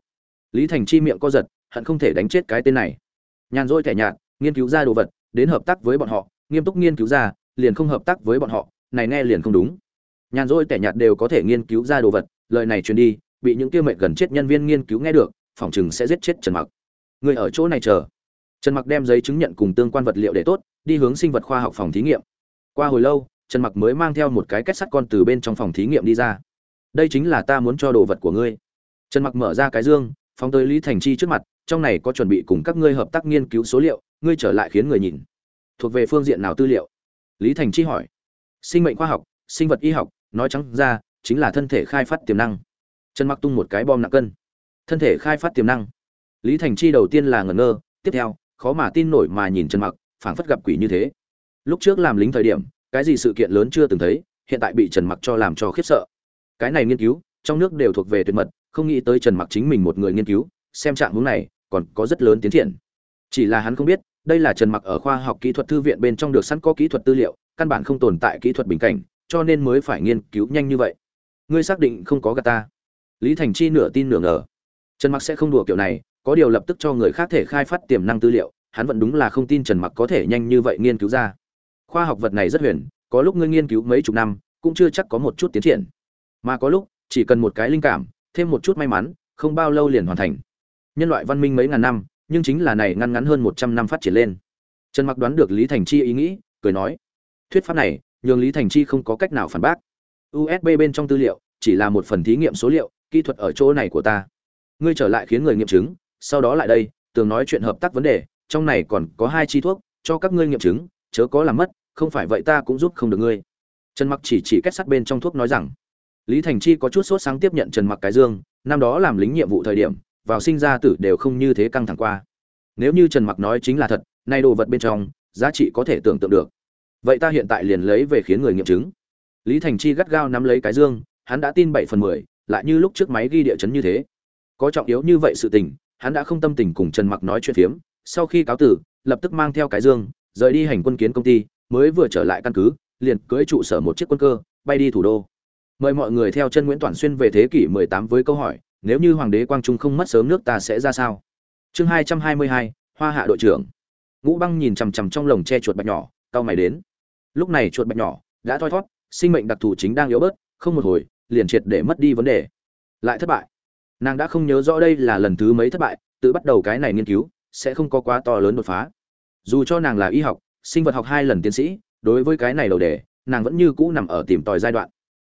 Lý thành chi miệng co giật, hận không thể đánh chết cái tên này. Nhàn rỗi thẻ nhạt, nghiên cứu ra đồ vật, đến hợp tác với bọn họ, nghiêm túc nghiên cứu ra, liền không hợp tác với bọn họ, này nghe liền không đúng. Nhàn rỗi tẻ nhạt đều có thể nghiên cứu ra đồ vật, lời này truyền đi, bị những kia mệnh gần chết nhân viên nghiên cứu nghe được, phỏng chừng sẽ giết chết trần mặc. Người ở chỗ này chờ. Trần mặc đem giấy chứng nhận cùng tương quan vật liệu để tốt đi hướng sinh vật khoa học phòng thí nghiệm. Qua hồi lâu, trần mặc mới mang theo một cái kết sắt con từ bên trong phòng thí nghiệm đi ra. Đây chính là ta muốn cho đồ vật của ngươi. Trần mặc mở ra cái dương, phóng tới lý thành chi trước mặt, trong này có chuẩn bị cùng các ngươi hợp tác nghiên cứu số liệu, ngươi trở lại khiến người nhìn. Thuộc về phương diện nào tư liệu? Lý thành chi hỏi. Sinh mệnh khoa học, sinh vật y học, nói trắng ra, chính là thân thể khai phát tiềm năng. Trần mặc tung một cái bom nặng cân. Thân thể khai phát tiềm năng? Lý thành chi đầu tiên là ngẩn ngơ, tiếp theo, khó mà tin nổi mà nhìn trần mặc phảng phất gặp quỷ như thế. Lúc trước làm lính thời điểm, cái gì sự kiện lớn chưa từng thấy, hiện tại bị trần mặc cho làm cho khiếp sợ. Cái này nghiên cứu, trong nước đều thuộc về tuyệt mật, không nghĩ tới trần mặc chính mình một người nghiên cứu, xem trạng hướng này, còn có rất lớn tiến triển. Chỉ là hắn không biết, đây là trần mặc ở khoa học kỹ thuật thư viện bên trong được sẵn có kỹ thuật tư liệu, căn bản không tồn tại kỹ thuật bình cảnh, cho nên mới phải nghiên cứu nhanh như vậy. Ngươi xác định không có gà ta. Lý thành chi nửa tin nửa ngờ. Trần mặc sẽ không đùa kiểu này, có điều lập tức cho người khác thể khai phát tiềm năng tư liệu hắn vẫn đúng là không tin trần mặc có thể nhanh như vậy nghiên cứu ra. Khoa học vật này rất huyền, có lúc ngươi nghiên cứu mấy chục năm, cũng chưa chắc có một chút tiến triển. Mà có lúc, chỉ cần một cái linh cảm, thêm một chút may mắn, không bao lâu liền hoàn thành. Nhân loại văn minh mấy ngàn năm, nhưng chính là này ngăn ngắn hơn một trăm năm phát triển lên. Trần mặc đoán được lý thành chi ý nghĩ, cười nói, thuyết pháp này, nhường lý thành chi không có cách nào phản bác. Usb bên trong tư liệu, chỉ là một phần thí nghiệm số liệu, kỹ thuật ở chỗ này của ta. Ngươi trở lại khiến người nghiệm chứng, sau đó lại đây, tường nói chuyện hợp tác vấn đề trong này còn có hai chi thuốc, cho các ngươi nghiệm chứng, chớ có làm mất, không phải vậy ta cũng giúp không được ngươi. Trần mặc chỉ chỉ kết sắt bên trong thuốc nói rằng. Lý thành chi có chút sốt sáng tiếp nhận trần mặc cái dương, năm đó làm lính nhiệm vụ thời điểm, vào sinh ra tử đều không như thế căng thẳng qua. Nếu như trần mặc nói chính là thật, nay đồ vật bên trong, giá trị có thể tưởng tượng được. Vậy ta hiện tại liền lấy về khiến người nghiệm chứng. Lý thành chi gắt gao nắm lấy cái dương, hắn đã tin bảy phần mười, lại như lúc trước máy ghi địa chấn như thế. Có trọng yếu như vậy sự tình, hắn đã không tâm tình cùng trần mặc nói chuyện phiếm sau khi cáo tử lập tức mang theo cái dương rời đi hành quân kiến công ty mới vừa trở lại căn cứ liền cưỡi trụ sở một chiếc quân cơ bay đi thủ đô. Mời mọi người theo chân nguyễn toàn xuyên về thế kỷ 18 với câu hỏi nếu như hoàng đế quang trung không mất sớm nước ta sẽ ra sao? Chương 222, hoa hạ đội trưởng. Ngũ băng nhìn chằm chằm trong lồng che chuột bạch nhỏ cao mày đến. Lúc này chuột bạch nhỏ đã thoi thót sinh mệnh đặc thù chính đang yếu bớt không một hồi liền triệt để mất đi vấn đề. Lại thất bại. Nàng đã không nhớ rõ đây là lần thứ mấy thất bại tự bắt đầu cái này nghiên cứu sẽ không có quá to lớn đột phá. Dù cho nàng là y học, sinh vật học hai lần tiến sĩ, đối với cái này đầu đề, nàng vẫn như cũ nằm ở tìm tòi giai đoạn.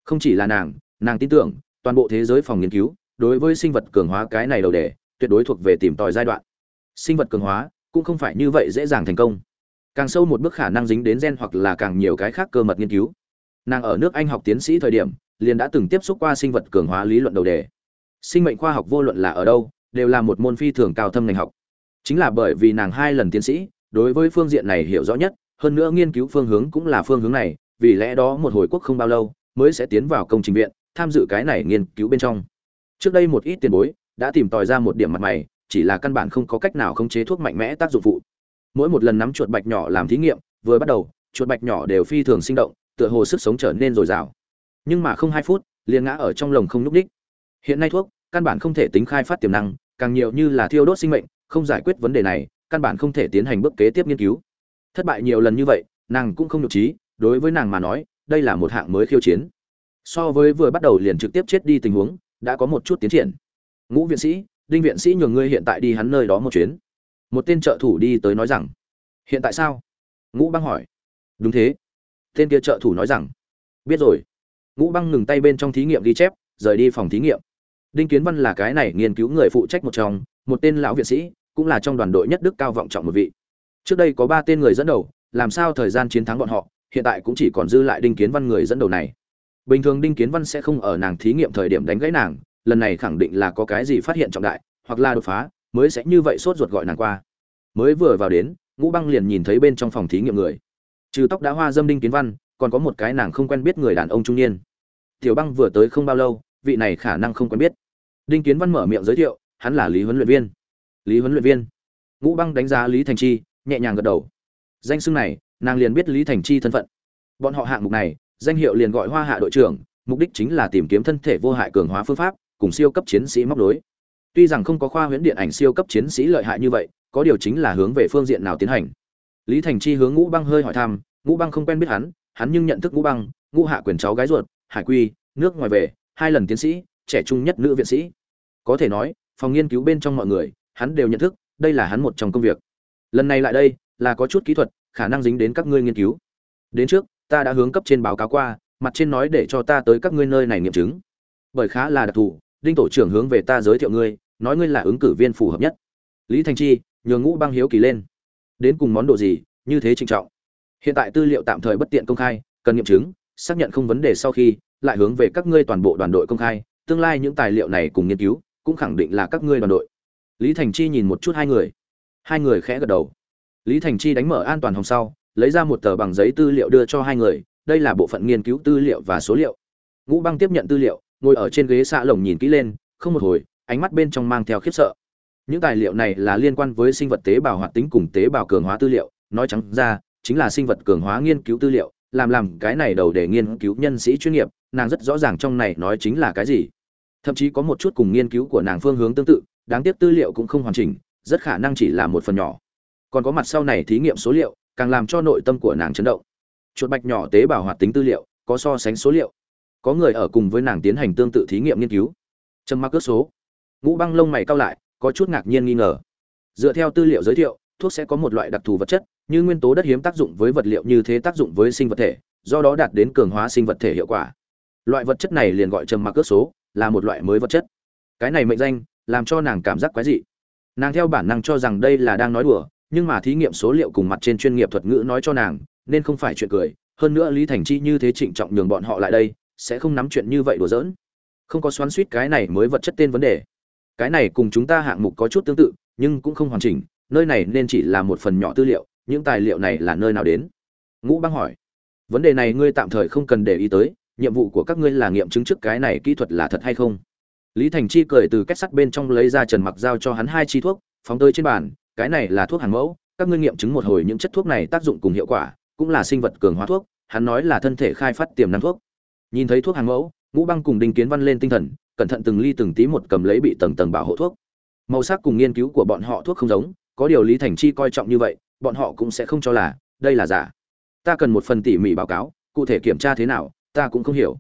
Không chỉ là nàng nàng tin tưởng, toàn bộ thế giới phòng nghiên cứu, đối với sinh vật cường hóa cái này đầu đề, tuyệt đối thuộc về tìm tòi giai đoạn. Sinh vật cường hóa cũng không phải như vậy dễ dàng thành công. Càng sâu một bước khả năng dính đến gen hoặc là càng nhiều cái khác cơ mật nghiên cứu. Nàng ở nước anh học tiến sĩ thời điểm, liền đã từng tiếp xúc qua sinh vật cường hóa lý luận đầu đề. Sinh mệnh khoa học vô luận là ở đâu, đều là một môn phi thường cao thâm ngành học chính là bởi vì nàng hai lần tiến sĩ, đối với phương diện này hiểu rõ nhất, hơn nữa nghiên cứu phương hướng cũng là phương hướng này, vì lẽ đó một hồi quốc không bao lâu, mới sẽ tiến vào công trình viện, tham dự cái này nghiên cứu bên trong. Trước đây một ít tiền bối đã tìm tòi ra một điểm mặt mày, chỉ là căn bản không có cách nào khống chế thuốc mạnh mẽ tác dụng phụ. Mỗi một lần nắm chuột bạch nhỏ làm thí nghiệm, vừa bắt đầu, chuột bạch nhỏ đều phi thường sinh động, tựa hồ sức sống trở nên dồi dào. Nhưng mà không hai phút, liền ngã ở trong lồng không nhúc đích hiện nay thuốc căn bản không thể tính khai phát tiềm năng, càng nhiều như là thiêu đốt sinh mệnh không giải quyết vấn đề này, căn bản không thể tiến hành bước kế tiếp nghiên cứu. Thất bại nhiều lần như vậy, nàng cũng không nhục trí, đối với nàng mà nói, đây là một hạng mới khiêu chiến. So với vừa bắt đầu liền trực tiếp chết đi tình huống, đã có một chút tiến triển. Ngũ viện sĩ, đinh viện sĩ nhường ngươi hiện tại đi hắn nơi đó một chuyến. Một tên trợ thủ đi tới nói rằng, hiện tại sao? Ngũ băng hỏi. Đúng thế. Tên kia trợ thủ nói rằng, biết rồi. Ngũ băng ngừng tay bên trong thí nghiệm ghi chép, rời đi phòng thí nghiệm. Đinh kiến văn là cái này nghiên cứu người phụ trách một trong, một tên lão viện sĩ cũng là trong đoàn đội nhất đức cao vọng trọng một vị. Trước đây có ba tên người dẫn đầu, làm sao thời gian chiến thắng bọn họ, hiện tại cũng chỉ còn dư lại đinh kiến văn người dẫn đầu này. Bình thường đinh kiến văn sẽ không ở nàng thí nghiệm thời điểm đánh gãy nàng, lần này khẳng định là có cái gì phát hiện trọng đại, hoặc là đột phá, mới sẽ như vậy sốt ruột gọi nàng qua. Mới vừa vào đến, ngũ băng liền nhìn thấy bên trong phòng thí nghiệm người. Trừ tóc đã hoa dâm đinh kiến văn, còn có một cái nàng không quen biết người đàn ông trung niên. Tiểu băng vừa tới không bao lâu, vị này khả năng không quen biết. Đinh kiến văn mở miệng giới thiệu, hắn là lý huấn luyện viên lý huấn luyện viên. Ngũ băng đánh giá lý thành chi, nhẹ nhàng gật đầu. Danh xưng này, nàng liền biết lý thành chi thân phận. Bọn họ hạng mục này, danh hiệu liền gọi hoa hạ đội trưởng, mục đích chính là tìm kiếm thân thể vô hại cường hóa phương pháp, cùng siêu cấp chiến sĩ móc đối tuy rằng không có khoa huyễn điện ảnh siêu cấp chiến sĩ lợi hại như vậy, có điều chính là hướng về phương diện nào tiến hành. Lý thành chi hướng ngũ băng hơi hỏi thăm, ngũ băng không quen biết hắn hắn nhưng nhận thức ngũ băng, ngũ hạ quyền cháu gái ruột, hải quy, nước ngoài về, hai lần tiến sĩ, trẻ trung nhất nữ viện sĩ. Có thể nói, phòng nghiên cứu bên trong mọi người hắn đều nhận thức, đây là hắn một trong công việc. Lần này lại đây, là có chút kỹ thuật, khả năng dính đến các ngươi nghiên cứu. Đến trước, ta đã hướng cấp trên báo cáo qua, mặt trên nói để cho ta tới các ngươi nơi này nghiệm chứng. Bởi khá là đặc thù, đinh tổ trưởng hướng về ta giới thiệu ngươi, nói ngươi là ứng cử viên phù hợp nhất. Lý thành chi, nhường ngũ băng hiếu kỳ lên. Đến cùng món đồ gì, như thế trịnh trọng. Hiện tại tư liệu tạm thời bất tiện công khai, cần nghiệm chứng, xác nhận không vấn đề sau khi, lại hướng về các ngươi toàn bộ đoàn đội công khai, tương lai những tài liệu này cùng nghiên cứu, cũng khẳng định là các ngươi đoàn đội lý thành chi nhìn một chút hai người. Hai người khẽ gật đầu. Lý thành chi đánh mở an toàn hồng sau, lấy ra một tờ bằng giấy tư liệu đưa cho hai người, đây là bộ phận nghiên cứu tư liệu và số liệu. Ngũ băng tiếp nhận tư liệu, ngồi ở trên ghế xạ lồng nhìn kỹ lên, không một hồi, ánh mắt bên trong mang theo khiếp sợ. Những tài liệu này là liên quan với sinh vật tế bào hoạt tính cùng tế bào cường hóa tư liệu, nói trắng ra, chính là sinh vật cường hóa nghiên cứu tư liệu, làm làm cái này đầu để nghiên cứu nhân sĩ chuyên nghiệp, nàng rất rõ ràng trong này nói chính là cái gì. Thậm chí có một chút cùng nghiên cứu của nàng phương hướng tương tự đáng tiếc tư liệu cũng không hoàn chỉnh, rất khả năng chỉ là một phần nhỏ. Còn có mặt sau này thí nghiệm số liệu, càng làm cho nội tâm của nàng chấn động. Chuột bạch nhỏ tế bào hoạt tính tư liệu, có so sánh số liệu. Có người ở cùng với nàng tiến hành tương tự thí nghiệm nghiên cứu. Trầm mặc ước số. Ngũ băng lông mày cao lại, có chút ngạc nhiên nghi ngờ. Dựa theo tư liệu giới thiệu, thuốc sẽ có một loại đặc thù vật chất, như nguyên tố đất hiếm tác dụng với vật liệu như thế tác dụng với sinh vật thể, do đó đạt đến cường hóa sinh vật thể hiệu quả. Loại vật chất này liền gọi trầm mặc ước số, là một loại mới vật chất. Cái này mệnh danh làm cho nàng cảm giác quái dị. Nàng theo bản năng cho rằng đây là đang nói đùa, nhưng mà thí nghiệm số liệu cùng mặt trên chuyên nghiệp thuật ngữ nói cho nàng, nên không phải chuyện cười. Hơn nữa lý thành chi như thế trịnh trọng nhường bọn họ lại đây, sẽ không nắm chuyện như vậy đùa giỡn. Không có xoắn suýt cái này mới vật chất tên vấn đề. Cái này cùng chúng ta hạng mục có chút tương tự, nhưng cũng không hoàn chỉnh. Nơi này nên chỉ là một phần nhỏ tư liệu, những tài liệu này là nơi nào đến? Ngũ băng hỏi. Vấn đề này ngươi tạm thời không cần để ý tới, nhiệm vụ của các ngươi là nghiệm chứng trước cái này kỹ thuật là thật hay không? Lý thành chi cười từ kết sắt bên trong lấy ra trần mặc giao cho hắn hai chi thuốc, phóng tới trên bàn, cái này là thuốc hàn mẫu, các ngươi nghiệm chứng một hồi những chất thuốc này tác dụng cùng hiệu quả, cũng là sinh vật cường hóa thuốc, hắn nói là thân thể khai phát tiềm năng thuốc. Nhìn thấy thuốc hàn mẫu, ngũ băng cùng đinh kiến văn lên tinh thần, cẩn thận từng ly từng tí một cầm lấy bị tầng tầng bảo hộ thuốc. Màu sắc cùng nghiên cứu của bọn họ thuốc không giống, có điều lý thành chi coi trọng như vậy, bọn họ cũng sẽ không cho là, đây là giả. Ta cần một phần tỉ mỉ báo cáo, cụ thể kiểm tra thế nào, ta cũng không hiểu.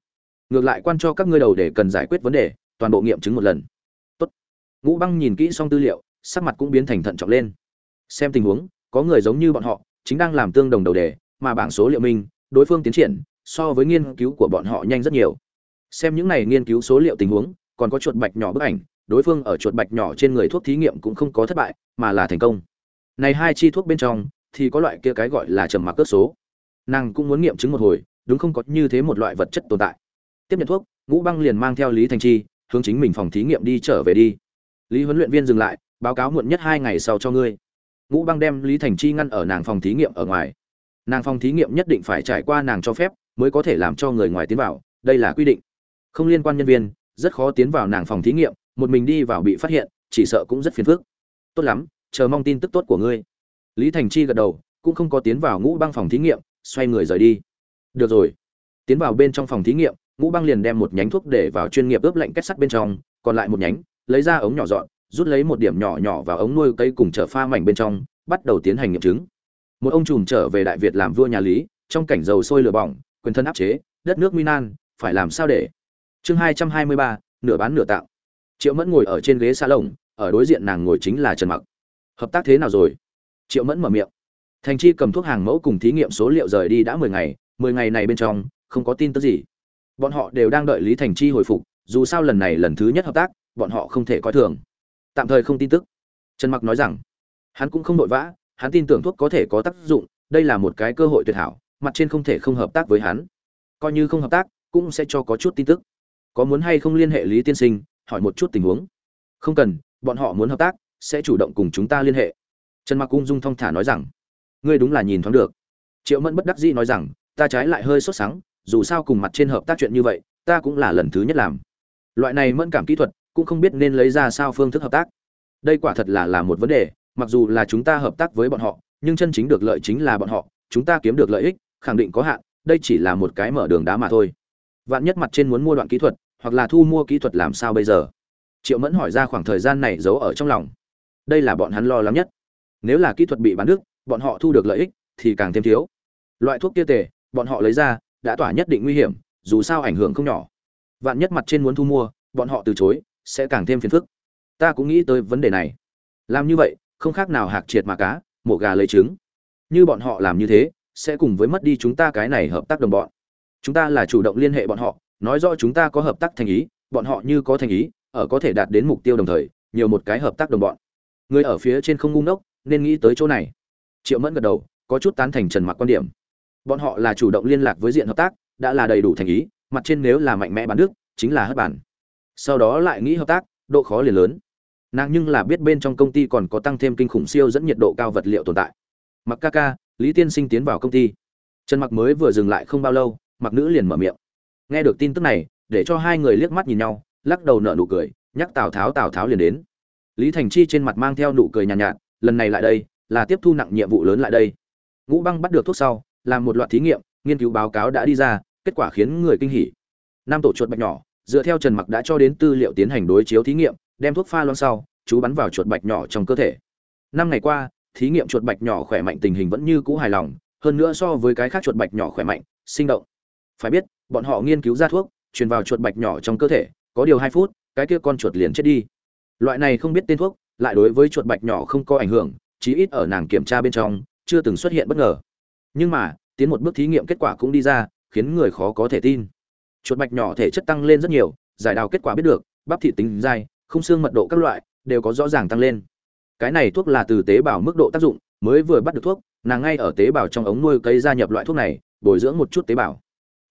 Ngược lại quan cho các ngươi đầu để cần giải quyết vấn đề toàn bộ nghiệm chứng một lần. Tốt. ngũ băng nhìn kỹ xong tư liệu, sắc mặt cũng biến thành thận trọng lên. Xem tình huống, có người giống như bọn họ, chính đang làm tương đồng đầu đề, mà bảng số liệu minh đối phương tiến triển, so với nghiên cứu của bọn họ nhanh rất nhiều. Xem những này nghiên cứu số liệu tình huống, còn có chuột bạch nhỏ bức ảnh, đối phương ở chuột bạch nhỏ trên người thuốc thí nghiệm cũng không có thất bại, mà là thành công. Này hai chi thuốc bên trong, thì có loại kia cái gọi là trầm mặc cước số. Nàng cũng muốn nghiệm chứng một hồi, đúng không có như thế một loại vật chất tồn tại. Tiếp nhận thuốc, ngũ băng liền mang theo lý thành chi hướng chính mình phòng thí nghiệm đi trở về đi. Lý huấn luyện viên dừng lại, báo cáo muộn nhất hai ngày sau cho ngươi. Ngũ băng đem lý thành chi ngăn ở nàng phòng thí nghiệm ở ngoài. Nàng phòng thí nghiệm nhất định phải trải qua nàng cho phép, mới có thể làm cho người ngoài tiến vào, đây là quy định. Không liên quan nhân viên, rất khó tiến vào nàng phòng thí nghiệm, một mình đi vào bị phát hiện, chỉ sợ cũng rất phiền phức. Tốt lắm, chờ mong tin tức tốt của ngươi. Lý thành chi gật đầu, cũng không có tiến vào ngũ băng phòng thí nghiệm, xoay người rời đi. Được rồi. Tiến vào bên trong phòng thí nghiệm ngũ băng liền đem một nhánh thuốc để vào chuyên nghiệp ướp lạnh kết sắt bên trong, còn lại một nhánh, lấy ra ống nhỏ dọn, rút lấy một điểm nhỏ nhỏ vào ống nuôi cây cùng chở pha mảnh bên trong, bắt đầu tiến hành nghiệm chứng. Một ông trùm trở về đại việt làm vua nhà lý, trong cảnh dầu sôi lửa bỏng, quyền thân áp chế, đất nước minan phải làm sao để? Chương hai trăm hai mươi ba, nửa bán nửa tạo. Triệu mẫn ngồi ở trên ghế xa lồng ở đối diện nàng ngồi chính là trần mặc. Hợp tác thế nào rồi? Triệu mẫn mở miệng. Thành chi cầm thuốc hàng mẫu cùng thí nghiệm số liệu rời đi đã mười ngày mười ngày này bên trong, không có tin tức gì bọn họ đều đang đợi lý thành chi hồi phục, dù sao lần này lần thứ nhất hợp tác, bọn họ không thể coi thường. Tạm thời không tin tức. Trần mặc nói rằng, hắn cũng không vội vã, hắn tin tưởng thuốc có thể có tác dụng, đây là một cái cơ hội tuyệt hảo, mặt trên không thể không hợp tác với hắn. Coi như không hợp tác, cũng sẽ cho có chút tin tức. Có muốn hay không liên hệ lý tiên sinh, hỏi một chút tình huống. Không cần, bọn họ muốn hợp tác, sẽ chủ động cùng chúng ta liên hệ. Trần mặc ung dung thong thả nói rằng, ngươi đúng là nhìn thoáng được. Triệu mẫn bất đắc dĩ nói rằng, ta trái lại hơi sốt sắng dù sao cùng mặt trên hợp tác chuyện như vậy, ta cũng là lần thứ nhất làm. Loại này mẫn cảm kỹ thuật, cũng không biết nên lấy ra sao phương thức hợp tác. Đây quả thật là là một vấn đề, mặc dù là chúng ta hợp tác với bọn họ, nhưng chân chính được lợi chính là bọn họ, chúng ta kiếm được lợi ích, khẳng định có hạn, đây chỉ là một cái mở đường đá mà thôi. Vạn nhất mặt trên muốn mua đoạn kỹ thuật, hoặc là thu mua kỹ thuật làm sao bây giờ? Triệu mẫn hỏi ra khoảng thời gian này giấu ở trong lòng. Đây là bọn hắn lo lắng nhất. Nếu là kỹ thuật bị bán đứt, bọn họ thu được lợi ích, thì càng thêm thiếu. Loại thuốc kia tề, bọn họ lấy ra đã tỏa nhất định nguy hiểm, dù sao ảnh hưởng không nhỏ. Vạn nhất mặt trên muốn thu mua, bọn họ từ chối, sẽ càng thêm phiền phức. Ta cũng nghĩ tới vấn đề này. Làm như vậy, không khác nào hạc triệt mà cá, mổ gà lấy trứng. Như bọn họ làm như thế, sẽ cùng với mất đi chúng ta cái này hợp tác đồng bọn. Chúng ta là chủ động liên hệ bọn họ, nói rõ chúng ta có hợp tác thành ý, bọn họ như có thành ý, ở có thể đạt đến mục tiêu đồng thời, nhiều một cái hợp tác đồng bọn. Người ở phía trên không ngu ngốc, nên nghĩ tới chỗ này. Triệu mẫn gật đầu, có chút tán thành trần mặc quan điểm bọn họ là chủ động liên lạc với diện hợp tác đã là đầy đủ thành ý mặt trên nếu là mạnh mẽ bán đức chính là hất bản sau đó lại nghĩ hợp tác độ khó liền lớn. Nàng nhưng là biết bên trong công ty còn có tăng thêm kinh khủng siêu dẫn nhiệt độ cao vật liệu tồn tại. Mặc ca ca lý tiên sinh tiến vào công ty. Trần mặc mới vừa dừng lại không bao lâu mặc nữ liền mở miệng. Nghe được tin tức này để cho hai người liếc mắt nhìn nhau lắc đầu nở nụ cười nhắc tào tháo tào tháo liền đến. Lý thành chi trên mặt mang theo nụ cười nhàn nhạt, nhạt lần này lại đây là tiếp thu nặng nhiệm vụ lớn lại đây. Ngũ băng bắt được thuốc sau làm một loạt thí nghiệm, nghiên cứu báo cáo đã đi ra, kết quả khiến người kinh hỉ. Năm tổ chuột bạch nhỏ, dựa theo trần mặc đã cho đến tư liệu tiến hành đối chiếu thí nghiệm, đem thuốc pha loãng sau, chú bắn vào chuột bạch nhỏ trong cơ thể. Năm ngày qua, thí nghiệm chuột bạch nhỏ khỏe mạnh tình hình vẫn như cũ hài lòng, hơn nữa so với cái khác chuột bạch nhỏ khỏe mạnh, sinh động. Phải biết, bọn họ nghiên cứu ra thuốc, truyền vào chuột bạch nhỏ trong cơ thể, có điều hai phút, cái kia con chuột liền chết đi. Loại này không biết tên thuốc, lại đối với chuột bạch nhỏ không có ảnh hưởng, chí ít ở nàng kiểm tra bên trong, chưa từng xuất hiện bất ngờ nhưng mà, tiến một bước thí nghiệm kết quả cũng đi ra, khiến người khó có thể tin. Chuột bạch nhỏ thể chất tăng lên rất nhiều, giải đào kết quả biết được, bắp thị tính dai không xương mật độ các loại, đều có rõ ràng tăng lên. Cái này thuốc là từ tế bào mức độ tác dụng, mới vừa bắt được thuốc, nàng ngay ở tế bào trong ống nuôi cây gia nhập loại thuốc này, bồi dưỡng một chút tế bào.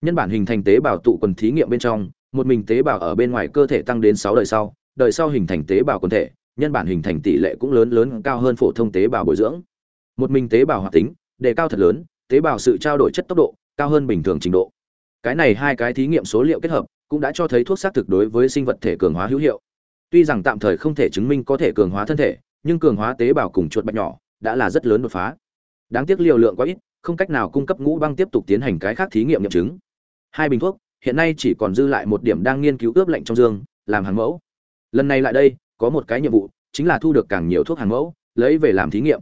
Nhân bản hình thành tế bào tụ quần thí nghiệm bên trong, một mình tế bào ở bên ngoài cơ thể tăng đến sáu đời sau đời sau hình thành tế bào quần thể, nhân bản hình thành tỷ lệ cũng lớn lớn cao hơn phổ thông tế bào bồi dưỡng. Một mình tế bào hoạt tính đề cao thật lớn, tế bào sự trao đổi chất tốc độ cao hơn bình thường trình độ. Cái này hai cái thí nghiệm số liệu kết hợp cũng đã cho thấy thuốc xác thực đối với sinh vật thể cường hóa hữu hiệu. Tuy rằng tạm thời không thể chứng minh có thể cường hóa thân thể, nhưng cường hóa tế bào cùng chuột bạch nhỏ đã là rất lớn đột phá. Đáng tiếc liều lượng quá ít, không cách nào cung cấp ngũ băng tiếp tục tiến hành cái khác thí nghiệm nghiệm chứng. Hai bình thuốc, hiện nay chỉ còn dư lại một điểm đang nghiên cứu ướp lạnh trong dương, làm hàng mẫu. Lần này lại đây, có một cái nhiệm vụ, chính là thu được càng nhiều thuốc hàng mẫu, lấy về làm thí nghiệm.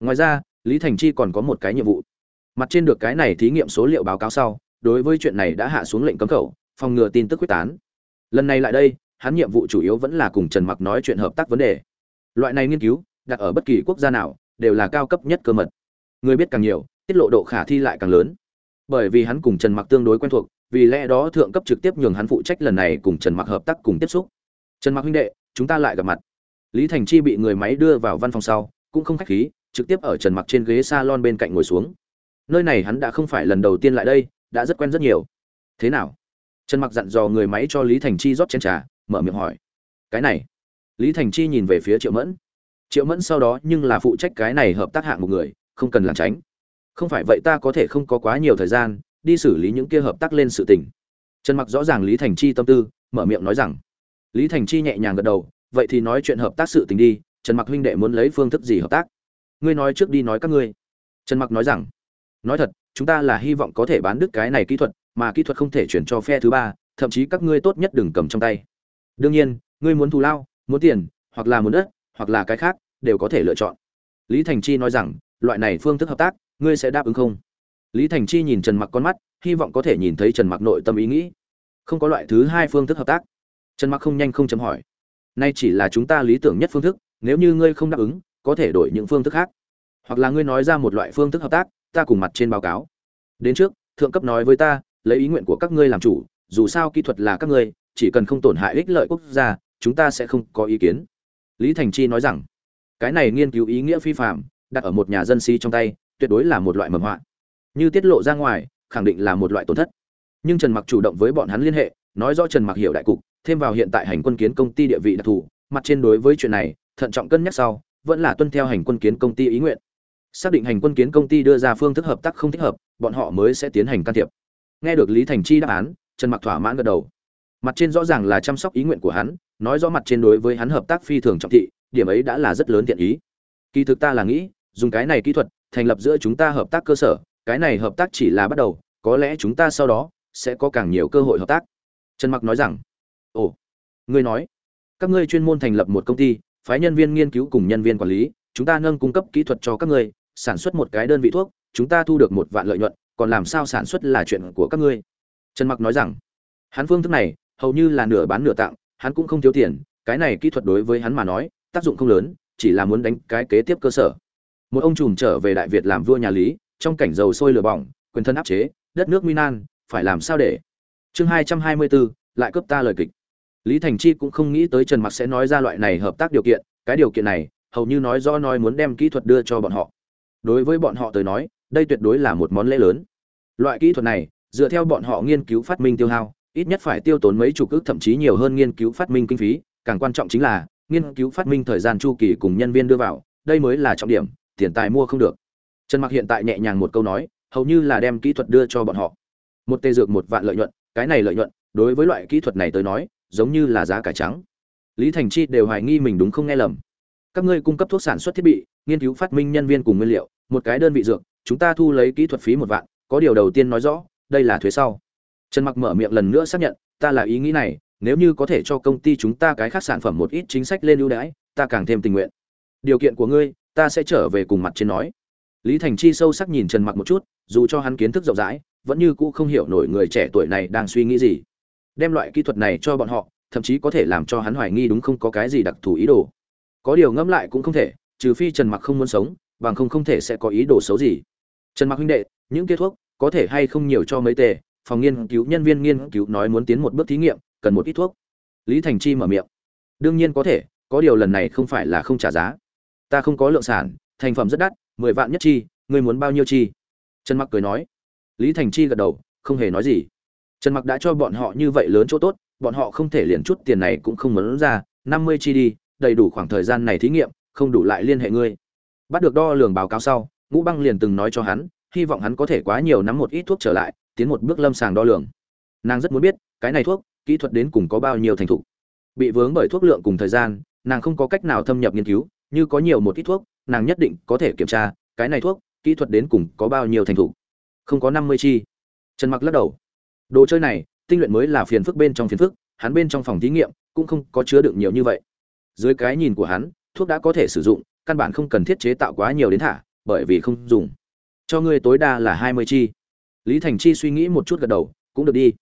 Ngoài ra lý thành chi còn có một cái nhiệm vụ. Mặt trên được cái này thí nghiệm số liệu báo cáo sau, đối với chuyện này đã hạ xuống lệnh cấm khẩu, phòng ngừa tin tức quyết tán. Lần này lại đây, hắn nhiệm vụ chủ yếu vẫn là cùng trần mặc nói chuyện hợp tác vấn đề. Loại này nghiên cứu, đặt ở bất kỳ quốc gia nào, đều là cao cấp nhất cơ mật. Người biết càng nhiều, tiết lộ độ khả thi lại càng lớn. Bởi vì hắn cùng trần mặc tương đối quen thuộc, vì lẽ đó thượng cấp trực tiếp nhường hắn phụ trách lần này cùng trần mặc hợp tác cùng tiếp xúc. Trần mặc huynh đệ, chúng ta lại gặp mặt. Lý thành chi bị người máy đưa vào văn phòng sau, cũng không khách khí trực tiếp ở trần mặc trên ghế salon bên cạnh ngồi xuống. Nơi này hắn đã không phải lần đầu tiên lại đây, đã rất quen rất nhiều. Thế nào? Trần mặc dặn dò người máy cho lý thành chi rót chén trà, mở miệng hỏi. Cái này. Lý thành chi nhìn về phía triệu mẫn. Triệu mẫn sau đó nhưng là phụ trách cái này hợp tác hạng một người, không cần làm tránh. Không phải vậy ta có thể không có quá nhiều thời gian, đi xử lý những kia hợp tác lên sự tình. Trần mặc rõ ràng lý thành chi tâm tư, mở miệng nói rằng. Lý thành chi nhẹ nhàng gật đầu, vậy thì nói chuyện hợp tác sự tình đi, trần mặc huynh đệ muốn lấy phương thức gì hợp tác? Ngươi nói trước đi nói các ngươi. Trần mặc nói rằng, nói thật, chúng ta là hy vọng có thể bán đứt cái này kỹ thuật, mà kỹ thuật không thể chuyển cho phe thứ ba, thậm chí các ngươi tốt nhất đừng cầm trong tay. Đương nhiên, ngươi muốn thù lao, muốn tiền, hoặc là muốn đất, hoặc là cái khác, đều có thể lựa chọn. Lý thành chi nói rằng, loại này phương thức hợp tác, ngươi sẽ đáp ứng không? Lý thành chi nhìn trần mặc con mắt, hy vọng có thể nhìn thấy trần mặc nội tâm ý nghĩ. Không có loại thứ hai phương thức hợp tác. Trần mặc không nhanh không chấm hỏi. Nay chỉ là chúng ta lý tưởng nhất phương thức, nếu như ngươi không đáp ứng có thể đổi những phương thức khác. Hoặc là ngươi nói ra một loại phương thức hợp tác, ta cùng mặt trên báo cáo. Đến trước, thượng cấp nói với ta, lấy ý nguyện của các ngươi làm chủ, dù sao kỹ thuật là các ngươi, chỉ cần không tổn hại ích lợi quốc gia, chúng ta sẽ không có ý kiến. Lý thành chi nói rằng, cái này nghiên cứu ý nghĩa phi phạm đặt ở một nhà dân sĩ trong tay, tuyệt đối là một loại mầm họa. Như tiết lộ ra ngoài, khẳng định là một loại tổn thất. Nhưng trần mặc chủ động với bọn hắn liên hệ, nói rõ trần mặc hiểu đại cục, thêm vào hiện tại hành quân kiến công ty địa vị đặc thù, mặt trên đối với chuyện này, thận trọng cân nhắc sau vẫn là tuân theo hành quân kiến công ty ý nguyện. Xác định hành quân kiến công ty đưa ra phương thức hợp tác không thích hợp, bọn họ mới sẽ tiến hành can thiệp. Nghe được lý thành chi đáp án, trần mặc thỏa mãn gật đầu. Mặt trên rõ ràng là chăm sóc ý nguyện của hắn, nói rõ mặt trên đối với hắn hợp tác phi thường trọng thị, điểm ấy đã là rất lớn thiện ý. Kỳ thực ta là nghĩ, dùng cái này kỹ thuật, thành lập giữa chúng ta hợp tác cơ sở, cái này hợp tác chỉ là bắt đầu, có lẽ chúng ta sau đó sẽ có càng nhiều cơ hội hợp tác. Trần mặc nói rằng, ồ, ngươi nói, các ngươi chuyên môn thành lập một công ty phái nhân viên nghiên cứu cùng nhân viên quản lý, chúng ta nâng cung cấp kỹ thuật cho các ngươi, sản xuất một cái đơn vị thuốc, chúng ta thu được một vạn lợi nhuận, còn làm sao sản xuất là chuyện của các ngươi? Trần mặc nói rằng, hắn phương thức này, hầu như là nửa bán nửa tặng, hắn cũng không thiếu tiền, cái này kỹ thuật đối với hắn mà nói, tác dụng không lớn, chỉ là muốn đánh cái kế tiếp cơ sở. Một ông trùm trở về đại việt làm vua nhà lý, trong cảnh dầu sôi lửa bỏng, quyền thân áp chế, đất nước minan phải làm sao để? Chương hai trăm hai mươi bốn lại cướp ta lời kịch lý thành chi cũng không nghĩ tới trần mặc sẽ nói ra loại này hợp tác điều kiện, cái điều kiện này, hầu như nói rõ nói muốn đem kỹ thuật đưa cho bọn họ. Đối với bọn họ tới nói, đây tuyệt đối là một món lễ lớn. Loại kỹ thuật này, dựa theo bọn họ nghiên cứu phát minh tiêu hao, ít nhất phải tiêu tốn mấy chục ước thậm chí nhiều hơn nghiên cứu phát minh kinh phí. Càng quan trọng chính là, nghiên cứu phát minh thời gian chu kỳ cùng nhân viên đưa vào, đây mới là trọng điểm, tiền tài mua không được. Trần mặc hiện tại nhẹ nhàng một câu nói, hầu như là đem kỹ thuật đưa cho bọn họ. Một tê dược, một vạn lợi nhuận, cái này lợi nhuận, đối với loại kỹ thuật này tới nói giống như là giá cải trắng. Lý thành chi đều hoài nghi mình đúng không nghe lầm. Các ngươi cung cấp thuốc sản xuất thiết bị, nghiên cứu phát minh nhân viên cùng nguyên liệu, một cái đơn vị dược, chúng ta thu lấy kỹ thuật phí một vạn, có điều đầu tiên nói rõ, đây là thuế sau. Trần mặc mở miệng lần nữa xác nhận, ta là ý nghĩ này, nếu như có thể cho công ty chúng ta cái khác sản phẩm một ít chính sách lên ưu đãi, ta càng thêm tình nguyện. Điều kiện của ngươi, ta sẽ trở về cùng mặt trên nói. Lý thành chi sâu sắc nhìn trần mặc một chút, dù cho hắn kiến thức rộng rãi, vẫn như cũ không hiểu nổi người trẻ tuổi này đang suy nghĩ gì đem loại kỹ thuật này cho bọn họ, thậm chí có thể làm cho hắn hoài nghi đúng không có cái gì đặc thù ý đồ. Có điều ngẫm lại cũng không thể, trừ phi trần mặc không muốn sống, bằng không không thể sẽ có ý đồ xấu gì. Trần mặc huynh đệ, những kết thuốc, có thể hay không nhiều cho mấy tề, phòng nghiên cứu, nhân viên nghiên cứu nói muốn tiến một bước thí nghiệm, cần một ít thuốc. Lý thành chi mở miệng. Đương nhiên có thể, có điều lần này không phải là không trả giá. Ta không có lượng sản, thành phẩm rất đắt, mười vạn nhất chi, ngươi muốn bao nhiêu chi? Trần mặc cười nói. Lý thành chi gật đầu, không hề nói gì trần mặc đã cho bọn họ như vậy lớn chỗ tốt, bọn họ không thể liền chút tiền này cũng không muốn ra, năm mươi chi đi, đầy đủ khoảng thời gian này thí nghiệm, không đủ lại liên hệ ngươi. Bắt được đo lường báo cáo sau, ngũ băng liền từng nói cho hắn, hy vọng hắn có thể quá nhiều nắm một ít thuốc trở lại, tiến một bước lâm sàng đo lường. Nàng rất muốn biết, cái này thuốc, kỹ thuật đến cùng có bao nhiêu thành thục. Bị vướng bởi thuốc lượng cùng thời gian, nàng không có cách nào thâm nhập nghiên cứu, như có nhiều một ít thuốc, nàng nhất định có thể kiểm tra, cái này thuốc, kỹ thuật đến cùng có bao nhiêu thành thục. Không có năm mươi chi. Trần mặc lắc đầu đồ chơi này, tinh luyện mới là phiền phức bên trong phiền phức, hắn bên trong phòng thí nghiệm cũng không có chứa đựng nhiều như vậy. Dưới cái nhìn của hắn, thuốc đã có thể sử dụng, căn bản không cần thiết chế tạo quá nhiều đến thả, bởi vì không dùng. Cho ngươi tối đa là hai mươi chi. Lý thành chi suy nghĩ một chút gật đầu, cũng được đi.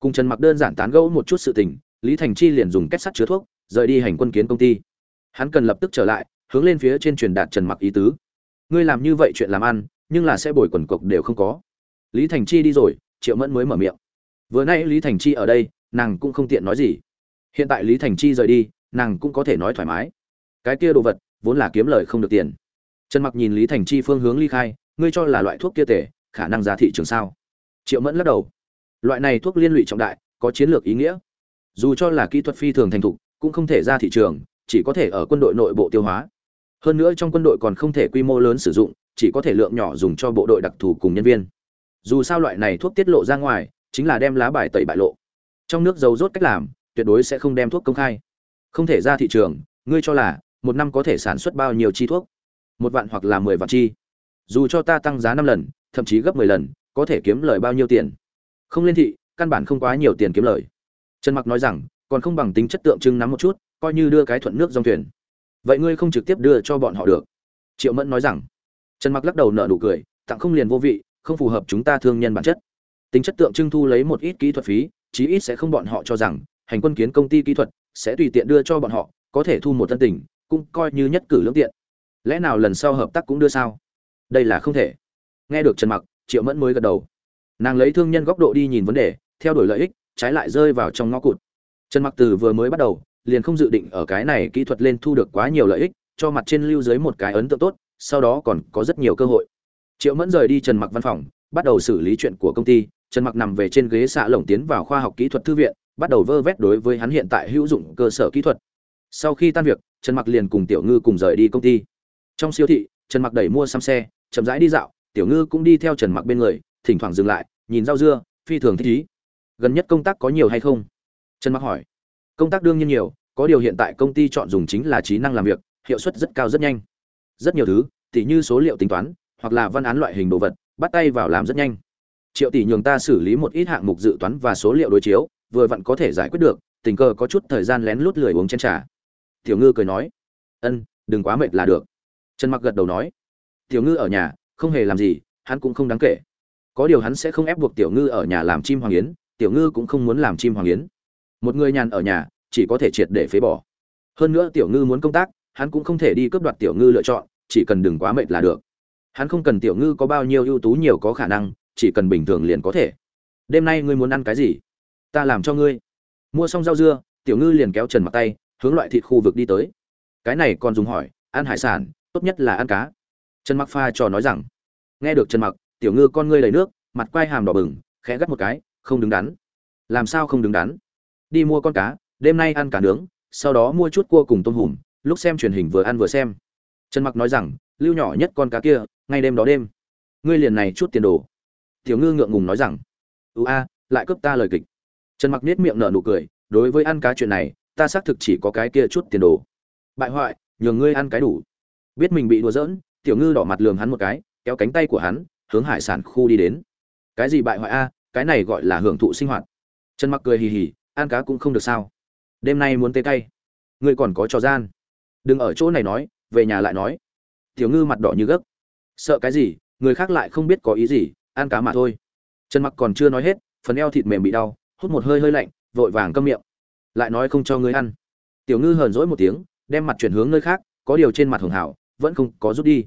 Cùng trần mặc đơn giản tán gẫu một chút sự tình, lý thành chi liền dùng kết sắt chứa thuốc, rời đi hành quân kiến công ty. Hắn cần lập tức trở lại, hướng lên phía trên truyền đạt trần mặc ý tứ. Ngươi làm như vậy chuyện làm ăn, nhưng là sẽ bồi quần cục đều không có. Lý thành chi đi rồi, triệu mẫn mới mở miệng vừa nay lý thành chi ở đây, nàng cũng không tiện nói gì. Hiện tại lý thành chi rời đi, nàng cũng có thể nói thoải mái. Cái kia đồ vật, vốn là kiếm lời không được tiền. Trần mặc nhìn lý thành chi phương hướng ly khai, ngươi cho là loại thuốc kia tệ, khả năng ra thị trường sao? Triệu mẫn lắc đầu. Loại này thuốc liên lụy trọng đại, có chiến lược ý nghĩa. Dù cho là kỹ thuật phi thường thành thục, cũng không thể ra thị trường, chỉ có thể ở quân đội nội bộ tiêu hóa. Hơn nữa trong quân đội còn không thể quy mô lớn sử dụng, chỉ có thể lượng nhỏ dùng cho bộ đội đặc thù cùng nhân viên. Dù sao loại này thuốc tiết lộ ra ngoài chính là đem lá bài tẩy bại lộ. Trong nước dầu rốt cách làm, tuyệt đối sẽ không đem thuốc công khai. Không thể ra thị trường, ngươi cho là, một năm có thể sản xuất bao nhiêu chi thuốc? Một vạn hoặc là mười vạn chi. Dù cho ta tăng giá năm lần, thậm chí gấp mười lần, có thể kiếm lời bao nhiêu tiền? Không lên thị, căn bản không quá nhiều tiền kiếm lời. Trần mặc nói rằng, còn không bằng tính chất tượng trưng nắm một chút, coi như đưa cái thuận nước dòng thuyền. Vậy ngươi không trực tiếp đưa cho bọn họ được. Triệu mẫn nói rằng. Trần mặc lắc đầu nợ nụ cười, tặng không liền vô vị, không phù hợp chúng ta thương nhân bản chất tính chất tượng trưng thu lấy một ít kỹ thuật phí, chí ít sẽ không bọn họ cho rằng, hành quân kiến công ty kỹ thuật sẽ tùy tiện đưa cho bọn họ, có thể thu một tân tình cũng coi như nhất cử lưỡng tiện. Lẽ nào lần sau hợp tác cũng đưa sao? Đây là không thể. Nghe được trần mặc, triệu mẫn mới gật đầu. Nàng lấy thương nhân góc độ đi nhìn vấn đề, theo đuổi lợi ích, trái lại rơi vào trong ngõ cụt. Trần mặc từ vừa mới bắt đầu, liền không dự định ở cái này kỹ thuật lên thu được quá nhiều lợi ích, cho mặt trên lưu dưới một cái ấn tượng tốt, sau đó còn có rất nhiều cơ hội. Triệu mẫn rời đi trần mặc văn phòng, bắt đầu xử lý chuyện của công ty trần mặc nằm về trên ghế xạ lồng tiến vào khoa học kỹ thuật thư viện, bắt đầu vơ vét đối với hắn hiện tại hữu dụng cơ sở kỹ thuật. Sau khi tan việc, trần mặc liền cùng tiểu ngư cùng rời đi công ty. Trong siêu thị, trần mặc đẩy mua xăm xe, chậm rãi đi dạo, tiểu ngư cũng đi theo trần mặc bên người, thỉnh thoảng dừng lại, nhìn rau dưa, phi thường thích ý. Gần nhất công tác có nhiều hay không? Trần mặc hỏi. Công tác đương nhiên nhiều, có điều hiện tại công ty chọn dùng chính là trí năng làm việc, hiệu suất rất cao rất nhanh. Rất nhiều thứ, tỉ như số liệu tính toán, hoặc là văn án loại hình đồ vật, bắt tay vào làm rất nhanh triệu tỷ nhường ta xử lý một ít hạng mục dự toán và số liệu đối chiếu, vừa vặn có thể giải quyết được, tình cờ có chút thời gian lén lút lười uống chén trà. Tiểu ngư cười nói, ân, đừng quá mệt là được. Trần mặc gật đầu nói, tiểu ngư ở nhà, không hề làm gì, hắn cũng không đáng kể. Có điều hắn sẽ không ép buộc tiểu ngư ở nhà làm chim hoàng yến, tiểu ngư cũng không muốn làm chim hoàng yến. Một người nhàn ở nhà, chỉ có thể triệt để phế bỏ. Hơn nữa tiểu ngư muốn công tác, hắn cũng không thể đi cướp đoạt tiểu ngư lựa chọn, chỉ cần đừng quá mệt là được. Hắn không cần tiểu ngư có bao nhiêu ưu tú, nhiều có khả năng chỉ cần bình thường liền có thể. Đêm nay ngươi muốn ăn cái gì? Ta làm cho ngươi. Mua xong rau dưa, tiểu ngư liền kéo trần mặc tay, hướng loại thịt khu vực đi tới. Cái này còn dùng hỏi, ăn hải sản, tốt nhất là ăn cá. Trần mặc pha trò nói rằng, nghe được trần mặc, tiểu ngư con ngươi đầy nước, mặt quai hàm đỏ bừng, khẽ gắt một cái, không đứng đắn. Làm sao không đứng đắn? Đi mua con cá, đêm nay ăn cá nướng, sau đó mua chút cua cùng tôm hùm, lúc xem truyền hình vừa ăn vừa xem. Trần mặc nói rằng, lưu nhỏ nhất con cá kia, ngay đêm đó đêm. Ngươi liền này chút tiền đồ tiểu ngư ngượng ngùng nói rằng ưu a, lại cướp ta lời kịch. Trần mặc nết miệng nở nụ cười, đối với ăn cá chuyện này, ta xác thực chỉ có cái kia chút tiền đồ. Bại hoại nhường ngươi ăn cái đủ. Biết mình bị đùa giỡn, tiểu ngư đỏ mặt lườm hắn một cái, kéo cánh tay của hắn, hướng hải sản khu đi đến. Cái gì bại hoại a? Cái này gọi là hưởng thụ sinh hoạt. Trần mặc cười hì hì, ăn cá cũng không được sao. Đêm nay muốn tê tay. Ngươi còn có trò gian. Đừng ở chỗ này nói, về nhà lại nói. Tiểu ngư mặt đỏ như gấc. Sợ cái gì? Người khác lại không biết có ý gì ăn cá mà thôi. Trần mặc còn chưa nói hết, phần eo thịt mềm bị đau, hút một hơi hơi lạnh, vội vàng câm miệng. Lại nói không cho ngươi ăn. Tiểu ngư hờn dỗi một tiếng, đem mặt chuyển hướng nơi khác, có điều trên mặt hường hảo, vẫn không có rút đi.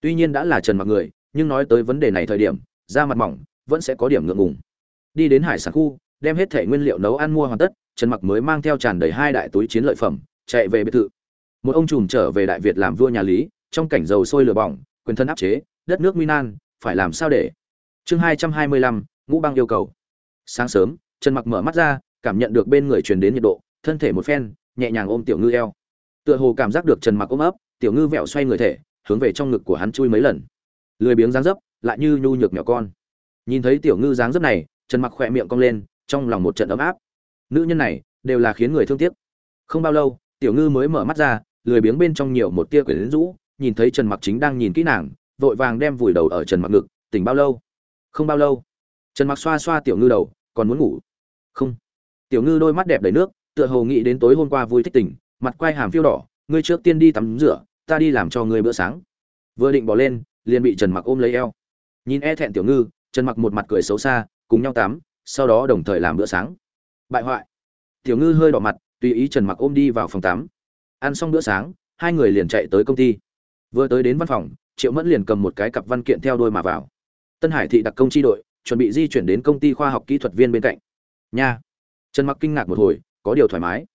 Tuy nhiên đã là trần mặc người, nhưng nói tới vấn đề này thời điểm, da mặt mỏng, vẫn sẽ có điểm ngượng ngùng. Đi đến hải sản khu, đem hết thể nguyên liệu nấu ăn mua hoàn tất, trần mặc mới mang theo tràn đầy hai đại túi chiến lợi phẩm, chạy về biệt thự. Một ông trùm trở về đại việt làm vua nhà lý, trong cảnh dầu sôi lửa bỏng, quyền thân áp chế, đất nước minan phải làm sao để chương hai trăm hai mươi lăm, ngũ băng yêu cầu. Sáng sớm, trần mặc mở mắt ra, cảm nhận được bên người truyền đến nhiệt độ, thân thể một phen, nhẹ nhàng ôm tiểu ngư eo. Tựa hồ cảm giác được trần mặc ôm ấp, tiểu ngư vẹo xoay người thể, hướng về trong ngực của hắn chui mấy lần. Lười biếng dáng dấp, lại như nhu nhược nhỏ con. Nhìn thấy tiểu ngư dáng dấp này, trần mặc khỏe miệng cong lên, trong lòng một trận ấm áp. Nữ nhân này, đều là khiến người thương tiếc. Không bao lâu, tiểu ngư mới mở mắt ra, lười biếng bên trong nhiều một tia quyển rũ, nhìn thấy trần mặc chính đang nhìn kỹ nàng, vội vàng đem vùi đầu ở trần mặc ngực, tỉnh bao lâu? Không bao lâu, trần mặc xoa xoa tiểu ngư đầu, còn muốn ngủ. Không. Tiểu ngư đôi mắt đẹp đầy nước, tựa hồ nghĩ đến tối hôm qua vui thích tỉnh mặt quay hàm phiêu đỏ, ngươi trước tiên đi tắm rửa, ta đi làm cho ngươi bữa sáng. Vừa định bỏ lên, liền bị trần mặc ôm lấy eo. Nhìn e thẹn tiểu ngư, trần mặc một mặt cười xấu xa, cùng nhau tắm, sau đó đồng thời làm bữa sáng. Bại hoại. Tiểu ngư hơi đỏ mặt, tùy ý trần mặc ôm đi vào phòng tắm. Ăn xong bữa sáng, hai người liền chạy tới công ty. Vừa tới đến văn phòng, triệu mẫn liền cầm một cái cặp văn kiện theo đôi mà vào tân hải thị đặc công tri đội, chuẩn bị di chuyển đến công ty khoa học kỹ thuật viên bên cạnh. Nha. Trần mặc kinh ngạc một hồi, có điều thoải mái.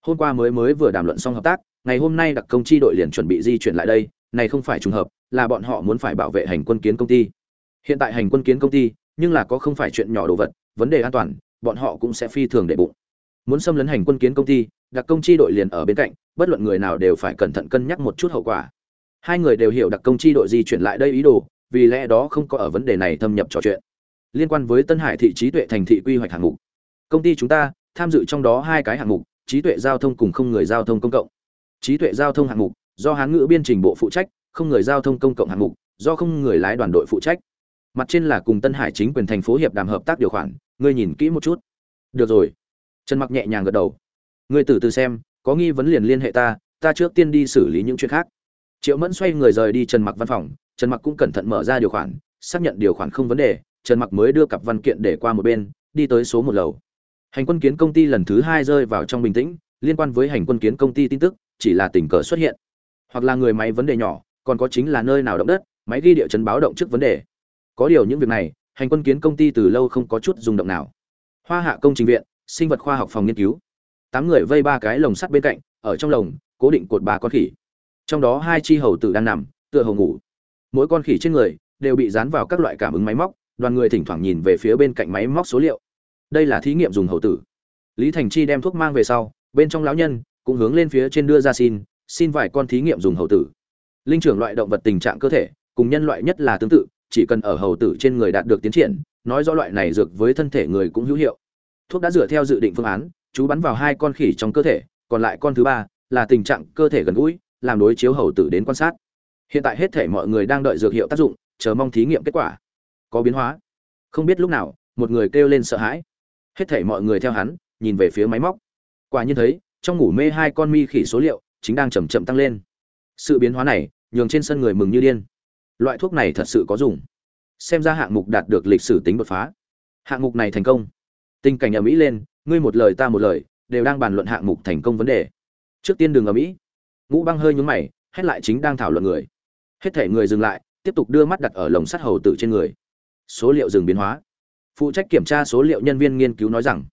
Hôm qua mới mới vừa đàm luận xong hợp tác, ngày hôm nay đặc công tri đội liền chuẩn bị di chuyển lại đây, này không phải trùng hợp, là bọn họ muốn phải bảo vệ hành quân kiến công ty. Hiện tại hành quân kiến công ty, nhưng là có không phải chuyện nhỏ đồ vật, vấn đề an toàn, bọn họ cũng sẽ phi thường để bụng. Muốn xâm lấn hành quân kiến công ty, đặc công chi đội liền ở bên cạnh, bất luận người nào đều phải cẩn thận cân nhắc một chút hậu quả. Hai người đều hiểu đặc công chi đội di chuyển lại đây ý đồ vì lẽ đó không có ở vấn đề này thâm nhập trò chuyện. Liên quan với tân hải thị trí tuệ thành thị quy hoạch hạng mục. Công ty chúng ta tham dự trong đó hai cái hạng mục, trí tuệ giao thông cùng không người giao thông công cộng. Trí tuệ giao thông hạng mục, do hán ngữ biên trình bộ phụ trách, không người giao thông công cộng hạng mục, do không người lái đoàn đội phụ trách. Mặt trên là cùng tân hải chính quyền thành phố hiệp đàm hợp tác điều khoản, ngươi nhìn kỹ một chút. Được rồi. Trần mặc nhẹ nhàng gật đầu. Ngươi từ từ xem, có nghi vấn liền liên hệ ta ta trước tiên đi xử lý những chuyện khác. Triệu mẫn xoay người rời đi trần mặc văn phòng trần mặc cũng cẩn thận mở ra điều khoản, xác nhận điều khoản không vấn đề, trần mặc mới đưa cặp văn kiện để qua một bên, đi tới số một lầu. Hành quân kiến công ty lần thứ hai rơi vào trong bình tĩnh, liên quan với hành quân kiến công ty tin tức, chỉ là tình cờ xuất hiện. Hoặc là người máy vấn đề nhỏ, còn có chính là nơi nào động đất, máy ghi địa chấn báo động trước vấn đề. Có điều những việc này, hành quân kiến công ty từ lâu không có chút rung động nào. Hoa hạ công trình viện, sinh vật khoa học phòng nghiên cứu. Tám người vây ba cái lồng sắt bên cạnh, ở trong lồng, cố định cột ba con khỉ. Trong đó hai chi hầu tử đang nằm, tựa hầu ngủ mỗi con khỉ trên người đều bị dán vào các loại cảm ứng máy móc, đoàn người thỉnh thoảng nhìn về phía bên cạnh máy móc số liệu. Đây là thí nghiệm dùng hậu tử. Lý thành chi đem thuốc mang về sau, bên trong lão nhân cũng hướng lên phía trên đưa ra xin xin vài con thí nghiệm dùng hậu tử. Linh trưởng loại động vật tình trạng cơ thể, cùng nhân loại nhất là tương tự, chỉ cần ở hầu tử trên người đạt được tiến triển, nói rõ loại này dược với thân thể người cũng hữu hiệu. Thuốc đã dựa theo dự định phương án, chú bắn vào hai con khỉ trong cơ thể, còn lại con thứ ba là tình trạng cơ thể gần gũi, làm đối chiếu hầu tử đến quan sát hiện tại hết thể mọi người đang đợi dược hiệu tác dụng, chờ mong thí nghiệm kết quả. Có biến hóa. Không biết lúc nào, một người kêu lên sợ hãi. Hết thể mọi người theo hắn, nhìn về phía máy móc. Quả nhiên thấy, trong ngủ mê hai con mi khỉ số liệu, chính đang chậm chậm tăng lên. Sự biến hóa này, nhường trên sân người mừng như điên. Loại thuốc này thật sự có dùng. Xem ra hạng mục đạt được lịch sử tính đột phá. Hạng mục này thành công. Tình cảnh ở mỹ lên, ngươi một lời ta một lời, đều đang bàn luận hạng mục thành công vấn đề. Trước tiên đường ở mỹ ngũ băng hơi nhúng mày, hét lại chính đang thảo luận người hết thể người dừng lại, tiếp tục đưa mắt đặt ở lồng sắt hầu tử trên người. Số liệu dừng biến hóa. Phụ trách kiểm tra số liệu nhân viên nghiên cứu nói rằng,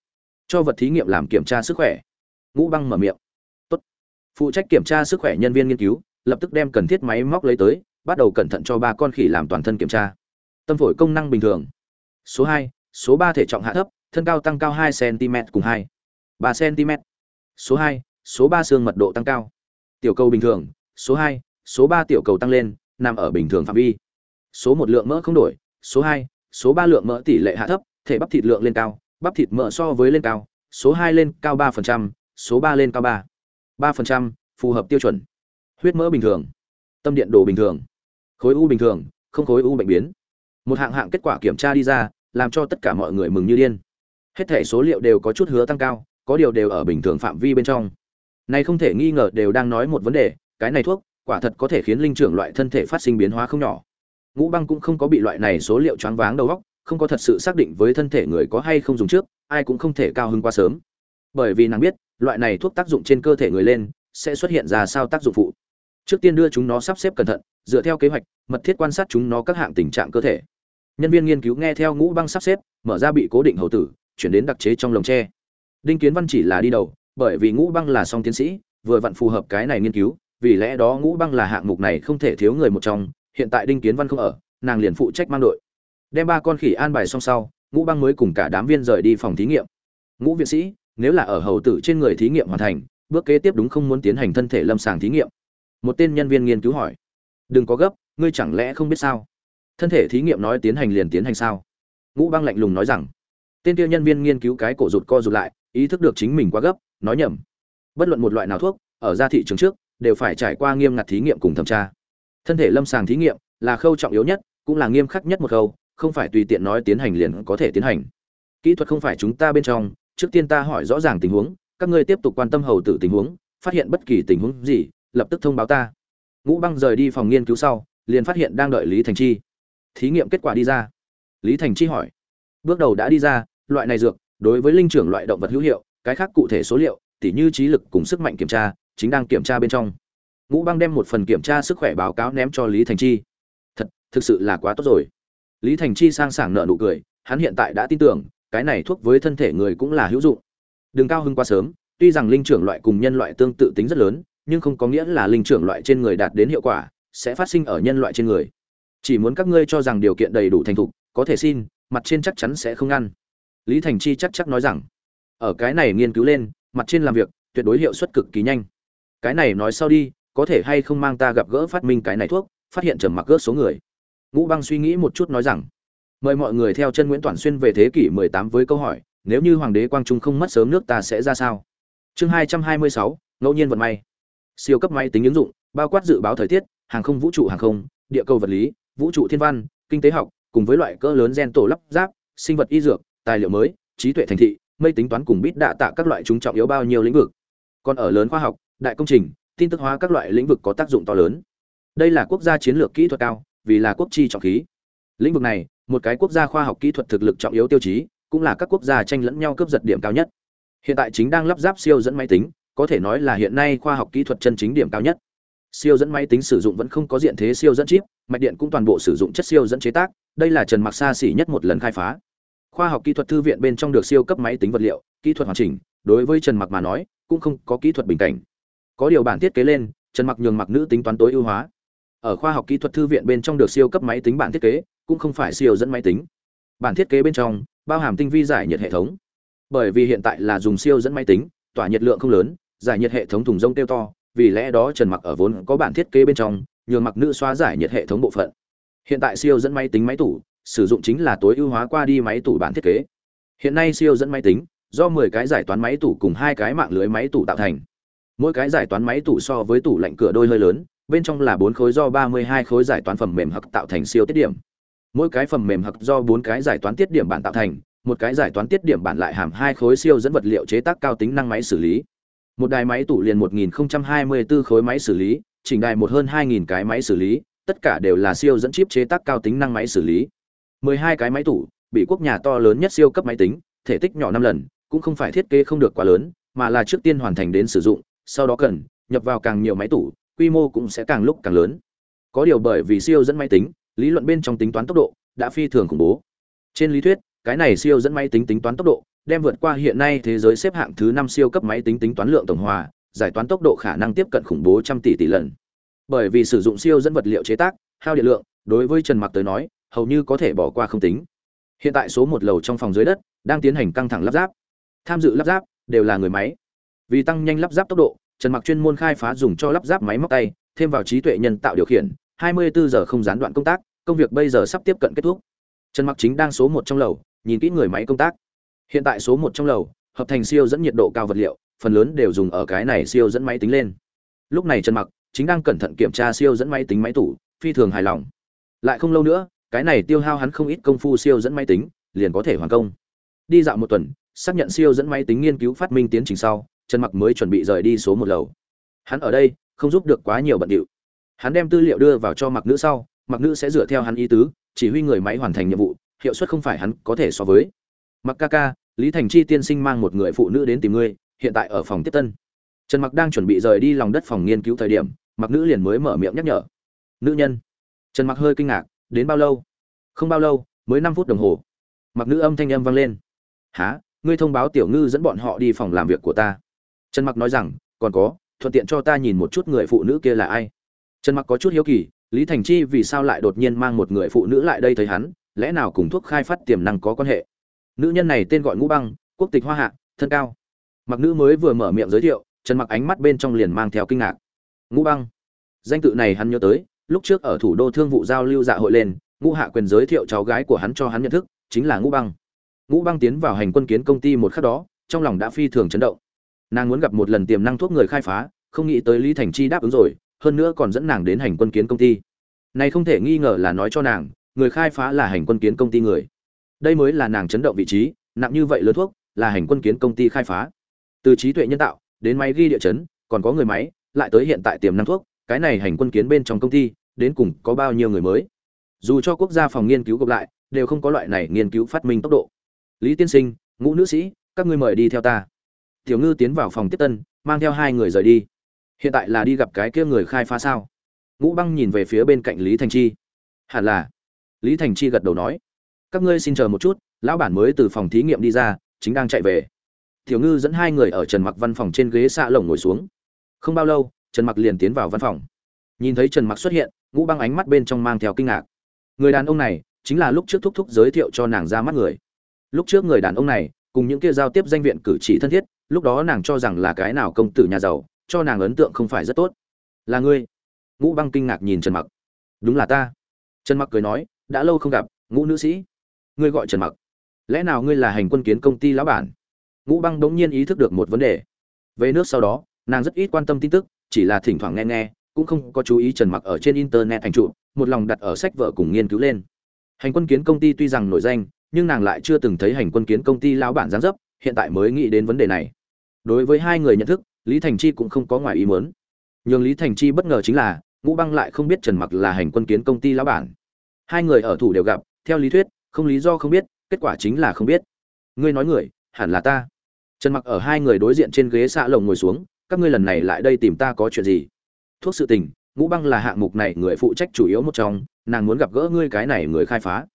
cho vật thí nghiệm làm kiểm tra sức khỏe. Ngũ băng mở miệng. Tốt. phụ trách kiểm tra sức khỏe nhân viên nghiên cứu, lập tức đem cần thiết máy móc lấy tới, bắt đầu cẩn thận cho ba con khỉ làm toàn thân kiểm tra. Tâm phổi công năng bình thường. Số hai, số ba thể trọng hạ thấp, thân cao tăng cao hai cm cùng hai, ba cm số hai, số ba xương mật độ tăng cao. Tiểu cầu bình thường. Số hai, số ba tiểu cầu tăng lên nằm ở bình thường phạm vi. Số một lượng mỡ không đổi, số hai, số ba lượng mỡ tỷ lệ hạ thấp, thể bắp thịt lượng lên cao, bắp thịt mỡ so với lên cao, số hai lên cao ba phần trăm, số ba lên cao ba ba phần trăm, phù hợp tiêu chuẩn. Huyết mỡ bình thường, tâm điện đồ bình thường, khối u bình thường, không khối u bệnh biến. Một hạng hạng kết quả kiểm tra đi ra, làm cho tất cả mọi người mừng như điên. Hết thể số liệu đều có chút hứa tăng cao, có điều đều ở bình thường phạm vi bên trong. Này không thể nghi ngờ đều đang nói một vấn đề, cái này thuốc quả thật có thể khiến linh trưởng loại thân thể phát sinh biến hóa không nhỏ. Ngũ băng cũng không có bị loại này số liệu choáng váng đầu óc, không có thật sự xác định với thân thể người có hay không dùng trước, ai cũng không thể cao hứng quá sớm. Bởi vì nàng biết, loại này thuốc tác dụng trên cơ thể người lên, sẽ xuất hiện ra sao tác dụng phụ. Trước tiên đưa chúng nó sắp xếp cẩn thận, dựa theo kế hoạch, mật thiết quan sát chúng nó các hạng tình trạng cơ thể. Nhân viên nghiên cứu nghe theo ngũ băng sắp xếp, mở ra bị cố định hầu tử, chuyển đến đặc chế trong lồng tre. Đinh kiến văn chỉ là đi đầu, bởi vì ngũ băng là song tiến sĩ, vừa vặn phù hợp cái này nghiên cứu vì lẽ đó ngũ băng là hạng mục này không thể thiếu người một trong, hiện tại đinh kiến văn không ở, nàng liền phụ trách mang đội. Đem ba con khỉ an bài xong sau, ngũ băng mới cùng cả đám viên rời đi phòng thí nghiệm. Ngũ viện sĩ, nếu là ở hầu tử trên người thí nghiệm hoàn thành, bước kế tiếp đúng không muốn tiến hành thân thể lâm sàng thí nghiệm. Một tên nhân viên nghiên cứu hỏi. Đừng có gấp, ngươi chẳng lẽ không biết sao? Thân thể thí nghiệm nói tiến hành liền tiến hành sao? Ngũ băng lạnh lùng nói rằng. Tên tiêu nhân viên nghiên cứu cái cổ rụt co rụt lại, ý thức được chính mình quá gấp, nói nhầm. Bất luận một loại nào thuốc, ở ra thị trường trước đều phải trải qua nghiêm ngặt thí nghiệm cùng thẩm tra. Thân thể lâm sàng thí nghiệm là khâu trọng yếu nhất, cũng là nghiêm khắc nhất một khâu, không phải tùy tiện nói tiến hành liền có thể tiến hành. Kỹ thuật không phải chúng ta bên trong, trước tiên ta hỏi rõ ràng tình huống, các ngươi tiếp tục quan tâm hầu tử tình huống, phát hiện bất kỳ tình huống gì, lập tức thông báo ta. Ngũ băng rời đi phòng nghiên cứu sau, liền phát hiện đang đợi lý thành chi. Thí nghiệm kết quả đi ra. Lý thành chi hỏi. Bước đầu đã đi ra, loại này dược, đối với linh trưởng loại động vật hữu hiệu, cái khác cụ thể số liệu, tỉ như trí lực cùng sức mạnh kiểm tra chính đang kiểm tra bên trong. Ngũ băng đem một phần kiểm tra sức khỏe báo cáo ném cho lý thành chi. Thật, thực sự là quá tốt rồi. Lý thành chi sang sảng nợ nụ cười, hắn hiện tại đã tin tưởng, cái này thuốc với thân thể người cũng là hữu dụng. Đừng cao Hưng quá sớm, tuy rằng linh trưởng loại cùng nhân loại tương tự tính rất lớn, nhưng không có nghĩa là linh trưởng loại trên người đạt đến hiệu quả, sẽ phát sinh ở nhân loại trên người. Chỉ muốn các ngươi cho rằng điều kiện đầy đủ thành thục, có thể xin, mặt trên chắc chắn sẽ không ngăn. Lý thành chi chắc chắc nói rằng, ở cái này nghiên cứu lên, mặt trên làm việc, tuyệt đối hiệu suất cực kỳ nhanh cái này nói sau đi có thể hay không mang ta gặp gỡ phát minh cái này thuốc phát hiện trầm mặc gớt số người. Ngũ băng suy nghĩ một chút nói rằng mời mọi người theo chân nguyễn toàn xuyên về thế kỷ 18 với câu hỏi nếu như hoàng đế quang trung không mất sớm nước ta sẽ ra sao? Chương 226, ngẫu nhiên vận may. Siêu cấp máy tính ứng dụng bao quát dự báo thời tiết hàng không vũ trụ hàng không địa cầu vật lý vũ trụ thiên văn kinh tế học cùng với loại cỡ lớn gen tổ lắp ráp sinh vật y dược tài liệu mới trí tuệ thành thị mây tính toán cùng bít đạ tạ các loại chúng trọng yếu bao nhiêu lĩnh vực. Còn ở lớn khoa học đại công trình, tin tức hóa các loại lĩnh vực có tác dụng to lớn. Đây là quốc gia chiến lược kỹ thuật cao, vì là quốc chi trọng khí. Lĩnh vực này, một cái quốc gia khoa học kỹ thuật thực lực trọng yếu tiêu chí, cũng là các quốc gia tranh lẫn nhau cướp giật điểm cao nhất. Hiện tại chính đang lắp ráp siêu dẫn máy tính, có thể nói là hiện nay khoa học kỹ thuật chân chính điểm cao nhất. Siêu dẫn máy tính sử dụng vẫn không có diện thế siêu dẫn chip, mạch điện cũng toàn bộ sử dụng chất siêu dẫn chế tác, đây là trần mặc xa xỉ nhất một lần khai phá. Khoa học kỹ thuật thư viện bên trong được siêu cấp máy tính vật liệu, kỹ thuật hoàn chỉnh, đối với trần mặc mà nói, cũng không có kỹ thuật bình cảnh có điều bản thiết kế lên, trần mặc nhường mặc nữ tính toán tối ưu hóa. Ở khoa học kỹ thuật thư viện bên trong được siêu cấp máy tính bản thiết kế, cũng không phải siêu dẫn máy tính. Bản thiết kế bên trong, bao hàm tinh vi giải nhiệt hệ thống. Bởi vì hiện tại là dùng siêu dẫn máy tính, tỏa nhiệt lượng không lớn, giải nhiệt hệ thống thùng rông tiêu to, vì lẽ đó trần mặc ở vốn có bản thiết kế bên trong, nhường mặc nữ xóa giải nhiệt hệ thống bộ phận. Hiện tại siêu dẫn máy tính máy tủ, sử dụng chính là tối ưu hóa qua đi máy tủ bản thiết kế. Hiện nay siêu dẫn máy tính, do 10 cái giải toán máy tủ cùng hai cái mạng lưới máy tủ tạo thành mỗi cái giải toán máy tủ so với tủ lạnh cửa đôi hơi lớn, bên trong là bốn khối do 32 khối giải toán phẩm mềm hặc tạo thành siêu tiết điểm. Mỗi cái phẩm mềm hặc do bốn cái giải toán tiết điểm bản tạo thành, một cái giải toán tiết điểm bản lại hàm hai khối siêu dẫn vật liệu chế tác cao tính năng máy xử lý. Một đài máy tủ liền 1024 khối máy xử lý, chỉnh đài một hơn 2000 cái máy xử lý, tất cả đều là siêu dẫn chip chế tác cao tính năng máy xử lý. 12 cái máy tủ, bị quốc nhà to lớn nhất siêu cấp máy tính, thể tích nhỏ năm lần, cũng không phải thiết kế không được quá lớn, mà là trước tiên hoàn thành đến sử dụng sau đó cần, nhập vào càng nhiều máy tủ, quy mô cũng sẽ càng lúc càng lớn. Có điều bởi vì siêu dẫn máy tính, lý luận bên trong tính toán tốc độ đã phi thường khủng bố. Trên lý thuyết, cái này siêu dẫn máy tính tính toán tốc độ đem vượt qua hiện nay thế giới xếp hạng thứ năm siêu cấp máy tính tính toán lượng tổng hòa, giải toán tốc độ khả năng tiếp cận khủng bố trăm tỷ tỷ lần. Bởi vì sử dụng siêu dẫn vật liệu chế tác, hao điện lượng, đối với trần mặc tới nói, hầu như có thể bỏ qua không tính. Hiện tại số một lầu trong phòng dưới đất đang tiến hành căng thẳng lắp ráp. Tham dự lắp ráp đều là người máy vì tăng nhanh lắp ráp tốc độ, trần mặc chuyên môn khai phá dùng cho lắp ráp máy móc tay, thêm vào trí tuệ nhân tạo điều khiển 24 giờ không gián đoạn công tác, công việc bây giờ sắp tiếp cận kết thúc. Trần mặc chính đang số một trong lầu, nhìn kỹ người máy công tác. Hiện tại số một trong lầu, hợp thành siêu dẫn nhiệt độ cao vật liệu, phần lớn đều dùng ở cái này siêu dẫn máy tính lên. Lúc này trần mặc chính đang cẩn thận kiểm tra siêu dẫn máy tính máy tủ, phi thường hài lòng. Lại không lâu nữa, cái này tiêu hao hắn không ít công phu siêu dẫn máy tính, liền có thể hoàn công. Đi dạo một tuần, xác nhận siêu dẫn máy tính nghiên cứu phát minh tiến trình sau trần mặc mới chuẩn bị rời đi số một lầu. Hắn ở đây, không giúp được quá nhiều bận điệu. Hắn đem tư liệu đưa vào cho mặc nữ sau, mặc nữ sẽ dựa theo hắn ý tứ, chỉ huy người máy hoàn thành nhiệm vụ, hiệu suất không phải hắn có thể so với. Mặc ca ca, lý thành chi tiên sinh mang một người phụ nữ đến tìm ngươi, hiện tại ở phòng tiếp tân. Trần mặc đang chuẩn bị rời đi lòng đất phòng nghiên cứu thời điểm, mặc nữ liền mới mở miệng nhắc nhở. Nữ nhân. Trần mặc hơi kinh ngạc, đến bao lâu? Không bao lâu, mới năm phút đồng hồ. Mặc nữ âm thanh âm vang lên. Há ngươi thông báo tiểu ngư dẫn bọn họ đi phòng làm việc của ta trần mặc nói rằng, còn có, thuận tiện cho ta nhìn một chút người phụ nữ kia là ai. Trần mặc có chút hiếu kỳ, lý thành chi vì sao lại đột nhiên mang một người phụ nữ lại đây thấy hắn, lẽ nào cùng thuốc khai phát tiềm năng có quan hệ? Nữ nhân này tên gọi ngũ băng, quốc tịch hoa hạ, thân cao. Mặc nữ mới vừa mở miệng giới thiệu, trần mặc ánh mắt bên trong liền mang theo kinh ngạc. Ngũ băng. Danh tự này hắn nhớ tới, lúc trước ở thủ đô thương vụ giao lưu dạ hội lên, ngũ hạ quyền giới thiệu cháu gái của hắn cho hắn nhận thức, chính là ngũ băng. Ngũ băng tiến vào hành quân kiến công ty một khắc đó, trong lòng đã phi thường chấn động nàng muốn gặp một lần tiềm năng thuốc người khai phá, không nghĩ tới lý thành chi đáp ứng rồi, hơn nữa còn dẫn nàng đến hành quân kiến công ty. Này không thể nghi ngờ là nói cho nàng, người khai phá là hành quân kiến công ty người. Đây mới là nàng chấn động vị trí, nặng như vậy lớn thuốc, là hành quân kiến công ty khai phá. Từ trí tuệ nhân tạo, đến máy ghi địa chấn, còn có người máy, lại tới hiện tại tiềm năng thuốc, cái này hành quân kiến bên trong công ty, đến cùng có bao nhiêu người mới. Dù cho quốc gia phòng nghiên cứu gộp lại, đều không có loại này nghiên cứu phát minh tốc độ. Lý tiên sinh, ngũ nữ sĩ, các ngươi mời đi theo ta tiểu ngư tiến vào phòng tiếp tân, mang theo hai người rời đi. Hiện tại là đi gặp cái kia người khai phá sao? Ngũ băng nhìn về phía bên cạnh lý thành chi. Hẳn là. Lý thành chi gật đầu nói. Các ngươi xin chờ một chút, lão bản mới từ phòng thí nghiệm đi ra, chính đang chạy về. Tiểu ngư dẫn hai người ở trần mặc văn phòng trên ghế xạ lồng ngồi xuống. Không bao lâu, trần mặc liền tiến vào văn phòng. Nhìn thấy trần mặc xuất hiện, ngũ băng ánh mắt bên trong mang theo kinh ngạc. Người đàn ông này, chính là lúc trước thúc thúc giới thiệu cho nàng ra mắt người. Lúc trước người đàn ông này, cùng những kia giao tiếp danh viện cử chỉ thân thiết lúc đó nàng cho rằng là cái nào công tử nhà giàu, cho nàng ấn tượng không phải rất tốt. Là ngươi. Ngũ băng kinh ngạc nhìn trần mặc. Đúng là ta. Trần mặc cười nói, đã lâu không gặp, ngũ nữ sĩ. Ngươi gọi trần mặc. Lẽ nào ngươi là hành quân kiến công ty lão bản? Ngũ băng đống nhiên ý thức được một vấn đề. Về nước sau đó, nàng rất ít quan tâm tin tức, chỉ là thỉnh thoảng nghe nghe, cũng không có chú ý trần mặc ở trên internet thành trụ một lòng đặt ở sách vợ cùng nghiên cứu lên. Hành quân kiến công ty tuy rằng nổi danh, nhưng nàng lại chưa từng thấy hành quân kiến công ty lão bản gián dấp, hiện tại mới nghĩ đến vấn đề này đối với hai người nhận thức, lý thành chi cũng không có ngoài ý muốn. Nhưng lý thành chi bất ngờ chính là, ngũ băng lại không biết trần mặc là hành quân kiến công ty lão bản. Hai người ở thủ đều gặp, theo lý thuyết, không lý do không biết, kết quả chính là không biết. Ngươi nói người, hẳn là ta. Trần mặc ở hai người đối diện trên ghế xạ lồng ngồi xuống, các ngươi lần này lại đây tìm ta có chuyện gì? Thuốc sự tình, ngũ băng là hạng mục này người phụ trách chủ yếu một trong, nàng muốn gặp gỡ ngươi cái này người khai phá.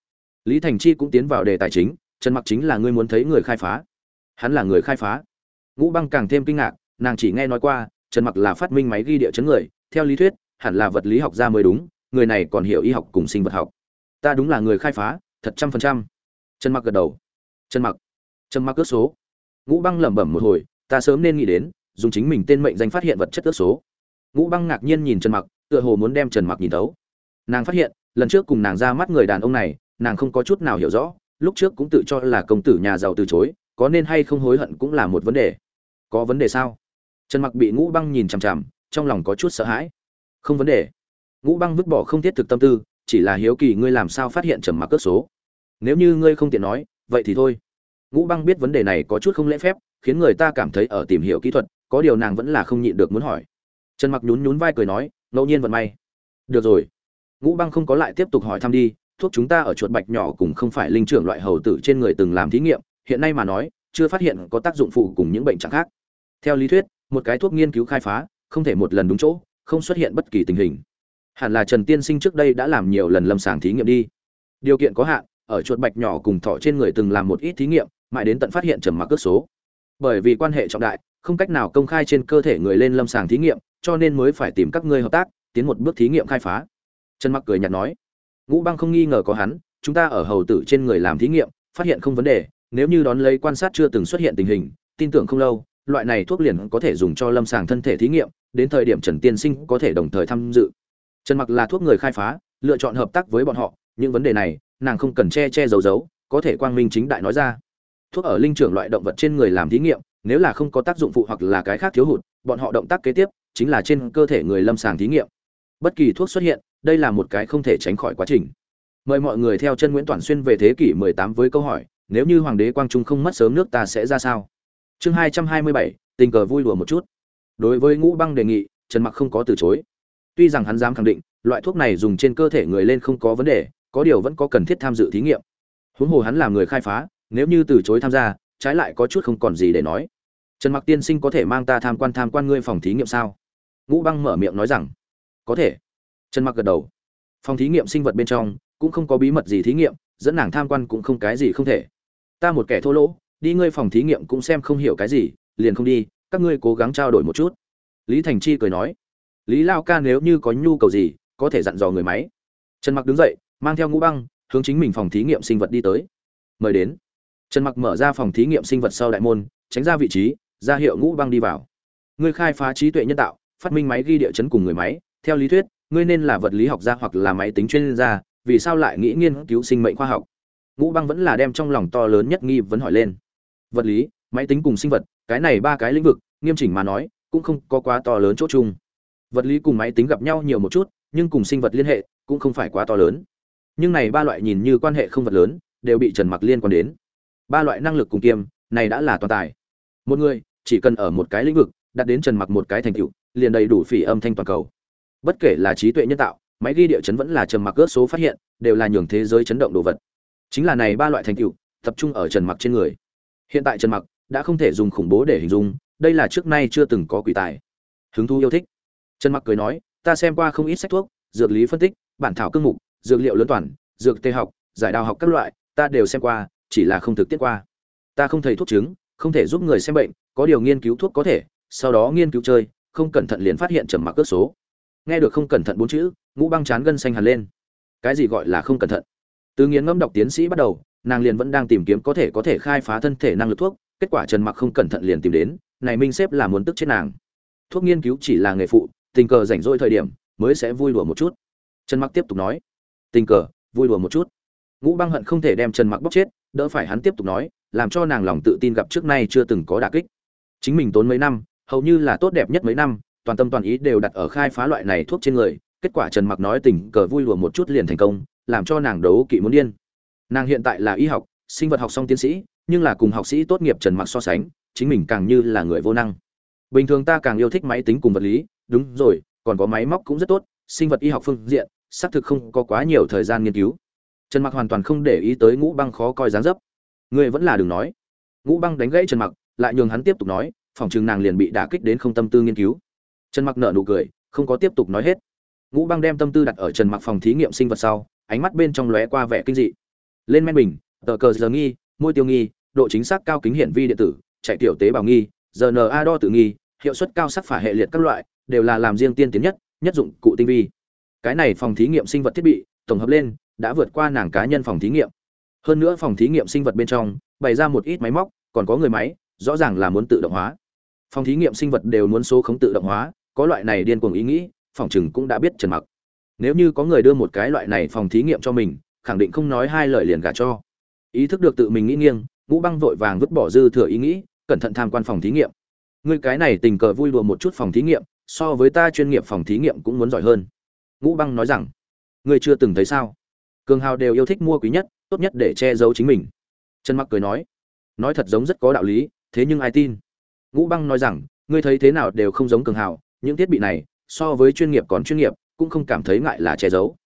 Lý thành chi cũng tiến vào đề tài chính, trần mặc chính là ngươi muốn thấy người khai phá. Hắn là người khai phá ngũ băng càng thêm kinh ngạc, nàng chỉ nghe nói qua, trần mặc là phát minh máy ghi địa chấn người, theo lý thuyết, hẳn là vật lý học gia mới đúng, người này còn hiểu y học cùng sinh vật học. Ta đúng là người khai phá, thật trăm phần trăm. Trần mặc gật đầu. Trần mặc. Trần mặc ước số. Ngũ băng lẩm bẩm một hồi, ta sớm nên nghĩ đến, dùng chính mình tên mệnh danh phát hiện vật chất ước số. Ngũ băng ngạc nhiên nhìn trần mặc, tựa hồ muốn đem trần mặc nhìn tấu nàng phát hiện, lần trước cùng nàng ra mắt người đàn ông này, nàng không có chút nào hiểu rõ, lúc trước cũng tự cho là công tử nhà giàu từ chối, có nên hay không hối hận cũng là một vấn đề có vấn đề sao? Trần mặc bị ngũ băng nhìn chằm chằm, trong lòng có chút sợ hãi. Không vấn đề. Ngũ băng vứt bỏ không thiết thực tâm tư, chỉ là hiếu kỳ ngươi làm sao phát hiện trầm mặc cất số. Nếu như ngươi không tiện nói, vậy thì thôi. Ngũ băng biết vấn đề này có chút không lễ phép, khiến người ta cảm thấy ở tìm hiểu kỹ thuật, có điều nàng vẫn là không nhịn được muốn hỏi. Trần mặc nhún nhún vai cười nói, ngẫu nhiên vận may. Được rồi. Ngũ băng không có lại tiếp tục hỏi thăm đi, thuốc chúng ta ở chuột bạch nhỏ cũng không phải linh trưởng loại hầu tử trên người từng làm thí nghiệm, hiện nay mà nói chưa phát hiện có tác dụng phụ cùng những bệnh trạng khác. Theo lý thuyết, một cái thuốc nghiên cứu khai phá, không thể một lần đúng chỗ, không xuất hiện bất kỳ tình hình. Hẳn là trần tiên sinh trước đây đã làm nhiều lần lâm sàng thí nghiệm đi. Điều kiện có hạn, ở chuột bạch nhỏ cùng thỏ trên người từng làm một ít thí nghiệm, mãi đến tận phát hiện trầm mặc cước số. Bởi vì quan hệ trọng đại, không cách nào công khai trên cơ thể người lên lâm sàng thí nghiệm, cho nên mới phải tìm các ngươi hợp tác, tiến một bước thí nghiệm khai phá. Trần mặc cười nhạt nói, ngũ băng không nghi ngờ có hắn, chúng ta ở hầu tử trên người làm thí nghiệm, phát hiện không vấn đề nếu như đón lấy quan sát chưa từng xuất hiện tình hình, tin tưởng không lâu, loại này thuốc liền có thể dùng cho lâm sàng thân thể thí nghiệm, đến thời điểm trần tiên sinh có thể đồng thời tham dự. Trần mặc là thuốc người khai phá, lựa chọn hợp tác với bọn họ, những vấn đề này, nàng không cần che che giấu giấu, có thể quang minh chính đại nói ra. Thuốc ở linh trưởng loại động vật trên người làm thí nghiệm, nếu là không có tác dụng phụ hoặc là cái khác thiếu hụt, bọn họ động tác kế tiếp, chính là trên cơ thể người lâm sàng thí nghiệm. Bất kỳ thuốc xuất hiện, đây là một cái không thể tránh khỏi quá trình. Mời mọi người theo chân nguyễn toàn xuyên về thế kỷ 18 với câu hỏi nếu như hoàng đế quang trung không mất sớm nước ta sẽ ra sao? Chương 227, tình cờ vui đùa một chút. Đối với ngũ băng đề nghị trần mặc không có từ chối. Tuy rằng hắn dám khẳng định loại thuốc này dùng trên cơ thể người lên không có vấn đề có điều vẫn có cần thiết tham dự thí nghiệm. Huống hồ hắn là người khai phá nếu như từ chối tham gia trái lại có chút không còn gì để nói. Trần mặc tiên sinh có thể mang ta tham quan tham quan ngươi phòng thí nghiệm sao? Ngũ băng mở miệng nói rằng có thể. Trần mặc gật đầu. Phòng thí nghiệm sinh vật bên trong cũng không có bí mật gì thí nghiệm dẫn nàng tham quan cũng không cái gì không thể ta một kẻ thô lỗ, đi ngươi phòng thí nghiệm cũng xem không hiểu cái gì, liền không đi, các ngươi cố gắng trao đổi một chút. Lý thành chi cười nói. Lý lao ca nếu như có nhu cầu gì, có thể dặn dò người máy. Trần mặc đứng dậy, mang theo ngũ băng, hướng chính mình phòng thí nghiệm sinh vật đi tới. Mời đến. Trần mặc mở ra phòng thí nghiệm sinh vật sau đại môn, tránh ra vị trí, ra hiệu ngũ băng đi vào. Ngươi khai phá trí tuệ nhân tạo, phát minh máy ghi địa chấn cùng người máy, theo lý thuyết, ngươi nên là vật lý học gia hoặc là máy tính chuyên gia, vì sao lại nghĩ nghiên cứu sinh mệnh khoa học? Ngũ băng vẫn là đem trong lòng to lớn nhất nghi vấn hỏi lên. Vật lý, máy tính cùng sinh vật, cái này ba cái lĩnh vực, nghiêm chỉnh mà nói, cũng không có quá to lớn chỗ chung. Vật lý cùng máy tính gặp nhau nhiều một chút, nhưng cùng sinh vật liên hệ cũng không phải quá to lớn. Nhưng này ba loại nhìn như quan hệ không vật lớn, đều bị trần mặc liên quan đến. Ba loại năng lực cùng kiêm, này đã là toàn tài. Một người, chỉ cần ở một cái lĩnh vực, đạt đến trần mặc một cái thành tựu, liền đầy đủ phỉ âm thanh toàn cầu. Bất kể là trí tuệ nhân tạo, máy ghi địa chấn vẫn là trần mặc ước số phát hiện, đều là nhường thế giới chấn động đồ vật chính là này ba loại thành tựu, tập trung ở trần mặc trên người. Hiện tại trần mặc đã không thể dùng khủng bố để hình dung, đây là trước nay chưa từng có quỷ tài. Hứng thú yêu thích. Trần mặc cười nói, ta xem qua không ít sách thuốc, dược lý phân tích, bản thảo cương mục, dược liệu lớn toàn, dược tê học, giải đào học các loại, ta đều xem qua, chỉ là không thực tiết qua. Ta không thấy thuốc chứng, không thể giúp người xem bệnh, có điều nghiên cứu thuốc có thể, sau đó nghiên cứu chơi, không cẩn thận liền phát hiện trầm mặc ước số. Nghe được không cẩn thận bốn chữ, ngũ băng chán gân xanh hẳn lên. Cái gì gọi là không cẩn thận? Từ nghiến ngẫm đọc tiến sĩ bắt đầu, nàng liền vẫn đang tìm kiếm có thể có thể khai phá thân thể năng lực thuốc, kết quả trần mặc không cẩn thận liền tìm đến, này minh xếp là muốn tức chết nàng. Thuốc nghiên cứu chỉ là nghề phụ, tình cờ rảnh rỗi thời điểm mới sẽ vui đùa một chút. Trần mặc tiếp tục nói. Tình cờ, vui đùa một chút. Ngũ băng hận không thể đem trần mặc bóc chết, đỡ phải hắn tiếp tục nói, làm cho nàng lòng tự tin gặp trước nay chưa từng có đả kích. Chính mình tốn mấy năm, hầu như là tốt đẹp nhất mấy năm, toàn tâm toàn ý đều đặt ở khai phá loại này thuốc trên người, kết quả trần mặc nói tình cờ vui đùa một chút liền thành công làm cho nàng đấu kỵ muốn điên. Nàng hiện tại là y học, sinh vật học song tiến sĩ, nhưng là cùng học sĩ tốt nghiệp trần mặc so sánh, chính mình càng như là người vô năng. Bình thường ta càng yêu thích máy tính cùng vật lý, đúng rồi, còn có máy móc cũng rất tốt, sinh vật y học phương diện, xác thực không có quá nhiều thời gian nghiên cứu. Trần mặc hoàn toàn không để ý tới ngũ băng khó coi dáng dấp. Ngươi vẫn là đừng nói. Ngũ băng đánh gãy trần mặc, lại nhường hắn tiếp tục nói, phòng chừng nàng liền bị đả kích đến không tâm tư nghiên cứu. Trần mặc nở nụ cười, không có tiếp tục nói hết. Ngũ băng đem tâm tư đặt ở trần mặc phòng thí nghiệm sinh vật sau ánh mắt bên trong lóe qua vẻ kinh dị. Lên men bình tờ cờ giờ nghi, môi tiêu nghi, độ chính xác cao kính hiển vi điện tử, chạy tiểu tế bào nghi rna đo tự nghi, hiệu suất cao sắc phả hệ liệt các loại, đều là làm riêng tiên tiến nhất nhất dụng cụ tinh vi. Cái này phòng thí nghiệm sinh vật thiết bị, tổng hợp lên, đã vượt qua nàng cá nhân phòng thí nghiệm. Hơn nữa phòng thí nghiệm sinh vật bên trong, bày ra một ít máy móc, còn có người máy, rõ ràng là muốn tự động hóa. Phòng thí nghiệm sinh vật đều muốn số khống tự động hóa, có loại này điên cuồng ý nghĩ, phòng chừng cũng đã biết trần mặc nếu như có người đưa một cái loại này phòng thí nghiệm cho mình, khẳng định không nói hai lời liền gả cho. Ý thức được tự mình nghĩ nghiêng, ngũ băng vội vàng vứt bỏ dư thừa ý nghĩ, cẩn thận tham quan phòng thí nghiệm. Ngươi cái này tình cờ vui đùa một chút phòng thí nghiệm, so với ta chuyên nghiệp phòng thí nghiệm cũng muốn giỏi hơn. Ngũ băng nói rằng, ngươi chưa từng thấy sao? Cường hào đều yêu thích mua quý nhất, tốt nhất để che giấu chính mình. Trần mặc cười nói nói thật giống rất có đạo lý, thế nhưng ai tin? Ngũ băng nói rằng, ngươi thấy thế nào đều không giống cường hào, những thiết bị này, so với chuyên nghiệp còn chuyên nghiệp cũng không cảm thấy ngại là che giấu.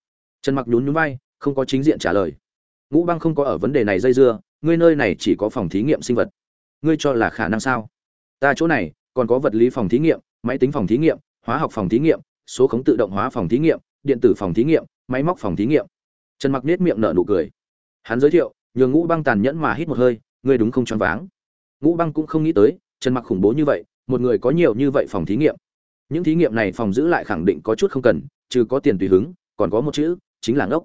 Trần mặc nhún nhún vai, không có chính diện trả lời. Ngũ băng không có ở vấn đề này dây dưa, ngươi nơi này chỉ có phòng thí nghiệm sinh vật. Ngươi cho là khả năng sao? Ta chỗ này, còn có vật lý phòng thí nghiệm, máy tính phòng thí nghiệm, hóa học phòng thí nghiệm, số khống tự động hóa phòng thí nghiệm, điện tử phòng thí nghiệm, máy móc phòng thí nghiệm. Trần mặc nết miệng nở nụ cười. Hắn giới thiệu, nhường ngũ băng tàn nhẫn mà hít một hơi, ngươi đúng không choáng váng? Ngũ băng cũng không nghĩ tới, trần mặc khủng bố như vậy, một người có nhiều như vậy phòng thí nghiệm. Những thí nghiệm này phòng giữ lại khẳng định có chút không cần trừ có tiền tùy hứng, còn có một chữ, chính là ngốc.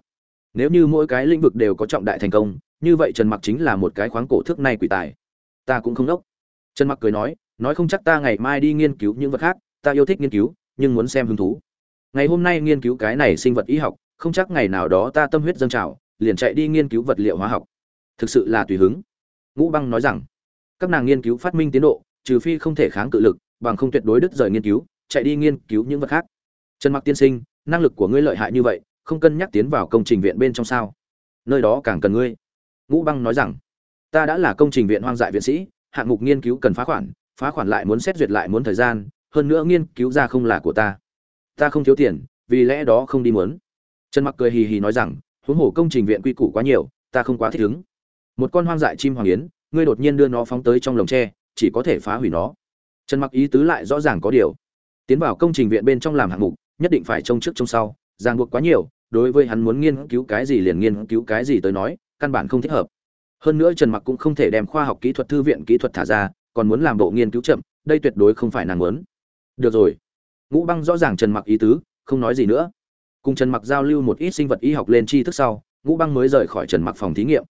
Nếu như mỗi cái lĩnh vực đều có trọng đại thành công, như vậy trần mặc chính là một cái khoáng cổ thước này quỷ tài. Ta cũng không ngốc. Trần mặc cười nói nói không chắc ta ngày mai đi nghiên cứu những vật khác, ta yêu thích nghiên cứu, nhưng muốn xem hứng thú. Ngày hôm nay nghiên cứu cái này sinh vật y học, không chắc ngày nào đó ta tâm huyết dâng trào, liền chạy đi nghiên cứu vật liệu hóa học. Thực sự là tùy hứng. Ngũ băng nói rằng, các nàng nghiên cứu phát minh tiến độ, trừ phi không thể kháng cự lực, bằng không tuyệt đối đứt rời nghiên cứu, chạy đi nghiên cứu những vật khác. Trần mặc tiên sinh năng lực của ngươi lợi hại như vậy, không cân nhắc tiến vào công trình viện bên trong sao? Nơi đó càng cần ngươi. Ngũ băng nói rằng, ta đã là công trình viện hoang dại viện sĩ, hạng mục nghiên cứu cần phá khoản phá khoản lại muốn xét duyệt lại muốn thời gian, hơn nữa nghiên cứu ra không là của ta. Ta không thiếu tiền, vì lẽ đó không đi muốn. Trần mặc cười hì hì nói rằng, huống hồ công trình viện quy củ quá nhiều, ta không quá thích ứng. Một con hoang dại chim hoàng yến, ngươi đột nhiên đưa nó phóng tới trong lồng tre, chỉ có thể phá hủy nó. Trần mặc ý tứ lại rõ ràng có điều. Tiến vào công trình viện bên trong làm hạng mục nhất định phải trông trước trông sau, ràng buộc quá nhiều, đối với hắn muốn nghiên cứu cái gì liền nghiên cứu cái gì tới nói, căn bản không thích hợp. Hơn nữa trần mặc cũng không thể đem khoa học kỹ thuật, thư viện kỹ thuật thả ra, còn muốn làm bộ nghiên cứu chậm, đây tuyệt đối không phải nàng muốn. Được rồi. Ngũ băng rõ ràng trần mặc ý tứ, không nói gì nữa. Cùng trần mặc giao lưu một ít sinh vật y học lên tri thức sau, ngũ băng mới rời khỏi trần mặc phòng thí nghiệm.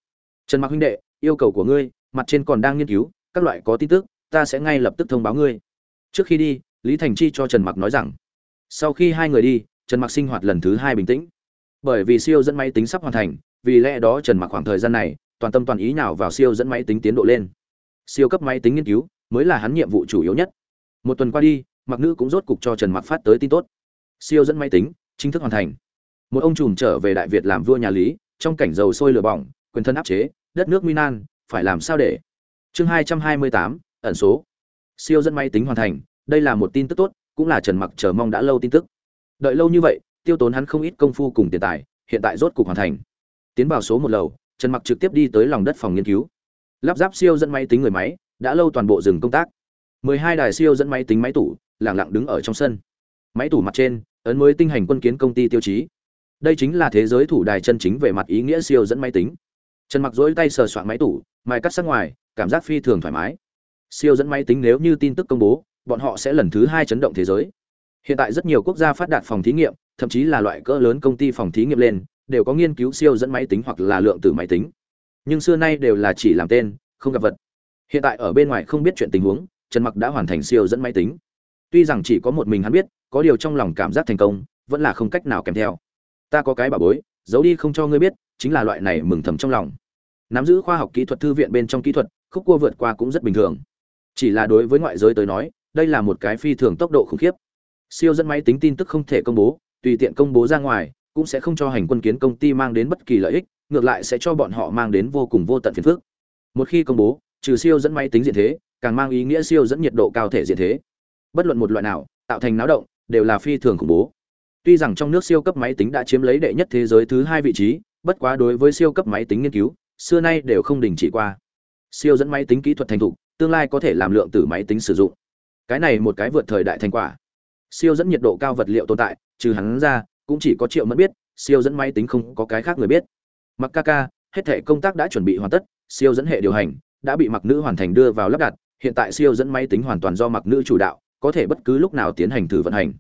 Trần mặc huynh đệ, yêu cầu của ngươi, mặt trên còn đang nghiên cứu, các loại có tin tức, ta sẽ ngay lập tức thông báo ngươi. Trước khi đi, lý thành chi cho trần mặc nói rằng sau khi hai người đi, trần mặc sinh hoạt lần thứ hai bình tĩnh. Bởi vì siêu dẫn máy tính sắp hoàn thành, vì lẽ đó trần mặc khoảng thời gian này, toàn tâm toàn ý nào vào siêu dẫn máy tính tiến độ lên. Siêu cấp máy tính nghiên cứu mới là hắn nhiệm vụ chủ yếu nhất. Một tuần qua đi, mặc nữ cũng rốt cục cho trần mặc phát tới tin tốt. Siêu dẫn máy tính chính thức hoàn thành. Một ông trùm trở về đại việt làm vua nhà lý, trong cảnh dầu sôi lửa bỏng, quyền thân áp chế, đất nước minan phải làm sao để? Chương hai trăm hai mươi tám, ẩn số. Siêu dẫn máy tính hoàn thành, đây là một tin tức tốt cũng là trần mặc chờ mong đã lâu tin tức. Đợi lâu như vậy, tiêu tốn hắn không ít công phu cùng tiền tài, hiện tại rốt cục hoàn thành. Tiến vào số một lầu, trần mặc trực tiếp đi tới lòng đất phòng nghiên cứu. Lắp ráp siêu dẫn máy tính người máy, đã lâu toàn bộ dừng công tác. 12 đài siêu dẫn máy tính máy tủ lặng lặng đứng ở trong sân. Máy tủ mặt trên, ấn mới tinh hành quân kiến công ty tiêu chí. Đây chính là thế giới thủ đài chân chính về mặt ý nghĩa siêu dẫn máy tính. Trần mặc duỗi tay sờ soạn máy tủ, mài cắt sát ngoài, cảm giác phi thường thoải mái. Siêu dẫn máy tính nếu như tin tức công bố bọn họ sẽ lần thứ hai chấn động thế giới. Hiện tại rất nhiều quốc gia phát đạt phòng thí nghiệm, thậm chí là loại cỡ lớn công ty phòng thí nghiệm lên, đều có nghiên cứu siêu dẫn máy tính hoặc là lượng tử máy tính. Nhưng xưa nay đều là chỉ làm tên, không gặp vật. Hiện tại ở bên ngoài không biết chuyện tình huống, trần mặc đã hoàn thành siêu dẫn máy tính. Tuy rằng chỉ có một mình hắn biết, có điều trong lòng cảm giác thành công, vẫn là không cách nào kèm theo. Ta có cái bà bối, giấu đi không cho ngươi biết, chính là loại này mừng thầm trong lòng. Nắm giữ khoa học kỹ thuật thư viện bên trong kỹ thuật, khúc cua vượt qua cũng rất bình thường. Chỉ là đối với ngoại giới tới nói đây là một cái phi thường tốc độ khủng khiếp. Siêu dẫn máy tính tin tức không thể công bố, tùy tiện công bố ra ngoài, cũng sẽ không cho hành quân kiến công ty mang đến bất kỳ lợi ích, ngược lại sẽ cho bọn họ mang đến vô cùng vô tận phiền phức. Một khi công bố, trừ siêu dẫn máy tính diện thế, càng mang ý nghĩa siêu dẫn nhiệt độ cao thể diện thế. Bất luận một loại nào, tạo thành náo động, đều là phi thường khủng bố. Tuy rằng trong nước siêu cấp máy tính đã chiếm lấy đệ nhất thế giới thứ hai vị trí, bất quá đối với siêu cấp máy tính nghiên cứu, xưa nay đều không đình chỉ qua. Siêu dẫn máy tính kỹ thuật thành thục, tương lai có thể làm lượng tử máy tính sử dụng cái này một cái vượt thời đại thành quả. Siêu dẫn nhiệt độ cao vật liệu tồn tại, trừ hắn ra, cũng chỉ có triệu mẫn biết, siêu dẫn máy tính không có cái khác người biết. Mặc ca ca, hết thể công tác đã chuẩn bị hoàn tất, siêu dẫn hệ điều hành đã bị mặc nữ hoàn thành đưa vào lắp đặt, hiện tại siêu dẫn máy tính hoàn toàn do mặc nữ chủ đạo, có thể bất cứ lúc nào tiến hành thử vận hành.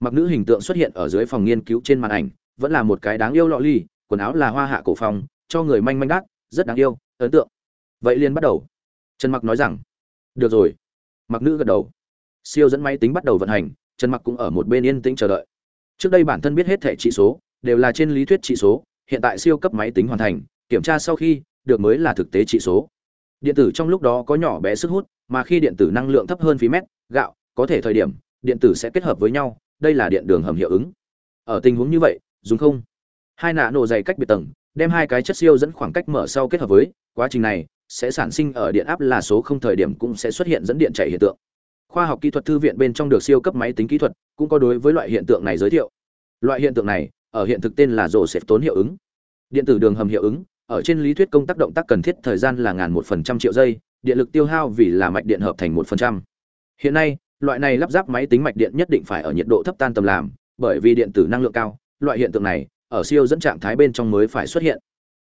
Mặc nữ hình tượng xuất hiện ở dưới phòng nghiên cứu trên màn ảnh, vẫn là một cái đáng yêu lọ ly, quần áo là hoa hạ cổ phong, cho người manh manh đắt rất đáng yêu, ấn tượng. Vậy liền bắt đầu. Trần mặc nói rằng, được rồi. Mặc nữ gật đầu siêu dẫn máy tính bắt đầu vận hành, trần mặc cũng ở một bên yên tĩnh chờ đợi. Trước đây bản thân biết hết thẻ trị số, đều là trên lý thuyết trị số, hiện tại siêu cấp máy tính hoàn thành, kiểm tra sau khi, được mới là thực tế trị số. Điện tử trong lúc đó có nhỏ bé sức hút, mà khi điện tử năng lượng thấp hơn phí mét, gạo, có thể thời điểm, điện tử sẽ kết hợp với nhau, đây là điện đường hầm hiệu ứng. Ở tình huống như vậy, dùng không? Hai nạ nổ dày cách biệt tầng, đem hai cái chất siêu dẫn khoảng cách mở sau kết hợp với, quá trình này sẽ sản sinh ở điện áp là số không thời điểm cũng sẽ xuất hiện dẫn điện chạy hiện tượng khoa học kỹ thuật thư viện bên trong được siêu cấp máy tính kỹ thuật, cũng có đối với loại hiện tượng này giới thiệu. Loại hiện tượng này, ở hiện thực tên là rổ xếp tốn hiệu ứng. Điện tử đường hầm hiệu ứng, ở trên lý thuyết công tác động tác cần thiết thời gian là ngàn một phần trăm triệu giây, điện lực tiêu hao vì là mạch điện hợp thành một phần trăm. Hiện nay, loại này lắp ráp máy tính mạch điện nhất định phải ở nhiệt độ thấp tan tầm làm, bởi vì điện tử năng lượng cao, loại hiện tượng này, ở siêu dẫn trạng thái bên trong mới phải xuất hiện.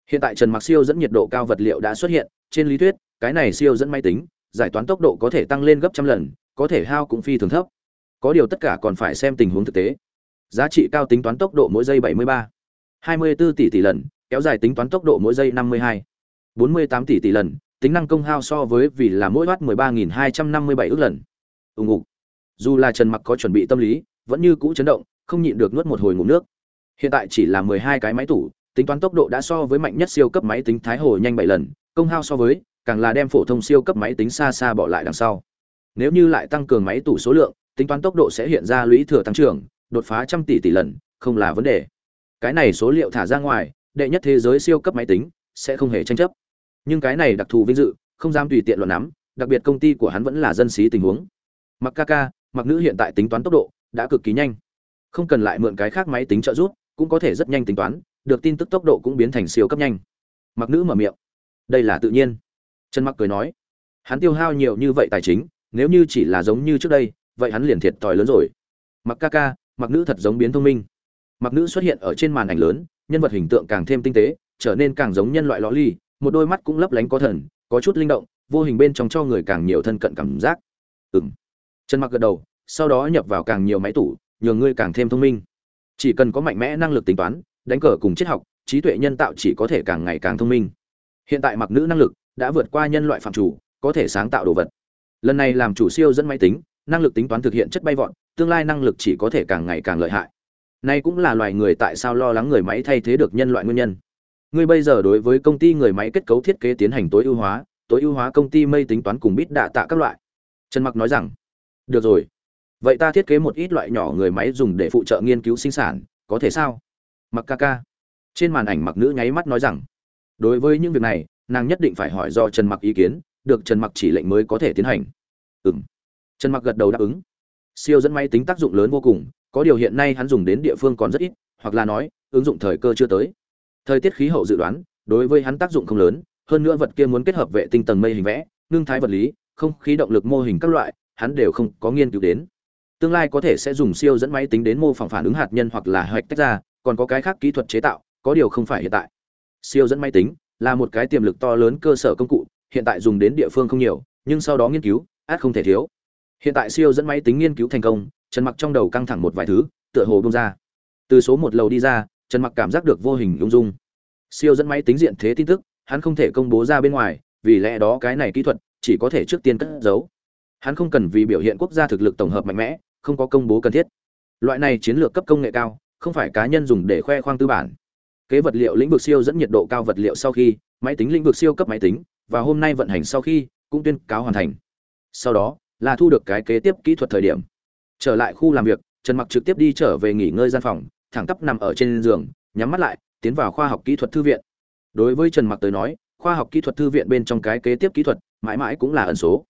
Hiện tại trần mặc siêu dẫn nhiệt độ cao vật liệu đã xuất hiện, trên lý thuyết, cái này siêu dẫn máy tính, giải toán tốc độ có thể tăng lên gấp trăm lần có thể hao cũng phi thường thấp có điều tất cả còn phải xem tình huống thực tế giá trị cao tính toán tốc độ mỗi giây 73. 24 tỷ tỷ lần, kéo dài tính toán tốc độ mỗi giây 52. 48 tỷ tỷ lần, tính năng công hao so với vì là mỗi watt 13.257 lần Ùng ục. dù là trần mặc có chuẩn bị tâm lý, vẫn như cũ chấn động, không nhịn được nuốt một hồi ngụm nước hiện tại chỉ là 12 cái máy tủ, tính toán tốc độ đã so với mạnh nhất siêu cấp máy tính thái hồ nhanh 7 lần, công hao so với, càng là đem phổ thông siêu cấp máy tính xa xa bỏ lại đằng sau nếu như lại tăng cường máy tủ số lượng, tính toán tốc độ sẽ hiện ra lũy thừa tăng trưởng, đột phá trăm tỷ tỷ lần, không là vấn đề. Cái này số liệu thả ra ngoài, đệ nhất thế giới siêu cấp máy tính, sẽ không hề tranh chấp. Nhưng cái này đặc thù vinh dự, không dám tùy tiện luận nắm, đặc biệt công ty của hắn vẫn là dân sĩ tình huống. Mặc ca ca, mặc nữ hiện tại tính toán tốc độ, đã cực kỳ nhanh. Không cần lại mượn cái khác máy tính trợ giúp, cũng có thể rất nhanh tính toán, được tin tức tốc độ cũng biến thành siêu cấp nhanh. Mặc nữ mở miệng. Đây là tự nhiên. Trần mặc cười nói. Hắn tiêu hao nhiều như vậy tài chính nếu như chỉ là giống như trước đây, vậy hắn liền thiệt thòi lớn rồi. Mặc ca ca, mặc nữ thật giống biến thông minh. Mặc nữ xuất hiện ở trên màn ảnh lớn, nhân vật hình tượng càng thêm tinh tế, trở nên càng giống nhân loại lõ ly, một đôi mắt cũng lấp lánh có thần, có chút linh động, vô hình bên trong cho người càng nhiều thân cận cảm giác. Ừm. Trần mặc gật đầu, sau đó nhập vào càng nhiều máy tủ nhường ngươi càng thêm thông minh. Chỉ cần có mạnh mẽ năng lực tính toán, đánh cờ cùng triết học, trí tuệ nhân tạo chỉ có thể càng ngày càng thông minh. Hiện tại mặc nữ năng lực đã vượt qua nhân loại phạm chủ, có thể sáng tạo đồ vật lần này làm chủ siêu dẫn máy tính, năng lực tính toán thực hiện chất bay vọt, tương lai năng lực chỉ có thể càng ngày càng lợi hại. Nay cũng là loài người tại sao lo lắng người máy thay thế được nhân loại nguyên nhân. Ngươi bây giờ đối với công ty người máy kết cấu thiết kế tiến hành tối ưu hóa, tối ưu hóa công ty mây tính toán cùng bít đạ tạ các loại. Trần mặc nói rằng, được rồi. Vậy ta thiết kế một ít loại nhỏ người máy dùng để phụ trợ nghiên cứu sinh sản, có thể sao? Mặc ca ca. Trên màn ảnh mặc nữ nháy mắt nói rằng, đối với những việc này, nàng nhất định phải hỏi do trần mặc ý kiến được trần mặc chỉ lệnh mới có thể tiến hành. Ừ m trần mặc gật đầu đáp ứng. Siêu dẫn máy tính tác dụng lớn vô cùng, có điều hiện nay hắn dùng đến địa phương còn rất ít, hoặc là nói, ứng dụng thời cơ chưa tới. Thời tiết khí hậu dự đoán, đối với hắn tác dụng không lớn, hơn nữa vật kia muốn kết hợp vệ tinh tầng mây hình vẽ, ngưng thái vật lý, không khí động lực mô hình các loại, hắn đều không có nghiên cứu đến. Tương lai có thể sẽ dùng siêu dẫn máy tính đến mô phỏng phản ứng hạt nhân hoặc là hoạch tách ra, còn có cái khác kỹ thuật chế tạo, có điều không phải hiện tại. Siêu dẫn máy tính là một cái tiềm lực to lớn cơ sở công cụ hiện tại dùng đến địa phương không nhiều, nhưng sau đó nghiên cứu, át không thể thiếu. Hiện tại siêu dẫn máy tính nghiên cứu thành công, trần mặc trong đầu căng thẳng một vài thứ, tựa hồ bông ra. Từ số một lầu đi ra, trần mặc cảm giác được vô hình ung dung. Siêu dẫn máy tính diện thế tin tức, hắn không thể công bố ra bên ngoài, vì lẽ đó cái này kỹ thuật chỉ có thể trước tiên cất giấu. Hắn không cần vì biểu hiện quốc gia thực lực tổng hợp mạnh mẽ, không có công bố cần thiết. Loại này chiến lược cấp công nghệ cao, không phải cá nhân dùng để khoe khoang tư bản. Kế vật liệu lĩnh vực siêu dẫn nhiệt độ cao vật liệu sau khi, máy tính lĩnh vực siêu cấp máy tính và hôm nay vận hành sau khi cũng tuyên cáo hoàn thành. Sau đó là thu được cái kế tiếp kỹ thuật thời điểm. Trở lại khu làm việc trần mặc trực tiếp đi trở về nghỉ ngơi gian phòng thẳng tắp nằm ở trên giường nhắm mắt lại tiến vào khoa học kỹ thuật thư viện. Đối với trần mặc tới nói khoa học kỹ thuật thư viện bên trong cái kế tiếp kỹ thuật mãi mãi cũng là ẩn số.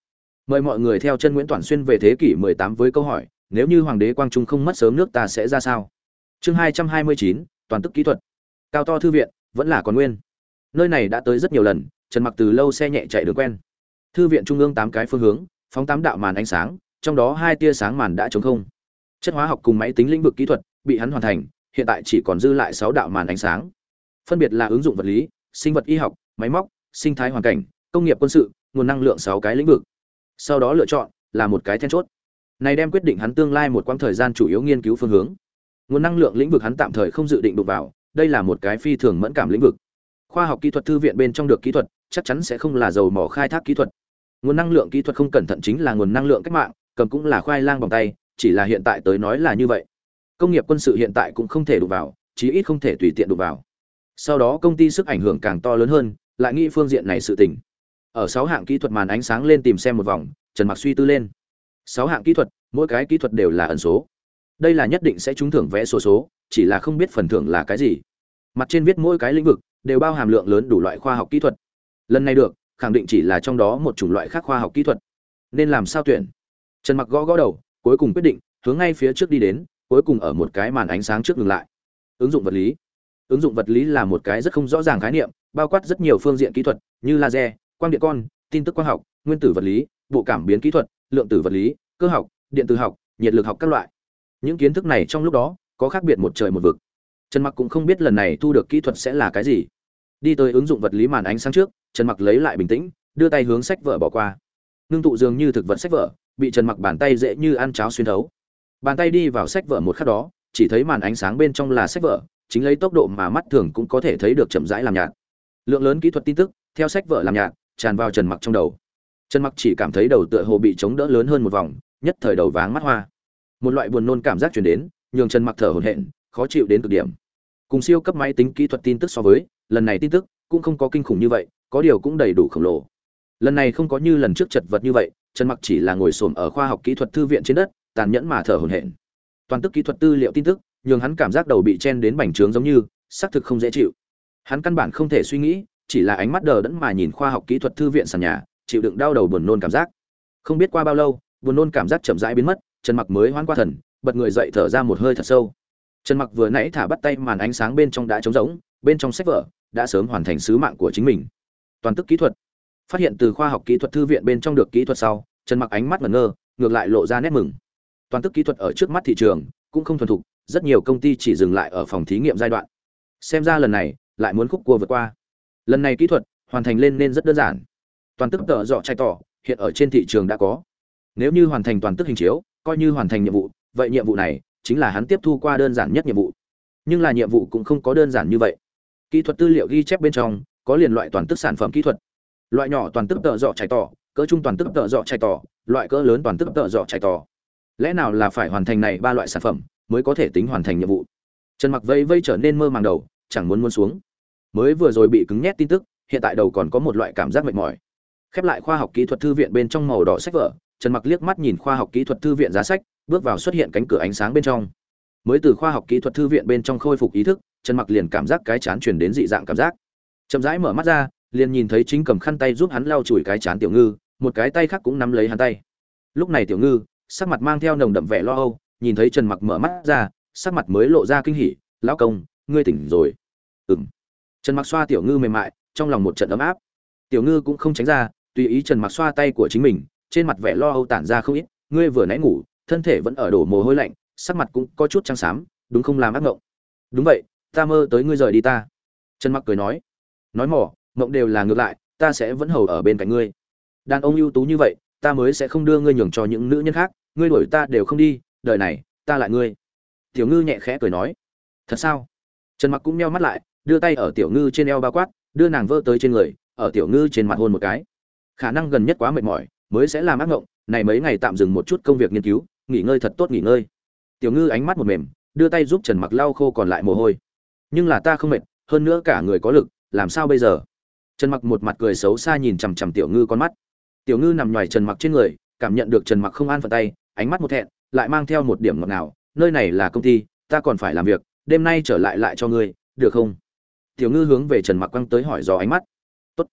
Mời mọi người theo chân nguyễn toàn xuyên về thế kỷ 18 với câu hỏi nếu như hoàng đế quang trung không mất sớm nước ta sẽ ra sao? Chương 229, toàn tức kỹ thuật. Cao to thư viện vẫn là còn nguyên. Nơi này đã tới rất nhiều lần trần mặc từ lâu xe nhẹ chạy đường quen. Thư viện trung ương tám cái phương hướng, phóng tám đạo màn ánh sáng, trong đó hai tia sáng màn đã trống không. Chất hóa học cùng máy tính lĩnh vực kỹ thuật bị hắn hoàn thành, hiện tại chỉ còn dư lại sáu đạo màn ánh sáng. Phân biệt là ứng dụng vật lý, sinh vật y học, máy móc, sinh thái hoàn cảnh, công nghiệp quân sự, nguồn năng lượng sáu cái lĩnh vực. Sau đó lựa chọn là một cái then chốt. Này đem quyết định hắn tương lai một quãng thời gian chủ yếu nghiên cứu phương hướng. Nguồn năng lượng lĩnh vực hắn tạm thời không dự định đụng vào, đây là một cái phi thường mẫn cảm lĩnh vực khoa học kỹ thuật thư viện bên trong được kỹ thuật, chắc chắn sẽ không là dầu mỏ khai thác kỹ thuật. Nguồn năng lượng kỹ thuật không cẩn thận chính là nguồn năng lượng cách mạng, cầm cũng là khoai lang bằng tay, chỉ là hiện tại tới nói là như vậy. Công nghiệp quân sự hiện tại cũng không thể đụng vào, chí ít không thể tùy tiện đụng vào. Sau đó công ty sức ảnh hưởng càng to lớn hơn, lại nghĩ phương diện này sự tình. Ở sáu hạng kỹ thuật màn ánh sáng lên tìm xem một vòng, trần mặc suy tư lên. Sáu hạng kỹ thuật, mỗi cái kỹ thuật đều là ẩn số. Đây là nhất định sẽ trúng thưởng vẽ số số, chỉ là không biết phần thưởng là cái gì. Mặt trên viết mỗi cái lĩnh vực đều bao hàm lượng lớn đủ loại khoa học kỹ thuật. Lần này được, khẳng định chỉ là trong đó một chủng loại khác khoa học kỹ thuật. Nên làm sao tuyển? Trần mặc gõ gõ đầu, cuối cùng quyết định, hướng ngay phía trước đi đến, cuối cùng ở một cái màn ánh sáng trước ngừng lại. Ứng dụng vật lý. Ứng dụng vật lý là một cái rất không rõ ràng khái niệm, bao quát rất nhiều phương diện kỹ thuật, như laser, quang điện con, tin tức quang học, nguyên tử vật lý, bộ cảm biến kỹ thuật, lượng tử vật lý, cơ học, điện tử học, nhiệt lực học các loại. Những kiến thức này trong lúc đó, có khác biệt một trời một vực trần mặc cũng không biết lần này thu được kỹ thuật sẽ là cái gì. Đi tới ứng dụng vật lý màn ánh sáng trước, trần mặc lấy lại bình tĩnh, đưa tay hướng sách vở bỏ qua. Ngưng tụ dường như thực vật sách vở, bị trần mặc bàn tay dễ như ăn cháo xuyên thấu. Bàn tay đi vào sách vở một khắc đó, chỉ thấy màn ánh sáng bên trong là sách vở, chính lấy tốc độ mà mắt thường cũng có thể thấy được chậm rãi làm nhạt. Lượng lớn kỹ thuật tin tức, theo sách vở làm nhạt, tràn vào trần mặc trong đầu. Trần mặc chỉ cảm thấy đầu tựa hồ bị chống đỡ lớn hơn một vòng, nhất thời đầu váng mắt hoa. Một loại buồn nôn cảm giác truyền đến, nhường trần mặc thở hổn hển, khó chịu đến cực điểm cùng siêu cấp máy tính kỹ thuật tin tức so với, lần này tin tức cũng không có kinh khủng như vậy, có điều cũng đầy đủ khổng lồ. Lần này không có như lần trước chật vật như vậy, trần mặc chỉ là ngồi xổm ở khoa học kỹ thuật thư viện trên đất, tàn nhẫn mà thở hổn hển. Toàn tức kỹ thuật tư liệu tin tức, nhường hắn cảm giác đầu bị chen đến bành trướng giống như, xác thực không dễ chịu. Hắn căn bản không thể suy nghĩ, chỉ là ánh mắt đờ đẫn mà nhìn khoa học kỹ thuật thư viện sàn nhà, chịu đựng đau đầu buồn nôn cảm giác. Không biết qua bao lâu, buồn nôn cảm giác chậm rãi biến mất, trần mặc mới hoan qua thần, bật người dậy thở ra một hơi thật sâu trần mặc vừa nãy thả bắt tay màn ánh sáng bên trong đã trống rỗng, bên trong sách vở đã sớm hoàn thành sứ mạng của chính mình. Toàn tức kỹ thuật. Phát hiện từ khoa học kỹ thuật thư viện bên trong được kỹ thuật sau, trần mặc ánh mắt ngẩn ngơ, ngược lại lộ ra nét mừng. Toàn tức kỹ thuật ở trước mắt thị trường cũng không thuần thục, rất nhiều công ty chỉ dừng lại ở phòng thí nghiệm giai đoạn. Xem ra lần này lại muốn khúc cua vượt qua. Lần này kỹ thuật hoàn thành lên nên rất đơn giản. Toàn tức tợ dọ chạy tỏ, hiện ở trên thị trường đã có. Nếu như hoàn thành toàn tức hình chiếu, coi như hoàn thành nhiệm vụ, vậy nhiệm vụ này chính là hắn tiếp thu qua đơn giản nhất nhiệm vụ. Nhưng là nhiệm vụ cũng không có đơn giản như vậy. Kỹ thuật tư liệu ghi chép bên trong, có liền loại toàn tức sản phẩm kỹ thuật. Loại nhỏ toàn tức tợ dọ chạy tỏ, cỡ trung toàn tức tợ dọ chạy tỏ, loại cỡ lớn toàn tức tợ dọ chạy tỏ. Lẽ nào là phải hoàn thành này ba loại sản phẩm, mới có thể tính hoàn thành nhiệm vụ? Trần mặc vây vây trở nên mơ màng đầu, chẳng muốn muốn xuống. Mới vừa rồi bị cứng nhét tin tức, hiện tại đầu còn có một loại cảm giác mệt mỏi. Khép lại khoa học kỹ thuật thư viện bên trong màu đỏ sách vở, trần mặc liếc mắt nhìn khoa học kỹ thuật thư viện giá sách bước vào xuất hiện cánh cửa ánh sáng bên trong. Mới từ khoa học kỹ thuật thư viện bên trong khôi phục ý thức, trần mặc liền cảm giác cái chán truyền đến dị dạng cảm giác. Chậm rãi mở mắt ra, liền nhìn thấy chính cầm khăn tay giúp hắn lau chùi cái chán tiểu ngư, một cái tay khác cũng nắm lấy hắn tay. Lúc này tiểu ngư, sắc mặt mang theo nồng đậm vẻ lo âu, nhìn thấy trần mặc mở mắt ra, sắc mặt mới lộ ra kinh hỉ, lão công, ngươi tỉnh rồi. Ừm. Trần mặc xoa tiểu ngư mềm mại, trong lòng một trận ấm áp. Tiểu ngư cũng không tránh ra, tùy ý trần mặc xoa tay của chính mình, trên mặt vẻ lo âu tản ra không ít, ngươi vừa nãy ngủ thân thể vẫn ở đổ mồ hôi lạnh, sắc mặt cũng có chút trắng xám, đúng không làm ác ngộng? Đúng vậy, ta mơ tới ngươi rời đi ta. Trần mặc cười nói. Nói mỏ ngộng đều là ngược lại, ta sẽ vẫn hầu ở bên cạnh ngươi. Đàn ông ưu tú như vậy, ta mới sẽ không đưa ngươi nhường cho những nữ nhân khác, ngươi đuổi ta đều không đi, đời này, ta lại ngươi. Tiểu ngư nhẹ khẽ cười nói. Thật sao? Trần mặc cũng meo mắt lại, đưa tay ở tiểu ngư trên eo bao quát, đưa nàng vơ tới trên người, ở tiểu ngư trên mặt hôn một cái. Khả năng gần nhất quá mệt mỏi, mới sẽ làm ác ngộng, này mấy ngày tạm dừng một chút công việc nghiên cứu nghỉ ngơi thật tốt nghỉ ngơi. Tiểu ngư ánh mắt một mềm, đưa tay giúp trần mặc lau khô còn lại mồ hôi. Nhưng là ta không mệt, hơn nữa cả người có lực, làm sao bây giờ? Trần mặc một mặt cười xấu xa nhìn chằm chằm tiểu ngư con mắt. Tiểu ngư nằm ngoài trần mặc trên người, cảm nhận được trần mặc không an phận tay, ánh mắt một thẹn, lại mang theo một điểm ngọt ngào, nơi này là công ty, ta còn phải làm việc, đêm nay trở lại lại cho ngươi, được không? Tiểu ngư hướng về trần mặc quăng tới hỏi dò ánh mắt. Tốt.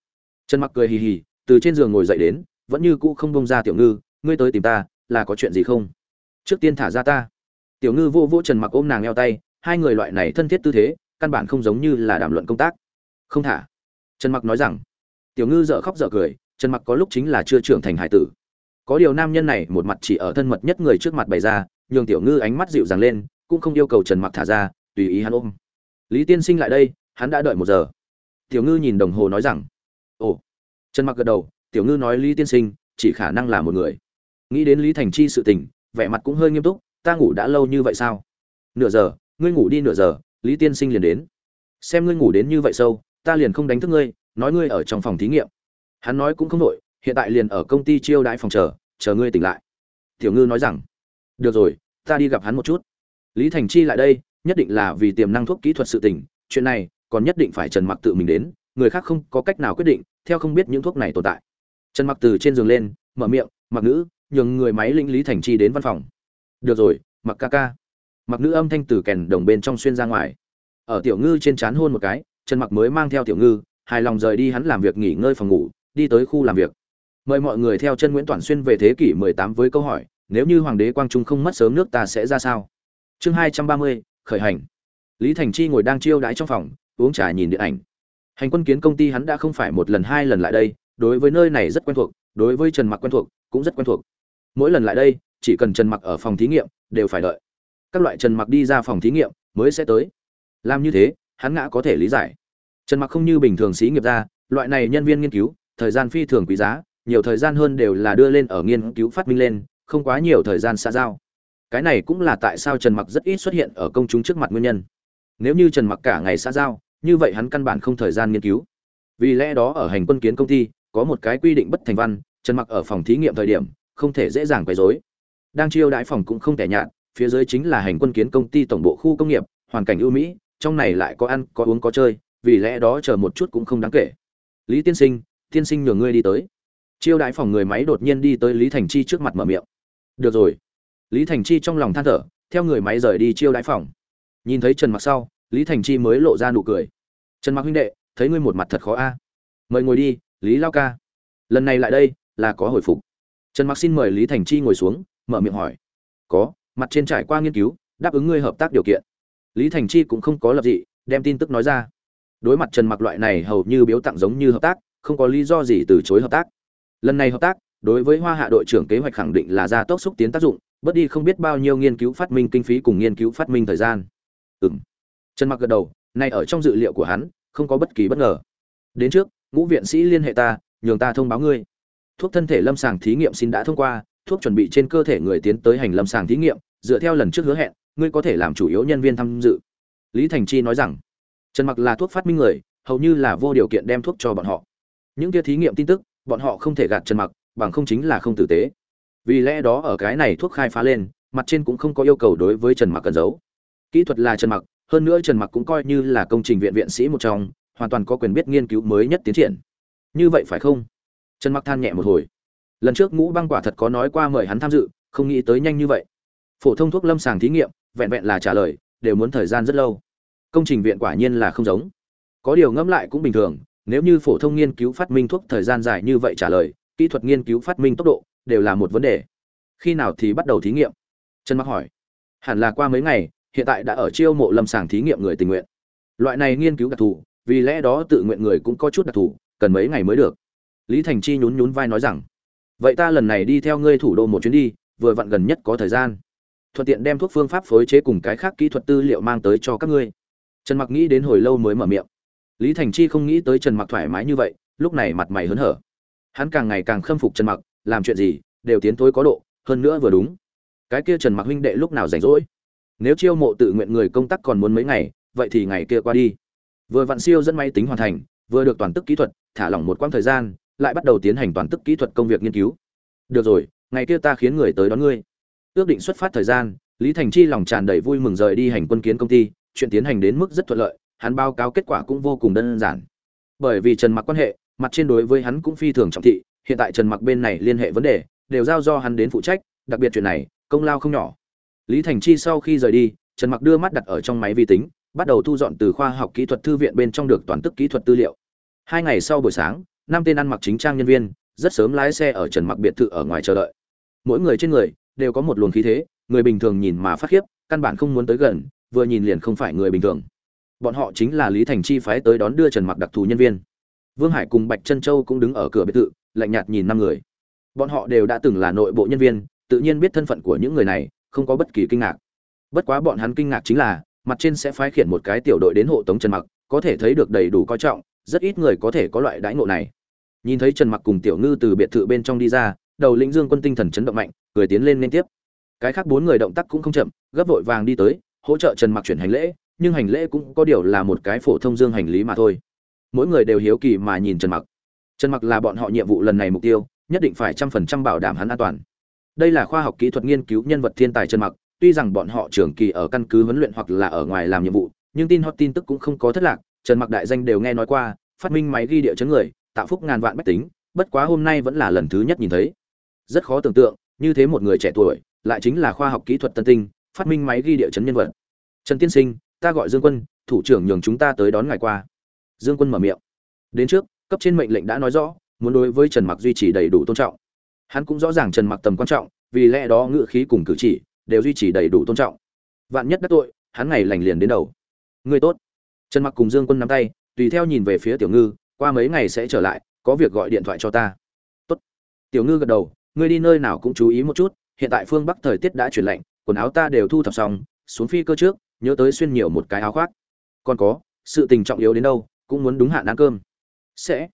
Trần mặc cười hì hì, từ trên giường ngồi dậy đến, vẫn như cũ không bông ra tiểu ngư, ngươi tới tìm ta, là có chuyện gì không? Trước tiên thả ra ta. Tiểu ngư vô vô trần mặc ôm nàng eo tay, hai người loại này thân thiết tư thế, căn bản không giống như là đàm luận công tác. Không thả. Trần mặc nói rằng. Tiểu ngư dở khóc dở cười, trần mặc có lúc chính là chưa trưởng thành hải tử. Có điều nam nhân này một mặt chỉ ở thân mật nhất người trước mặt bày ra, nhường tiểu ngư ánh mắt dịu dàng lên, cũng không yêu cầu trần mặc thả ra, tùy ý hắn ôm. Lý tiên sinh lại đây, hắn đã đợi một giờ. Tiểu ngư nhìn đồng hồ nói rằng. Ồ. Trần mặc gật đầu, tiểu ngư nói lý tiên sinh, chỉ khả năng là một người. Nghĩ đến lý thành chi sự tình vẻ mặt cũng hơi nghiêm túc, ta ngủ đã lâu như vậy sao? Nửa giờ, ngươi ngủ đi nửa giờ, lý tiên sinh liền đến. Xem ngươi ngủ đến như vậy sâu, ta liền không đánh thức ngươi, nói ngươi ở trong phòng thí nghiệm. Hắn nói cũng không đội hiện tại liền ở công ty chiêu đãi phòng chờ chờ ngươi tỉnh lại. Tiểu ngư nói rằng, được rồi, ta đi gặp hắn một chút. Lý thành chi lại đây, nhất định là vì tiềm năng thuốc kỹ thuật sự tỉnh, chuyện này còn nhất định phải trần mặc tự mình đến, người khác không có cách nào quyết định, theo không biết những thuốc này tồn tại. Trần mặc từ trên giường lên, mở miệng, mặc nữ nhường người máy lĩnh lý thành chi đến văn phòng. Được rồi mặc ca ca. Mặc nữ âm thanh từ kèn đồng bên trong xuyên ra ngoài. Ở tiểu ngư trên trán hôn một cái trần mặc mới mang theo tiểu ngư hài lòng rời đi hắn làm việc nghỉ ngơi phòng ngủ đi tới khu làm việc. Mời mọi người theo chân nguyễn toàn xuyên về thế kỷ 18 với câu hỏi nếu như hoàng đế quang trung không mất sớm nước ta sẽ ra sao? Chương 230, khởi hành. Lý thành chi ngồi đang chiêu đãi trong phòng uống trà nhìn điện ảnh. Hành quân kiến công ty hắn đã không phải một lần hai lần lại đây đối với nơi này rất quen thuộc đối với trần mặc quen thuộc cũng rất quen thuộc mỗi lần lại đây, chỉ cần trần mặc ở phòng thí nghiệm, đều phải đợi. Các loại trần mặc đi ra phòng thí nghiệm, mới sẽ tới. Làm như thế, hắn ngã có thể lý giải. Trần mặc không như bình thường xí nghiệp ra, loại này nhân viên nghiên cứu, thời gian phi thường quý giá, nhiều thời gian hơn đều là đưa lên ở nghiên cứu phát minh lên, không quá nhiều thời gian xa giao. Cái này cũng là tại sao trần mặc rất ít xuất hiện ở công chúng trước mặt nguyên nhân. Nếu như trần mặc cả ngày xa giao, như vậy hắn căn bản không thời gian nghiên cứu. Vì lẽ đó ở hành quân kiến công ty, có một cái quy định bất thành văn, trần mặc ở phòng thí nghiệm thời điểm không thể dễ dàng quấy rối. Đang chiêu đãi phòng cũng không tẻ nhạt, phía dưới chính là hành quân kiến công ty tổng bộ khu công nghiệp, hoàn cảnh ưu mỹ, trong này lại có ăn, có uống, có chơi, vì lẽ đó chờ một chút cũng không đáng kể. Lý tiên sinh tiên sinh nhường ngươi đi tới. Chiêu đãi phòng người máy đột nhiên đi tới lý thành chi trước mặt mở miệng. Được rồi. Lý thành chi trong lòng than thở, theo người máy rời đi chiêu đãi phòng. Nhìn thấy trần mặc sau, lý thành chi mới lộ ra nụ cười. Trần mặc huynh đệ, thấy ngươi một mặt thật khó a. Mời ngồi đi, lý lao ca. Lần này lại đây, là có hồi phục trần mặc xin mời lý thành chi ngồi xuống, mở miệng hỏi. Có, mặt trên trải qua nghiên cứu, đáp ứng ngươi hợp tác điều kiện. Lý thành chi cũng không có lập dị, đem tin tức nói ra. Đối mặt trần mặc loại này hầu như biếu tặng giống như hợp tác, không có lý do gì từ chối hợp tác. Lần này hợp tác, đối với hoa hạ đội trưởng kế hoạch khẳng định là gia tốc xúc tiến tác dụng, bớt đi không biết bao nhiêu nghiên cứu phát minh kinh phí cùng nghiên cứu phát minh thời gian. Ừ m trần mặc gật đầu, nay ở trong dự liệu của hắn, không có bất kỳ bất ngờ. Đến trước, ngũ viện sĩ liên hệ ta, nhường ta thông báo ngươi thuốc thân thể lâm sàng thí nghiệm xin đã thông qua, thuốc chuẩn bị trên cơ thể người tiến tới hành lâm sàng thí nghiệm, dựa theo lần trước hứa hẹn, ngươi có thể làm chủ yếu nhân viên tham dự. Lý thành chi nói rằng. Trần mặc là thuốc phát minh người, hầu như là vô điều kiện đem thuốc cho bọn họ. Những kia thí nghiệm tin tức, bọn họ không thể gạt trần mặc, bằng không chính là không tử tế. Vì lẽ đó ở cái này thuốc khai phá lên, mặt trên cũng không có yêu cầu đối với trần mặc cần giấu. Kỹ thuật là trần mặc, hơn nữa trần mặc cũng coi như là công trình viện viện sĩ một trong, hoàn toàn có quyền biết nghiên cứu mới nhất tiến triển. Như vậy phải không? Trần mặc than nhẹ một hồi. Lần trước ngũ băng quả thật có nói qua mời hắn tham dự, không nghĩ tới nhanh như vậy. Phổ thông thuốc lâm sàng thí nghiệm, vẹn vẹn là trả lời, đều muốn thời gian rất lâu. Công trình viện quả nhiên là không giống. Có điều ngẫm lại cũng bình thường, nếu như phổ thông nghiên cứu phát minh thuốc thời gian dài như vậy trả lời, kỹ thuật nghiên cứu phát minh tốc độ đều là một vấn đề. Khi nào thì bắt đầu thí nghiệm? Trần mặc hỏi. Hẳn là qua mấy ngày, hiện tại đã ở chiêu mộ lâm sàng thí nghiệm người tình nguyện. Loại này nghiên cứu đặc thù, vì lẽ đó tự nguyện người cũng có chút đặc thù, cần mấy ngày mới được lý thành chi nhún nhún vai nói rằng, vậy ta lần này đi theo ngươi thủ đô một chuyến đi, vừa vặn gần nhất có thời gian. Thuận tiện đem thuốc phương pháp phối chế cùng cái khác kỹ thuật tư liệu mang tới cho các ngươi. Trần mặc nghĩ đến hồi lâu mới mở miệng. Lý thành chi không nghĩ tới trần mặc thoải mái như vậy, lúc này mặt mày hớn hở. Hắn càng ngày càng khâm phục trần mặc, làm chuyện gì, đều tiến tối có độ, hơn nữa vừa đúng. Cái kia trần mặc huynh đệ lúc nào rảnh rỗi? Nếu chiêu mộ tự nguyện người công tác còn muốn mấy ngày, vậy thì ngày kia qua đi. Vừa vặn siêu dẫn máy tính hoàn thành, vừa được toàn tức kỹ thuật, thả lỏng một quãng thời gian lại bắt đầu tiến hành toàn tức kỹ thuật công việc nghiên cứu. Được rồi, ngày kia ta khiến người tới đón ngươi. Ước định xuất phát thời gian, lý thành chi lòng tràn đầy vui mừng rời đi hành quân kiến công ty, chuyện tiến hành đến mức rất thuận lợi, hắn báo cáo kết quả cũng vô cùng đơn giản. Bởi vì trần mặc quan hệ, mặt trên đối với hắn cũng phi thường trọng thị, hiện tại trần mặc bên này liên hệ vấn đề, đều giao do hắn đến phụ trách, đặc biệt chuyện này, công lao không nhỏ. Lý thành chi sau khi rời đi, trần mặc đưa mắt đặt ở trong máy vi tính, bắt đầu thu dọn từ khoa học kỹ thuật thư viện bên trong được toàn tức kỹ thuật tư liệu. Hai ngày sau buổi sáng năm tên ăn mặc chính trang nhân viên, rất sớm lái xe ở trần mặc biệt thự ở ngoài chờ đợi. Mỗi người trên người đều có một luồng khí thế, người bình thường nhìn mà phát khiếp, căn bản không muốn tới gần, vừa nhìn liền không phải người bình thường. Bọn họ chính là lý thành chi phái tới đón đưa trần mặc đặc thù nhân viên. Vương hải cùng bạch trân châu cũng đứng ở cửa biệt thự, lạnh nhạt nhìn năm người. Bọn họ đều đã từng là nội bộ nhân viên, tự nhiên biết thân phận của những người này, không có bất kỳ kinh ngạc. Bất quá bọn hắn kinh ngạc chính là, mặt trên sẽ phái khiển một cái tiểu đội đến hộ tống trần mặc, có thể thấy được đầy đủ coi trọng, rất ít người có thể có loại đãi ngộ này nhìn thấy trần mặc cùng tiểu ngư từ biệt thự bên trong đi ra, đầu lĩnh dương quân tinh thần chấn động mạnh, cười tiến lên liên tiếp. Cái khác bốn người động tác cũng không chậm, gấp vội vàng đi tới, hỗ trợ trần mặc chuyển hành lễ, nhưng hành lễ cũng có điều là một cái phổ thông dương hành lý mà thôi. Mỗi người đều hiếu kỳ mà nhìn trần mặc. Trần mặc là bọn họ nhiệm vụ lần này mục tiêu, nhất định phải trăm phần trăm bảo đảm hắn an toàn. Đây là khoa học kỹ thuật nghiên cứu nhân vật thiên tài trần mặc, tuy rằng bọn họ trưởng kỳ ở căn cứ huấn luyện hoặc là ở ngoài làm nhiệm vụ, nhưng tin hot tin tức cũng không có thất lạc, trần mặc đại danh đều nghe nói qua, phát minh máy ghi địa chấn người tạo phúc ngàn vạn bách tính, bất quá hôm nay vẫn là lần thứ nhất nhìn thấy. Rất khó tưởng tượng, như thế một người trẻ tuổi, lại chính là khoa học kỹ thuật tân tinh, phát minh máy ghi địa chấn nhân vật. Trần tiên sinh, ta gọi dương quân, thủ trưởng nhường chúng ta tới đón ngài qua. Dương quân mở miệng. Đến trước, cấp trên mệnh lệnh đã nói rõ, muốn đối với trần mặc duy trì đầy đủ tôn trọng. Hắn cũng rõ ràng trần mặc tầm quan trọng, vì lẽ đó ngự khí cùng cử chỉ đều duy trì đầy đủ tôn trọng. Vạn nhất đắc tội, hắn ngày lành liền đến đầu. Người tốt. Trần mặc cùng dương quân nắm tay, tùy theo nhìn về phía tiểu ngư qua mấy ngày sẽ trở lại, có việc gọi điện thoại cho ta. Tốt. Tiểu ngư gật đầu, ngươi đi nơi nào cũng chú ý một chút, hiện tại phương bắc thời tiết đã chuyển lạnh, quần áo ta đều thu thập xong, xuống phi cơ trước, nhớ tới xuyên nhiều một cái áo khoác. Còn có, sự tình trọng yếu đến đâu, cũng muốn đúng hạn ăn cơm. Sẽ.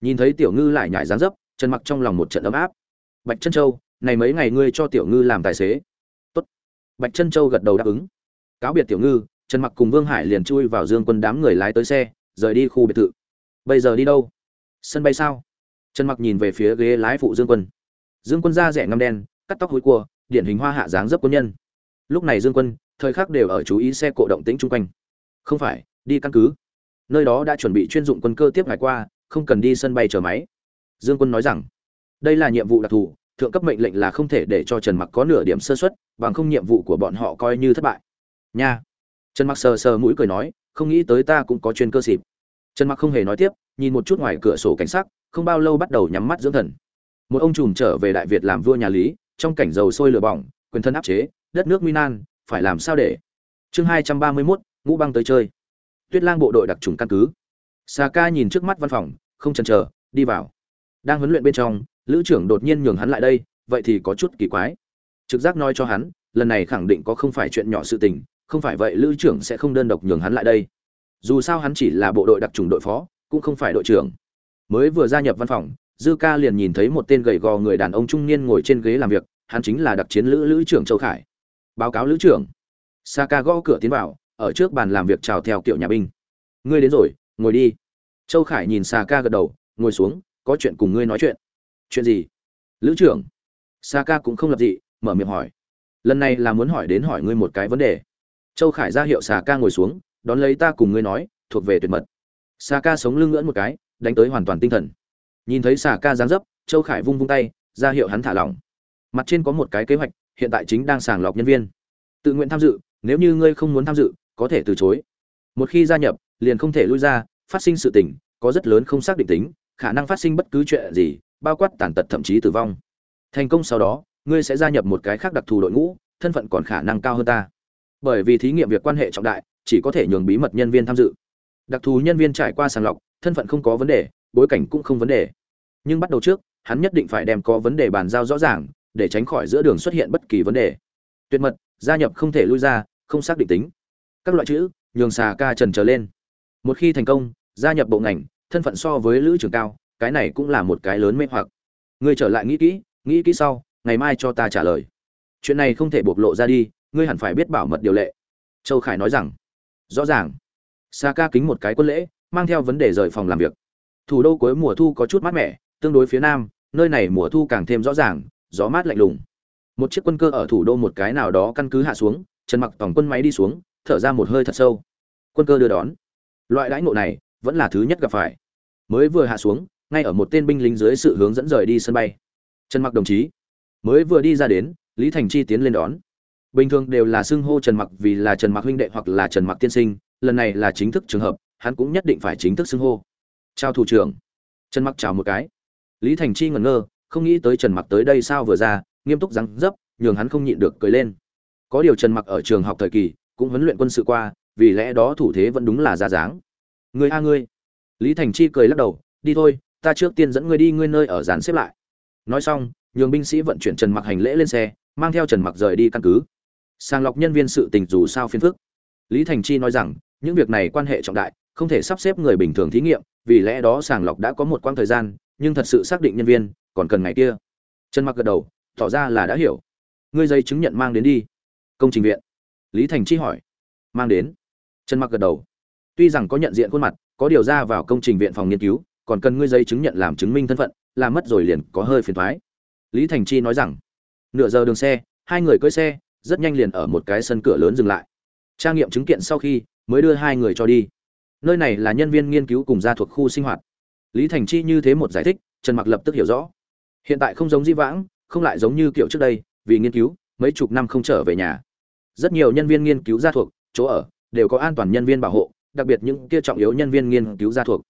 Nhìn thấy tiểu ngư lại nhảy dán dấp trần mặc trong lòng một trận ấm áp. Bạch chân châu, này mấy ngày ngươi cho tiểu ngư làm tài xế. Tốt. Bạch chân châu gật đầu đáp ứng. Cáo biệt tiểu ngư trần mặc cùng vương hải liền chui vào dương quân đám người lái tới xe, rời đi khu biệt thự bây giờ đi đâu? Sân bay sao? Trần mặc nhìn về phía ghế lái phụ dương quân. Dương quân da rẻ ngăm đen, cắt tóc hối cua, điển hình hoa hạ dáng dấp quân nhân. Lúc này dương quân, thời khắc đều ở chú ý xe cộ động tĩnh chung quanh. Không phải, đi căn cứ. Nơi đó đã chuẩn bị chuyên dụng quân cơ tiếp ngày qua, không cần đi sân bay chờ máy. Dương quân nói rằng, đây là nhiệm vụ đặc thù, thượng cấp mệnh lệnh là không thể để cho trần mặc có nửa điểm sơ xuất bằng không nhiệm vụ của bọn họ coi như thất bại. Nha. Trần mặc sờ sờ mũi cười nói, không nghĩ tới ta cũng có chuyên cơ xịp trần mặc không hề nói tiếp nhìn một chút ngoài cửa sổ cảnh sắc, không bao lâu bắt đầu nhắm mắt dưỡng thần. Một ông trùm trở về đại việt làm vua nhà lý trong cảnh dầu sôi lửa bỏng quyền thân áp chế đất nước minan phải làm sao để? Chương hai trăm ba mươi 231, ngũ băng tới chơi. Tuyết lang bộ đội đặc trùng căn cứ. Xà ca nhìn trước mắt văn phòng không chần chờ đi vào. Đang huấn luyện bên trong lữ trưởng đột nhiên nhường hắn lại đây vậy thì có chút kỳ quái. Trực giác nói cho hắn lần này khẳng định có không phải chuyện nhỏ sự tình không phải vậy lữ trưởng sẽ không đơn độc nhường hắn lại đây dù sao hắn chỉ là bộ đội đặc trùng đội phó cũng không phải đội trưởng mới vừa gia nhập văn phòng dư ca liền nhìn thấy một tên gầy gò người đàn ông trung niên ngồi trên ghế làm việc hắn chính là đặc chiến lữ lữ trưởng châu khải báo cáo lữ trưởng Saka gõ cửa tiến vào, ở trước bàn làm việc chào theo kiểu nhà binh. "Ngươi đến rồi, ngồi đi." Châu Khải nhìn Saka gật đầu, ngồi xuống, "Có chuyện cùng ngươi nói chuyện." "Chuyện gì?" "Lữ trưởng." Saka cũng không lập dị, mở miệng hỏi. "Lần này là muốn hỏi đến hỏi ngươi một cái vấn đề." Châu Khải ra hiệu Saka ngồi xuống, đón lấy ta cùng ngươi nói, thuộc về tuyệt mật. Saka sống lưng ngưỡn một cái, đánh tới hoàn toàn tinh thần. Nhìn thấy Saka dáng dấp, Châu Khải vung vung tay, ra hiệu hắn thả lỏng. Mặt trên có một cái kế hoạch, hiện tại chính đang sàng lọc nhân viên. Tự nguyện tham dự, nếu như ngươi không muốn tham dự có thể từ chối một khi gia nhập liền không thể lui ra phát sinh sự tình có rất lớn không xác định tính khả năng phát sinh bất cứ chuyện gì bao quát tàn tật thậm chí tử vong thành công sau đó ngươi sẽ gia nhập một cái khác đặc thù đội ngũ thân phận còn khả năng cao hơn ta bởi vì thí nghiệm việc quan hệ trọng đại chỉ có thể nhường bí mật nhân viên tham dự. Đặc thù nhân viên trải qua sàng lọc, thân phận không có vấn đề, bối cảnh cũng không vấn đề. Nhưng bắt đầu trước, hắn nhất định phải đem có vấn đề bàn giao rõ ràng, để tránh khỏi giữa đường xuất hiện bất kỳ vấn đề. Tuyệt mật, gia nhập không thể lui ra, không xác định tính. Các loại chữ, nhường xà ca trần trở lên. Một khi thành công, gia nhập bộ ngành, thân phận so với lữ trưởng cao, cái này cũng là một cái lớn mê hoặc. Ngươi trở lại nghĩ kỹ nghĩ kỹ sau, ngày mai cho ta trả lời. Chuyện này không thể bộc lộ ra đi, ngươi hẳn phải biết bảo mật điều lệ. Châu khải nói rằng rõ ràng. Sa ca kính một cái quân lễ, mang theo vấn đề rời phòng làm việc. Thủ đô cuối mùa thu có chút mát mẻ, tương đối phía nam, nơi này mùa thu càng thêm rõ ràng, gió mát lạnh lùng. Một chiếc quân cơ ở thủ đô một cái nào đó căn cứ hạ xuống, trần mặc tổng quân máy đi xuống, thở ra một hơi thật sâu. Quân cơ đưa đón. Loại đãi ngộ này, vẫn là thứ nhất gặp phải. Mới vừa hạ xuống, ngay ở một tên binh lính dưới sự hướng dẫn rời đi sân bay. Trần mặc đồng chí. Mới vừa đi ra đến, lý thành chi tiến lên đón bình thường đều là xưng hô trần mặc vì là trần mặc huynh đệ hoặc là trần mặc tiên sinh, lần này là chính thức trường hợp, hắn cũng nhất định phải chính thức xưng hô. Chào thủ trưởng. Trần mặc chào một cái. Lý thành chi ngẩn ngơ, không nghĩ tới trần mặc tới đây sao vừa ra, nghiêm túc rắn dấp, nhường hắn không nhịn được cười lên. Có điều trần mặc ở trường học thời kỳ, cũng huấn luyện quân sự qua, vì lẽ đó thủ thế vẫn đúng là ra dáng. Người a ngươi. Lý thành chi cười lắc đầu, đi thôi, ta trước tiên dẫn ngươi đi ngươi nơi ở dàn xếp lại. Nói xong, nhường binh sĩ vận chuyển trần mặc hành lễ lên xe, mang theo trần mặc rời đi căn cứ sàng lọc nhân viên sự tình dù sao phiền phức. Lý thành chi nói rằng, những việc này quan hệ trọng đại, không thể sắp xếp người bình thường thí nghiệm, vì lẽ đó sàng lọc đã có một quãng thời gian, nhưng thật sự xác định nhân viên, còn cần ngày kia. Trần mặc gật đầu, tỏ ra là đã hiểu. Ngươi giấy chứng nhận mang đến đi. Công trình viện. Lý thành chi hỏi. Mang đến. Trần mặc gật đầu. Tuy rằng có nhận diện khuôn mặt, có điều ra vào công trình viện phòng nghiên cứu, còn cần ngươi giấy chứng nhận làm chứng minh thân phận làm mất rồi liền có hơi phiền thoái. Lý thành chi nói rằng, nửa giờ đường xe, hai người cưỡi xe rất nhanh liền ở một cái sân cửa lớn dừng lại. Trang nghiệm chứng kiện sau khi, mới đưa hai người cho đi. Nơi này là nhân viên nghiên cứu cùng gia thuộc khu sinh hoạt. Lý thành chi như thế một giải thích, trần mặc lập tức hiểu rõ. Hiện tại không giống di vãng, không lại giống như kiểu trước đây, vì nghiên cứu, mấy chục năm không trở về nhà. Rất nhiều nhân viên nghiên cứu gia thuộc, chỗ ở, đều có an toàn nhân viên bảo hộ, đặc biệt những kia trọng yếu nhân viên nghiên cứu gia thuộc.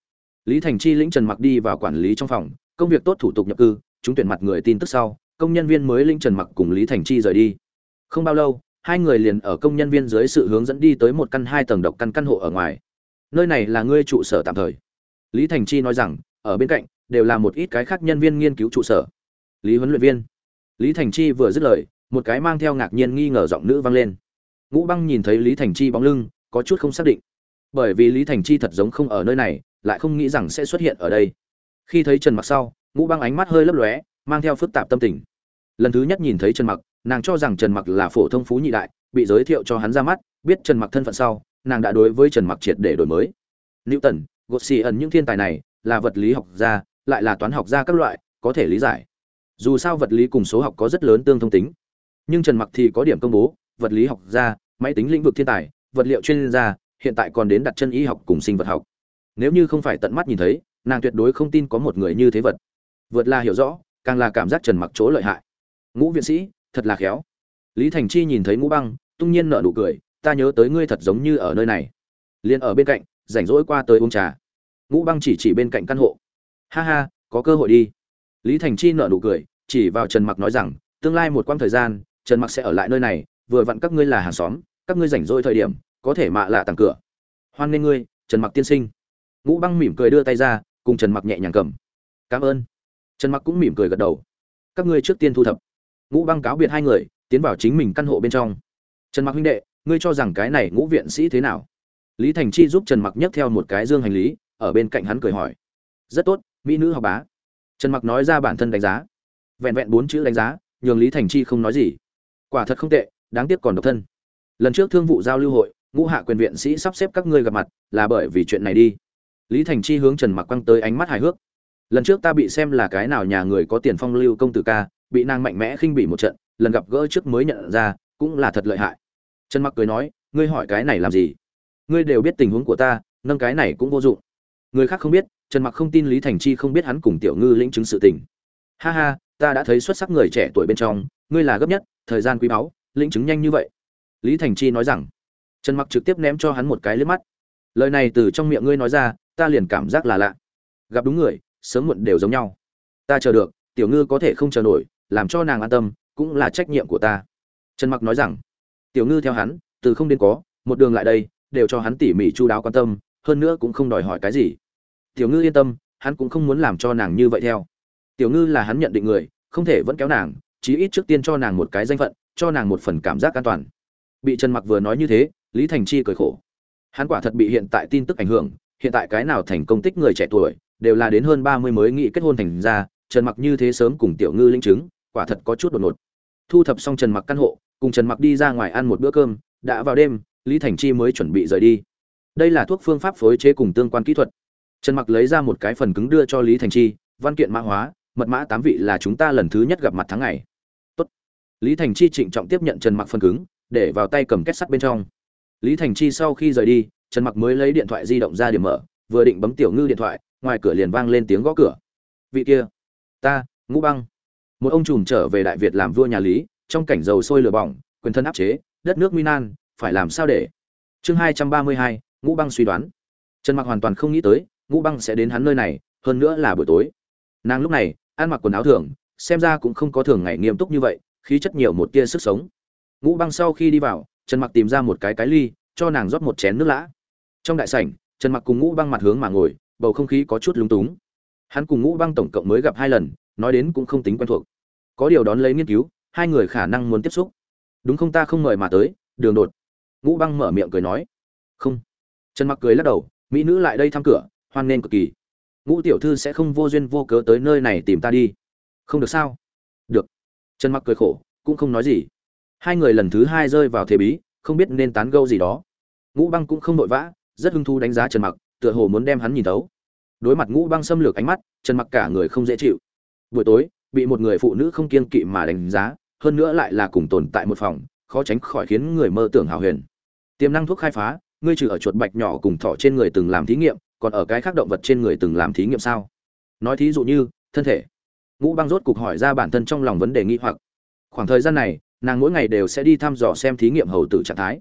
Lý thành chi lĩnh trần mặc đi vào quản lý trong phòng, công việc tốt thủ tục nhập cư, chúng tuyển mặt người tin tức sau, công nhân viên mới lĩnh trần mặc cùng lý thành chi rời đi không bao lâu, hai người liền ở công nhân viên dưới sự hướng dẫn đi tới một căn hai tầng độc căn căn hộ ở ngoài. Nơi này là ngươi trụ sở tạm thời. Lý thành chi nói rằng, ở bên cạnh, đều là một ít cái khác nhân viên nghiên cứu trụ sở. Lý huấn luyện viên. Lý thành chi vừa dứt lời, một cái mang theo ngạc nhiên nghi ngờ giọng nữ vang lên. Ngũ băng nhìn thấy lý thành chi bóng lưng, có chút không xác định. Bởi vì lý thành chi thật giống không ở nơi này, lại không nghĩ rằng sẽ xuất hiện ở đây. Khi thấy trần mặc sau, ngũ băng ánh mắt hơi lấp lóe, mang theo phức tạp tâm tình. Lần thứ nhất nhìn thấy trần mặc nàng cho rằng trần mặc là phổ thông phú nhị đại, bị giới thiệu cho hắn ra mắt, biết trần mặc thân phận sau, nàng đã đối với trần mặc triệt để đổi mới. Newton gột xì ẩn những thiên tài này là vật lý học gia, lại là toán học gia các loại, có thể lý giải. Dù sao vật lý cùng số học có rất lớn tương thông tính. Nhưng trần mặc thì có điểm công bố, vật lý học gia, máy tính lĩnh vực thiên tài, vật liệu chuyên gia, hiện tại còn đến đặt chân y học cùng sinh vật học. Nếu như không phải tận mắt nhìn thấy, nàng tuyệt đối không tin có một người như thế vật. Vượt là hiểu rõ, càng là cảm giác trần mặc chỗ lợi hại. Ngũ viện sĩ thật là khéo. Lý thành chi nhìn thấy ngũ băng, tung nhiên nở nụ cười, ta nhớ tới ngươi thật giống như ở nơi này. Liền ở bên cạnh, rảnh rỗi qua tới uống trà. Ngũ băng chỉ chỉ bên cạnh căn hộ. Ha ha, có cơ hội đi. Lý thành chi nở nụ cười, chỉ vào trần mặc nói rằng, tương lai một quãng thời gian, trần mặc sẽ ở lại nơi này, vừa vặn các ngươi là hàng xóm, các ngươi rảnh rỗi thời điểm, có thể mạ lạ tặng cửa. Hoan nghênh ngươi, trần mặc tiên sinh. Ngũ băng mỉm cười đưa tay ra, cùng trần mặc nhẹ nhàng cầm. Cảm ơn. Trần mặc cũng mỉm cười gật đầu. Các ngươi trước tiên thu thập ngũ băng cáo biệt hai người, tiến vào chính mình căn hộ bên trong. Trần mặc huynh đệ, ngươi cho rằng cái này ngũ viện sĩ thế nào? Lý thành chi giúp trần mặc nhấc theo một cái dương hành lý, ở bên cạnh hắn cười hỏi. Rất tốt, mỹ nữ học bá. Trần mặc nói ra bản thân đánh giá. Vẹn vẹn bốn chữ đánh giá, nhường lý thành chi không nói gì. Quả thật không tệ, đáng tiếc còn độc thân. Lần trước thương vụ giao lưu hội, ngũ hạ quyền viện sĩ sắp xếp các ngươi gặp mặt, là bởi vì chuyện này đi. Lý thành chi hướng trần mặc quăng tới ánh mắt hài hước. Lần trước ta bị xem là cái nào nhà người có tiền phong lưu công tử ca bị nàng mạnh mẽ khinh bỉ một trận, lần gặp gỡ trước mới nhận ra, cũng là thật lợi hại. Trần mặc cười nói, ngươi hỏi cái này làm gì? Ngươi đều biết tình huống của ta, nâng cái này cũng vô dụng. Người khác không biết, trần mặc không tin lý thành chi không biết hắn cùng tiểu ngư lĩnh chứng sự tình. Ha ha, ta đã thấy xuất sắc người trẻ tuổi bên trong, ngươi là gấp nhất, thời gian quý báu, lĩnh chứng nhanh như vậy. Lý thành chi nói rằng. Trần mặc trực tiếp ném cho hắn một cái liếc mắt. Lời này từ trong miệng ngươi nói ra, ta liền cảm giác là lạ. Gặp đúng người, sớm muộn đều giống nhau. Ta chờ được, tiểu ngư có thể không chờ nổi làm cho nàng an tâm, cũng là trách nhiệm của ta. Trần mặc nói rằng. Tiểu ngư theo hắn, từ không đến có, một đường lại đây, đều cho hắn tỉ mỉ chu đáo quan tâm, hơn nữa cũng không đòi hỏi cái gì. Tiểu ngư yên tâm, hắn cũng không muốn làm cho nàng như vậy theo. Tiểu ngư là hắn nhận định người, không thể vẫn kéo nàng, chí ít trước tiên cho nàng một cái danh phận, cho nàng một phần cảm giác an toàn. Bị trần mặc vừa nói như thế, lý thành chi cười khổ. Hắn quả thật bị hiện tại tin tức ảnh hưởng, hiện tại cái nào thành công tích người trẻ tuổi, đều là đến hơn ba mươi mới nghĩ kết hôn thành ra, trần mặc như thế sớm cùng tiểu ngư linh chứng quả thật có chút đột ngột. Thu thập xong trần mặc căn hộ, cùng trần mặc đi ra ngoài ăn một bữa cơm, đã vào đêm, lý thành chi mới chuẩn bị rời đi. Đây là thuốc phương pháp phối chế cùng tương quan kỹ thuật. Trần mặc lấy ra một cái phần cứng đưa cho lý thành chi, văn kiện mã hóa, mật mã tám vị là chúng ta lần thứ nhất gặp mặt tháng ngày. Tốt. lý thành chi trịnh trọng tiếp nhận trần mặc phần cứng, để vào tay cầm kết sắt bên trong. Lý thành chi sau khi rời đi, trần mặc mới lấy điện thoại di động ra điểm mở, vừa định bấm tiểu ngư điện thoại, ngoài cửa liền vang lên tiếng gõ cửa. Vị kia, ta, ngũ băng một ông trùm trở về đại việt làm vua nhà lý, trong cảnh dầu sôi lửa bỏng, quyền thân áp chế, đất nước nguy nan, phải làm sao để? Chương hai trăm ba mươi hai, ngũ băng suy đoán. Trần mặc hoàn toàn không nghĩ tới, ngũ băng sẽ đến hắn nơi này, hơn nữa là buổi tối. Nàng lúc này, ăn mặc quần áo thường, xem ra cũng không có thường ngày nghiêm túc như vậy, khí chất nhiều một tia sức sống. Ngũ băng sau khi đi vào, trần mặc tìm ra một cái cái ly, cho nàng rót một chén nước lã. Trong đại sảnh, trần mặc cùng ngũ băng mặt hướng mà ngồi, bầu không khí có chút lúng túng. Hắn cùng ngũ băng tổng cộng mới gặp hai lần, nói đến cũng không tính quen thuộc có điều đón lấy nghiên cứu, hai người khả năng muốn tiếp xúc. Đúng không ta không mời mà tới, đường đột. Ngũ băng mở miệng cười nói. Không. Trần mặc cười lắc đầu, mỹ nữ lại đây thăm cửa, hoan nên cực kỳ. Ngũ tiểu thư sẽ không vô duyên vô cớ tới nơi này tìm ta đi. Không được sao? Được. Trần mặc cười khổ, cũng không nói gì. Hai người lần thứ hai rơi vào thế bí, không biết nên tán gâu gì đó. Ngũ băng cũng không vội vã, rất hứng thú đánh giá trần mặc, tựa hồ muốn đem hắn nhìn thấu. Đối mặt ngũ băng xâm lược ánh mắt, trần mặc cả người không dễ chịu. Buổi tối bị một người phụ nữ không kiên kỵ mà đánh giá, hơn nữa lại là cùng tồn tại một phòng, khó tránh khỏi khiến người mơ tưởng hào huyền. Tiềm năng thuốc khai phá, ngươi trừ ở chuột bạch nhỏ cùng thỏ trên người từng làm thí nghiệm, còn ở cái khác động vật trên người từng làm thí nghiệm sao? Nói thí dụ như, thân thể. Ngũ băng rốt cục hỏi ra bản thân trong lòng vấn đề nghi hoặc. Khoảng thời gian này, nàng mỗi ngày đều sẽ đi thăm dò xem thí nghiệm hầu tử trạng thái.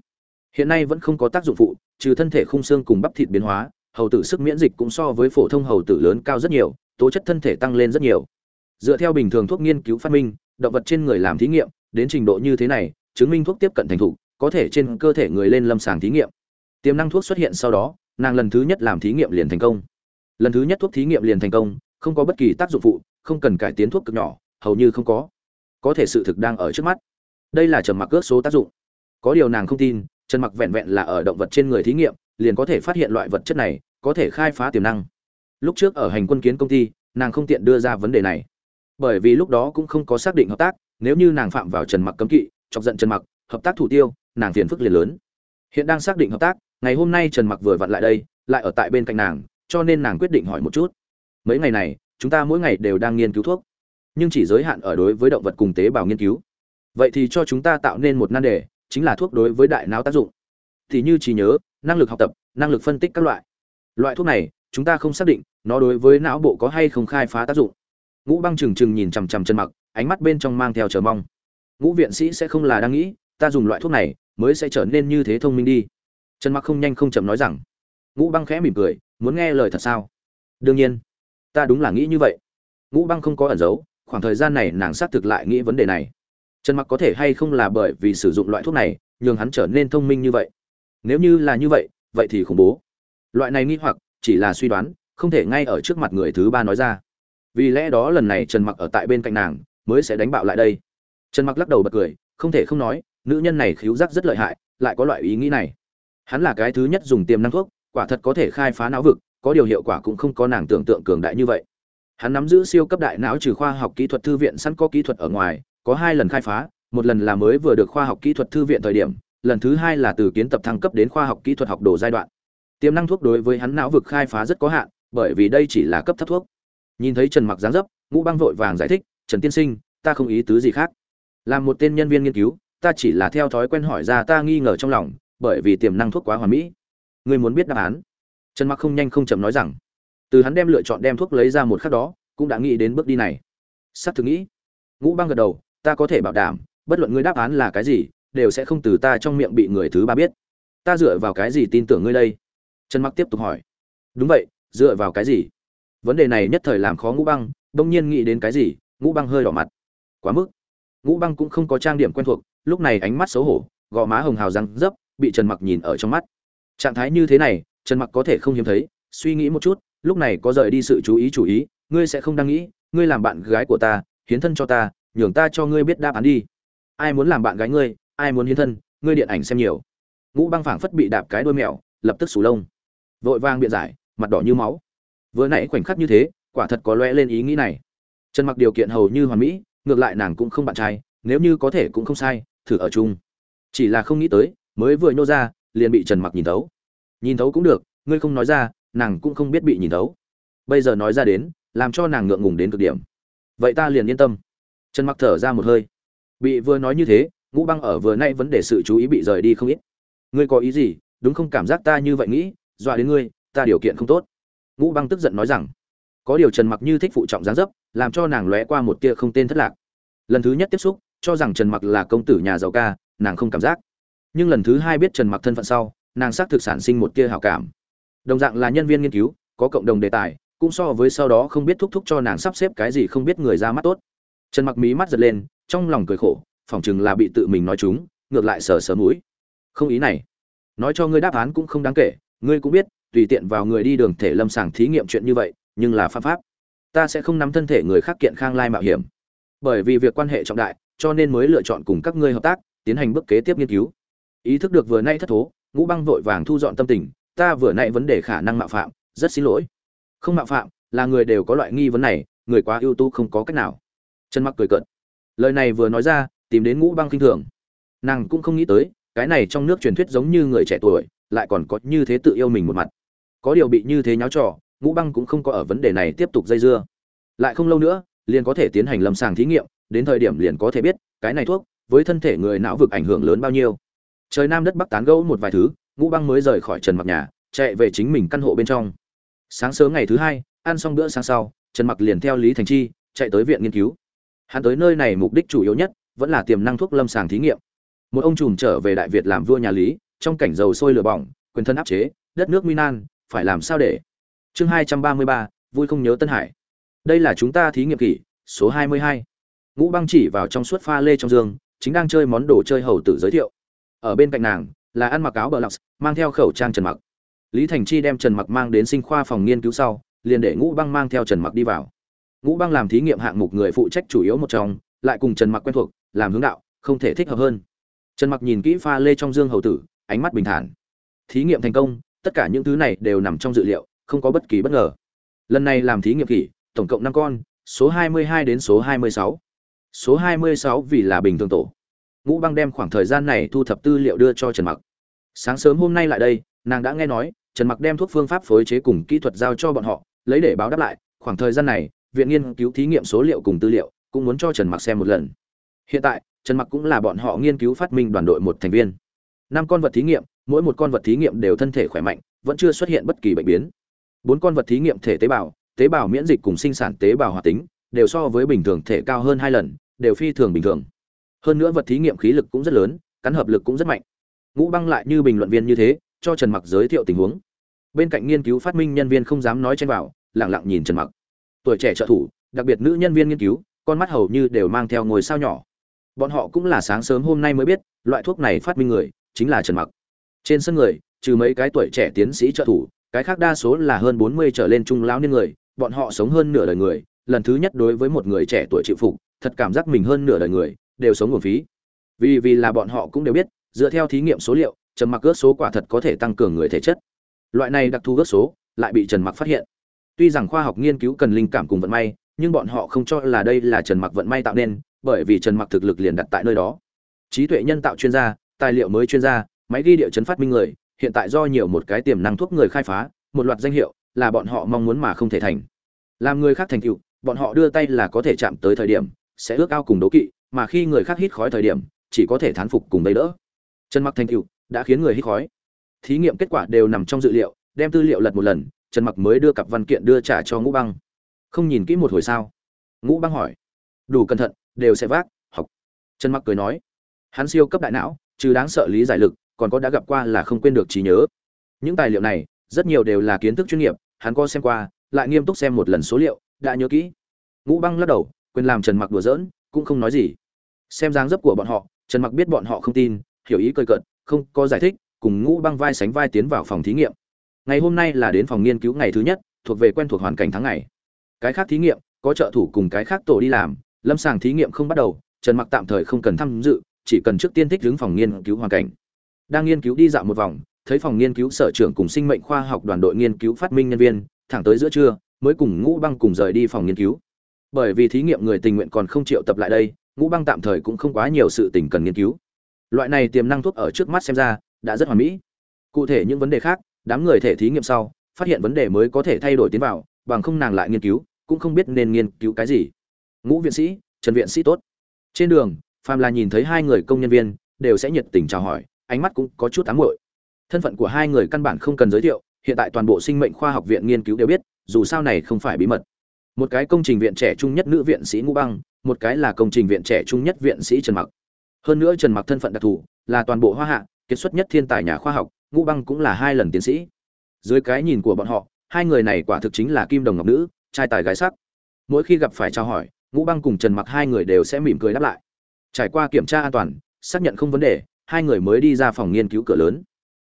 Hiện nay vẫn không có tác dụng phụ, trừ thân thể khung xương cùng bắp thịt biến hóa, hầu tử sức miễn dịch cũng so với phổ thông hầu tử lớn cao rất nhiều, tố chất thân thể tăng lên rất nhiều dựa theo bình thường thuốc nghiên cứu phát minh, động vật trên người làm thí nghiệm, đến trình độ như thế này, chứng minh thuốc tiếp cận thành thục, có thể trên cơ thể người lên lâm sàng thí nghiệm. Tiềm năng thuốc xuất hiện sau đó, nàng lần thứ nhất làm thí nghiệm liền thành công. Lần thứ nhất thuốc thí nghiệm liền thành công, không có bất kỳ tác dụng phụ, không cần cải tiến thuốc cực nhỏ, hầu như không có. Có thể sự thực đang ở trước mắt. Đây là trầm mặc ước số tác dụng. Có điều nàng không tin trần mặc vẹn vẹn là ở động vật trên người thí nghiệm, liền có thể phát hiện loại vật chất này, có thể khai phá tiềm năng. Lúc trước ở hành quân kiến công ty, nàng không tiện đưa ra vấn đề này bởi vì lúc đó cũng không có xác định hợp tác, nếu như nàng phạm vào trần mặc cấm kỵ, chọc giận trần mặc, hợp tác thủ tiêu, nàng phiền phức liền lớn. Hiện đang xác định hợp tác, ngày hôm nay trần mặc vừa vặn lại đây, lại ở tại bên cạnh nàng, cho nên nàng quyết định hỏi một chút. Mấy ngày này, chúng ta mỗi ngày đều đang nghiên cứu thuốc, nhưng chỉ giới hạn ở đối với động vật cùng tế bào nghiên cứu. Vậy thì cho chúng ta tạo nên một nan đề, chính là thuốc đối với đại não tác dụng. Thì như trí nhớ, năng lực học tập, năng lực phân tích các loại. Loại thuốc này, chúng ta không xác định nó đối với não bộ có hay không khai phá tác dụng ngũ băng trừng trừng nhìn chằm chằm chân mặc, ánh mắt bên trong mang theo chờ mong. Ngũ viện sĩ sẽ không là đang nghĩ, ta dùng loại thuốc này mới sẽ trở nên như thế thông minh đi. Trần mặc không nhanh không chậm nói rằng. Ngũ băng khẽ mỉm cười, muốn nghe lời thật sao? Đương nhiên, ta đúng là nghĩ như vậy. Ngũ băng không có ẩn giấu, khoảng thời gian này nàng xác thực lại nghĩ vấn đề này. Trần mặc có thể hay không là bởi vì sử dụng loại thuốc này, nhường hắn trở nên thông minh như vậy? Nếu như là như vậy vậy thì khủng bố. Loại này nghi hoặc, chỉ là suy đoán, không thể ngay ở trước mặt người thứ ba nói ra vì lẽ đó lần này trần mặc ở tại bên cạnh nàng, mới sẽ đánh bạo lại đây. Trần mặc lắc đầu bật cười, không thể không nói, nữ nhân này khiếu giác rất lợi hại, lại có loại ý nghĩ này. Hắn là cái thứ nhất dùng tiềm năng thuốc, quả thật có thể khai phá não vực, có điều hiệu quả cũng không có nàng tưởng tượng cường đại như vậy. Hắn nắm giữ siêu cấp đại não trừ khoa học kỹ thuật thư viện sẵn có kỹ thuật ở ngoài, có hai lần khai phá, một lần là mới vừa được khoa học kỹ thuật thư viện thời điểm, lần thứ hai là từ kiến tập thăng cấp đến khoa học kỹ thuật học đồ giai đoạn. Tiềm năng thuốc đối với hắn não vực khai phá rất có hạn, bởi vì đây chỉ là cấp thấp thuốc nhìn thấy trần mặc dáng dấp, ngũ băng vội vàng giải thích, trần tiên sinh, ta không ý tứ gì khác. Làm một tên nhân viên nghiên cứu, ta chỉ là theo thói quen hỏi ra ta nghi ngờ trong lòng, bởi vì tiềm năng thuốc quá hoàn mỹ. Người muốn biết đáp án? Trần mặc không nhanh không chậm nói rằng. Từ hắn đem lựa chọn đem thuốc lấy ra một khắc đó, cũng đã nghĩ đến bước đi này. Sắp thử nghĩ. Ngũ băng gật đầu, ta có thể bảo đảm, bất luận ngươi đáp án là cái gì, đều sẽ không từ ta trong miệng bị người thứ ba biết. Ta dựa vào cái gì tin tưởng ngươi đây? Trần mặc tiếp tục hỏi. Đúng vậy, dựa vào cái gì? Vấn đề này nhất thời làm khó ngũ băng đông nhiên nghĩ đến cái gì, ngũ băng hơi đỏ mặt. Quá mức. Ngũ băng cũng không có trang điểm quen thuộc, lúc này ánh mắt xấu hổ, gò má hồng hào răng dấp, bị trần mặc nhìn ở trong mắt. Trạng thái như thế này, trần mặc có thể không hiếm thấy, suy nghĩ một chút, lúc này có rời đi sự chú ý chủ ý, ngươi sẽ không đang nghĩ, ngươi làm bạn gái của ta, hiến thân cho ta, nhường ta cho ngươi biết đáp án đi. Ai muốn làm bạn gái ngươi, ai muốn hiến thân, ngươi điện ảnh xem nhiều. Ngũ băng phảng phất bị đạp cái đuôi mèo, lập tức sù lông. Vội vang biện giải, mặt đỏ như máu vừa nãy khoảnh khắc như thế, quả thật có lóe lên ý nghĩ này. Trần mặc điều kiện hầu như hoàn mỹ, ngược lại nàng cũng không bạn trai, nếu như có thể cũng không sai, thử ở chung. Chỉ là không nghĩ tới, mới vừa nhô ra, liền bị trần mặc nhìn thấu. Nhìn thấu cũng được, ngươi không nói ra, nàng cũng không biết bị nhìn thấu. Bây giờ nói ra đến, làm cho nàng ngượng ngùng đến cực điểm. Vậy ta liền yên tâm. Trần mặc thở ra một hơi. Bị vừa nói như thế, ngũ băng ở vừa nay vấn đề sự chú ý bị rời đi không ít. Ngươi có ý gì, đúng không cảm giác ta như vậy nghĩ, dọa đến ngươi, ta điều kiện không tốt ngũ băng tức giận nói rằng, có điều trần mặc như thích phụ trọng gián dấp, làm cho nàng lóe qua một tia không tên thất lạc. Lần thứ nhất tiếp xúc, cho rằng trần mặc là công tử nhà giàu ca, nàng không cảm giác. Nhưng lần thứ hai biết trần mặc thân phận sau, nàng xác thực sản sinh một tia hảo cảm. Đồng dạng là nhân viên nghiên cứu, có cộng đồng đề tài, cũng so với sau đó không biết thúc thúc cho nàng sắp xếp cái gì không biết người ra mắt tốt. Trần mặc mí mắt giật lên, trong lòng cười khổ, phỏng chừng là bị tự mình nói chúng, ngược lại sờ sờ mũi. Không ý này. Nói cho ngươi đáp án cũng không đáng kể, ngươi cũng biết tùy tiện vào người đi đường thể lâm sàng thí nghiệm chuyện như vậy, nhưng là pháp pháp. Ta sẽ không nắm thân thể người khác kiện khang lai mạo hiểm. Bởi vì việc quan hệ trọng đại, cho nên mới lựa chọn cùng các ngươi hợp tác, tiến hành bước kế tiếp nghiên cứu. Ý thức được vừa nay thất thố, ngũ băng vội vàng thu dọn tâm tình, ta vừa nay vấn đề khả năng mạo phạm, rất xin lỗi. Không mạo phạm, là người đều có loại nghi vấn này, người quá ưu tú không có cách nào. Trần mặc cười cợt. Lời này vừa nói ra, tìm đến ngũ băng kinh thường. Nàng cũng không nghĩ tới, cái này trong nước truyền thuyết giống như người trẻ tuổi, lại còn có như thế tự yêu mình một mặt có điều bị như thế nháo trò, ngũ băng cũng không có ở vấn đề này tiếp tục dây dưa. Lại không lâu nữa, liền có thể tiến hành lâm sàng thí nghiệm, đến thời điểm liền có thể biết, cái này thuốc, với thân thể người não vực ảnh hưởng lớn bao nhiêu. Trời nam đất bắc tán gẫu một vài thứ, ngũ băng mới rời khỏi trần mặc nhà, chạy về chính mình căn hộ bên trong. Sáng sớm ngày thứ hai, ăn xong bữa sáng sau, trần mặc liền theo lý thành chi, chạy tới viện nghiên cứu. Hắn tới nơi này mục đích chủ yếu nhất, vẫn là tiềm năng thuốc lâm sàng thí nghiệm. Một ông trùm trở về đại việt làm vua nhà lý, trong cảnh dầu sôi lửa bỏng, quyền thân áp chế, đất nước minan phải làm sao để? Chương hai trăm ba mươi ba, vui không nhớ tân hải. Đây là chúng ta thí nghiệm kỷ, số hai mươi hai. Ngũ băng chỉ vào trong suốt pha lê trong giường chính đang chơi món đồ chơi hầu tử giới thiệu. Ở bên cạnh nàng, là ăn mặc áo bờ lọc, mang theo khẩu trang trần mặc. Lý thành chi đem trần mặc mang đến sinh khoa phòng nghiên cứu sau, liền để ngũ băng mang theo trần mặc đi vào. Ngũ băng làm thí nghiệm hạng mục người phụ trách chủ yếu một trong, lại cùng trần mặc quen thuộc, làm hướng đạo, không thể thích hợp hơn. Trần mặc nhìn kỹ pha lê trong dương hầu tử, ánh mắt bình thản. Thí nghiệm thành công tất cả những thứ này đều nằm trong dự liệu, không có bất kỳ bất ngờ. Lần này làm thí nghiệm kỷ tổng cộng năm con, số 22 đến số 26. số 26 vì là bình thường tổ. Ngũ băng đem khoảng thời gian này thu thập tư liệu đưa cho trần mặc. Sáng sớm hôm nay lại đây, nàng đã nghe nói, trần mặc đem thuốc phương pháp phối chế cùng kỹ thuật giao cho bọn họ, lấy để báo đáp lại, khoảng thời gian này, viện nghiên cứu thí nghiệm số liệu cùng tư liệu cũng muốn cho trần mặc xem một lần. Hiện tại, trần mặc cũng là bọn họ nghiên cứu phát minh đoàn đội một thành viên. Năm con vật thí nghiệm mỗi một con vật thí nghiệm đều thân thể khỏe mạnh, vẫn chưa xuất hiện bất kỳ bệnh biến. Bốn con vật thí nghiệm thể tế bào tế bào miễn dịch cùng sinh sản tế bào hoạt tính, đều so với bình thường thể cao hơn hai lần, đều phi thường bình thường. Hơn nữa vật thí nghiệm khí lực cũng rất lớn, cắn hợp lực cũng rất mạnh. Ngũ băng lại như bình luận viên như thế, cho trần mặc giới thiệu tình huống. Bên cạnh nghiên cứu phát minh nhân viên không dám nói chen vào, lặng lặng nhìn trần mặc. Tuổi trẻ trợ thủ, đặc biệt nữ nhân viên nghiên cứu, con mắt hầu như đều mang theo ngồi sao nhỏ. Bọn họ cũng là sáng sớm hôm nay mới biết, loại thuốc này phát minh người chính là trần mặc trên sân người, trừ mấy cái tuổi trẻ tiến sĩ trợ thủ, cái khác đa số là hơn 40 trở lên trung lão niên người, bọn họ sống hơn nửa đời người, lần thứ nhất đối với một người trẻ tuổi chịu phục, thật cảm giác mình hơn nửa đời người, đều sống nguồn phí. Vì vì là bọn họ cũng đều biết, dựa theo thí nghiệm số liệu trần mặc ước số quả thật có thể tăng cường người thể chất. Loại này đặc thù ước số, lại bị trần mặc phát hiện. Tuy rằng khoa học nghiên cứu cần linh cảm cùng vận may, nhưng bọn họ không cho là đây là trần mặc vận may tạo nên, bởi vì trần mặc thực lực liền đặt tại nơi đó. Trí tuệ nhân tạo chuyên gia, tài liệu mới chuyên gia máy ghi địa chấn phát minh người, hiện tại do nhiều một cái tiềm năng thuốc người khai phá, một loạt danh hiệu là bọn họ mong muốn mà không thể thành. Làm người khác thành tựu, bọn họ đưa tay là có thể chạm tới thời điểm, sẽ ước ao cùng đố kỵ, mà khi người khác hít khói thời điểm, chỉ có thể thán phục cùng đây đỡ. Trần mặc thành tựu đã khiến người hít khói. Thí nghiệm kết quả đều nằm trong dự liệu, đem tư liệu lật một lần, trần mặc mới đưa cặp văn kiện đưa trả cho ngũ băng. Không nhìn kỹ một hồi sao? Ngũ băng hỏi. Đủ cẩn thận, đều sẽ vác, học. Trần mặc cười nói. Hắn siêu cấp đại não, trừ đáng sợ lý giải lực còn có đã gặp qua là không quên được trí nhớ. Những tài liệu này, rất nhiều đều là kiến thức chuyên nghiệp, hắn có xem qua, lại nghiêm túc xem một lần số liệu, đã nhớ kỹ. Ngũ băng lắc đầu quên làm trần mặc đùa giỡn, cũng không nói gì. Xem dáng dấp của bọn họ, trần mặc biết bọn họ không tin, hiểu ý cười cợt, không có giải thích, cùng ngũ băng vai sánh vai tiến vào phòng thí nghiệm. Ngày hôm nay là đến phòng nghiên cứu ngày thứ nhất, thuộc về quen thuộc hoàn cảnh tháng ngày. Cái khác thí nghiệm, có trợ thủ cùng cái khác tổ đi làm, lâm sàng thí nghiệm không bắt đầu, trần mặc tạm thời không cần tham dự, chỉ cần trước tiên thích hướng phòng nghiên cứu hoàn cảnh đang nghiên cứu đi dạo một vòng, thấy phòng nghiên cứu sở trưởng cùng sinh mệnh khoa học đoàn đội nghiên cứu phát minh nhân viên, thẳng tới giữa trưa, mới cùng ngũ băng cùng rời đi phòng nghiên cứu. Bởi vì thí nghiệm người tình nguyện còn không triệu tập lại đây, ngũ băng tạm thời cũng không quá nhiều sự tình cần nghiên cứu. Loại này tiềm năng thuốc ở trước mắt xem ra, đã rất hoàn mỹ. Cụ thể những vấn đề khác, đám người thể thí nghiệm sau, phát hiện vấn đề mới có thể thay đổi tiến vào, bằng không nàng lại nghiên cứu, cũng không biết nên nghiên cứu cái gì. Ngũ viện sĩ, trần viện sĩ tốt. Trên đường phàm là nhìn thấy hai người công nhân viên, đều sẽ nhiệt tình chào hỏi ánh mắt cũng có chút ám muội. Thân phận của hai người căn bản không cần giới thiệu, hiện tại toàn bộ sinh mệnh khoa học viện nghiên cứu đều biết, dù sao này không phải bí mật. Một cái công trình viện trẻ trung nhất nữ viện sĩ ngũ băng, một cái là công trình viện trẻ trung nhất viện sĩ trần mặc. Hơn nữa trần mặc thân phận đặc thù, là toàn bộ hoa hạ, kiệt xuất nhất thiên tài nhà khoa học, ngũ băng cũng là hai lần tiến sĩ. Dưới cái nhìn của bọn họ, hai người này quả thực chính là kim đồng ngọc nữ, trai tài gái sắc. Mỗi khi gặp phải trao hỏi, ngũ băng cùng trần mặc hai người đều sẽ mỉm cười đáp lại. Trải qua kiểm tra an toàn, xác nhận không vấn đề hai người mới đi ra phòng nghiên cứu cửa lớn.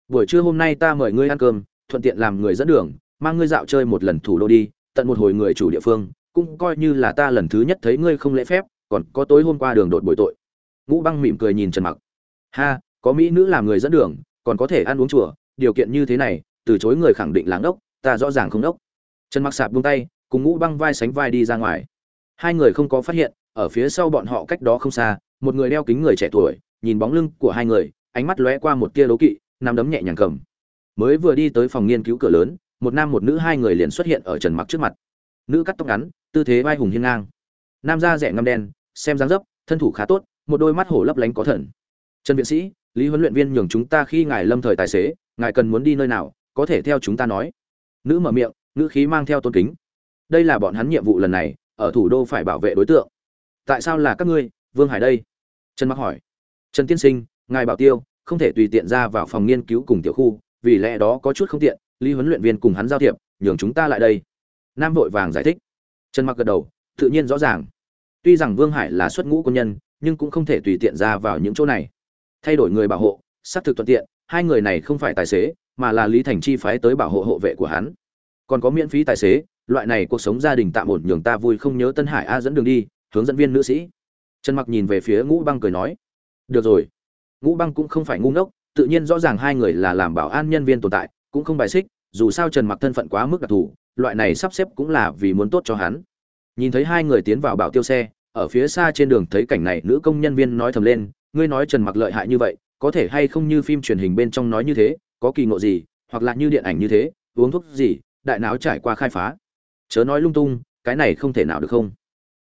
Buổi trưa hôm nay ta mời ngươi ăn cơm, thuận tiện làm người dẫn đường, mang ngươi dạo chơi một lần thủ đô đi, tận một hồi người chủ địa phương, cũng coi như là ta lần thứ nhất thấy ngươi không lễ phép, còn có tối hôm qua đường đột bội tội. Ngũ băng mỉm cười nhìn trần mặc. Ha, có mỹ nữ làm người dẫn đường, còn có thể ăn uống chùa, điều kiện như thế này, từ chối người khẳng định láng đốc ta rõ ràng không đốc trần mặc sạp buông tay, cùng ngũ băng vai sánh vai đi ra ngoài. Hai người không có phát hiện, ở phía sau bọn họ cách đó không xa, một người đeo kính người trẻ tuổi nhìn bóng lưng của hai người, ánh mắt lóe qua một tia đố kỵ, nắm đấm nhẹ nhàng cầm. Mới vừa đi tới phòng nghiên cứu cửa lớn, một nam một nữ hai người liền xuất hiện ở trần mặc trước mặt. Nữ cắt tóc ngắn, tư thế vai hùng hiên ngang. Nam da rẻ ngăm đen, xem dáng dấp, thân thủ khá tốt, một đôi mắt hổ lấp lánh có thần. Trần viện sĩ, lý huấn luyện viên nhường chúng ta khi ngài lâm thời tài xế, ngài cần muốn đi nơi nào, có thể theo chúng ta nói. Nữ mở miệng nữ khí mang theo tôn kính. Đây là bọn hắn nhiệm vụ lần này, ở thủ đô phải bảo vệ đối tượng. Tại sao là các ngươi, vương hải đây? Trần mặc hỏi trần tiên sinh, ngài bảo tiêu, không thể tùy tiện ra vào phòng nghiên cứu cùng tiểu khu, vì lẽ đó có chút không tiện, lý huấn luyện viên cùng hắn giao thiệp, nhường chúng ta lại đây. Nam vội vàng giải thích. Trần mặc gật đầu, tự nhiên rõ ràng. Tuy rằng vương hải là xuất ngũ quân nhân, nhưng cũng không thể tùy tiện ra vào những chỗ này. Thay đổi người bảo hộ, xác thực thuận tiện, hai người này không phải tài xế, mà là lý thành chi phái tới bảo hộ hộ vệ của hắn. Còn có miễn phí tài xế, loại này cuộc sống gia đình tạm ổn nhường ta vui không nhớ tân hải a dẫn đường đi, hướng dẫn viên nữ sĩ. Trần mặc nhìn về phía ngũ băng cười nói được rồi. Ngũ băng cũng không phải ngu ngốc, tự nhiên rõ ràng hai người là làm bảo an nhân viên tồn tại, cũng không bài xích, dù sao trần mặc thân phận quá mức đặc thù, loại này sắp xếp cũng là vì muốn tốt cho hắn. Nhìn thấy hai người tiến vào bảo tiêu xe, ở phía xa trên đường thấy cảnh này, nữ công nhân viên nói thầm lên, ngươi nói trần mặc lợi hại như vậy, có thể hay không như phim truyền hình bên trong nói như thế, có kỳ ngộ gì, hoặc là như điện ảnh như thế, uống thuốc gì, đại não trải qua khai phá. Chớ nói lung tung, cái này không thể nào được không?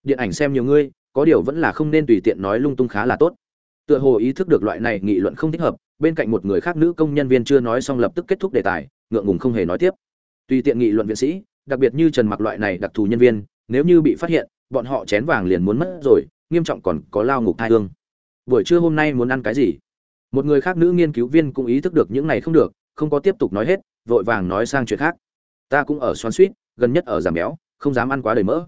Điện ảnh xem nhiều ngươi, có điều vẫn là không nên tùy tiện nói lung tung khá là tốt tựa hồ ý thức được loại này nghị luận không thích hợp, bên cạnh một người khác nữ công nhân viên chưa nói xong lập tức kết thúc đề tài, ngượng ngùng không hề nói tiếp. Tùy tiện nghị luận viện sĩ, đặc biệt như trần mặc loại này đặc thù nhân viên, nếu như bị phát hiện, bọn họ chén vàng liền muốn mất rồi, nghiêm trọng còn có lao ngục thai hương. Buổi trưa hôm nay muốn ăn cái gì? Một người khác nữ nghiên cứu viên cũng ý thức được những này không được, không có tiếp tục nói hết, vội vàng nói sang chuyện khác. Ta cũng ở xoắn suýt gần nhất ở giảm béo, không dám ăn quá đầy mỡ.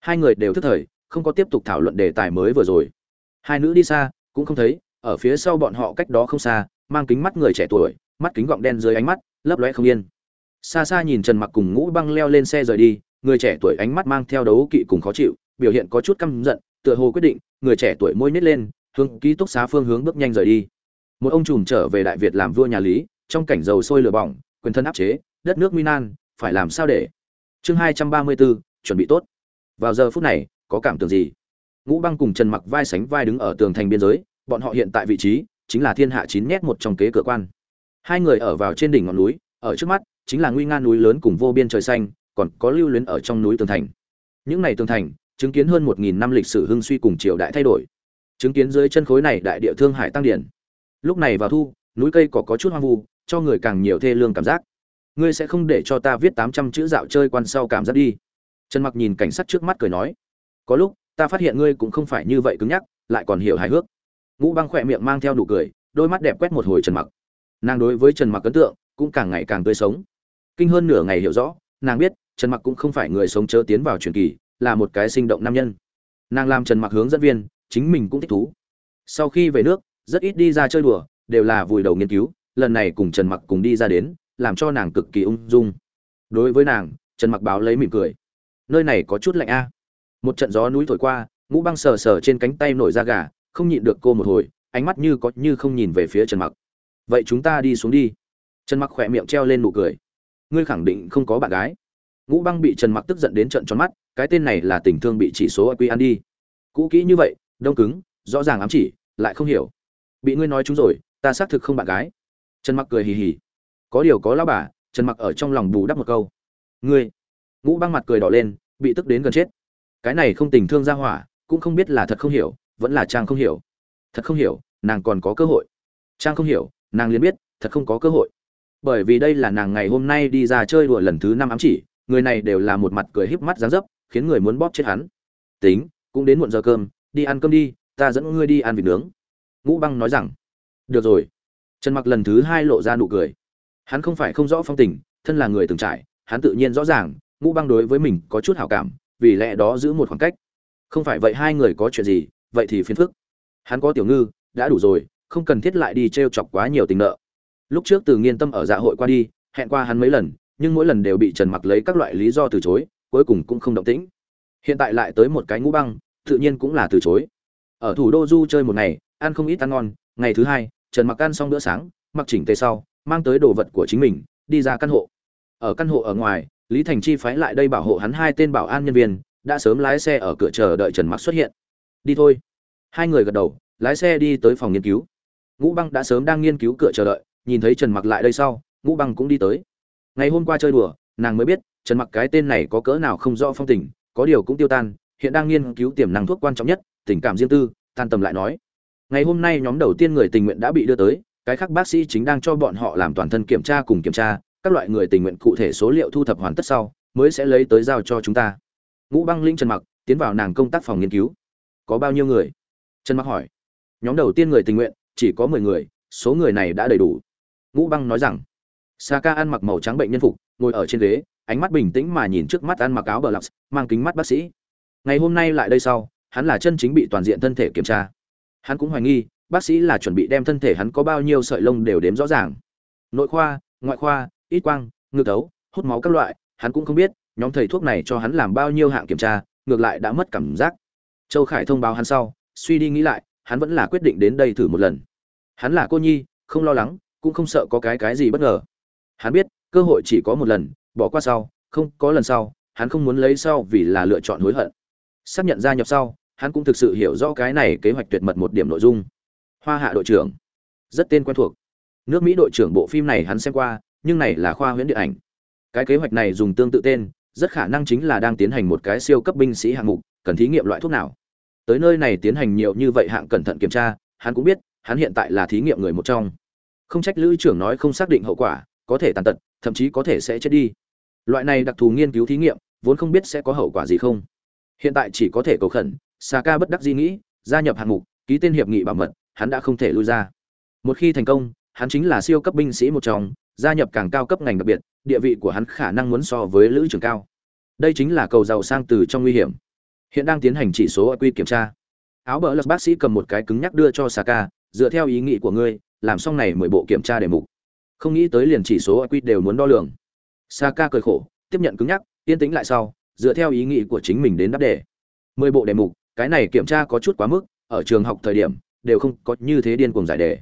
Hai người đều thức thời, không có tiếp tục thảo luận đề tài mới vừa rồi. Hai nữ đi xa cũng không thấy, ở phía sau bọn họ cách đó không xa, mang kính mắt người trẻ tuổi, mắt kính gọng đen dưới ánh mắt, lấp lóe không yên. Xa xa nhìn trần mặc cùng ngũ băng leo lên xe rời đi, người trẻ tuổi ánh mắt mang theo đấu kỵ cùng khó chịu, biểu hiện có chút căm giận, tựa hồ quyết định, người trẻ tuổi môi nít lên, hướng ký túc xá phương hướng bước nhanh rời đi. Một ông trùm trở về đại việt làm vua nhà lý, trong cảnh dầu sôi lửa bỏng, quyền thân áp chế, đất nước minan phải làm sao để? Chương hai trăm ba mươi bốn, chuẩn bị tốt. Vào giờ phút này, có cảm tưởng gì? Ngũ băng cùng trần mặc vai sánh vai đứng ở tường thành biên giới, bọn họ hiện tại vị trí chính là thiên hạ chín nhét một trong kế cửa quan. Hai người ở vào trên đỉnh ngọn núi, ở trước mắt chính là nguy nga núi lớn cùng vô biên trời xanh, còn có lưu luyến ở trong núi tường thành. Những này tường thành chứng kiến hơn một nghìn năm lịch sử hưng suy cùng triều đại thay đổi. Chứng kiến dưới chân khối này đại địa thương hải tăng điển. Lúc này vào thu, núi cây có có chút hoang vu, cho người càng nhiều thê lương cảm giác. Ngươi sẽ không để cho ta viết tám trăm chữ dạo chơi quan sau cảm giác đi. Trần mặc nhìn cảnh sát trước mắt cười nói, có lúc ta phát hiện ngươi cũng không phải như vậy cứng nhắc, lại còn hiểu hài hước. Ngũ băng khỏe miệng mang theo nụ cười, đôi mắt đẹp quét một hồi trần mặc. Nàng đối với trần mặc ấn tượng cũng càng ngày càng tươi sống. Kinh hơn nửa ngày hiểu rõ, nàng biết trần mặc cũng không phải người sống chớ tiến vào truyền kỳ, là một cái sinh động nam nhân. Nàng làm trần mặc hướng dẫn viên, chính mình cũng thích thú. Sau khi về nước, rất ít đi ra chơi đùa, đều là vùi đầu nghiên cứu, lần này cùng trần mặc cùng đi ra đến, làm cho nàng cực kỳ ung dung. Đối với nàng, trần mặc báo lấy mỉm cười. Nơi này có chút lạnh a một trận gió núi thổi qua, ngũ băng sờ sờ trên cánh tay nổi da gà, không nhịn được cô một hồi, ánh mắt như có như không nhìn về phía trần mặc. Vậy chúng ta đi xuống đi. Trần mặc khỏe miệng treo lên nụ cười. Ngươi khẳng định không có bạn gái. Ngũ băng bị trần mặc tức giận đến trận tròn mắt, cái tên này là tình thương bị chỉ số quy ăn đi. Cũ kỹ như vậy, đông cứng, rõ ràng ám chỉ, lại không hiểu. Bị ngươi nói chúng rồi, ta xác thực không bạn gái. Trần mặc cười hì hì. Có điều có lão bà. Trần mặc ở trong lòng bù đắp một câu. Ngươi. Ngũ băng mặt cười đỏ lên, bị tức đến gần chết cái này không tình thương ra hỏa, cũng không biết là thật không hiểu, vẫn là trang không hiểu. Thật không hiểu, nàng còn có cơ hội. Trang không hiểu, nàng liền biết, thật không có cơ hội. Bởi vì đây là nàng ngày hôm nay đi ra chơi đùa lần thứ năm ám chỉ, người này đều là một mặt cười híp mắt dáng dấp, khiến người muốn bóp chết hắn. Tính, cũng đến muộn giờ cơm, đi ăn cơm đi, ta dẫn ngươi đi ăn vịt nướng. Ngũ băng nói rằng, được rồi. Trần mặc lần thứ hai lộ ra nụ cười. Hắn không phải không rõ phong tình, thân là người từng trải, hắn tự nhiên rõ ràng, ngũ băng đối với mình có chút hảo cảm vì lẽ đó giữ một khoảng cách. Không phải vậy hai người có chuyện gì, vậy thì phiền phức. Hắn có tiểu ngư, đã đủ rồi, không cần thiết lại đi t r e o chọc quá nhiều tình nợ. Lúc trước từ nghiên tâm ở dạ hội qua đi, hẹn qua hắn mấy lần, nhưng mỗi lần đều bị trần mặc lấy các loại lý do từ chối, cuối cùng cũng không động tĩnh. Hiện tại lại tới một cái ngũ băng, tự nhiên cũng là từ chối. Ở thủ đô du chơi một ngày, ăn không ít ăn ngon, ngày thứ hai, trần mặc ăn xong bữa sáng, mặc chỉnh tề sau, mang tới đồ vật của chính mình, đi ra căn hộ. Ở căn hộ ở ngoài lý thành chi phái lại đây bảo hộ hắn hai tên bảo an nhân viên, đã sớm lái xe ở cửa chờ đợi trần mặc xuất hiện. Đi thôi. Hai người gật đầu, lái xe đi tới phòng nghiên cứu. Ngũ băng đã sớm đang nghiên cứu cửa chờ đợi, nhìn thấy trần mặc lại đây sau, ngũ băng cũng đi tới. Ngày hôm qua chơi đùa, nàng mới biết, trần mặc cái tên này có cỡ nào không rõ phong tình, có điều cũng tiêu tan, hiện đang nghiên cứu tiềm năng thuốc quan trọng nhất, tình cảm riêng tư, tan tầm lại nói. Ngày hôm nay nhóm đầu tiên người tình nguyện đã bị đưa tới, cái khác bác sĩ chính đang cho bọn họ làm toàn thân kiểm tra cùng kiểm tra các loại người tình nguyện cụ thể số liệu thu thập hoàn tất sau, mới sẽ lấy tới giao cho chúng ta. Ngũ băng linh trần mặc tiến vào nàng công tác phòng nghiên cứu. Có bao nhiêu người? Trần mặc hỏi. Nhóm đầu tiên người tình nguyện, chỉ có mười người, số người này đã đầy đủ. Ngũ băng nói rằng. Sa ca ăn mặc màu trắng bệnh nhân phục, ngồi ở trên ghế, ánh mắt bình tĩnh mà nhìn trước mắt ăn mặc áo bờ lọc mang kính mắt bác sĩ. Ngày hôm nay lại đây sau, hắn là chân chính bị toàn diện thân thể kiểm tra. Hắn cũng hoài nghi, bác sĩ là chuẩn bị đem thân thể hắn có bao nhiêu sợi lông đều đếm rõ ràng. Nội khoa, ngoại khoa ít quang, ngược tấu hút máu các loại, hắn cũng không biết, nhóm thầy thuốc này cho hắn làm bao nhiêu hạng kiểm tra, ngược lại đã mất cảm giác. Châu khải thông báo hắn sau, suy đi nghĩ lại, hắn vẫn là quyết định đến đây thử một lần. Hắn là cô nhi, không lo lắng, cũng không sợ có cái cái gì bất ngờ. Hắn biết, cơ hội chỉ có một lần, bỏ qua sau, không có lần sau, hắn không muốn lấy sau vì là lựa chọn hối hận. Xác nhận gia nhập sau, hắn cũng thực sự hiểu rõ cái này kế hoạch tuyệt mật một điểm nội dung. Hoa hạ đội trưởng, rất tên quen thuộc. Nước mỹ đội trưởng bộ phim này hắn xem qua nhưng này là khoa huyễn điện ảnh. Cái kế hoạch này dùng tương tự tên, rất khả năng chính là đang tiến hành một cái siêu cấp binh sĩ hạng mục, cần thí nghiệm loại thuốc nào. Tới nơi này tiến hành nhiều như vậy hạng cẩn thận kiểm tra, hắn cũng biết, hắn hiện tại là thí nghiệm người một trong. Không trách lữ trưởng nói không xác định hậu quả, có thể tàn tật, thậm chí có thể sẽ chết đi. Loại này đặc thù nghiên cứu thí nghiệm, vốn không biết sẽ có hậu quả gì không. Hiện tại chỉ có thể cầu khẩn, Saka bất đắc dĩ nghĩ, gia nhập hạng mục, ký tên hiệp nghị bảo mật, hắn đã không thể lui ra. Một khi thành công, hắn chính là siêu cấp binh sĩ một trong gia nhập càng cao cấp ngành đặc biệt địa vị của hắn khả năng muốn so với lữ trưởng cao đây chính là cầu giàu sang từ trong nguy hiểm hiện đang tiến hành chỉ số IQ kiểm tra áo bờ lật bác sĩ cầm một cái cứng nhắc đưa cho Saka, dựa theo ý nghĩ của ngươi, làm xong này mười bộ kiểm tra đề mục. Không nghĩ tới liền chỉ số IQ đều muốn đo lường. Saka cười khổ, tiếp nhận cứng nhắc, yên tĩnh lại sau, dựa theo ý nghĩ của chính mình đến đáp đề. Mười bộ đề mục, cái này kiểm tra có chút quá mức, ở trường học thời điểm đều không có như thế điên cuồng giải đề.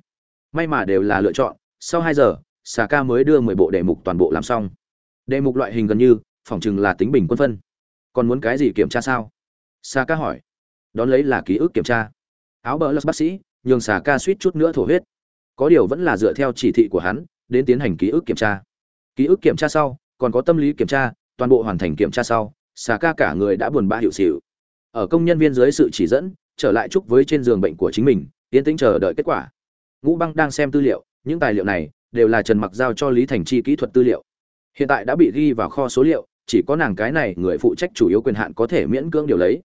May mà đều là lựa chọn, sau hai giờ, Saka mới đưa mười bộ đề mục toàn bộ làm xong. Đề mục loại hình gần như, phỏng chừng là tính bình quân phân. Còn muốn cái gì kiểm tra sao? Saka hỏi đón lấy là ký ức kiểm tra áo bờ lắc bác sĩ nhường xà ca suýt chút nữa thổ huyết có điều vẫn là dựa theo chỉ thị của hắn đến tiến hành ký ức kiểm tra ký ức kiểm tra sau còn có tâm lý kiểm tra toàn bộ hoàn thành kiểm tra sau xà ca cả người đã buồn bã hiệu xịu ở công nhân viên dưới sự chỉ dẫn trở lại chúc với trên giường bệnh của chính mình tiến tĩnh chờ đợi kết quả ngũ băng đang xem tư liệu những tài liệu này đều là trần mặc giao cho lý thành chi kỹ thuật tư liệu. Hiện tại đã bị ghi vào kho số liệu, chỉ có nàng cái này người phụ trách chủ yếu quyền hạn có thể miễn cưỡng điều lấy.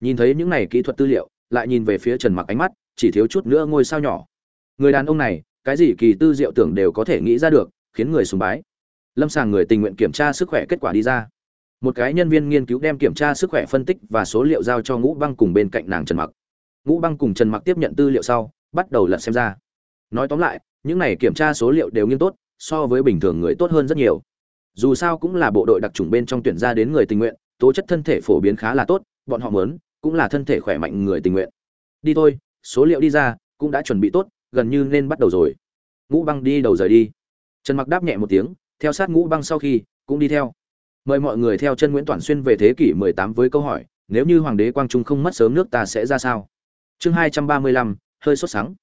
Nhìn thấy những này kỹ thuật tư liệu, lại nhìn về phía trần mặc ánh mắt, chỉ thiếu chút nữa ngôi sao nhỏ. Người đàn ông này, cái gì kỳ tư diệu tưởng đều có thể nghĩ ra được, khiến người sùng bái. Lâm sàng người tình nguyện kiểm tra sức khỏe kết quả đi ra. Một cái nhân viên nghiên cứu đem kiểm tra sức khỏe phân tích và số liệu giao cho ngũ băng cùng bên cạnh nàng trần mặc. Ngũ băng cùng trần mặc tiếp nhận tư liệu sau, bắt đầu lật xem ra. Nói tóm lại những này kiểm tra số liệu đều nghiêm tốt so với bình thường người tốt hơn rất nhiều. Dù sao cũng là bộ đội đặc trùng bên trong tuyển ra đến người tình nguyện tố chất thân thể phổ biến khá là tốt bọn họ muốn cũng là thân thể khỏe mạnh người tình nguyện. Đi thôi số liệu đi ra cũng đã chuẩn bị tốt gần như nên bắt đầu rồi. Ngũ băng đi đầu rời đi. Trần mặc đáp nhẹ một tiếng theo sát ngũ băng sau khi cũng đi theo. Mời mọi người theo chân nguyễn toàn xuyên về thế kỷ 18 với câu hỏi nếu như hoàng đế quang trung không mất sớm nước ta sẽ ra sao? Chương 235, hơi sốt sáng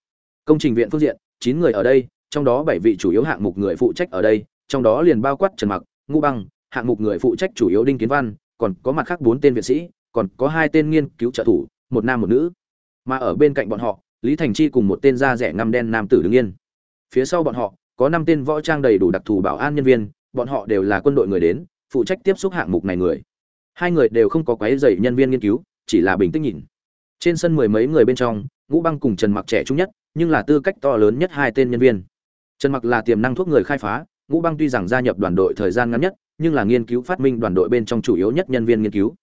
công trình viện phương diện chín người ở đây, trong đó bảy vị chủ yếu hạng mục người phụ trách ở đây, trong đó liền bao quát trần mặc, ngũ băng, hạng mục người phụ trách chủ yếu đinh kiến văn, còn có mặt khác bốn tên viện sĩ, còn có hai tên nghiên cứu trợ thủ, một nam một nữ. Mà ở bên cạnh bọn họ, lý thành chi cùng một tên da rẻ ngăm đen nam tử đứng yên. Phía sau bọn họ, có năm tên võ trang đầy đủ đặc thù bảo an nhân viên, bọn họ đều là quân đội người đến, phụ trách tiếp xúc hạng mục này người. Hai người đều không có quấy dày nhân viên nghiên cứu, chỉ là bình tĩnh nhìn. Trên sân mười mấy người bên trong, ngũ băng cùng trần mặc trẻ trung nhất nhưng là tư cách to lớn nhất hai tên nhân viên. Trần mặc là tiềm năng thuốc người khai phá, ngũ băng tuy rằng gia nhập đoàn đội thời gian ngắn nhất, nhưng là nghiên cứu phát minh đoàn đội bên trong chủ yếu nhất nhân viên nghiên cứu.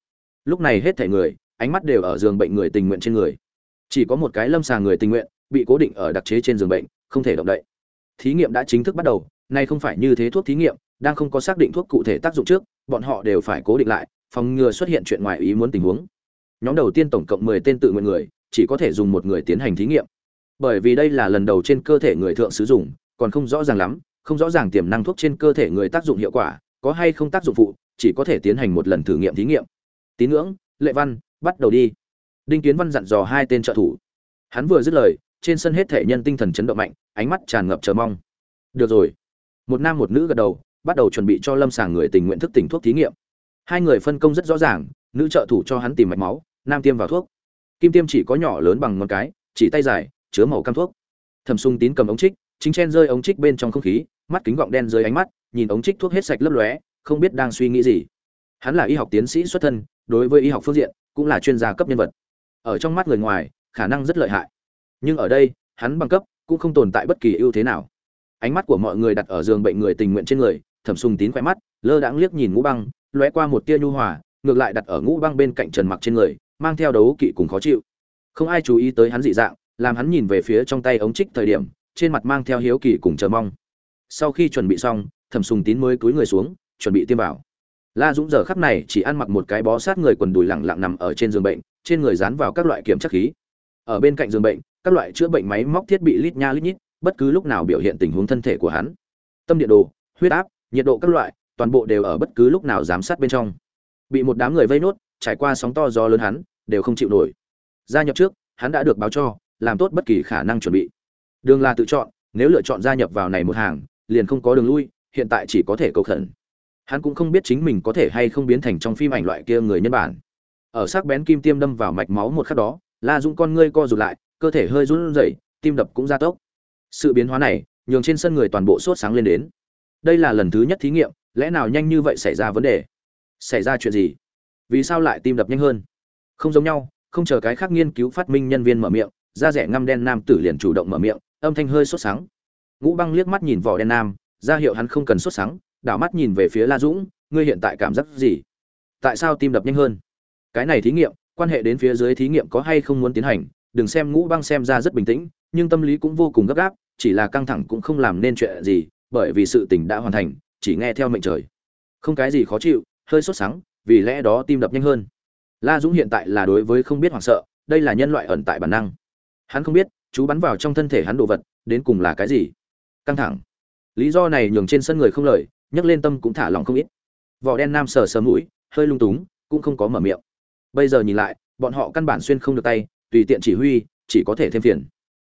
Lúc này hết thể người, ánh mắt đều ở giường bệnh người tình nguyện trên người. Chỉ có một cái lâm sàng người tình nguyện, bị cố định ở đặc chế trên giường bệnh, không thể động đậy. Thí nghiệm đã chính thức bắt đầu, nay không phải như thế thuốc thí nghiệm, đang không có xác định thuốc cụ thể tác dụng trước, bọn họ đều phải cố định lại, phòng ngừa xuất hiện chuyện ngoài ý muốn tình huống. Nhóm đầu tiên tổng cộng mười tên tự nguyện người, chỉ có thể dùng một người tiến hành thí nghiệm bởi vì đây là lần đầu trên cơ thể người thượng sử dụng, còn không rõ ràng lắm, không rõ ràng tiềm năng thuốc trên cơ thể người tác dụng hiệu quả, có hay không tác dụng phụ, chỉ có thể tiến hành một lần thử nghiệm thí nghiệm. Tín ngưỡng, lệ văn, bắt đầu đi. Đinh kiến văn dặn dò hai tên trợ thủ. Hắn vừa dứt lời, trên sân hết thể nhân tinh thần chấn động mạnh, ánh mắt tràn ngập chờ mong. Được rồi. Một nam một nữ gật đầu, bắt đầu chuẩn bị cho lâm sàng người tình nguyện thức tỉnh thuốc thí nghiệm. Hai người phân công rất rõ ràng, nữ trợ thủ cho hắn tìm mạch máu, nam tiêm vào thuốc. Kim tiêm chỉ có nhỏ lớn bằng ngón cái, chỉ tay dài chứa màu cam thuốc. Thẩm sung tín cầm ống trích, chính chen rơi ống trích bên trong không khí, mắt kính gọng đen dưới ánh mắt, nhìn ống trích thuốc hết sạch lấp lóe, không biết đang suy nghĩ gì. Hắn là y học tiến sĩ xuất thân, đối với y học phương diện, cũng là chuyên gia cấp nhân vật. Ở trong mắt người ngoài, khả năng rất lợi hại. Nhưng ở đây, hắn bằng cấp, cũng không tồn tại bất kỳ ưu thế nào. Ánh mắt của mọi người đặt ở giường bệnh người tình nguyện trên người, thẩm sùng tín quay mắt, lơ đãng liếc nhìn ngũ băng, lóe qua một tia nhu hòa, ngược lại đặt ở ngũ băng bên cạnh trần mặc trên người, mang theo đấu kỵ cùng khó chịu. Không ai chú ý tới hắn dị dạng làm hắn nhìn về phía trong tay ống trích thời điểm trên mặt mang theo hiếu kỳ cùng chờ mong sau khi chuẩn bị xong thẩm sùng tín mới cúi người xuống chuẩn bị tiêm vào La Dũng giờ khắp này chỉ ăn mặc một cái bó sát người quần đùi lẳng lặng nằm ở trên giường bệnh, trên người dán vào các loại kiểm chắc khí. Ở bên cạnh giường bệnh, các loại chữa bệnh máy móc thiết bị lít nha lít nhít, bất cứ lúc nào biểu hiện tình huống thân thể của hắn. Tâm điện đồ, huyết áp, nhiệt độ các loại, toàn bộ đều ở bất cứ lúc nào giám sát bên trong. Bị một đám người vây nốt, trải qua sóng to gió lớn hắn, đều không chịu nổi. Gia nhập trước, hắn đã được báo cho, làm tốt bất kỳ khả năng chuẩn bị. Đường là tự chọn, nếu lựa chọn gia nhập vào này một hàng, liền không có đường lui, hiện tại chỉ có thể cầu khẩn. Hắn cũng không biết chính mình có thể hay không biến thành trong phim ảnh loại kia người nhân bản. Ở sắc bén kim tiêm đâm vào mạch máu một khắc đó la dũng con ngươi co rụt lại cơ thể hơi run rẩy tim đập cũng gia tốc. Sự biến hóa này nhường trên sân người toàn bộ sốt sáng lên đến. Đây là lần thứ nhất thí nghiệm lẽ nào nhanh như vậy xảy ra vấn đề? Xảy ra chuyện gì? Vì sao lại tim đập nhanh hơn? Không giống nhau không chờ cái khác nghiên cứu phát minh nhân viên mở miệng da rẻ ngăm đen nam tử liền chủ động mở miệng âm thanh hơi sốt sáng ngũ băng liếc mắt nhìn vỏ đen nam ra hiệu hắn không cần sốt sáng đảo mắt nhìn về phía La Dũng, ngươi hiện tại cảm giác gì? Tại sao tim đập nhanh hơn? Cái này thí nghiệm, quan hệ đến phía dưới thí nghiệm có hay không muốn tiến hành đừng xem ngũ băng xem ra rất bình tĩnh nhưng tâm lý cũng vô cùng gấp gáp chỉ là căng thẳng cũng không làm nên chuyện gì bởi vì sự tình đã hoàn thành chỉ nghe theo mệnh trời không cái gì khó chịu hơi sốt sắng vì lẽ đó tim đập nhanh hơn la dũng hiện tại là đối với không biết hoảng sợ đây là nhân loại ẩn tại bản năng hắn không biết, chú bắn vào trong thân thể hắn đồ vật, đến cùng là cái gì. Căng thẳng. Lý do này nhường trên sân người không lời, nhấc lên tâm cũng thả lòng không ít. Vỏ đen nam sờ sờ mũi, hơi lung túng, cũng không có mở miệng. Bây giờ nhìn lại, bọn họ căn bản xuyên không được tay, tùy tiện chỉ huy, chỉ có thể thêm phiền.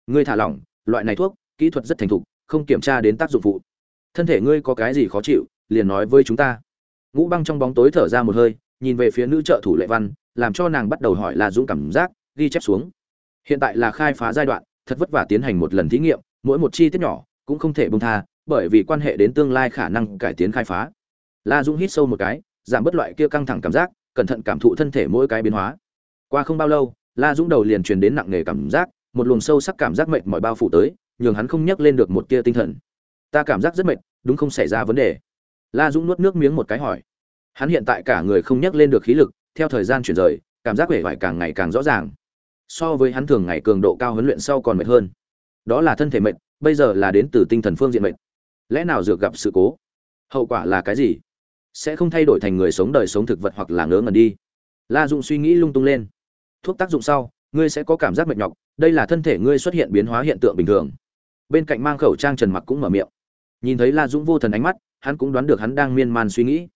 Ngươi thả lỏng, loại này thuốc, kỹ thuật rất thành thục, không kiểm tra đến tác dụng phụ. Thân thể ngươi có cái gì khó chịu, liền nói với chúng ta. Ngũ băng trong bóng tối thở ra một hơi, nhìn về phía nữ trợ thủ lệ văn, làm cho nàng bắt đầu hỏi là dũng cảm giác, ghi chép xuống hiện tại là khai phá giai đoạn, thật vất vả tiến hành một lần thí nghiệm, mỗi một chi tiết nhỏ cũng không thể bông tha, bởi vì quan hệ đến tương lai khả năng cải tiến khai phá. La dũng hít sâu một cái, giảm bớt loại kia căng thẳng cảm giác, cẩn thận cảm thụ thân thể mỗi cái biến hóa. Qua không bao lâu, la dũng đầu liền truyền đến nặng nề cảm giác, một luồng sâu sắc cảm giác mệt mỏi bao phủ tới, nhường hắn không nhắc lên được một tia tinh thần. Ta cảm giác rất mệt, đúng không xảy ra vấn đề? La dũng nuốt nước miếng một cái hỏi. Hắn hiện tại cả người không nhắc lên được khí lực, theo thời gian chuyển rời, cảm giác vẻ vải càng ngày càng rõ ràng so với hắn thường ngày cường độ cao huấn luyện sau còn mệt hơn. Đó là thân thể mệt, bây giờ là đến từ tinh thần phương diện mệt. Lẽ nào dược gặp sự cố? Hậu quả là cái gì? Sẽ không thay đổi thành người sống đời sống thực vật hoặc là ngớ ngẩn đi. La dụng suy nghĩ lung tung lên. Thuốc tác dụng sau, ngươi sẽ có cảm giác mệt nhọc, đây là thân thể ngươi xuất hiện biến hóa hiện tượng bình thường. Bên cạnh mang khẩu trang trần mặc cũng mở miệng. Nhìn thấy la dũng vô thần ánh mắt, hắn cũng đoán được hắn đang miên man suy nghĩ.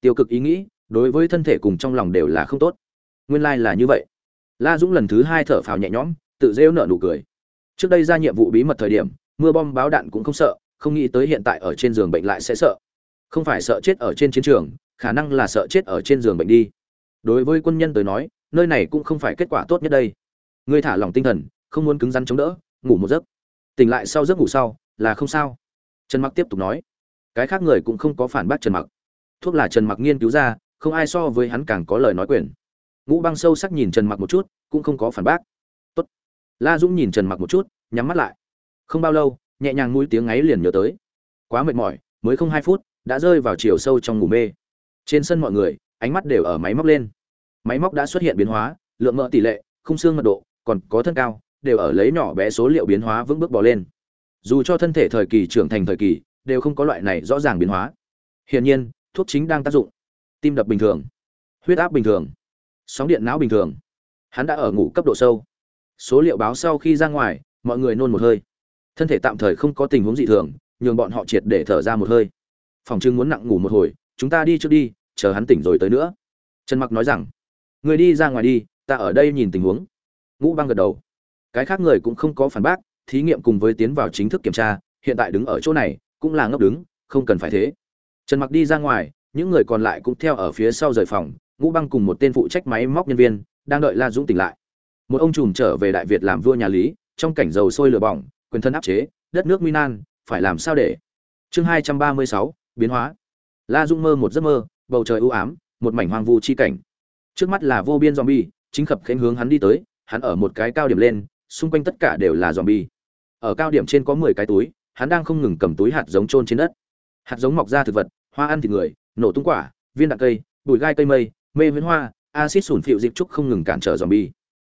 Tiêu cực ý nghĩ, đối với thân thể cùng trong lòng đều là không tốt. Nguyên lai là như vậy la dũng lần thứ hai thở phào nhẹ nhõm, tự rêu nở nụ cười. Trước đây ra nhiệm vụ bí mật thời điểm, mưa bom báo đạn cũng không sợ, không nghĩ tới hiện tại ở trên giường bệnh lại sẽ sợ. Không phải sợ chết ở trên chiến trường, khả năng là sợ chết ở trên giường bệnh đi. Đối với quân nhân tới nói, nơi này cũng không phải kết quả tốt nhất đây. Ngươi thả lỏng tinh thần, không muốn cứng rắn chống đỡ, ngủ một giấc. Tỉnh lại sau giấc ngủ sau, là không sao. Trần mặc tiếp tục nói. Cái khác người cũng không có phản bác trần mặc. Thuốc là trần mặc nghiên cứu ra, không ai so với hắn càng có lời nói quyền ngũ băng sâu sắc nhìn trần mặc một chút, cũng không có phản bác. Tốt. la dũng nhìn trần mặc một chút, nhắm mắt lại. Không bao lâu, nhẹ nhàng mũi tiếng ấy liền nhớ tới. Quá mệt mỏi, mới không hai phút, đã rơi vào chiều sâu trong ngủ mê. Trên sân mọi người, ánh mắt đều ở máy móc lên. Máy móc đã xuất hiện biến hóa, lượng mỡ tỷ lệ, khung xương mật độ, còn có thân cao, đều ở lấy nhỏ bé số liệu biến hóa vững bước bò lên. Dù cho thân thể thời kỳ trưởng thành thời kỳ, đều không có loại này rõ ràng biến hóa. Hiển nhiên, thuốc chính đang tác dụng. Tim đập bình thường. Huyết áp bình thường sóng điện não bình thường. Hắn đã ở ngủ cấp độ sâu. Số liệu báo sau khi ra ngoài, mọi người nôn một hơi. Thân thể tạm thời không có tình huống dị thường, nhường bọn họ triệt để thở ra một hơi. Phòng trưng muốn nặng ngủ một hồi, chúng ta đi trước đi, chờ hắn tỉnh rồi tới nữa. Trần mặc nói rằng, người đi ra ngoài đi, ta ở đây nhìn tình huống. Ngũ băng gật đầu. Cái khác người cũng không có phản bác, thí nghiệm cùng với tiến vào chính thức kiểm tra, hiện tại đứng ở chỗ này, cũng là ngốc đứng, không cần phải thế. Trần mặc đi ra ngoài, những người còn lại cũng theo ở phía sau rời phòng ngũ băng cùng một tên phụ trách máy móc nhân viên, đang đợi la dũng tỉnh lại. Một ông trùm trở về đại việt làm vua nhà lý, trong cảnh dầu sôi lửa bỏng, quyền thân áp chế, đất nước minan phải làm sao để? Chương hai trăm ba mươi sáu, biến hóa. La dũng mơ một giấc mơ, bầu trời u ám, một mảnh hoang vu chi cảnh. Trước mắt là vô biên zombie, chính khập khánh hướng hắn đi tới, hắn ở một cái cao điểm lên, xung quanh tất cả đều là zombie. Ở cao điểm trên có mười cái túi, hắn đang không ngừng cầm túi hạt giống trôn trên đất. Hạt giống mọc ra thực vật, hoa ăn thịt người, nổ tung quả, viên đạn cây, bụi gai cây mây mê viễn hoa acid sủn phịu dịp trúc không ngừng cản trở zombie.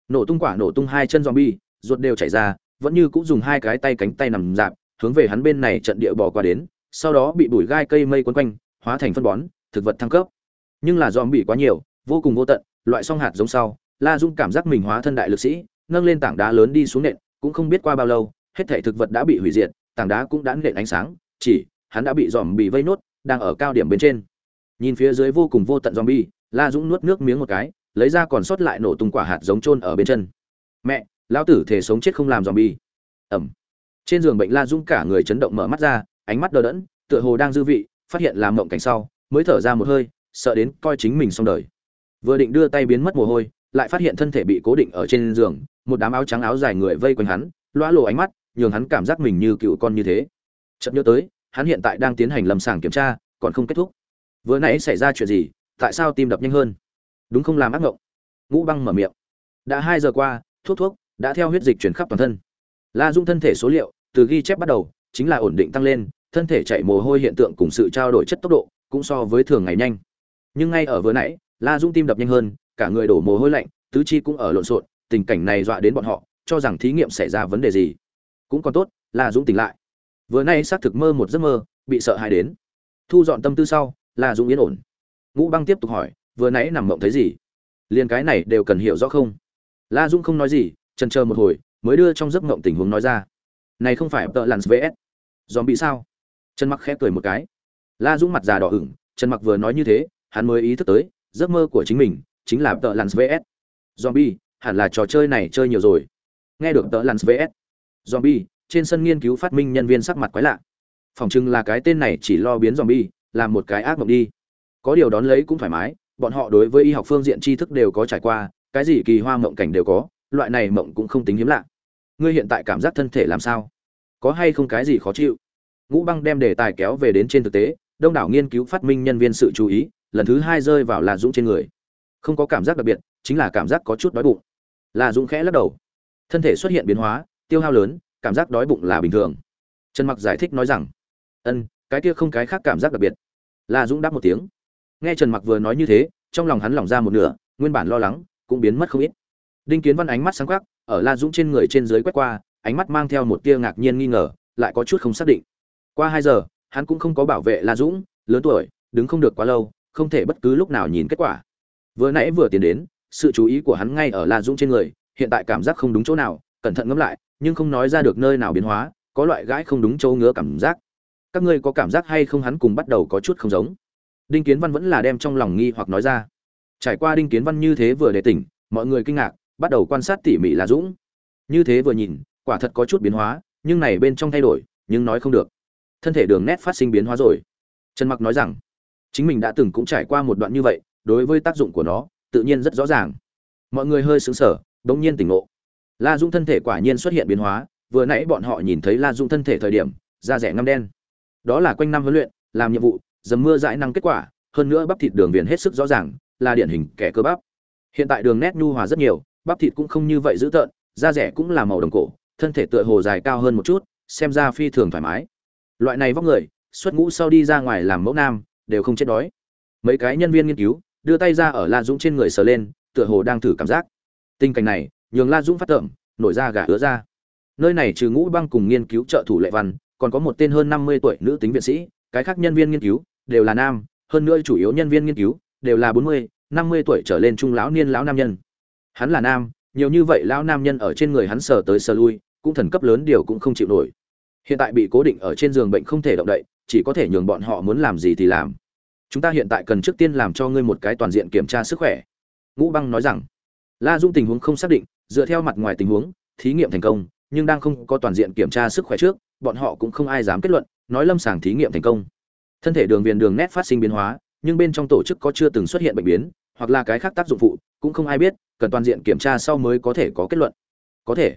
Nổ tung quả, nổ tung hai chân zombie, ruột đều chảy ra, vẫn như cũng dùng hai cái tay cánh tay nằm dạp, hướng về hắn bên này trận địa bò qua đến, sau đó bị bụi gai cây mây quấn quanh, hóa thành phân bón, thực vật thăng cấp. Nhưng là zombie quá nhiều, vô cùng vô tận, loại song hạt giống sau, la dung cảm giác mình hóa thân đại lực sĩ, nâng lên tảng đá lớn đi xuống nện, cũng không biết qua bao lâu, hết thể thực vật đã bị hủy diệt, tảng đá cũng đã nện ánh sáng, chỉ, hắn đã bị dòm bị vây nốt, đang ở cao điểm bên trên. Nhìn phía dưới vô cùng vô tận zombie la dũng nuốt nước miếng một cái, lấy ra còn sót lại nổ tung quả hạt giống trôn ở bên chân. Mẹ, lão tử thể sống chết không làm zombie ẩm. Trên giường bệnh la dũng cả người chấn động mở mắt ra, ánh mắt đờ đẫn, tựa hồ đang dư vị, phát hiện làm mộng cảnh sau, mới thở ra một hơi, sợ đến coi chính mình xong đời. Vừa định đưa tay biến mất mồ hôi, lại phát hiện thân thể bị cố định ở trên giường, một đám áo trắng áo dài người vây quanh hắn, loa lộ ánh mắt, nhường hắn cảm giác mình như cựu con như thế. Chợt nhớ tới, hắn hiện tại đang tiến hành lâm sàng kiểm tra, còn không kết thúc. Vừa nãy xảy ra chuyện gì? Tại sao tim đập nhanh hơn? Đúng không làm ác ngộng? Ngũ băng mở miệng. Đã hai giờ qua, thuốc thuốc đã theo huyết dịch chuyển khắp toàn thân. La dung thân thể số liệu, từ ghi chép bắt đầu, chính là ổn định tăng lên, thân thể chạy mồ hôi hiện tượng cùng sự trao đổi chất tốc độ cũng so với thường ngày nhanh. Nhưng ngay ở vừa nãy, la dung tim đập nhanh hơn, cả người đổ mồ hôi lạnh, tứ chi cũng ở lộn xộn, tình cảnh này dọa đến bọn họ, cho rằng thí nghiệm xảy ra vấn đề gì. Cũng còn tốt, La dũng tỉnh lại. Vừa nay xác thực mơ một giấc mơ, bị sợ hãi đến. Thu dọn tâm tư sau, La dũng yên ổn ngũ băng tiếp tục hỏi, vừa nãy nằm mộng thấy gì? Liền cái này đều cần hiểu rõ không? La Dung không nói gì trần chờ một hồi, mới đưa trong giấc mộng tình huống nói ra. Này không phải tợ lặn vs. dòm bị sao? Trần mặc khẽ cười một cái. La Dung mặt già đỏ ửng, trần mặc vừa nói như thế, hắn mới ý thức tới, giấc mơ của chính mình chính là tợ lặn vs. zombie, hẳn là trò chơi này chơi nhiều rồi. Nghe được tợ lặn vs. zombie, trên sân nghiên cứu phát minh nhân viên sắc mặt quái lạ. Phòng chừng là cái tên này chỉ lo biến zombie, làm một cái ác mộng đi có điều đón lấy cũng thoải mái, bọn họ đối với y học phương diện tri thức đều có trải qua, cái gì kỳ hoa mộng cảnh đều có, loại này mộng cũng không tính hiếm lạ. Ngươi hiện tại cảm giác thân thể làm sao? Có hay không cái gì khó chịu? Ngũ băng đem đề tài kéo về đến trên thực tế, đông đảo nghiên cứu phát minh nhân viên sự chú ý, lần thứ hai rơi vào là dũng trên người. Không có cảm giác đặc biệt, chính là cảm giác có chút đói bụng. Là dũng khẽ lắc đầu. Thân thể xuất hiện biến hóa, tiêu hao lớn, cảm giác đói bụng là bình thường. Trần mặc giải thích nói rằng, ân, cái kia không cái khác cảm giác đặc biệt. Là dũng đáp một tiếng nghe trần mặc vừa nói như thế, trong lòng hắn lỏng ra một nửa, nguyên bản lo lắng cũng biến mất không ít. Đinh kiến văn ánh mắt sáng quắc, ở la dũng trên người trên dưới quét qua, ánh mắt mang theo một tia ngạc nhiên nghi ngờ, lại có chút không xác định. Qua hai giờ, hắn cũng không có bảo vệ la dũng, lớn tuổi, đứng không được quá lâu, không thể bất cứ lúc nào nhìn kết quả. Vừa nãy vừa tiến đến, sự chú ý của hắn ngay ở la dũng trên người, hiện tại cảm giác không đúng chỗ nào, cẩn thận ngẫm lại, nhưng không nói ra được nơi nào biến hóa, có loại gãi không đúng chỗ ngứa cảm giác. Các ngươi có cảm giác hay không hắn cùng bắt đầu có chút không giống? Đinh kiến văn vẫn là đem trong lòng nghi hoặc nói ra. Trải qua đinh kiến văn như thế vừa để tỉnh, mọi người kinh ngạc, bắt đầu quan sát tỉ mỉ là dũng. Như thế vừa nhìn, quả thật có chút biến hóa, nhưng này bên trong thay đổi, nhưng nói không được. Thân thể đường nét phát sinh biến hóa rồi. Trần mặc nói rằng, chính mình đã từng cũng trải qua một đoạn như vậy, đối với tác dụng của nó, tự nhiên rất rõ ràng. Mọi người hơi sững sờ bỗng nhiên tỉnh ngộ. La dũng thân thể quả nhiên xuất hiện biến hóa, vừa nãy bọn họ nhìn thấy la dũng thân thể thời điểm, da rẻ ngăm đen. Đó là quanh năm huấn luyện, làm nhiệm vụ dầm mưa dãi năng kết quả, hơn nữa bắp thịt đường viền hết sức rõ ràng, là điển hình kẻ cơ bắp. Hiện tại đường nét nhu hòa rất nhiều, bắp thịt cũng không như vậy dữ tợn, da rẻ cũng là màu đồng cổ, thân thể tựa hồ dài cao hơn một chút, xem ra phi thường thoải mái. Loại này vóc người, xuất ngũ sau đi ra ngoài làm mẫu nam, đều không chết đói. Mấy cái nhân viên nghiên cứu, đưa tay ra ở la dũng trên người sờ lên, tựa hồ đang thử cảm giác. Tình cảnh này, nhường la dũng phát tởm, nổi ra gà ứa ra nơi này trừ ngũ băng cùng nghiên cứu trợ thủ lệ văn, còn có một tên hơn năm mươi tuổi nữ tính viện sĩ, cái khác nhân viên nghiên cứu đều là nam, hơn nữa chủ yếu nhân viên nghiên cứu đều là bốn mươi, năm mươi tuổi trở lên trung lão niên lão nam nhân. Hắn là nam, nhiều như vậy lão nam nhân ở trên người hắn sờ tới sờ lui, cũng thần cấp lớn điều cũng không chịu nổi. Hiện tại bị cố định ở trên giường bệnh không thể động đậy, chỉ có thể nhường bọn họ muốn làm gì thì làm. Chúng ta hiện tại cần trước tiên làm cho ngươi một cái toàn diện kiểm tra sức khỏe. Ngũ băng nói rằng. La dung tình huống không xác định, dựa theo mặt ngoài tình huống, thí nghiệm thành công, nhưng đang không có toàn diện kiểm tra sức khỏe trước, bọn họ cũng không ai dám kết luận, nói lâm sàng thí nghiệm thành công thân thể đường viền đường nét phát sinh biến hóa, nhưng bên trong tổ chức có chưa từng xuất hiện bệnh biến, hoặc là cái khác tác dụng phụ, cũng không ai biết, cần toàn diện kiểm tra sau mới có thể có kết luận. Có thể.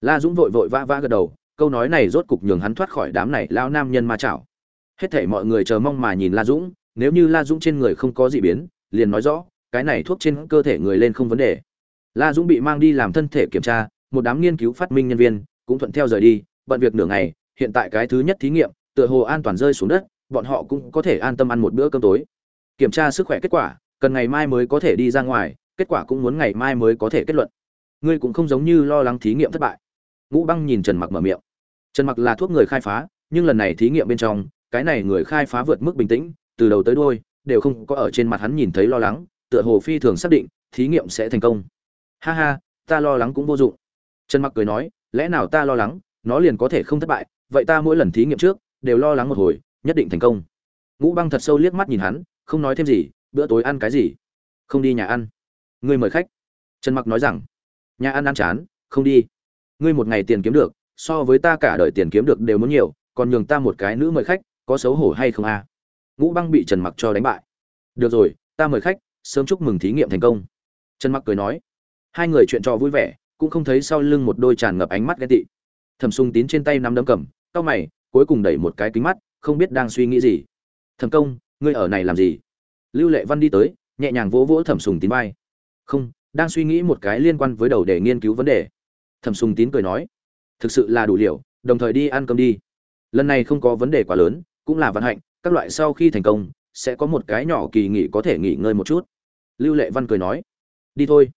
La dũng vội vội vã vã gật đầu, câu nói này rốt cục nhường hắn thoát khỏi đám này lao nam nhân ma chảo. Hết thể mọi người chờ mong mà nhìn la dũng, nếu như la dũng trên người không có gì biến, liền nói rõ, cái này thuốc trên cơ thể người lên không vấn đề. La dũng bị mang đi làm thân thể kiểm tra, một đám nghiên cứu phát minh nhân viên, cũng thuận theo rời đi, bận việc nửa ngày, hiện tại cái thứ nhất thí nghiệm, tựa hồ an toàn rơi xuống đất bọn họ cũng có thể an tâm ăn một bữa cơm tối. Kiểm tra sức khỏe kết quả, cần ngày mai mới có thể đi ra ngoài, kết quả cũng muốn ngày mai mới có thể kết luận. Ngươi cũng không giống như lo lắng thí nghiệm thất bại. Ngũ băng nhìn trần mặc mở miệng. Trần mặc là thuốc người khai phá, nhưng lần này thí nghiệm bên trong, cái này người khai phá vượt mức bình tĩnh, từ đầu tới đuôi, đều không có ở trên mặt hắn nhìn thấy lo lắng, tựa hồ phi thường xác định, thí nghiệm sẽ thành công. Ha ha, ta lo lắng cũng vô dụng. Trần mặc cười nói, lẽ nào ta lo lắng, nó liền có thể không thất bại, vậy ta mỗi lần thí nghiệm trước, đều lo lắng một hồi nhất định thành công. Ngũ băng thật sâu liếc mắt nhìn hắn, không nói thêm gì, bữa tối ăn cái gì? Không đi nhà ăn. Ngươi mời khách. Trần mặc nói rằng, nhà ăn ăn chán, không đi. Ngươi một ngày tiền kiếm được, so với ta cả đời tiền kiếm được đều muốn nhiều, còn nhường ta một cái nữ mời khách, có xấu hổ hay không a? À? ngũ băng bị trần mặc cho đánh bại. Được rồi, ta mời khách, sớm chúc mừng thí nghiệm thành công. Trần mặc cười nói. Hai người chuyện trò vui vẻ, cũng không thấy sau lưng một đôi tràn ngập ánh mắt ghen tị. Thẩm sung tín trên tay nắm đấm cầm, cau mày, cuối cùng đẩy một cái kính mắt không biết đang suy nghĩ gì. Thẩm công, ngươi ở này làm gì? Lưu lệ văn đi tới, nhẹ nhàng vỗ vỗ thẩm sùng tín vai. Không, đang suy nghĩ một cái liên quan với đầu để nghiên cứu vấn đề. Thẩm sùng tín cười nói, thực sự là đủ liệu đồng thời đi ăn cơm đi. Lần này không có vấn đề quá lớn, cũng là vận hạnh, các loại sau khi thành công, sẽ có một cái nhỏ kỳ nghỉ có thể nghỉ ngơi một chút. Lưu lệ văn cười nói, đi thôi.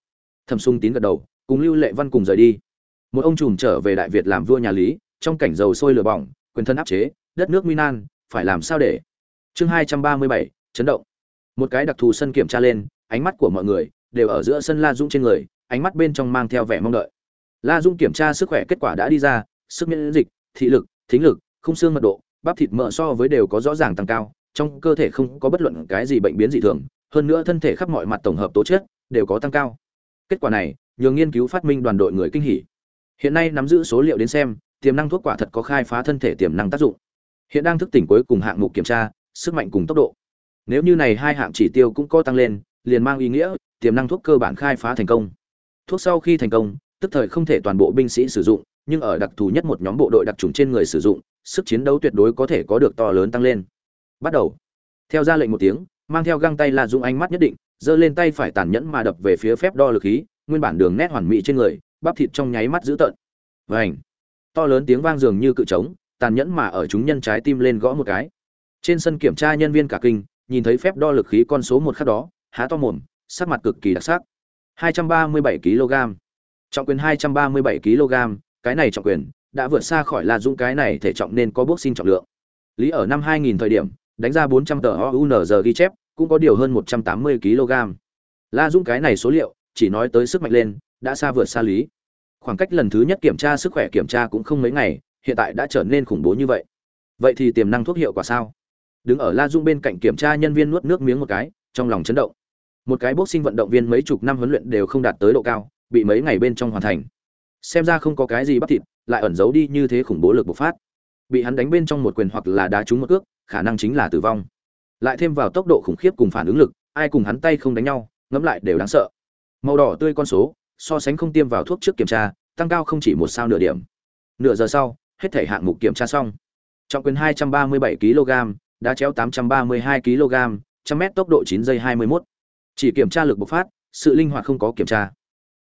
Thẩm sùng tín gật đầu, cùng lưu lệ văn cùng rời đi. Một ông trùm trở về đại việt làm vua nhà lý, trong cảnh dầu sôi lửa bỏng, quyền thân áp chế đất nước nguy nan, phải làm sao để? Chương hai trăm ba mươi bảy, chấn động. Một cái đặc thù sân kiểm tra lên, ánh mắt của mọi người đều ở giữa sân la dũng trên người, ánh mắt bên trong mang theo vẻ mong đợi. La dũng kiểm tra sức khỏe kết quả đã đi ra, sức miễn dịch, thị lực, thính lực, khung xương mật độ, bắp thịt mỡ so với đều có rõ ràng tăng cao, trong cơ thể không có bất luận cái gì bệnh biến dị thường, hơn nữa thân thể khắp mọi mặt tổng hợp tố chất đều có tăng cao. Kết quả này, nhường nghiên cứu phát minh đoàn đội người kinh hỉ. Hiện nay nắm giữ số liệu đến xem, tiềm năng thuốc quả thật có khai phá thân thể tiềm năng tác dụng hiện đang thức tỉnh cuối cùng hạng mục kiểm tra, sức mạnh cùng tốc độ. Nếu như này hai hạng chỉ tiêu cũng có tăng lên, liền mang ý nghĩa, tiềm năng thuốc cơ bản khai phá thành công. Thuốc sau khi thành công, tức thời không thể toàn bộ binh sĩ sử dụng, nhưng ở đặc thù nhất một nhóm bộ đội đặc trùng trên người sử dụng, sức chiến đấu tuyệt đối có thể có được to lớn tăng lên. Bắt đầu. Theo ra lệnh một tiếng, mang theo găng tay là dùng ánh mắt nhất định, giơ lên tay phải tàn nhẫn mà đập về phía phép đo lực khí, nguyên bản đường nét hoàn mỹ trên người, bắp thịt trong nháy mắt dữ tợn. Vảnh to lớn tiếng vang dường như cự trống tàn nhẫn mà ở chúng nhân trái tim lên gõ một cái trên sân kiểm tra nhân viên cả kinh nhìn thấy phép đo lực khí con số một khắc đó há to mồm sắc mặt cực kỳ đặc sắc 237 kg trọng quyền 237 kg cái này trọng quyền đã vượt xa khỏi La Dũng cái này thể trọng nên có bước xin trọng lượng. Lý ở năm 2000 thời điểm, đánh ra 400 tờ OUNZ ghi chép, cũng có điều hơn 180 kg. La Dũng cái này số liệu, chỉ nói tới sức mạnh lên, đã xa vượt xa Lý. Khoảng cách lần thứ nhất kiểm tra sức khỏe kiểm tra cũng không mấy ngày, hiện tại đã trở nên khủng bố như vậy. Vậy thì tiềm năng thuốc hiệu quả sao? Đứng ở La Dung bên cạnh kiểm tra nhân viên nuốt nước miếng một cái, trong lòng chấn động. Một cái boxing vận động viên mấy chục năm huấn luyện đều không đạt tới độ cao, bị mấy ngày bên trong hoàn thành. Xem ra không có cái gì bắt thịt, lại ẩn giấu đi như thế khủng bố lực bộc phát bị hắn đánh bên trong một quyền hoặc là đá trúng một cước khả năng chính là tử vong lại thêm vào tốc độ khủng khiếp cùng phản ứng lực ai cùng hắn tay không đánh nhau ngẫm lại đều đáng sợ màu đỏ tươi con số so sánh không tiêm vào thuốc trước kiểm tra tăng cao không chỉ một sao nửa điểm nửa giờ sau hết thể hạng mục kiểm tra xong. Trọng quyền 237 kg đá chéo 832 kg trăm mét tốc độ 9 giây 21. chỉ kiểm tra lực bộc phát sự linh hoạt không có kiểm tra.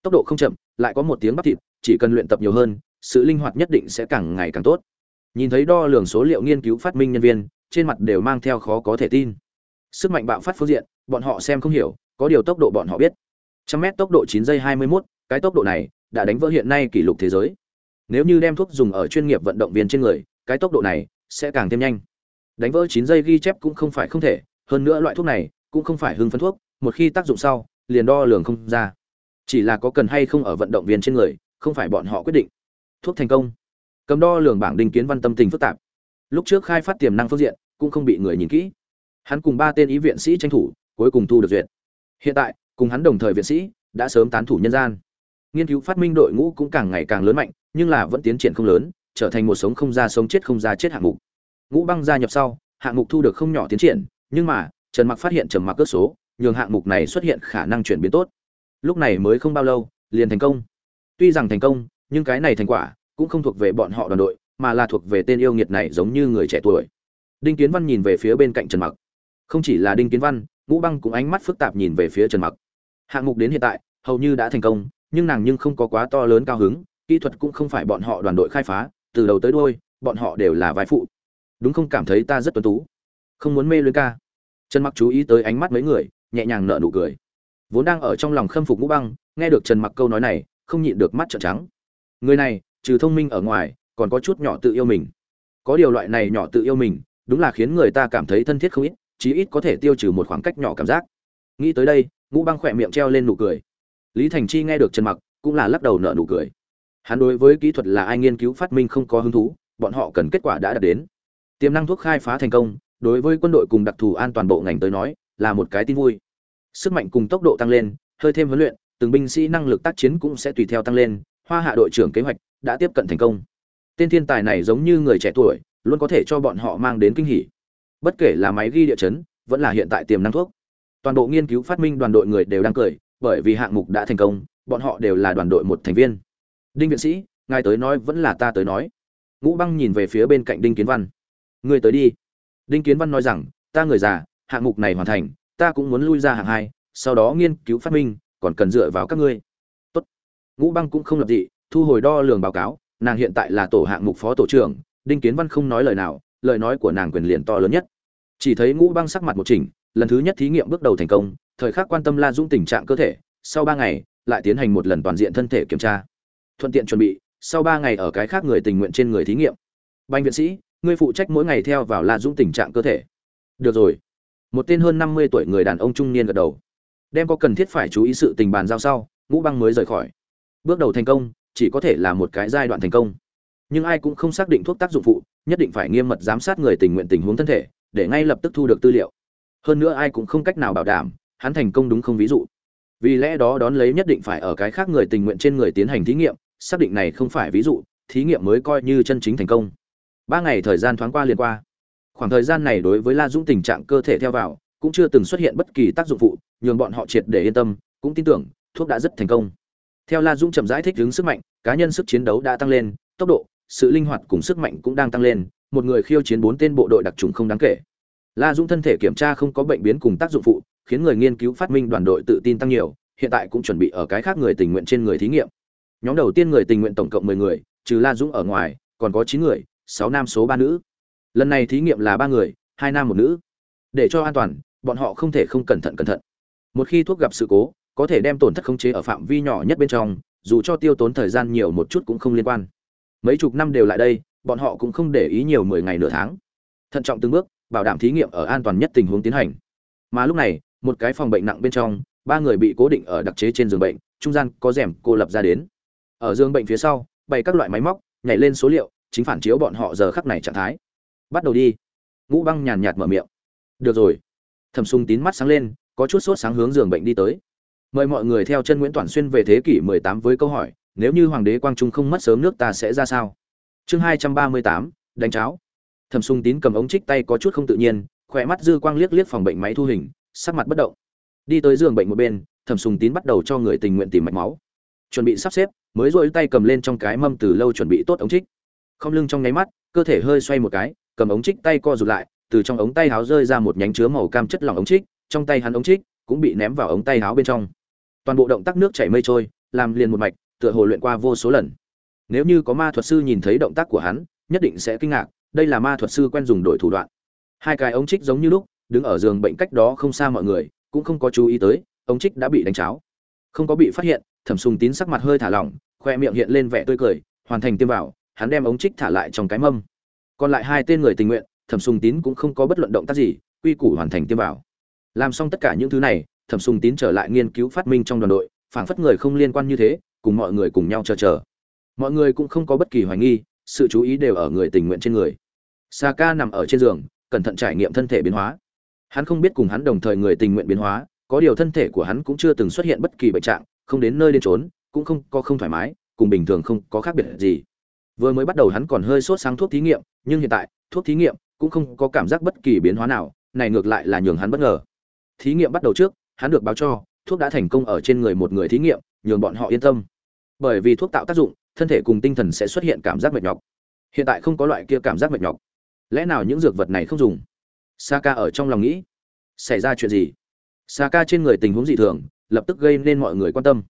Tốc độ không chậm lại có một tiếng bắp thịt chỉ cần luyện tập nhiều hơn sự linh hoạt nhất định sẽ càng ngày càng tốt. Nhìn thấy đo lường số liệu nghiên cứu phát minh nhân viên trên mặt đều mang theo khó có thể tin. Sức mạnh bạo phát phương diện bọn họ xem không hiểu có điều tốc độ bọn họ biết. Trăm mét tốc độ chín giây hai mươi 21, cái tốc độ này đã đánh vỡ hiện nay kỷ lục thế giới nếu như đem thuốc dùng ở chuyên nghiệp vận động viên trên người, cái tốc độ này sẽ càng thêm nhanh. Đánh vỡ chín giây ghi chép cũng không phải không thể, hơn nữa loại thuốc này cũng không phải hưng phấn thuốc, một khi tác dụng sau, liền đo lường không ra. Chỉ là có cần hay không ở vận động viên trên người, không phải bọn họ quyết định. Thuốc thành công. Cầm đo lường bảng đinh kiến văn tâm tình phức tạp. Lúc trước khai phát tiềm năng phương diện, cũng không bị người nhìn kỹ. Hắn cùng ba tên ý viện sĩ tranh thủ, cuối cùng thu được duyệt. Hiện tại, cùng hắn đồng thời viện sĩ, đã sớm tán thủ nhân gian nghiên cứu phát minh đội ngũ cũng càng ngày càng lớn mạnh, nhưng là vẫn tiến triển không lớn, trở thành một sống không ra sống chết không ra chết hạng mục. Ngũ băng gia nhập sau, hạng mục thu được không nhỏ tiến triển, nhưng mà, trần mặc phát hiện trầm mặc cước số, nhường hạng mục này xuất hiện khả năng chuyển biến tốt. Lúc này mới không bao lâu, liền thành công. Tuy rằng thành công, nhưng cái này thành quả cũng không thuộc về bọn họ đoàn đội, mà là thuộc về tên yêu nghiệt này giống như người trẻ tuổi. Đinh kiến văn nhìn về phía bên cạnh trần mặc. Không chỉ là đinh kiến văn, ngũ băng cũng ánh mắt phức tạp nhìn về phía trần mặc. Hạng mục đến hiện tại, hầu như đã thành công nhưng nàng nhưng không có quá to lớn cao hứng, kỹ thuật cũng không phải bọn họ đoàn đội khai phá, từ đầu tới đuôi, bọn họ đều là vai phụ. Đúng không? Cảm thấy ta rất tuấn tú. Không muốn mê luyến ca. Trần mặc chú ý tới ánh mắt mấy người, nhẹ nhàng nở nụ cười. Vốn đang ở trong lòng khâm phục ngũ băng, nghe được trần mặc câu nói này, không nhịn được mắt trợn trắng. Người này, trừ thông minh ở ngoài, còn có chút nhỏ tự yêu mình. Có điều loại này nhỏ tự yêu mình, đúng là khiến người ta cảm thấy thân thiết không ít, chí ít có thể tiêu trừ một khoảng cách nhỏ cảm giác. Nghĩ tới đây, ngũ băng khỏe miệng treo lên nụ cười lý thành chi nghe được trần mặc, cũng là lắc đầu nở nụ cười. Hắn đối với kỹ thuật là ai nghiên cứu phát minh không có hứng thú, bọn họ cần kết quả đã đạt đến. Tiềm năng thuốc khai phá thành công, đối với quân đội cùng đặc thù an toàn bộ ngành tới nói, là một cái tin vui. Sức mạnh cùng tốc độ tăng lên, hơi thêm huấn luyện, từng binh sĩ năng lực tác chiến cũng sẽ tùy theo tăng lên, hoa hạ đội trưởng kế hoạch đã tiếp cận thành công. Tên thiên tài này giống như người trẻ tuổi, luôn có thể cho bọn họ mang đến kinh hỉ. Bất kể là máy ghi địa chấn, vẫn là hiện tại tiềm năng thuốc. Toàn bộ nghiên cứu phát minh đoàn đội người đều đang cười bởi vì hạng mục đã thành công, bọn họ đều là đoàn đội một thành viên. Đinh viện sĩ, ngài tới nói vẫn là ta tới nói. Ngũ băng nhìn về phía bên cạnh đinh kiến văn. Người tới đi. Đinh kiến văn nói rằng, ta người già, hạng mục này hoàn thành, ta cũng muốn lui ra hạng hai, sau đó nghiên cứu phát minh, còn cần dựa vào các ngươi. Tốt. ngũ băng cũng không lập dị, thu hồi đo lường báo cáo, nàng hiện tại là tổ hạng mục phó tổ trưởng, đinh kiến văn không nói lời nào, lời nói của nàng quyền liền to lớn nhất. Chỉ thấy ngũ băng sắc mặt một chỉnh, lần thứ nhất thí nghiệm bước đầu thành công thời khắc quan tâm la dũng tình trạng cơ thể, sau ba ngày, lại tiến hành một lần toàn diện thân thể kiểm tra. Thuận tiện chuẩn bị, sau ba ngày ở cái khác người tình nguyện trên người thí nghiệm. Bành viện sĩ, ngươi phụ trách mỗi ngày theo vào la dũng tình trạng cơ thể. Được rồi. Một tên hơn năm mươi tuổi người đàn ông trung niên gật đầu. Đem có cần thiết phải chú ý sự tình bàn giao sau, ngũ băng mới rời khỏi. Bước đầu thành công, chỉ có thể là một cái giai đoạn thành công. Nhưng ai cũng không xác định thuốc tác dụng phụ, nhất định phải nghiêm mật giám sát người tình nguyện tình huống thân thể, để ngay lập tức thu được tư liệu. Hơn nữa ai cũng không cách nào bảo đảm hắn thành công đúng không ví dụ? Vì lẽ đó đón lấy nhất định phải ở cái khác người tình nguyện trên người tiến hành thí nghiệm, xác định này không phải ví dụ, thí nghiệm mới coi như chân chính thành công. Ba ngày thời gian thoáng qua liền qua. Khoảng thời gian này đối với la dũng tình trạng cơ thể theo vào, cũng chưa từng xuất hiện bất kỳ tác dụng phụ, nhường bọn họ triệt để yên tâm, cũng tin tưởng, thuốc đã rất thành công. Theo la dũng chậm rãi thích ứng sức mạnh, cá nhân sức chiến đấu đã tăng lên, tốc độ, sự linh hoạt cùng sức mạnh cũng đang tăng lên, một người khiêu chiến bốn tên bộ đội đặc trùng không đáng kể la dũng thân thể kiểm tra không có bệnh biến cùng tác dụng phụ, khiến người nghiên cứu phát minh đoàn đội tự tin tăng nhiều, hiện tại cũng chuẩn bị ở cái khác người tình nguyện trên người thí nghiệm. Nhóm đầu tiên người tình nguyện tổng cộng mười người, trừ la dũng ở ngoài, còn có chín người, sáu nam số ba nữ. Lần này thí nghiệm là ba người, hai nam một nữ. Để cho an toàn, bọn họ không thể không cẩn thận cẩn thận. Một khi thuốc gặp sự cố, có thể đem tổn thất khống chế ở phạm vi nhỏ nhất bên trong, dù cho tiêu tốn thời gian nhiều một chút cũng không liên quan. Mấy chục năm đều lại đây, bọn họ cũng không để ý nhiều mười ngày nửa tháng. Thận trọng từng bước bảo đảm thí nghiệm ở an toàn nhất tình huống tiến hành. Mà lúc này một cái phòng bệnh nặng bên trong ba người bị cố định ở đặc chế trên giường bệnh trung gian có rèm cô lập ra đến. Ở giường bệnh phía sau bày các loại máy móc nhảy lên số liệu chính phản chiếu bọn họ giờ khắc này trạng thái. Bắt đầu đi. Ngũ băng nhàn nhạt mở miệng. Được rồi. Thẩm sung tín mắt sáng lên có chút sốt sáng hướng giường bệnh đi tới. Mời mọi người theo chân nguyễn toàn xuyên về thế kỷ 18 với câu hỏi nếu như hoàng đế quang trung không mất sớm nước ta sẽ ra sao? Chương 238, đánh cháo thẩm sung tín cầm ống trích tay có chút không tự nhiên, khỏe mắt dư quang liếc liếc phòng bệnh máy thu hình, sắc mặt bất động. Đi tới giường bệnh một bên thẩm sung tín bắt đầu cho người tình nguyện tìm mạch máu. Chuẩn bị sắp xếp, mới dội tay cầm lên trong cái mâm từ lâu chuẩn bị tốt ống trích. Không lưng trong nháy mắt, cơ thể hơi xoay một cái, cầm ống trích tay co rụt lại, từ trong ống tay háo rơi ra một nhánh chứa màu cam chất lỏng ống trích, trong tay hắn ống trích cũng bị ném vào ống tay háo bên trong. Toàn bộ động tác nước chảy mây trôi, làm liền một mạch, tựa hồ luyện qua vô số lần. Nếu như có ma thuật sư nhìn thấy động tác của hắn, nhất định sẽ kinh ngạc đây là ma thuật sư quen dùng đổi thủ đoạn. Hai cái ống trích giống như lúc, đứng ở giường bệnh cách đó không xa mọi người, cũng không có chú ý tới, ống trích đã bị đánh cháo. Không có bị phát hiện, thẩm sùng tín sắc mặt hơi thả lỏng, khoe miệng hiện lên vẻ tươi cười, hoàn thành tiêm vào, hắn đem ống trích thả lại trong cái mâm. Còn lại hai tên người tình nguyện, thẩm sùng tín cũng không có bất luận động tác gì, quy củ hoàn thành tiêm vào. Làm xong tất cả những thứ này, thẩm sùng tín trở lại nghiên cứu phát minh trong đoàn đội, phảng phất người không liên quan như thế, cùng mọi người cùng nhau chờ chờ. Mọi người cũng không có bất kỳ hoài nghi, sự chú ý đều ở người tình nguyện trên người. Saka nằm ở trên giường, cẩn thận trải nghiệm thân thể biến hóa. Hắn không biết cùng hắn đồng thời người tình nguyện biến hóa, có điều thân thể của hắn cũng chưa từng xuất hiện bất kỳ bệnh trạng, không đến nơi đến trốn cũng không có không thoải mái, cùng bình thường không có khác biệt gì. Vừa mới bắt đầu hắn còn hơi sốt sáng thuốc thí nghiệm, nhưng hiện tại, thuốc thí nghiệm cũng không có cảm giác bất kỳ biến hóa nào, này ngược lại là nhường hắn bất ngờ. Thí nghiệm bắt đầu trước, hắn được báo cho, thuốc đã thành công ở trên người một người thí nghiệm, nhường bọn họ yên tâm. Bởi vì thuốc tạo tác dụng, thân thể cùng tinh thần sẽ xuất hiện cảm giác mệt nhọc. Hiện tại không có loại kia cảm giác mệt nhọc lẽ nào những dược vật này không dùng saka ở trong lòng nghĩ xảy ra chuyện gì saka trên người tình huống dị thường lập tức gây nên mọi người quan tâm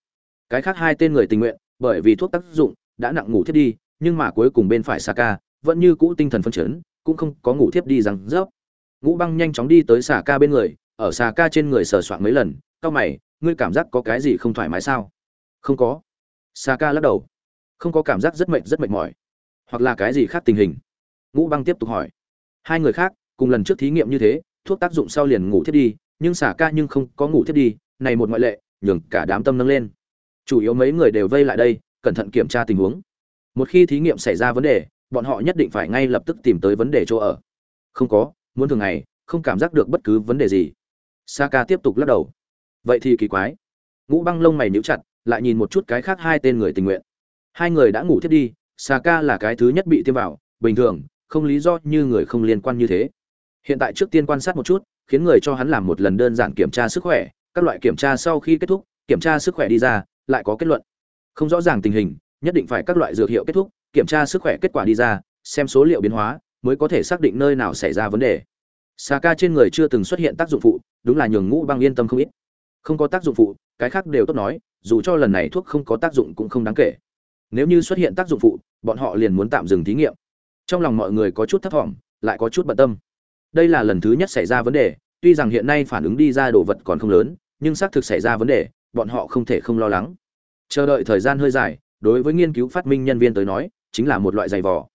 cái khác hai tên người tình nguyện bởi vì thuốc tác dụng đã nặng ngủ thiếp đi nhưng mà cuối cùng bên phải Saka vẫn như cũ tinh thần phân chấn, cũng không có ngủ thiếp đi rằng rớp. Ngũ Băng nhanh chóng đi tới Saka bên người, ở Saka trên người sờ soạn mấy lần, "Cao mày, ngươi cảm giác có cái gì không thoải mái sao?" "Không có." Saka lắc đầu. "Không có cảm giác rất mệt rất mệt mỏi, hoặc là cái gì khác tình hình?" Ngũ Băng tiếp tục hỏi. Hai người khác, cùng lần trước thí nghiệm như thế, thuốc tác dụng sau liền ngủ thiết đi, nhưng Saka nhưng không có ngủ thiết đi, này một ngoại lệ, nhường cả đám tâm nâng lên. Chủ yếu mấy người đều vây lại đây, cẩn thận kiểm tra tình huống. Một khi thí nghiệm xảy ra vấn đề bọn họ nhất định phải ngay lập tức tìm tới vấn đề chỗ ở. Không có muốn thường ngày không cảm giác được bất cứ vấn đề gì. Saka tiếp tục lắc đầu. Vậy thì kỳ quái. Ngũ băng lông mày níu chặt lại nhìn một chút cái khác hai tên người tình nguyện. Hai người đã ngủ thiết đi saka là cái thứ nhất bị tiêm vào bình thường không lý do như người không liên quan như thế. Hiện tại trước tiên quan sát một chút, khiến người cho hắn làm một lần đơn giản kiểm tra sức khỏe, các loại kiểm tra sau khi kết thúc, kiểm tra sức khỏe đi ra, lại có kết luận. Không rõ ràng tình hình, nhất định phải các loại dược hiệu kết thúc, kiểm tra sức khỏe kết quả đi ra, xem số liệu biến hóa, mới có thể xác định nơi nào xảy ra vấn đề. Xà ca trên người chưa từng xuất hiện tác dụng phụ, đúng là nhường ngũ băng yên tâm không ít. Không có tác dụng phụ, cái khác đều tốt nói, dù cho lần này thuốc không có tác dụng cũng không đáng kể. Nếu như xuất hiện tác dụng phụ, bọn họ liền muốn tạm dừng thí nghiệm trong lòng mọi người có chút thấp thỏm, lại có chút bận tâm. Đây là lần thứ nhất xảy ra vấn đề, tuy rằng hiện nay phản ứng đi ra đồ vật còn không lớn, nhưng xác thực xảy ra vấn đề, bọn họ không thể không lo lắng. Chờ đợi thời gian hơi dài, đối với nghiên cứu phát minh nhân viên tới nói, chính là một loại giày vò.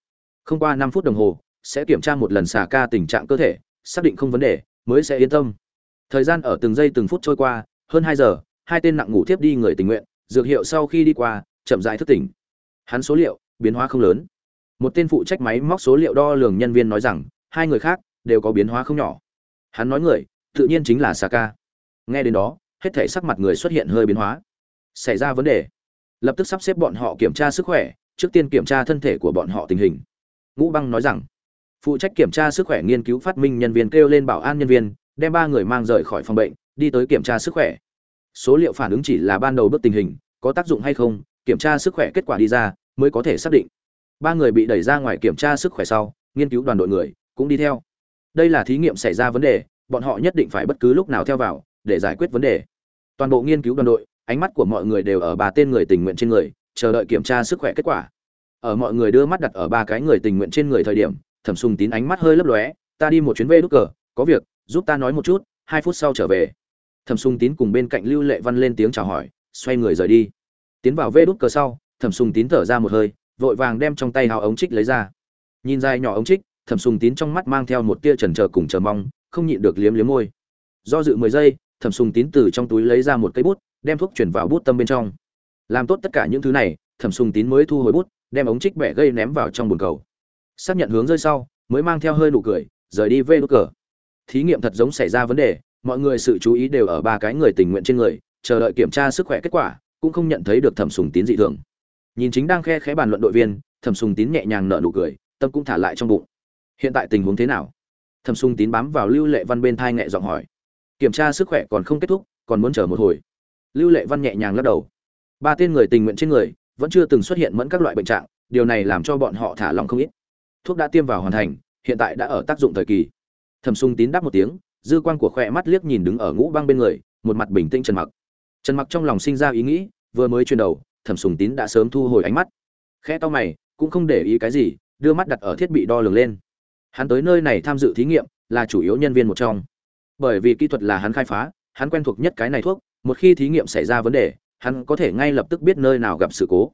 Không qua năm phút đồng hồ, sẽ kiểm tra một lần xà ca tình trạng cơ thể, xác định không vấn đề, mới sẽ yên tâm. Thời gian ở từng giây từng phút trôi qua, hơn hai giờ, hai tên nặng ngủ tiếp đi người tình nguyện, dược hiệu sau khi đi qua, chậm rãi thức tỉnh. Hắn số liệu, biến hóa không lớn một tên phụ trách máy móc số liệu đo lường nhân viên nói rằng, hai người khác đều có biến hóa không nhỏ. Hắn nói người, tự nhiên chính là Saka. nghe đến đó, hết thể sắc mặt người xuất hiện hơi biến hóa. Xảy ra vấn đề. Lập tức sắp xếp bọn họ kiểm tra sức khỏe, trước tiên kiểm tra thân thể của bọn họ tình hình. Ngũ băng nói rằng, phụ trách kiểm tra sức khỏe nghiên cứu phát minh nhân viên kêu lên bảo an nhân viên, đem ba người mang rời khỏi phòng bệnh, đi tới kiểm tra sức khỏe. Số liệu phản ứng chỉ là ban đầu bước tình hình, có tác dụng hay không, kiểm tra sức khỏe kết quả đi ra, mới có thể xác định ba người bị đẩy ra ngoài kiểm tra sức khỏe sau, nghiên cứu đoàn đội người cũng đi theo. Đây là thí nghiệm xảy ra vấn đề, bọn họ nhất định phải bất cứ lúc nào theo vào để giải quyết vấn đề. Toàn bộ nghiên cứu đoàn đội, ánh mắt của mọi người đều ở ba tên người tình nguyện trên người, chờ đợi kiểm tra sức khỏe kết quả. Ở mọi người đưa mắt đặt ở ba cái người tình nguyện trên người thời điểm, thẩm sùng tín ánh mắt hơi lấp lóe, ta đi một chuyến về đúc cờ, có việc, giúp ta nói một chút, hai phút sau trở về. Thẩm sùng tín cùng bên cạnh lưu lệ văn lên tiếng chào hỏi, xoay người rời đi. Tiến vào vê đúc cờ sau, thẩm sùng tín thở ra một hơi vội vàng đem trong tay hào ống trích lấy ra. Nhìn dài nhỏ ống trích, thẩm sùng tín trong mắt mang theo một tia trần trờ cùng chờ mong, không nhịn được liếm liếm môi. Do dự mười giây, thẩm sùng tín từ trong túi lấy ra một cây bút, đem thuốc chuyển vào bút tâm bên trong. Làm tốt tất cả những thứ này, thẩm sùng tín mới thu hồi bút, đem ống trích bẻ gây ném vào trong bồn cầu. Xác nhận hướng rơi sau, mới mang theo hơi nụ cười, rời đi vê đốt cờ. Thí nghiệm thật giống xảy ra vấn đề, mọi người sự chú ý đều ở ba cái người tình nguyện trên người, chờ đợi kiểm tra sức khỏe kết quả, cũng không nhận thấy được thẩm sùng tín dị thường nhìn chính đang khe khẽ bàn luận đội viên, thẩm sùng tín nhẹ nhàng nở nụ cười, tâm cũng thả lại trong bụng. Hiện tại tình huống thế nào? Thẩm sùng tín bám vào lưu lệ văn bên thai nhẹ giọng hỏi. Kiểm tra sức khỏe còn không kết thúc, còn muốn chờ một hồi. Lưu lệ văn nhẹ nhàng lắc đầu. Ba tên người tình nguyện trên người, vẫn chưa từng xuất hiện mẫn các loại bệnh trạng, điều này làm cho bọn họ thả lòng không ít. Thuốc đã tiêm vào hoàn thành, hiện tại đã ở tác dụng thời kỳ. Thẩm sung tín đáp một tiếng, dư quan của khỏe mắt liếc nhìn đứng ở ngũ băng bên người, một mặt bình tĩnh trần mặc. Trần mặc trong lòng sinh ra ý nghĩ, vừa mới chuyển đầu thẩm sùng tín đã sớm thu hồi ánh mắt. Khẽ to mày, cũng không để ý cái gì, đưa mắt đặt ở thiết bị đo lường lên. Hắn tới nơi này tham dự thí nghiệm, là chủ yếu nhân viên một trong. Bởi vì kỹ thuật là hắn khai phá, hắn quen thuộc nhất cái này thuốc, một khi thí nghiệm xảy ra vấn đề, hắn có thể ngay lập tức biết nơi nào gặp sự cố.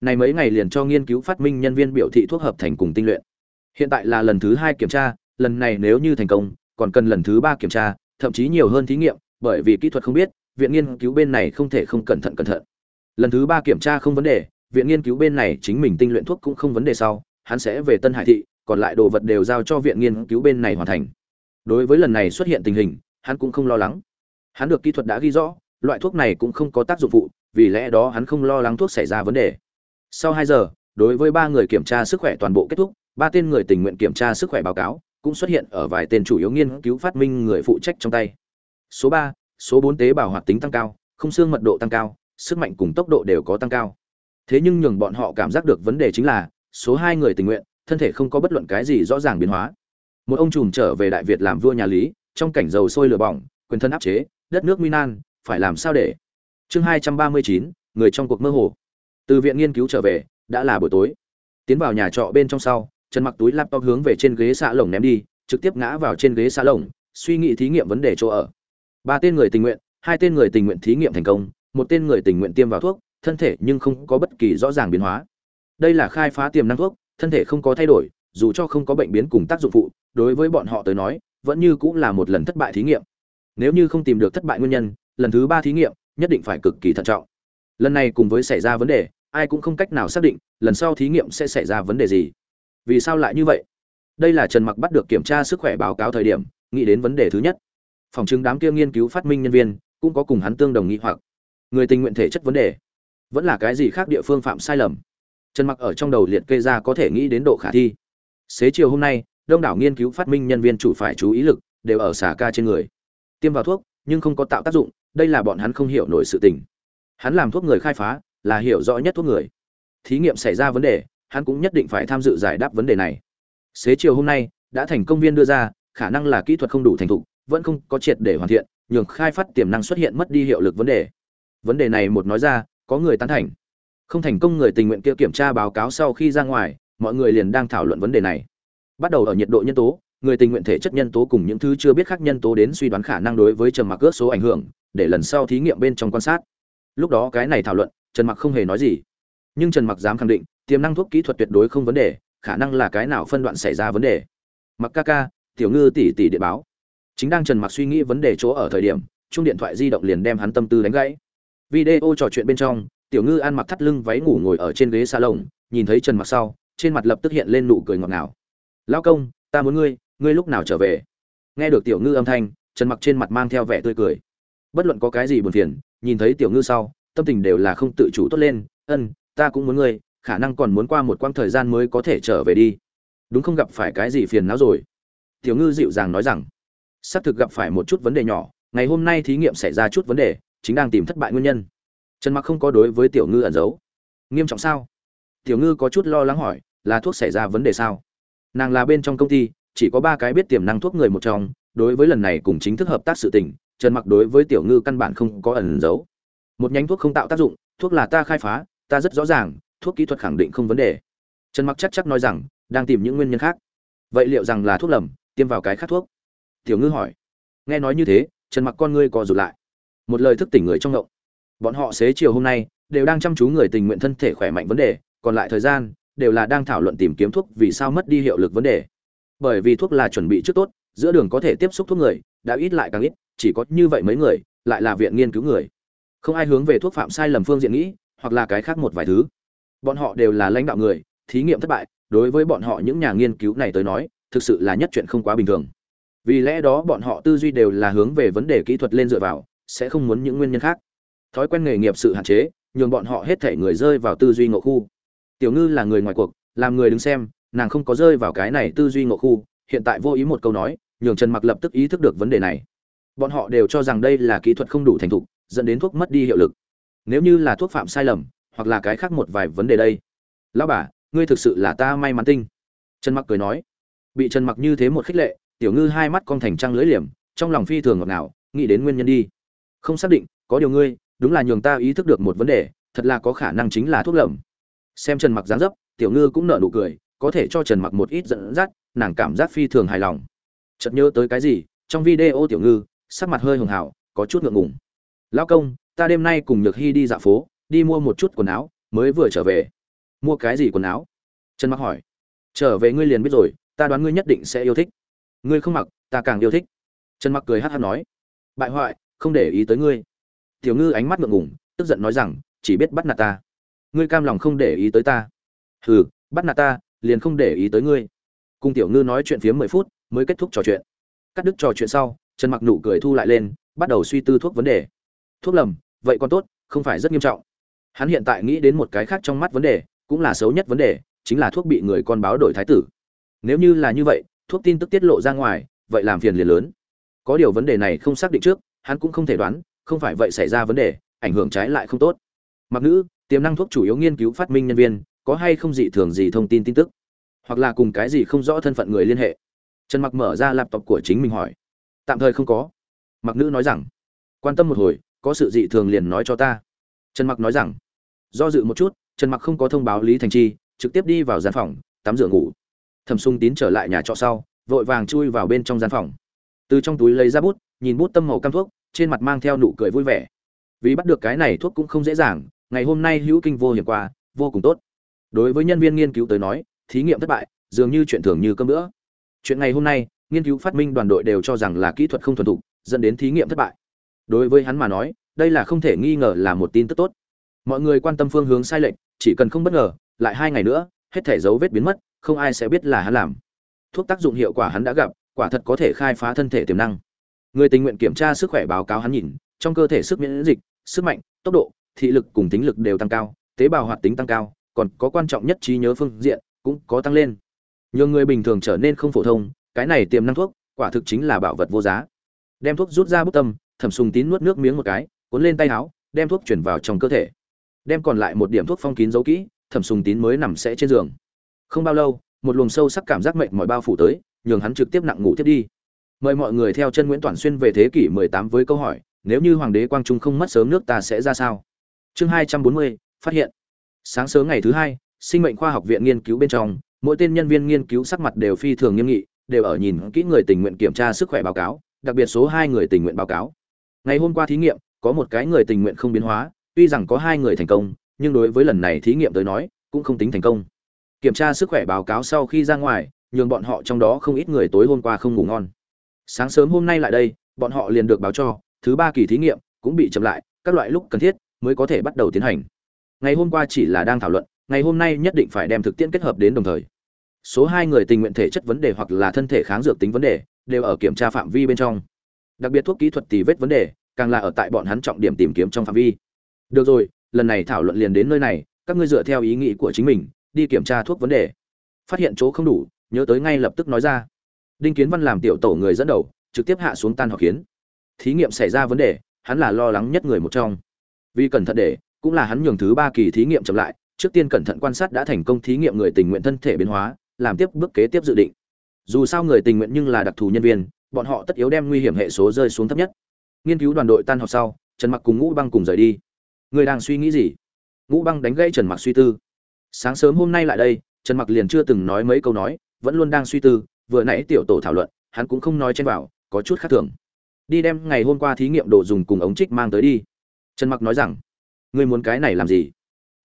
Này mấy ngày liền cho nghiên cứu phát minh nhân viên biểu thị thuốc hợp thành cùng tinh luyện. Hiện tại là lần thứ hai kiểm tra, lần này nếu như thành công, còn cần lần thứ ba kiểm tra, thậm chí nhiều hơn thí nghiệm, bởi vì kỹ thuật không biết, viện nghiên cứu bên này không thể không cẩn thận cẩn thận lần thứ ba kiểm tra không vấn đề, viện nghiên cứu bên này chính mình tinh luyện thuốc cũng không vấn đề sau, hắn sẽ về tân hải thị, còn lại đồ vật đều giao cho viện nghiên cứu bên này hoàn thành. Đối với lần này xuất hiện tình hình, hắn cũng không lo lắng. Hắn được kỹ thuật đã ghi rõ, loại thuốc này cũng không có tác dụng phụ, vì lẽ đó hắn không lo lắng thuốc xảy ra vấn đề. Sau hai giờ, đối với ba người kiểm tra sức khỏe toàn bộ kết thúc, ba tên người tình nguyện kiểm tra sức khỏe báo cáo, cũng xuất hiện ở vài tên chủ yếu nghiên cứu phát minh người phụ trách trong tay. Số ba, số bốn tế bào hoạt tính tăng cao, không xương mật độ tăng cao sức mạnh cùng tốc độ đều có tăng cao. Thế nhưng nhường bọn họ cảm giác được vấn đề chính là, số hai người tình nguyện, thân thể không có bất luận cái gì rõ ràng biến hóa. Một ông trùm trở về đại việt làm vua nhà lý, trong cảnh dầu sôi lửa bỏng, quyền thân áp chế, đất nước minan phải làm sao để? Chương hai trăm ba mươi chín, người trong cuộc mơ hồ. Từ viện nghiên cứu trở về, đã là buổi tối. Tiến vào nhà trọ bên trong sau, trần mặc túi laptop hướng về trên ghế xạ lồng ném đi, trực tiếp ngã vào trên ghế xạ lồng, suy nghĩ thí nghiệm vấn đề chỗ ở. Ba tên người tình nguyện, hai tên người tình nguyện thí nghiệm thành công một tên người tình nguyện tiêm vào thuốc, thân thể nhưng không có bất kỳ rõ ràng biến hóa. Đây là khai phá tiềm năng thuốc, thân thể không có thay đổi, dù cho không có bệnh biến cùng tác dụng phụ, đối với bọn họ tới nói, vẫn như cũng là một lần thất bại thí nghiệm. Nếu như không tìm được thất bại nguyên nhân, lần thứ ba thí nghiệm, nhất định phải cực kỳ thận trọng. Lần này cùng với xảy ra vấn đề, ai cũng không cách nào xác định lần sau thí nghiệm sẽ xảy ra vấn đề gì. Vì sao lại như vậy? Đây là trần mặc bắt được kiểm tra sức khỏe báo cáo thời điểm, nghĩ đến vấn đề thứ nhất. Phòng chứng đám kia nghiên cứu phát minh nhân viên cũng có cùng hắn tương đồng nghĩ hoặc người tình nguyện thể chất vấn đề. Vẫn là cái gì khác địa phương phạm sai lầm? Trần mặc ở trong đầu liệt kê ra có thể nghĩ đến độ khả thi. Xế chiều hôm nay, đông đảo nghiên cứu phát minh nhân viên chủ phải chú ý lực, đều ở xả ca trên người. Tiêm vào thuốc, nhưng không có tạo tác dụng, đây là bọn hắn không hiểu nổi sự tình. Hắn làm thuốc người khai phá, là hiểu rõ nhất thuốc người. Thí nghiệm xảy ra vấn đề, hắn cũng nhất định phải tham dự giải đáp vấn đề này. Xế chiều hôm nay, đã thành công viên đưa ra, khả năng là kỹ thuật không đủ thành thục, vẫn không có triệt để hoàn thiện, nhường khai phát tiềm năng xuất hiện mất đi hiệu lực vấn đề vấn đề này một nói ra, có người tán thành. Không thành công người tình nguyện kia kiểm tra báo cáo sau khi ra ngoài, mọi người liền đang thảo luận vấn đề này. Bắt đầu ở nhiệt độ nhân tố, người tình nguyện thể chất nhân tố cùng những thứ chưa biết khác nhân tố đến suy đoán khả năng đối với trầm mặc ước số ảnh hưởng, để lần sau thí nghiệm bên trong quan sát. Lúc đó cái này thảo luận, trần mặc không hề nói gì. Nhưng trần mặc dám khẳng định, tiềm năng thuốc kỹ thuật tuyệt đối không vấn đề, khả năng là cái nào phân đoạn xảy ra vấn đề. Mặc ca ca, tiểu ngư tỷ tỷ điện báo. Chính đang trần mặc suy nghĩ vấn đề chỗ ở thời điểm chung điện thoại di động liền đem hắn tâm tư đánh gãy video trò chuyện bên trong tiểu ngư ăn mặc thắt lưng váy ngủ ngồi ở trên ghế xa lồng, nhìn thấy trần mặc sau trên mặt lập tức hiện lên nụ cười ngọt ngào. Lão công ta muốn ngươi ngươi lúc nào trở về? Nghe được tiểu ngư âm thanh trần mặc trên mặt mang theo vẻ tươi cười. Bất luận có cái gì buồn phiền nhìn thấy tiểu ngư sau tâm tình đều là không tự chủ tốt lên. Ân ta cũng muốn ngươi khả năng còn muốn qua một quãng thời gian mới có thể trở về đi. Đúng không gặp phải cái gì phiền não rồi? Tiểu ngư dịu dàng nói rằng. Xác thực gặp phải một chút vấn đề nhỏ ngày hôm nay thí nghiệm xảy ra chút vấn đề chính đang tìm thất bại nguyên nhân. Trần mặc không có đối với tiểu ngư ẩn giấu. Nghiêm trọng sao? Tiểu ngư có chút lo lắng hỏi, là thuốc xảy ra vấn đề sao? Nàng là bên trong công ty, chỉ có ba cái biết tiềm năng thuốc người một trong, đối với lần này cùng chính thức hợp tác sự tình, trần mặc đối với tiểu ngư căn bản không có ẩn giấu. Một nhánh thuốc không tạo tác dụng, thuốc là ta khai phá, ta rất rõ ràng, thuốc kỹ thuật khẳng định không vấn đề. Trần mặc chắc chắc nói rằng, đang tìm những nguyên nhân khác. Vậy liệu rằng là thuốc lầm, tiêm vào cái khác thuốc? Tiểu ngư hỏi. Nghe nói như thế, trần mặc con ngươi co rụt lại một lời thức tỉnh người trong ngộng. Bọn họ xế chiều hôm nay đều đang chăm chú người tình nguyện thân thể khỏe mạnh vấn đề, còn lại thời gian đều là đang thảo luận tìm kiếm thuốc vì sao mất đi hiệu lực vấn đề. Bởi vì thuốc là chuẩn bị trước tốt, giữa đường có thể tiếp xúc thuốc người, đã ít lại càng ít, chỉ có như vậy mấy người, lại là viện nghiên cứu người. Không ai hướng về thuốc phạm sai lầm phương diện nghĩ, hoặc là cái khác một vài thứ. Bọn họ đều là lãnh đạo người, thí nghiệm thất bại, đối với bọn họ những nhà nghiên cứu này tới nói, thực sự là nhất chuyện không quá bình thường. Vì lẽ đó bọn họ tư duy đều là hướng về vấn đề kỹ thuật lên dựa vào sẽ không muốn những nguyên nhân khác. Thói quen nghề nghiệp sự hạn chế, nhường bọn họ hết thể người rơi vào tư duy ngộ khu. Tiểu ngư là người ngoài cuộc, làm người đứng xem, nàng không có rơi vào cái này tư duy ngộ khu, hiện tại vô ý một câu nói, nhường trần mặc lập tức ý thức được vấn đề này. Bọn họ đều cho rằng đây là kỹ thuật không đủ thành thục, dẫn đến thuốc mất đi hiệu lực. Nếu như là thuốc phạm sai lầm, hoặc là cái khác một vài vấn đề đây. Lão bà, ngươi thực sự là ta may mắn tinh. Trần mặc cười nói. Bị trần mặc như thế một khích lệ, tiểu ngư hai mắt cong thành trăng lưỡi liềm, trong lòng phi thường ngọt ngào, nghĩ đến nguyên nhân đi không xác định, có điều ngươi, đúng là nhường ta ý thức được một vấn đề, thật là có khả năng chính là thuốc lầm. Xem trần mặc dáng dấp, tiểu ngư cũng nở nụ cười, có thể cho trần mặc một ít dẫn dắt, nàng cảm giác phi thường hài lòng. Chợt nhớ tới cái gì, trong video tiểu ngư, sắc mặt hơi hường hào, có chút ngượng ngùng. Lão công, ta đêm nay cùng nhược hy đi dạo phố, đi mua một chút quần áo, mới vừa trở về. Mua cái gì quần áo? Trần mặc hỏi. Trở về ngươi liền biết rồi, ta đoán ngươi nhất định sẽ yêu thích. Ngươi không mặc, ta càng yêu thích. Trần mặc cười hát hát nói. Bại hoại không để ý tới ngươi. Tiểu ngư ánh mắt ngượng ngùng, tức giận nói rằng, chỉ biết bắt nạt ta. Ngươi cam lòng không để ý tới ta. Hừ, bắt nạt ta, liền không để ý tới ngươi. Cùng tiểu ngư nói chuyện phía mười phút, mới kết thúc trò chuyện. Cắt đứt trò chuyện sau, trần mặc nụ cười thu lại lên, bắt đầu suy tư thuốc vấn đề. Thuốc lầm, vậy còn tốt, không phải rất nghiêm trọng. Hắn hiện tại nghĩ đến một cái khác trong mắt vấn đề, cũng là xấu nhất vấn đề, chính là thuốc bị người con báo đổi thái tử. Nếu như là như vậy, thuốc tin tức tiết lộ ra ngoài, vậy làm phiền liền lớn. Có điều vấn đề này không xác định trước hắn cũng không thể đoán, không phải vậy xảy ra vấn đề, ảnh hưởng trái lại không tốt. Mặc nữ, tiềm năng thuốc chủ yếu nghiên cứu phát minh nhân viên, có hay không dị thường gì thông tin tin tức? Hoặc là cùng cái gì không rõ thân phận người liên hệ? Trần mặc mở ra laptop của chính mình hỏi. Tạm thời không có. Mặc nữ nói rằng, quan tâm một hồi, có sự dị thường liền nói cho ta. Trần mặc nói rằng, do dự một chút, trần mặc không có thông báo lý thành chi, trực tiếp đi vào gian phòng, tắm rửa ngủ. Thẩm sung tín trở lại nhà trọ sau, vội vàng chui vào bên trong gian phòng. Từ trong túi lấy ra bút nhìn bút tâm màu cam thuốc, trên mặt mang theo nụ cười vui vẻ. Vì bắt được cái này thuốc cũng không dễ dàng, ngày hôm nay hữu kinh vô hiểm qua, vô cùng tốt. Đối với nhân viên nghiên cứu tới nói, thí nghiệm thất bại, dường như chuyện thường như cơm nữa chuyện ngày hôm nay, nghiên cứu phát minh đoàn đội đều cho rằng là kỹ thuật không thuần thục, dẫn đến thí nghiệm thất bại. Đối với hắn mà nói, đây là không thể nghi ngờ là một tin tức tốt. Mọi người quan tâm phương hướng sai lệch, chỉ cần không bất ngờ, lại hai ngày nữa, hết thể dấu vết biến mất, không ai sẽ biết là hắn làm. Thuốc tác dụng hiệu quả hắn đã gặp, quả thật có thể khai phá thân thể tiềm năng người tình nguyện kiểm tra sức khỏe báo cáo hắn nhìn, trong cơ thể sức miễn dịch, sức mạnh, tốc độ, thị lực cùng tính lực đều tăng cao, tế bào hoạt tính tăng cao, còn có quan trọng nhất trí nhớ phương diện cũng có tăng lên. Nhiều người bình thường trở nên không phổ thông, cái này tiềm năng thuốc, quả thực chính là bảo vật vô giá. Đem thuốc rút ra bút tâm, thẩm sùng tín nuốt nước miếng một cái, cuốn lên tay áo, đem thuốc chuyển vào trong cơ thể. Đem còn lại một điểm thuốc phong kín giấu kỹ, thẩm sùng tín mới nằm sẽ trên giường. Không bao lâu, một luồng sâu sắc cảm giác mệnh mọi bao phủ tới, nhường hắn trực tiếp nặng ngủ tiếp đi mời mọi người theo chân nguyễn toàn xuyên về thế kỷ 18 với câu hỏi nếu như hoàng đế quang trung không mất sớm nước ta sẽ ra sao? Chương 240, phát hiện. Sáng sớm ngày thứ hai sinh mệnh khoa học viện nghiên cứu bên trong mỗi tên nhân viên nghiên cứu sắc mặt đều phi thường nghiêm nghị đều ở nhìn kỹ người tình nguyện kiểm tra sức khỏe báo cáo đặc biệt số hai người tình nguyện báo cáo. Ngày hôm qua thí nghiệm có một cái người tình nguyện không biến hóa tuy rằng có hai người thành công nhưng đối với lần này thí nghiệm tới nói cũng không tính thành công. Kiểm tra sức khỏe báo cáo sau khi ra ngoài nhường bọn họ trong đó không ít người tối hôm qua không ngủ ngon sáng sớm hôm nay lại đây, bọn họ liền được báo cho, thứ ba kỳ thí nghiệm cũng bị chậm lại, các loại lúc cần thiết mới có thể bắt đầu tiến hành. Ngày hôm qua chỉ là đang thảo luận, ngày hôm nay nhất định phải đem thực tiễn kết hợp đến đồng thời. Số hai người tình nguyện thể chất vấn đề hoặc là thân thể kháng dược tính vấn đề đều ở kiểm tra phạm vi bên trong. Đặc biệt thuốc kỹ thuật tì vết vấn đề càng là ở tại bọn hắn trọng điểm tìm kiếm trong phạm vi. Được rồi, lần này thảo luận liền đến nơi này, các ngươi dựa theo ý nghĩ của chính mình, đi kiểm tra thuốc vấn đề. Phát hiện chỗ không đủ, nhớ tới ngay lập tức nói ra đinh kiến văn làm tiểu tổ người dẫn đầu, trực tiếp hạ xuống tan họp kiến. Thí nghiệm xảy ra vấn đề, hắn là lo lắng nhất người một trong. Vì cẩn thận để, cũng là hắn nhường thứ ba kỳ thí nghiệm chậm lại, trước tiên cẩn thận quan sát đã thành công thí nghiệm người tình nguyện thân thể biến hóa, làm tiếp bước kế tiếp dự định. Dù sao người tình nguyện nhưng là đặc thù nhân viên, bọn họ tất yếu đem nguy hiểm hệ số rơi xuống thấp nhất. Nghiên cứu đoàn đội tan họp sau, trần mặc cùng ngũ băng cùng rời đi. Người đang suy nghĩ gì? Ngũ băng đánh gãy trần mặc suy tư. Sáng sớm hôm nay lại đây, trần mặc liền chưa từng nói mấy câu nói, vẫn luôn đang suy tư vừa nãy tiểu tổ thảo luận, hắn cũng không nói trên vào, có chút khác thường. Đi đem ngày hôm qua thí nghiệm đồ dùng cùng ống trích mang tới đi. Trần mặc nói rằng, ngươi muốn cái này làm gì?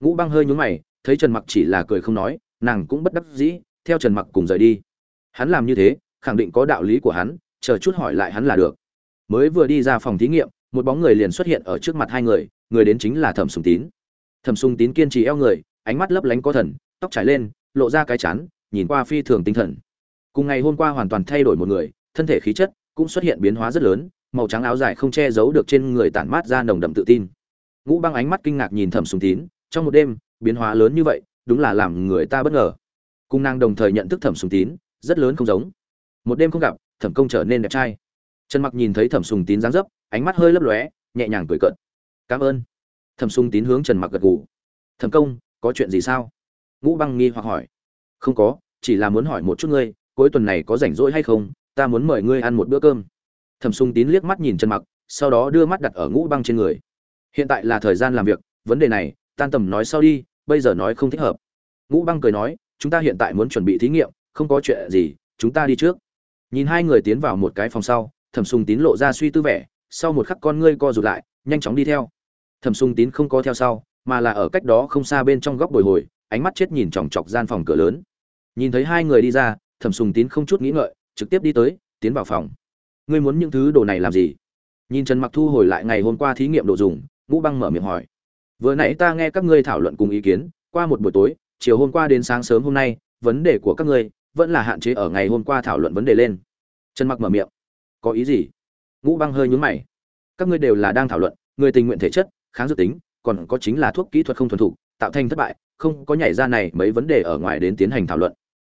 Ngũ băng hơi nhún mày, thấy trần mặc chỉ là cười không nói, nàng cũng bất đắc dĩ, theo trần mặc cùng rời đi. Hắn làm như thế, khẳng định có đạo lý của hắn, chờ chút hỏi lại hắn là được. Mới vừa đi ra phòng thí nghiệm, một bóng người liền xuất hiện ở trước mặt hai người người đến chính là thẩm sùng tín. Thẩm sùng tín kiên trì eo người, ánh mắt lấp lánh có thần, tóc trải lên, lộ ra cái chán, nhìn qua phi thường tinh thần cùng ngày hôm qua hoàn toàn thay đổi một người, thân thể khí chất cũng xuất hiện biến hóa rất lớn, màu trắng áo dài không che giấu được trên người tản mát ra nồng đậm tự tin. Ngũ băng ánh mắt kinh ngạc nhìn thẩm sùng tín, trong một đêm, biến hóa lớn như vậy, đúng là làm người ta bất ngờ. Cung nàng đồng thời nhận thức thẩm sùng tín, rất lớn không giống. Một đêm không gặp, thẩm công trở nên đẹp trai. Trần mặc nhìn thấy thẩm sùng tín dáng dấp, ánh mắt hơi lấp lóe, nhẹ nhàng cười cợt. Cảm ơn. Thẩm sùng tín hướng trần mặc gật gù. Thẩm công, có chuyện gì sao? Ngũ băng nghi hoặc hỏi. Không có, chỉ là muốn hỏi một chút ngươi cuối tuần này có rảnh rỗi hay không, ta muốn mời ngươi ăn một bữa cơm. Thẩm sùng tín liếc mắt nhìn trần mặc, sau đó đưa mắt đặt ở ngũ băng trên người. Hiện tại là thời gian làm việc, vấn đề này, tan tầm nói sau đi, bây giờ nói không thích hợp. Ngũ băng cười nói, chúng ta hiện tại muốn chuẩn bị thí nghiệm, không có chuyện gì, chúng ta đi trước. Nhìn hai người tiến vào một cái phòng sau, thẩm sùng tín lộ ra suy tư vẻ, sau một khắc con ngươi co rụt lại, nhanh chóng đi theo. Thẩm sùng tín không có theo sau, mà là ở cách đó không xa bên trong góc bồi hồi, ánh mắt chết nhìn chòng chọc gian phòng cửa lớn. Nhìn thấy hai người đi ra thẩm sùng tín không chút nghĩ ngợi, trực tiếp đi tới, tiến vào phòng. Ngươi muốn những thứ đồ này làm gì? Nhìn trần mặc thu hồi lại ngày hôm qua thí nghiệm đồ dùng, ngũ băng mở miệng hỏi. Vừa nãy ta nghe các ngươi thảo luận cùng ý kiến, qua một buổi tối, chiều hôm qua đến sáng sớm hôm nay, vấn đề của các ngươi vẫn là hạn chế ở ngày hôm qua thảo luận vấn đề lên. Trần mặc mở miệng. Có ý gì? Ngũ băng hơi nhúng mày. Các ngươi đều là đang thảo luận, người tình nguyện thể chất, kháng dược tính, còn có chính là thuốc kỹ thuật không thuần thục, tạo thành thất bại, không có nhảy ra này mấy vấn đề ở ngoài đến tiến hành thảo luận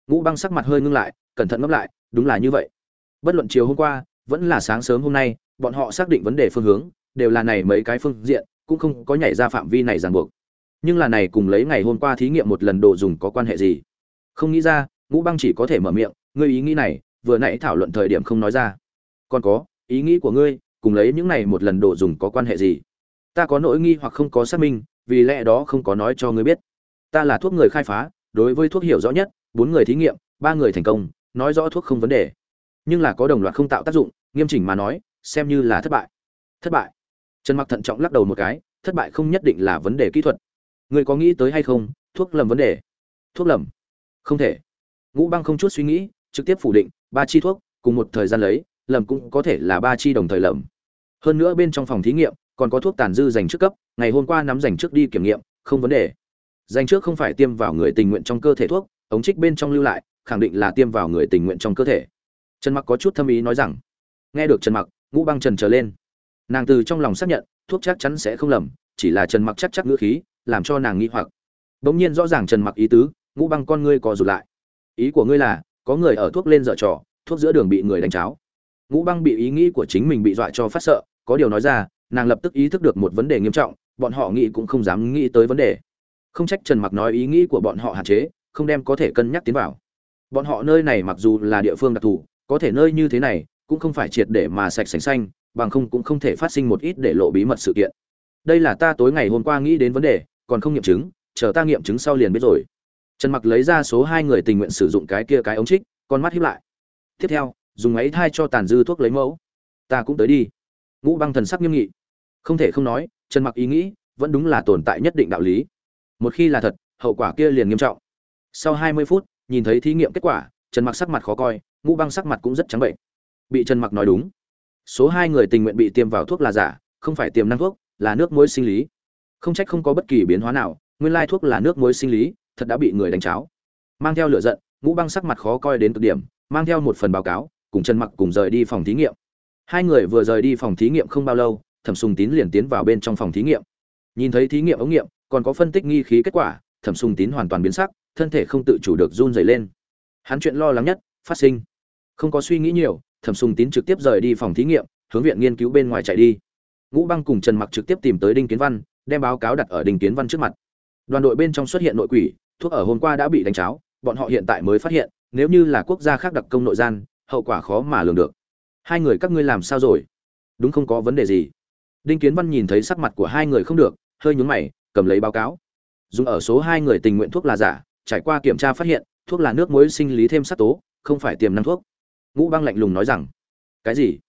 ngũ băng sắc mặt hơi ngưng lại, cẩn thận ngẫm lại, đúng là như vậy. Bất luận chiều hôm qua, vẫn là sáng sớm hôm nay, bọn họ xác định vấn đề phương hướng, đều là này mấy cái phương diện, cũng không có nhảy ra phạm vi này ràng buộc. Nhưng là này cùng lấy ngày hôm qua thí nghiệm một lần đồ dùng có quan hệ gì? Không nghĩ ra, ngũ băng chỉ có thể mở miệng, ngươi ý nghĩ này, vừa nãy thảo luận thời điểm không nói ra. Còn có, ý nghĩ của ngươi, cùng lấy những này một lần đồ dùng có quan hệ gì? Ta có nỗi nghi hoặc không có xác minh, vì lẽ đó không có nói cho ngươi biết. Ta là thuốc người khai phá, đối với thuốc hiểu rõ nhất bốn người thí nghiệm, ba người thành công, nói rõ thuốc không vấn đề. Nhưng là có đồng loạt không tạo tác dụng, nghiêm chỉnh mà nói, xem như là thất bại. Thất bại. Trần mặc thận trọng lắc đầu một cái, thất bại không nhất định là vấn đề kỹ thuật. Người có nghĩ tới hay không, thuốc lầm vấn đề? Thuốc lầm? Không thể. Ngũ băng không chút suy nghĩ, trực tiếp phủ định, ba chi thuốc, cùng một thời gian lấy, lầm cũng có thể là ba chi đồng thời lầm. Hơn nữa bên trong phòng thí nghiệm, còn có thuốc tàn dư dành trước cấp, ngày hôm qua nắm dành trước đi kiểm nghiệm, không vấn đề. Dành trước không phải tiêm vào người tình nguyện trong cơ thể thuốc ống trích bên trong lưu lại, khẳng định là tiêm vào người tình nguyện trong cơ thể. Trần mặc có chút thâm ý nói rằng, nghe được trần mặc, ngũ băng trần trở lên. Nàng từ trong lòng xác nhận, thuốc chắc chắn sẽ không lầm, chỉ là trần mặc chắc chắc ngữ khí, làm cho nàng nghi hoặc. Bỗng nhiên rõ ràng trần mặc ý tứ, ngũ băng con ngươi co rụt lại. Ý của ngươi là, có người ở thuốc lên dở trò, thuốc giữa đường bị người đánh cháo. Ngũ băng bị ý nghĩ của chính mình bị dọa cho phát sợ, có điều nói ra, nàng lập tức ý thức được một vấn đề nghiêm trọng, bọn họ nghĩ cũng không dám nghĩ tới vấn đề. Không trách trần mặc nói ý nghĩ của bọn họ hạn chế không đem có thể cân nhắc tiến vào. Bọn họ nơi này mặc dù là địa phương đặc thù, có thể nơi như thế này cũng không phải triệt để mà sạch sành xanh, bằng không cũng không thể phát sinh một ít để lộ bí mật sự kiện. Đây là ta tối ngày hôm qua nghĩ đến vấn đề, còn không nghiệm chứng, chờ ta nghiệm chứng sau liền biết rồi. Trần mặc lấy ra số hai người tình nguyện sử dụng cái kia cái ống trích, con mắt hiếp lại. Tiếp theo, dùng ấy thai cho tàn dư thuốc lấy mẫu. Ta cũng tới đi. Ngũ băng thần sắc nghiêm nghị. Không thể không nói, trần mặc ý nghĩ vẫn đúng là tồn tại nhất định đạo lý. Một khi là thật, hậu quả kia liền nghiêm trọng sau hai mươi phút, nhìn thấy thí nghiệm kết quả, trần mặc sắc mặt khó coi, ngũ băng sắc mặt cũng rất trắng bệnh. Bị trần mặc nói đúng. Số hai người tình nguyện bị tiêm vào thuốc là giả, không phải tiềm năng thuốc, là nước muối sinh lý. Không trách không có bất kỳ biến hóa nào, nguyên lai thuốc là nước muối sinh lý, thật đã bị người đánh cháo. Mang theo lửa giận, ngũ băng sắc mặt khó coi đến cực điểm, mang theo một phần báo cáo, cùng trần mặc cùng rời đi phòng thí nghiệm. Hai người vừa rời đi phòng thí nghiệm không bao lâu, thẩm sùng tín liền tiến vào bên trong phòng thí nghiệm. Nhìn thấy thí nghiệm ống nghiệm, còn có phân tích nghi khí kết quả, thẩm sùng tín hoàn toàn biến sắc thân thể không tự chủ được run rẩy lên. Hắn chuyện lo lắng nhất, phát sinh. Không có suy nghĩ nhiều, thẩm sùng tín trực tiếp rời đi phòng thí nghiệm, hướng viện nghiên cứu bên ngoài chạy đi. Ngũ băng cùng trần mặc trực tiếp tìm tới đinh kiến văn, đem báo cáo đặt ở đinh kiến văn trước mặt. Đoàn đội bên trong xuất hiện nội quỷ, thuốc ở hôm qua đã bị đánh cháo, bọn họ hiện tại mới phát hiện, nếu như là quốc gia khác đặc công nội gian, hậu quả khó mà lường được. Hai người các ngươi làm sao rồi? Đúng không có vấn đề gì. Đinh kiến văn nhìn thấy sắc mặt của hai người không được, hơi nhướng mày, cầm lấy báo cáo. Dùng ở số hai người tình nguyện thuốc là giả trải qua kiểm tra phát hiện thuốc là nước muối sinh lý thêm sắc tố không phải tiềm năng thuốc. Ngũ băng lạnh lùng nói rằng cái gì?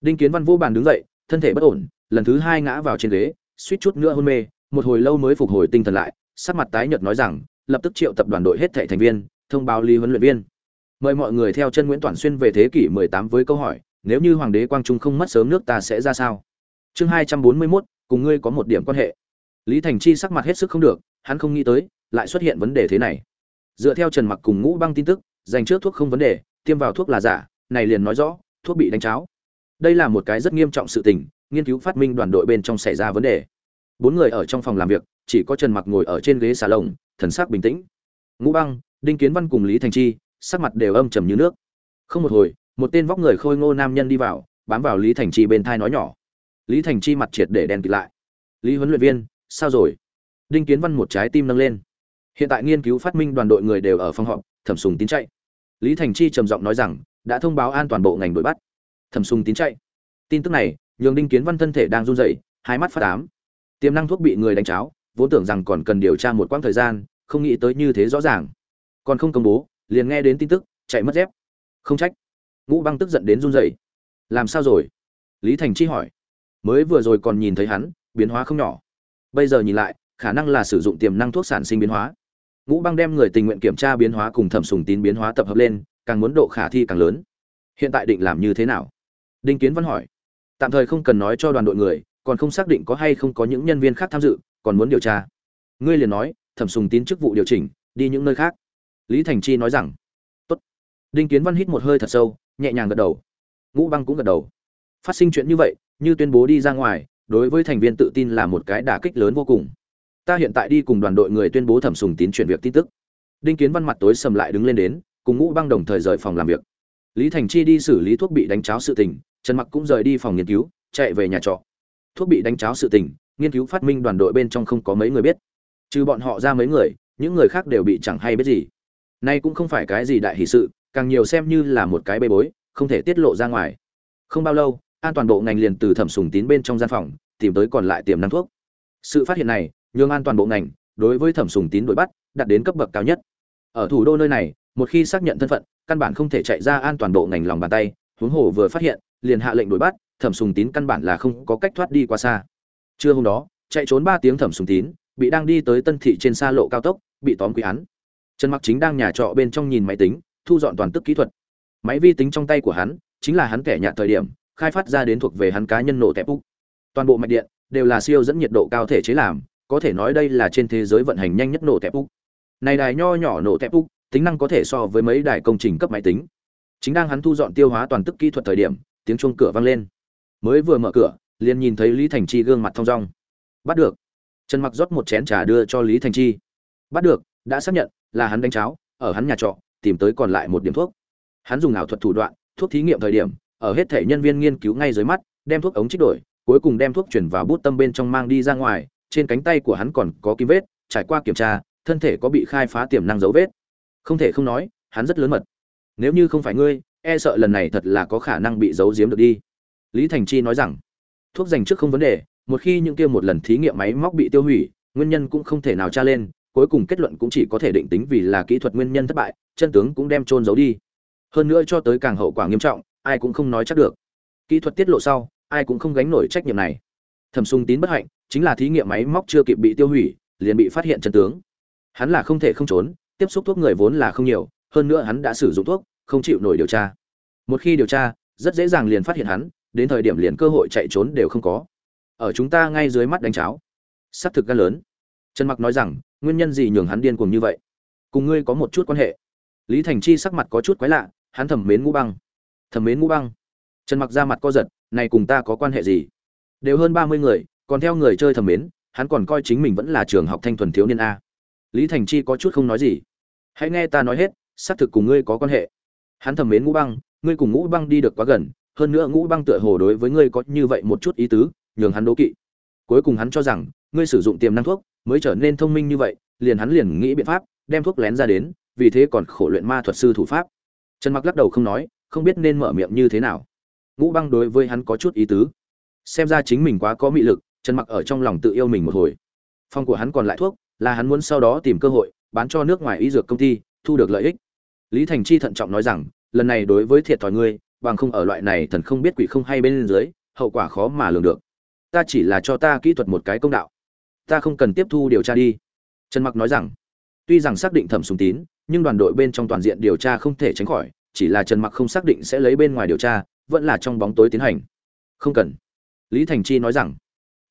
Đinh kiến văn vô bàn đứng dậy thân thể bất ổn lần thứ hai ngã vào trên ghế suýt chút nữa hôn mê một hồi lâu mới phục hồi tinh thần lại sắc mặt tái nhợt nói rằng lập tức triệu tập đoàn đội hết thảy thành viên thông báo lý huấn luyện viên. Mời mọi người theo chân nguyễn toàn xuyên về thế kỷ 18 với câu hỏi nếu như hoàng đế quang trung không mất sớm nước ta sẽ ra sao? Chương 241, cùng ngươi có một điểm quan hệ. Lý thành chi sắc mặt hết sức không được hắn không nghĩ tới lại xuất hiện vấn đề thế này dựa theo trần mặc cùng ngũ băng tin tức, dành trước thuốc không vấn đề, tiêm vào thuốc là giả, này liền nói rõ, thuốc bị đánh cháo. Đây là một cái rất nghiêm trọng sự tình, nghiên cứu phát minh đoàn đội bên trong xảy ra vấn đề. Bốn người ở trong phòng làm việc, chỉ có trần mặc ngồi ở trên ghế xà lồng thần sắc bình tĩnh. Ngũ băng, đinh kiến văn cùng lý thành chi, sắc mặt đều âm trầm như nước. Không một hồi, một tên vóc người khôi ngô nam nhân đi vào, bám vào lý thành chi bên thai nói nhỏ. Lý thành chi mặt triệt để đen kịt lại. Lý huấn luyện viên, sao rồi? Đinh kiến văn một trái tim nâng lên hiện tại nghiên cứu phát minh đoàn đội người đều ở phòng họp, thẩm sùng tín chạy. Lý thành chi trầm giọng nói rằng, đã thông báo an toàn bộ ngành đội bắt. Thẩm sùng tín chạy. Tin tức này, nhường đinh kiến văn thân thể đang run rẩy, hai mắt phát ám. Tiềm năng thuốc bị người đánh cháo, vốn tưởng rằng còn cần điều tra một quãng thời gian, không nghĩ tới như thế rõ ràng. Còn không công bố, liền nghe đến tin tức, chạy mất dép. Không trách. Ngũ băng tức giận đến run rẩy. Làm sao rồi? Lý thành chi hỏi. Mới vừa rồi còn nhìn thấy hắn, biến hóa không nhỏ. Bây giờ nhìn lại, khả năng là sử dụng tiềm năng thuốc sản sinh biến hóa ngũ băng đem người tình nguyện kiểm tra biến hóa cùng thẩm sùng tín biến hóa tập hợp lên, càng muốn độ khả thi càng lớn. Hiện tại định làm như thế nào? Đinh kiến văn hỏi. Tạm thời không cần nói cho đoàn đội người, còn không xác định có hay không có những nhân viên khác tham dự, còn muốn điều tra. Ngươi liền nói, thẩm sùng tín chức vụ điều chỉnh, đi những nơi khác. Lý thành chi nói rằng. Tốt. đinh kiến văn hít một hơi thật sâu, nhẹ nhàng gật đầu. Ngũ băng cũng gật đầu. Phát sinh chuyện như vậy, như tuyên bố đi ra ngoài, đối với thành viên tự tin là một cái đả kích lớn vô cùng ta hiện tại đi cùng đoàn đội người tuyên bố thẩm sùng tín chuyển việc tin tức. Đinh kiến văn mặt tối sầm lại đứng lên đến, cùng ngũ băng đồng thời rời phòng làm việc. Lý thành chi đi xử lý thuốc bị đánh cháo sự tình, trần mặc cũng rời đi phòng nghiên cứu, chạy về nhà trọ. Thuốc bị đánh cháo sự tình, nghiên cứu phát minh đoàn đội bên trong không có mấy người biết. Trừ bọn họ ra mấy người, những người khác đều bị chẳng hay biết gì. Nay cũng không phải cái gì đại hỷ sự, càng nhiều xem như là một cái bê bối, không thể tiết lộ ra ngoài. Không bao lâu, an toàn bộ ngành liền từ thẩm sùng tín bên trong gian phòng, tìm tới còn lại tiềm năng thuốc. Sự phát hiện này nhường an toàn bộ ngành, đối với thẩm sùng tín đuổi bắt, đạt đến cấp bậc cao nhất. Ở thủ đô nơi này, một khi xác nhận thân phận, căn bản không thể chạy ra an toàn bộ ngành lòng bàn tay, huống hồ vừa phát hiện, liền hạ lệnh đuổi bắt, thẩm sùng tín căn bản là không có cách thoát đi qua xa. Trưa hôm đó, chạy trốn ba tiếng thẩm sùng tín, bị đang đi tới tân thị trên xa lộ cao tốc, bị tóm quy án. Trần mặc chính đang nhà trọ bên trong nhìn máy tính, thu dọn toàn tức kỹ thuật. Máy vi tính trong tay của hắn, chính là hắn kẻ nhạt thời điểm, khai phát ra đến thuộc về hắn cá nhân nổ tẹp úc. Toàn bộ mạch điện, đều là siêu dẫn nhiệt độ cao thể chế làm có thể nói đây là trên thế giới vận hành nhanh nhất nổ tẹp úc. Này đài nho nhỏ nổ tẹp úc, tính năng có thể so với mấy đài công trình cấp máy tính. Chính đang hắn thu dọn tiêu hóa toàn tức kỹ thuật thời điểm, tiếng chuông cửa vang lên. Mới vừa mở cửa, liền nhìn thấy lý thành chi gương mặt thong dong. Bắt được. Trần mặc rót một chén trà đưa cho lý thành chi. Bắt được, đã xác nhận, là hắn đánh cháo, ở hắn nhà trọ, tìm tới còn lại một điểm thuốc. Hắn dùng ảo thuật thủ đoạn, thuốc thí nghiệm thời điểm, ở hết thể nhân viên nghiên cứu ngay dưới mắt, đem thuốc ống trích đổi, cuối cùng đem thuốc chuyển vào bút tâm bên trong mang đi ra ngoài trên cánh tay của hắn còn có kim vết, trải qua kiểm tra, thân thể có bị khai phá tiềm năng dấu vết. Không thể không nói, hắn rất lớn mật. Nếu như không phải ngươi e sợ lần này thật là có khả năng bị giấu giếm được đi. Lý thành chi nói rằng, thuốc dành trước không vấn đề, một khi những kia một lần thí nghiệm máy móc bị tiêu hủy, nguyên nhân cũng không thể nào tra lên, cuối cùng kết luận cũng chỉ có thể định tính vì là kỹ thuật nguyên nhân thất bại, chân tướng cũng đem trôn giấu đi. Hơn nữa cho tới càng hậu quả nghiêm trọng, ai cũng không nói chắc được. Kỹ thuật tiết lộ sau, ai cũng không gánh nổi trách nhiệm này. Thẩm sung tín bất hạnh chính là thí nghiệm máy móc chưa kịp bị tiêu hủy, liền bị phát hiện chân tướng. Hắn là không thể không trốn, tiếp xúc thuốc người vốn là không nhiều, hơn nữa hắn đã sử dụng thuốc, không chịu nổi điều tra. Một khi điều tra, rất dễ dàng liền phát hiện hắn, đến thời điểm liền cơ hội chạy trốn đều không có. Ở chúng ta ngay dưới mắt đánh cháo. Xác thực gan lớn. Trần mặc nói rằng, nguyên nhân gì nhường hắn điên cuồng như vậy? Cùng ngươi có một chút quan hệ. Lý thành chi sắc mặt có chút quái lạ, hắn thầm mến ngũ băng. Thầm mến ngũ băng. Trần mặc ra mặt co giật, này cùng ta có quan hệ gì? Đều hơn ba mươi người còn theo người chơi thầm mến, hắn còn coi chính mình vẫn là trường học thanh thuần thiếu niên a. Lý thành chi có chút không nói gì. Hãy nghe ta nói hết, xác thực cùng ngươi có quan hệ. Hắn thầm mến ngũ băng, ngươi cùng ngũ băng đi được quá gần, hơn nữa ngũ băng tựa hồ đối với ngươi có như vậy một chút ý tứ, nhường hắn đố kỵ. Cuối cùng hắn cho rằng, ngươi sử dụng tiềm năng thuốc mới trở nên thông minh như vậy, liền hắn liền nghĩ biện pháp đem thuốc lén ra đến, vì thế còn khổ luyện ma thuật sư thủ pháp. Trần mặc lắc đầu không nói, không biết nên mở miệng như thế nào. Ngũ băng đối với hắn có chút ý tứ. Xem ra chính mình quá có mị lực trần mặc ở trong lòng tự yêu mình một hồi. Phòng của hắn còn lại thuốc, là hắn muốn sau đó tìm cơ hội, bán cho nước ngoài y dược công ty, thu được lợi ích. Lý thành chi thận trọng nói rằng, lần này đối với thiệt thòi ngươi, bằng không ở loại này thần không biết quỷ không hay bên dưới, hậu quả khó mà lường được. Ta chỉ là cho ta kỹ thuật một cái công đạo. Ta không cần tiếp thu điều tra đi. Trần mặc nói rằng, tuy rằng xác định thẩm sùng tín, nhưng đoàn đội bên trong toàn diện điều tra không thể tránh khỏi, chỉ là trần mặc không xác định sẽ lấy bên ngoài điều tra, vẫn là trong bóng tối tiến hành. Không cần. Lý thành chi nói rằng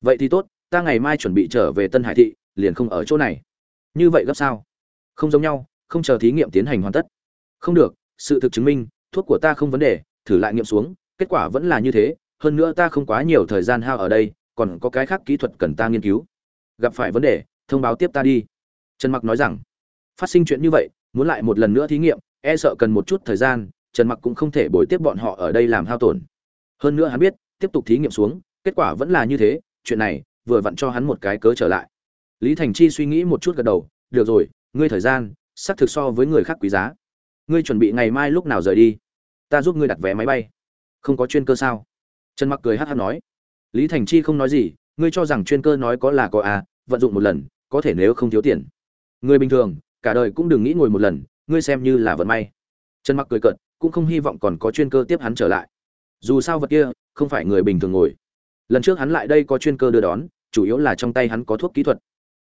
vậy thì tốt, ta ngày mai chuẩn bị trở về tân hải thị, liền không ở chỗ này. Như vậy gấp sao? Không giống nhau, không chờ thí nghiệm tiến hành hoàn tất. Không được, sự thực chứng minh, thuốc của ta không vấn đề, thử lại nghiệm xuống, kết quả vẫn là như thế, hơn nữa ta không quá nhiều thời gian hao ở đây, còn có cái khác kỹ thuật cần ta nghiên cứu. Gặp phải vấn đề, thông báo tiếp ta đi. Trần mặc nói rằng, phát sinh chuyện như vậy, muốn lại một lần nữa thí nghiệm e sợ cần một chút thời gian, trần mặc cũng không thể bồi tiếp bọn họ ở đây làm hao tổn. Hơn nữa hắn biết, tiếp tục thí nghiệm xuống, kết quả vẫn là như thế chuyện này, vừa vặn cho hắn một cái cớ trở lại. Lý thành chi suy nghĩ một chút gật đầu, được rồi, ngươi thời gian, xác thực so với người khác quý giá. Ngươi chuẩn bị ngày mai lúc nào rời đi? Ta giúp ngươi đặt vé máy bay. Không có chuyên cơ sao? Trần mặc cười hát hát nói. Lý thành chi không nói gì, ngươi cho rằng chuyên cơ nói có là có à vận dụng một lần, có thể nếu không thiếu tiền. Người bình thường, cả đời cũng đừng nghĩ ngồi một lần, ngươi xem như là vận may. Trần mặc cười cợt, cũng không hy vọng còn có chuyên cơ tiếp hắn trở lại. Dù sao vật kia, không phải người bình thường ngồi lần trước hắn lại đây có chuyên cơ đưa đón, chủ yếu là trong tay hắn có thuốc kỹ thuật.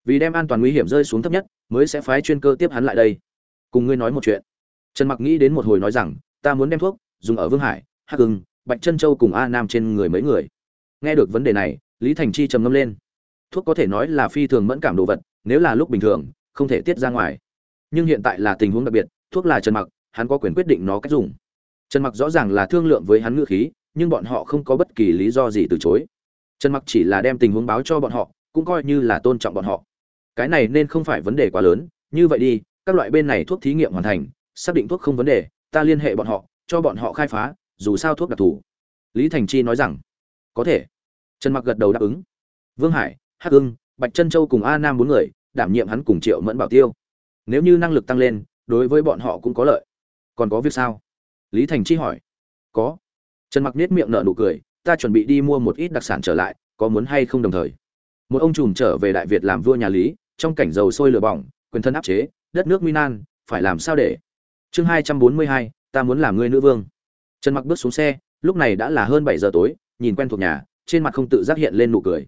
Vì đem an toàn nguy hiểm rơi xuống thấp nhất, mới sẽ phái chuyên cơ tiếp hắn lại đây. Cùng ngươi nói một chuyện. Trần mặc nghĩ đến một hồi nói rằng, ta muốn đem thuốc, dùng ở vương hải, hắc hưng bạch chân châu cùng a nam trên người mấy người. Nghe được vấn đề này, lý thành chi trầm ngâm lên. Thuốc có thể nói là phi thường mẫn cảm đồ vật, nếu là lúc bình thường, không thể tiết ra ngoài. Nhưng hiện tại là tình huống đặc biệt, thuốc là trần mặc, hắn có quyền quyết định nó cách dùng. Trần mặc rõ ràng là thương lượng với hắn ngữ khí, nhưng bọn họ không có bất kỳ lý do gì từ chối trần mặc chỉ là đem tình huống báo cho bọn họ, cũng coi như là tôn trọng bọn họ. Cái này nên không phải vấn đề quá lớn, như vậy đi, các loại bên này thuốc thí nghiệm hoàn thành, xác định thuốc không vấn đề, ta liên hệ bọn họ, cho bọn họ khai phá, dù sao thuốc đặc thù. Lý thành chi nói rằng, có thể. Trần mặc gật đầu đáp ứng. Vương hải, hắc ưng, bạch trân châu cùng a nam bốn người, đảm nhiệm hắn cùng triệu mẫn bảo tiêu. Nếu như năng lực tăng lên, đối với bọn họ cũng có lợi. Còn có việc sao? Lý thành chi hỏi. Có. Trần mặc nết miệng nở nụ cười ta chuẩn bị đi mua một ít đặc sản trở lại, có muốn hay không đồng thời? Một ông trùm trở về đại việt làm vua nhà lý, trong cảnh dầu sôi lửa bỏng, quyền thân áp chế, đất nước minan phải làm sao để? Chương hai trăm bốn mươi hai, ta muốn làm ngươi nữ vương. Trần mặc bước xuống xe, lúc này đã là hơn bảy giờ tối, nhìn quen thuộc nhà, trên mặt không tự giác hiện lên nụ cười.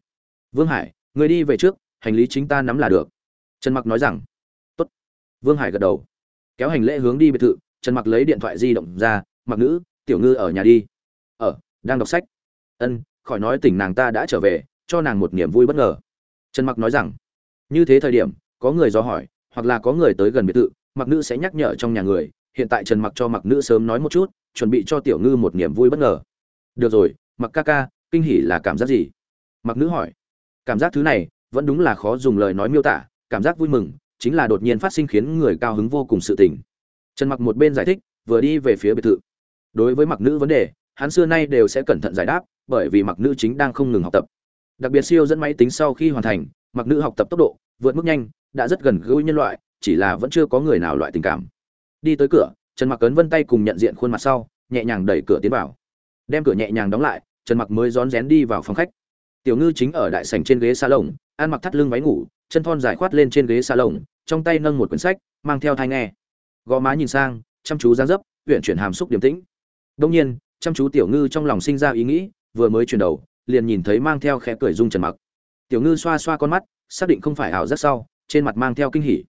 Vương hải người đi về trước, hành lý chính ta nắm là được. Trần mặc nói rằng. Tốt. Vương hải gật đầu. Kéo hành lễ hướng đi biệt thự, trần mặc lấy điện thoại di động ra, mặc nữ, tiểu ngư ở nhà đi. Ở, đang đọc sách ân, khỏi nói tỉnh nàng ta đã trở về, cho nàng một niềm vui bất ngờ. Trần mặc nói rằng, như thế thời điểm, có người do hỏi, hoặc là có người tới gần biệt thự, mặc nữ sẽ nhắc nhở trong nhà người, hiện tại trần mặc cho mặc nữ sớm nói một chút, chuẩn bị cho tiểu ngư một niềm vui bất ngờ. Được rồi, mặc ca ca, kinh hỉ là cảm giác gì? Mặc nữ hỏi. Cảm giác thứ này, vẫn đúng là khó dùng lời nói miêu tả, cảm giác vui mừng, chính là đột nhiên phát sinh khiến người cao hứng vô cùng sự tình. Trần mặc một bên giải thích, vừa đi về phía biệt thự. Đối với mặc nữ vấn đề, hắn xưa nay đều sẽ cẩn thận giải đáp bởi vì mặc nữ chính đang không ngừng học tập. Đặc biệt siêu dẫn máy tính sau khi hoàn thành, mặc nữ học tập tốc độ vượt mức nhanh, đã rất gần gũi nhân loại, chỉ là vẫn chưa có người nào loại tình cảm. Đi tới cửa, trần mặc ấn vân tay cùng nhận diện khuôn mặt sau, nhẹ nhàng đẩy cửa tiến vào. Đem cửa nhẹ nhàng đóng lại, trần mặc mới rón rén đi vào phòng khách. Tiểu ngư chính ở đại sảnh trên ghế salon, ăn mặc thắt lưng váy ngủ, chân thon dài khoát lên trên ghế salon, trong tay nâng một quyển sách, mang theo thai nghe. Gò má nhìn sang, chăm chú dáng dấp huyện chuyển hàm xúc điềm tĩnh. Đông nhiên, chăm chú tiểu ngư trong lòng sinh ra ý nghĩ vừa mới chuyển đầu, liền nhìn thấy mang theo khẽ cười dung trần mặc. Tiểu ngư xoa xoa con mắt, xác định không phải ảo rất sau, trên mặt mang theo kinh hỉ.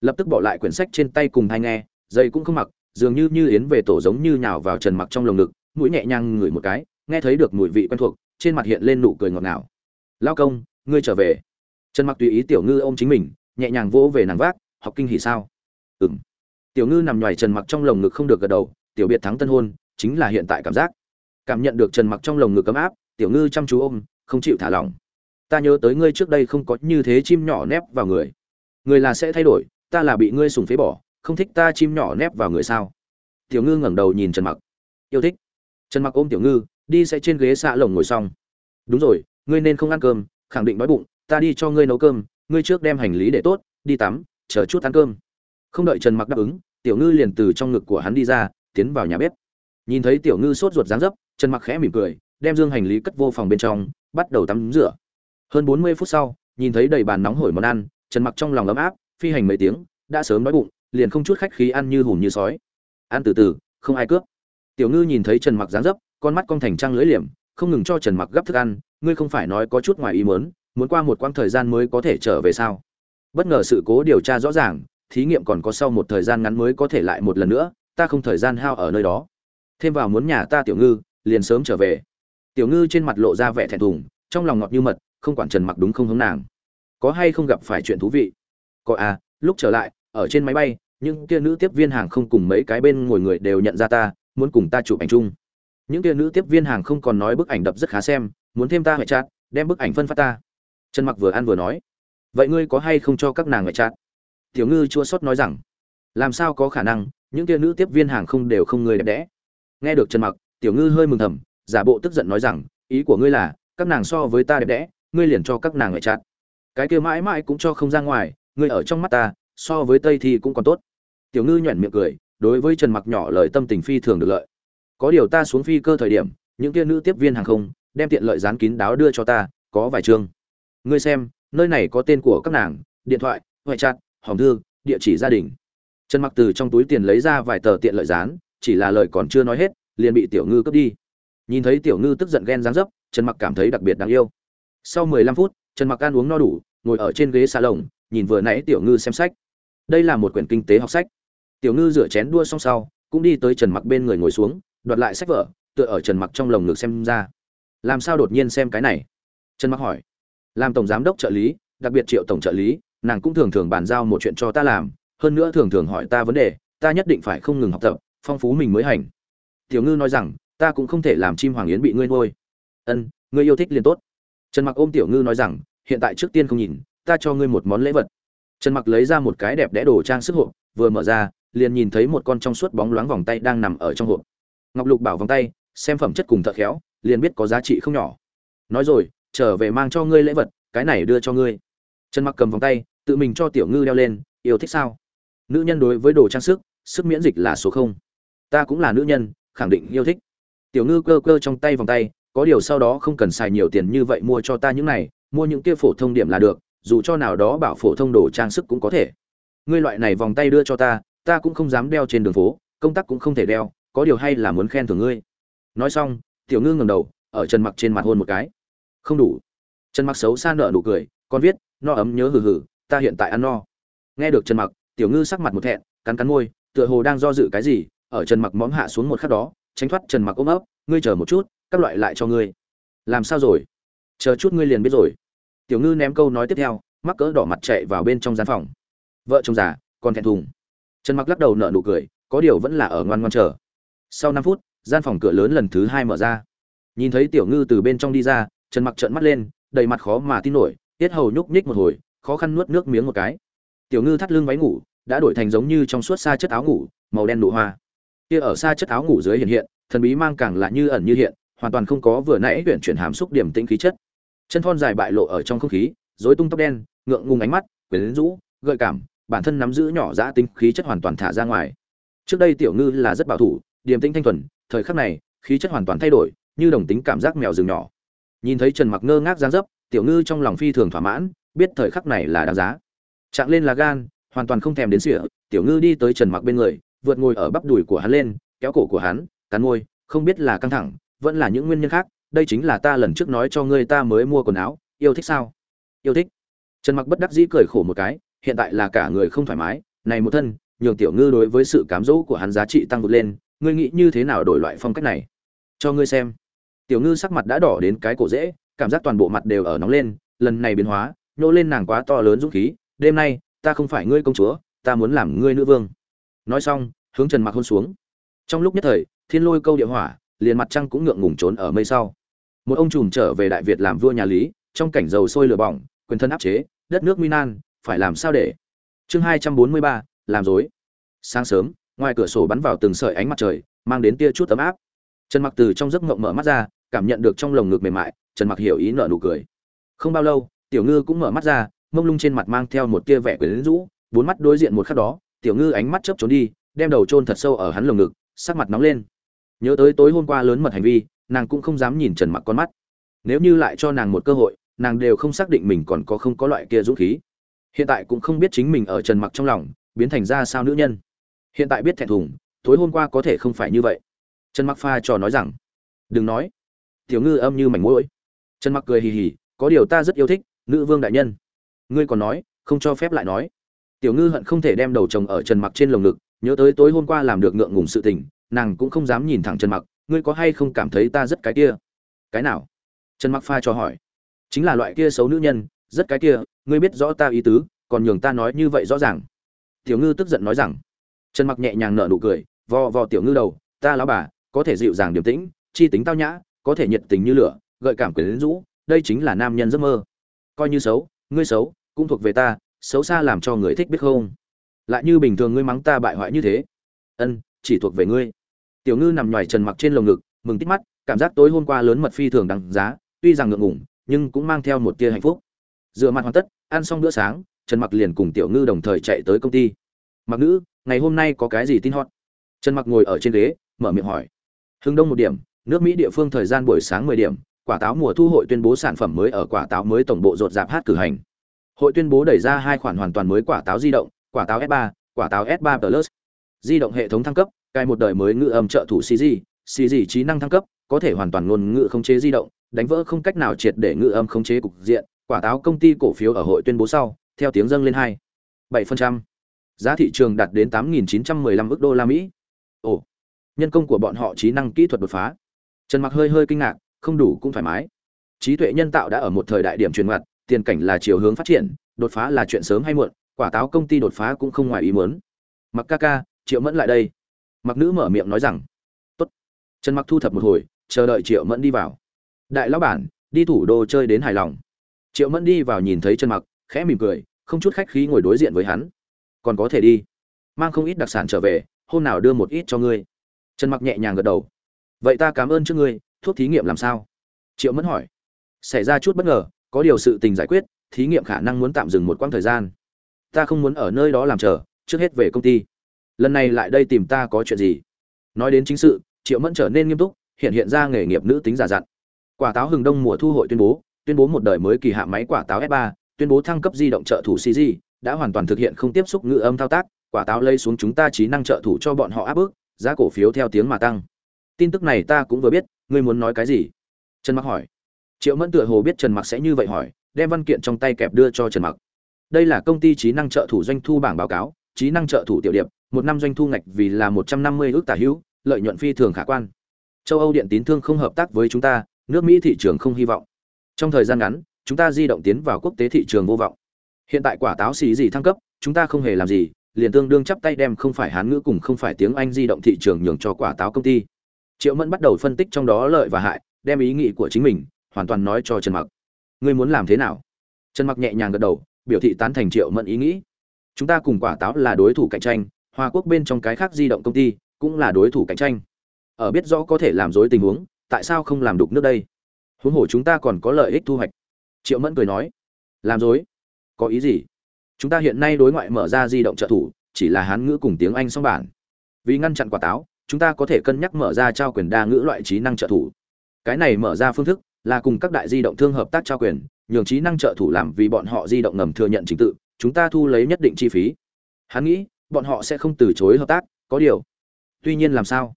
Lập tức bỏ lại quyển sách trên tay cùng hai nghe dây cũng không mặc, dường như như yến về tổ giống như nhào vào trần mặc trong lồng ngực, mũi nhẹ nhàng ngửi một cái, nghe thấy được mùi vị quen thuộc, trên mặt hiện lên nụ cười ngọt ngào. Lao công, ngươi trở về. Trần mặc tùy ý tiểu ngư ôm chính mình, nhẹ nhàng vỗ về nàng vác, học kinh hỉ sao? Ừm. Tiểu ngư nằm ngoài trần mặc trong lồng ngực không được gật đầu, tiểu biệt thắng tân hôn, chính là hiện tại cảm giác cảm nhận được trần mặc trong lồng ngực ấm áp, tiểu ngư chăm chú ôm, không chịu thả lỏng. Ta nhớ tới ngươi trước đây không có như thế chim nhỏ nép vào người. Người là sẽ thay đổi, ta là bị ngươi sùng phế bỏ, không thích ta chim nhỏ nép vào người sao? Tiểu ngư ngẩng đầu nhìn trần mặc. Yêu thích. Trần mặc ôm tiểu ngư, đi sẽ trên ghế xạ lồng ngồi xong. Đúng rồi, ngươi nên không ăn cơm, khẳng định đói bụng, ta đi cho ngươi nấu cơm, ngươi trước đem hành lý để tốt, đi tắm, chờ chút ăn cơm. Không đợi trần mặc đáp ứng, tiểu ngư liền từ trong ngực của hắn đi ra, tiến vào nhà bếp. Nhìn thấy tiểu ngư sốt ruột dáng dấp trần mặc khẽ mỉm cười, đem dương hành lý cất vô phòng bên trong, bắt đầu tắm rửa. Hơn 40 phút sau, nhìn thấy đầy bàn nóng hổi món ăn, trần mặc trong lòng ấm áp, phi hành mấy tiếng, đã sớm đói bụng, liền không chút khách khí ăn như hùm như sói. Ăn từ từ, không ai cướp. Tiểu ngư nhìn thấy trần mặc dáng dấp, con mắt cong thành trăng lưỡi liềm, không ngừng cho trần mặc gấp thức ăn, ngươi không phải nói có chút ngoài ý muốn muốn qua một quãng thời gian mới có thể trở về sao? Bất ngờ sự cố điều tra rõ ràng, thí nghiệm còn có sau một thời gian ngắn mới có thể lại một lần nữa, ta không thời gian hao ở nơi đó. Thêm vào muốn nhà ta tiểu ngư liền sớm trở về. Tiểu ngư trên mặt lộ ra vẻ thẹn thùng, trong lòng ngọt như mật, không quản trần mặc đúng không hướng nàng. Có hay không gặp phải chuyện thú vị? Có à lúc trở lại, ở trên máy bay, những kia nữ tiếp viên hàng không cùng mấy cái bên ngồi người đều nhận ra ta, muốn cùng ta chụp ảnh chung. Những kia nữ tiếp viên hàng không còn nói bức ảnh đập rất khá xem, muốn thêm ta hệ chát đem bức ảnh phân phát ta. Trần mặc vừa ăn vừa nói. Vậy ngươi có hay không cho các nàng hệ chát tiểu ngư chua xót nói rằng. Làm sao có khả năng, những kia nữ tiếp viên hàng không đều không người đẹp đẽ. Nghe được trần mặc tiểu ngư hơi mừng thầm, giả bộ tức giận nói rằng, ý của ngươi là, các nàng so với ta đẹp đẽ, ngươi liền cho các nàng hệ chặt. cái kia mãi mãi cũng cho không ra ngoài, ngươi ở trong mắt ta, so với tây thì cũng còn tốt. Tiểu ngư nhoẻn miệng cười, đối với trần mặc nhỏ lời tâm tình phi thường được lợi. Có điều ta xuống phi cơ thời điểm, những kia nữ tiếp viên hàng không, đem tiện lợi dán kín đáo đưa cho ta, có vài chương. Ngươi xem, nơi này có tên của các nàng, điện thoại, ngoại chặt hòm thư, địa chỉ gia đình. Trần mặc từ trong túi tiền lấy ra vài tờ tiện lợi dán, chỉ là lời còn chưa nói hết liền bị tiểu ngư cướp đi. Nhìn thấy tiểu ngư tức giận ghen dáng dấp, trần mặc cảm thấy đặc biệt đáng yêu. Sau 15 phút, trần mặc ăn uống no đủ, ngồi ở trên ghế salon nhìn vừa nãy tiểu ngư xem sách. Đây là một quyển kinh tế học sách. Tiểu ngư rửa chén đua xong sau, cũng đi tới trần mặc bên người ngồi xuống, đoạt lại sách vở, tựa ở trần mặc trong lồng ngực xem ra. Làm sao đột nhiên xem cái này? Trần mặc hỏi. Làm tổng giám đốc trợ lý, đặc biệt triệu tổng trợ lý, nàng cũng thường thường bàn giao một chuyện cho ta làm, hơn nữa thường thường hỏi ta vấn đề, ta nhất định phải không ngừng học tập, phong phú mình mới hành tiểu ngư nói rằng, ta cũng không thể làm chim hoàng yến bị ngươi nuôi. Ân, ngươi yêu thích liền tốt. Trần mặc ôm tiểu ngư nói rằng, hiện tại trước tiên không nhìn, ta cho ngươi một món lễ vật. Trần mặc lấy ra một cái đẹp đẽ đồ trang sức hộp, vừa mở ra, liền nhìn thấy một con trong suốt bóng loáng vòng tay đang nằm ở trong hộp. Ngọc lục bảo vòng tay, xem phẩm chất cùng thợ khéo, liền biết có giá trị không nhỏ. Nói rồi, trở về mang cho ngươi lễ vật, cái này đưa cho ngươi. Trần mặc cầm vòng tay, tự mình cho tiểu ngư đeo lên, yêu thích sao? Nữ nhân đối với đồ trang sức sức miễn dịch là số không. Ta cũng là nữ nhân khẳng định yêu thích. Tiểu ngư cơ cơ trong tay vòng tay, có điều sau đó không cần xài nhiều tiền như vậy mua cho ta những này, mua những kia phổ thông điểm là được, dù cho nào đó bảo phổ thông đồ trang sức cũng có thể. Ngươi loại này vòng tay đưa cho ta ta cũng không dám đeo trên đường phố, công tác cũng không thể đeo, có điều hay là muốn khen thưởng ngươi. Nói xong, tiểu ngư ngẩng đầu, ở trần mặc trên mặt hôn một cái. Không đủ. Trần mặc xấu xa nở nụ cười, con viết, no ấm nhớ hừ hừ, ta hiện tại ăn no. Nghe được trần mặc, tiểu ngư sắc mặt một thẹn, cắn cắn môi, tựa hồ đang do dự cái gì ở trần mặc móm hạ xuống một khắc đó, tránh thoát trần mặc ôm ấp, ngươi chờ một chút, các loại lại cho ngươi. Làm sao rồi? Chờ chút ngươi liền biết rồi. Tiểu ngư ném câu nói tiếp theo, mắc cỡ đỏ mặt chạy vào bên trong gian phòng. Vợ chồng già, còn thẹn thùng. Trần mặc lắc đầu nở nụ cười, có điều vẫn là ở ngoan ngoan chờ. Sau năm phút, gian phòng cửa lớn lần thứ hai mở ra. Nhìn thấy tiểu ngư từ bên trong đi ra, trần mặc trợn mắt lên, đầy mặt khó mà tin nổi, tiết hầu nhúc nhích một hồi, khó khăn nuốt nước miếng một cái. Tiểu ngư thắt lưng váy ngủ, đã đổi thành giống như trong suốt xa chất áo ngủ, màu đen nụ hoa kia ở xa chất áo ngủ dưới hiện hiện, thần bí mang càng lạ như ẩn như hiện, hoàn toàn không có vừa nãy huyện chuyển hàm xúc điểm tĩnh khí chất. Chân thon dài bại lộ ở trong không khí, rối tung tóc đen, ngượng ngùng ánh mắt, quyến rũ, gợi cảm, bản thân nắm giữ nhỏ dã tinh khí chất hoàn toàn thả ra ngoài. Trước đây tiểu ngư là rất bảo thủ, điềm tĩnh thanh thuần, thời khắc này, khí chất hoàn toàn thay đổi, như đồng tính cảm giác mèo rừng nhỏ. Nhìn thấy trần mặc ngơ ngác giáng dấp, tiểu ngư trong lòng phi thường thỏa mãn, biết thời khắc này là đáng giá. Chạng lên là gan, hoàn toàn không thèm đến sỉa, tiểu ngư đi tới trần mặc bên người vượt ngồi ở bắp đùi của hắn lên, kéo cổ của hắn, cắn môi, không biết là căng thẳng, vẫn là những nguyên nhân khác, đây chính là ta lần trước nói cho ngươi ta mới mua quần áo, yêu thích sao? Yêu thích. Trần mặc bất đắc dĩ cười khổ một cái, hiện tại là cả người không thoải mái, này một thân, nhường tiểu ngư đối với sự cám dỗ của hắn giá trị tăng vượt lên, ngươi nghĩ như thế nào đổi loại phong cách này? Cho ngươi xem. Tiểu ngư sắc mặt đã đỏ đến cái cổ dễ, cảm giác toàn bộ mặt đều ở nóng lên, lần này biến hóa, nhô lên nàng quá to lớn dũng khí, đêm nay, ta không phải ngươi công chúa, ta muốn làm ngươi nữ vương nói xong, hướng trần mặc hôn xuống. Trong lúc nhất thời, thiên lôi câu địa hỏa, liền mặt trăng cũng ngượng ngùng trốn ở mây sau. Một ông trùm trở về đại việt làm vua nhà lý, trong cảnh dầu sôi lửa bỏng, quyền thân áp chế, đất nước nguy nan, phải làm sao để? Chương hai trăm bốn mươi ba, làm dối sáng sớm, ngoài cửa sổ bắn vào từng sợi ánh mặt trời, mang đến tia chút ấm áp. Trần mặc từ trong giấc mộng mở mắt ra, cảm nhận được trong lồng ngực mềm mại, trần mặc hiểu ý nở nụ cười. Không bao lâu, tiểu ngư cũng mở mắt ra, mông lung trên mặt mang theo một tia vẻ quyến rũ, bốn mắt đối diện một khắc đó tiểu ngư ánh mắt chớp trốn đi, đem đầu chôn thật sâu ở hắn lồng ngực, sắc mặt nóng lên. Nhớ tới tối hôm qua lớn mật hành vi, nàng cũng không dám nhìn trần mặc con mắt. Nếu như lại cho nàng một cơ hội, nàng đều không xác định mình còn có không có loại kia dũng khí. Hiện tại cũng không biết chính mình ở trần mặc trong lòng, biến thành ra sao nữ nhân. Hiện tại biết thẹn thùng, tối hôm qua có thể không phải như vậy. Trần mặc pha trò nói rằng, đừng nói. Tiểu ngư âm như mảnh mũi trần mặc cười hì hì, có điều ta rất yêu thích, nữ vương đại nhân. Ngươi còn nói, không cho phép lại nói tiểu ngư hận không thể đem đầu chồng ở trần mặc trên lồng ngực, nhớ tới tối hôm qua làm được ngượng ngùng sự tình, nàng cũng không dám nhìn thẳng trần mặc, ngươi có hay không cảm thấy ta rất cái kia? Cái nào? Trần mặc pha cho hỏi. Chính là loại kia xấu nữ nhân, rất cái kia, ngươi biết rõ ta ý tứ, còn nhường ta nói như vậy rõ ràng. Tiểu ngư tức giận nói rằng. Trần mặc nhẹ nhàng nở nụ cười, vò vò tiểu ngư đầu, ta lão bà, có thể dịu dàng điềm tĩnh, chi tính tao nhã, có thể nhiệt tình như lửa, gợi cảm quyến rũ, đây chính là nam nhân giấc mơ. Coi như xấu, ngươi xấu, cũng thuộc về ta xấu xa làm cho người thích biết không? Lại như bình thường ngươi mắng ta bại hoại như thế. Ân, chỉ thuộc về ngươi. Tiểu ngư nằm ngoài trần mặc trên lồng ngực, mừng tít mắt, cảm giác tối hôm qua lớn mật phi thường đằng giá, tuy rằng ngượng ngủng nhưng cũng mang theo một tia hạnh phúc. Dựa mặt hoàn tất, ăn xong bữa sáng, trần mặc liền cùng tiểu ngư đồng thời chạy tới công ty. Mặc nữ ngày hôm nay có cái gì tin hot? Trần mặc ngồi ở trên ghế, mở miệng hỏi. Hưng đông một điểm, nước mỹ địa phương thời gian buổi sáng 10 điểm, quả táo mùa thu hội tuyên bố sản phẩm mới ở quả táo mới tổng bộ rột rạp hát cử hành hội tuyên bố đẩy ra hai khoản hoàn toàn mới quả táo di động quả táo s 3 quả táo s 3 plus. Di động hệ thống thăng cấp cài một đời mới ngữ âm trợ thủ cg cg trí năng thăng cấp có thể hoàn toàn ngôn ngữ khống chế di động đánh vỡ không cách nào triệt để ngữ âm khống chế cục diện. Quả táo công ty cổ phiếu ở hội tuyên bố sau theo tiếng dâng lên hai bảy phần trăm. Giá thị trường đạt đến tám nghìn chín trăm mười lăm đô la mỹ. Ồ nhân công của bọn họ trí năng kỹ thuật đột phá. Trần mặc hơi hơi kinh ngạc không đủ cũng thoải mái. Trí tuệ nhân tạo đã ở một thời đại điểm truyền ngoặt, tiền cảnh là chiều hướng phát triển, đột phá là chuyện sớm hay muộn, quả táo công ty đột phá cũng không ngoài ý muốn. Mặc ca ca, triệu mẫn lại đây. Mặc nữ mở miệng nói rằng, tốt. Trần mặc thu thập một hồi, chờ đợi triệu mẫn đi vào. Đại lão bản, đi thủ đô chơi đến hài lòng. Triệu mẫn đi vào nhìn thấy trần mặc, khẽ mỉm cười, không chút khách khí ngồi đối diện với hắn. Còn có thể đi. Mang không ít đặc sản trở về, hôm nào đưa một ít cho ngươi. Trần mặc nhẹ nhàng gật đầu. Vậy ta cảm ơn trước ngươi, thuốc thí nghiệm làm sao? Triệu mẫn hỏi. Xảy ra chút bất ngờ có điều sự tình giải quyết, thí nghiệm khả năng muốn tạm dừng một quãng thời gian. Ta không muốn ở nơi đó làm chờ, trước hết về công ty. Lần này lại đây tìm ta có chuyện gì? Nói đến chính sự, triệu mẫn trở nên nghiêm túc, hiện hiện ra nghề nghiệp nữ tính giả dặn. Quả táo hừng đông mùa thu hội tuyên bố tuyên bố một đời mới kỳ hạ máy quả táo s 3 tuyên bố thăng cấp di động trợ thủ cg đã hoàn toàn thực hiện không tiếp xúc ngữ âm thao tác, quả táo lây xuống chúng ta trí năng trợ thủ cho bọn họ áp bức, giá cổ phiếu theo tiếng mà tăng. Tin tức này ta cũng vừa biết, ngươi muốn nói cái gì? Trần mặc hỏi triệu mẫn tựa hồ biết trần mặc sẽ như vậy hỏi, đem văn kiện trong tay kẹp đưa cho trần mặc. Đây là công ty trí năng trợ thủ doanh thu bảng báo cáo, trí năng trợ thủ tiểu điệp, một năm doanh thu ngạch vì là một trăm năm mươi ước tả hữu, lợi nhuận phi thường khả quan. Châu âu điện tín thương không hợp tác với chúng ta, nước mỹ thị trường không hy vọng. Trong thời gian ngắn, chúng ta di động tiến vào quốc tế thị trường vô vọng. Hiện tại quả táo xì gì thăng cấp, chúng ta không hề làm gì, liền tương đương chắp tay đem không phải hán ngữ cùng không phải tiếng anh di động thị trường nhường cho quả táo công ty. Triệu mẫn bắt đầu phân tích trong đó lợi và hại, đem ý nghĩ của chính mình hoàn toàn nói cho trần mặc. Ngươi muốn làm thế nào? Trần mặc nhẹ nhàng gật đầu, biểu thị tán thành triệu mẫn ý nghĩ. Chúng ta cùng quả táo là đối thủ cạnh tranh, hoa quốc bên trong cái khác di động công ty cũng là đối thủ cạnh tranh. Ở biết rõ có thể làm dối tình huống, tại sao không làm đục nước đây? Huống hồ chúng ta còn có lợi ích thu hoạch. Triệu mẫn cười nói. Làm dối có ý gì? Chúng ta hiện nay đối ngoại mở ra di động trợ thủ, chỉ là hán ngữ cùng tiếng anh song bản. Vì ngăn chặn quả táo, chúng ta có thể cân nhắc mở ra trao quyền đa ngữ loại trí năng trợ thủ. Cái này mở ra phương thức là cùng các đại di động thương hợp tác trao quyền, nhường trí năng trợ thủ làm vì bọn họ di động ngầm thừa nhận trình tự, chúng ta thu lấy nhất định chi phí. Hắn nghĩ, bọn họ sẽ không từ chối hợp tác, có điều. Tuy nhiên làm sao?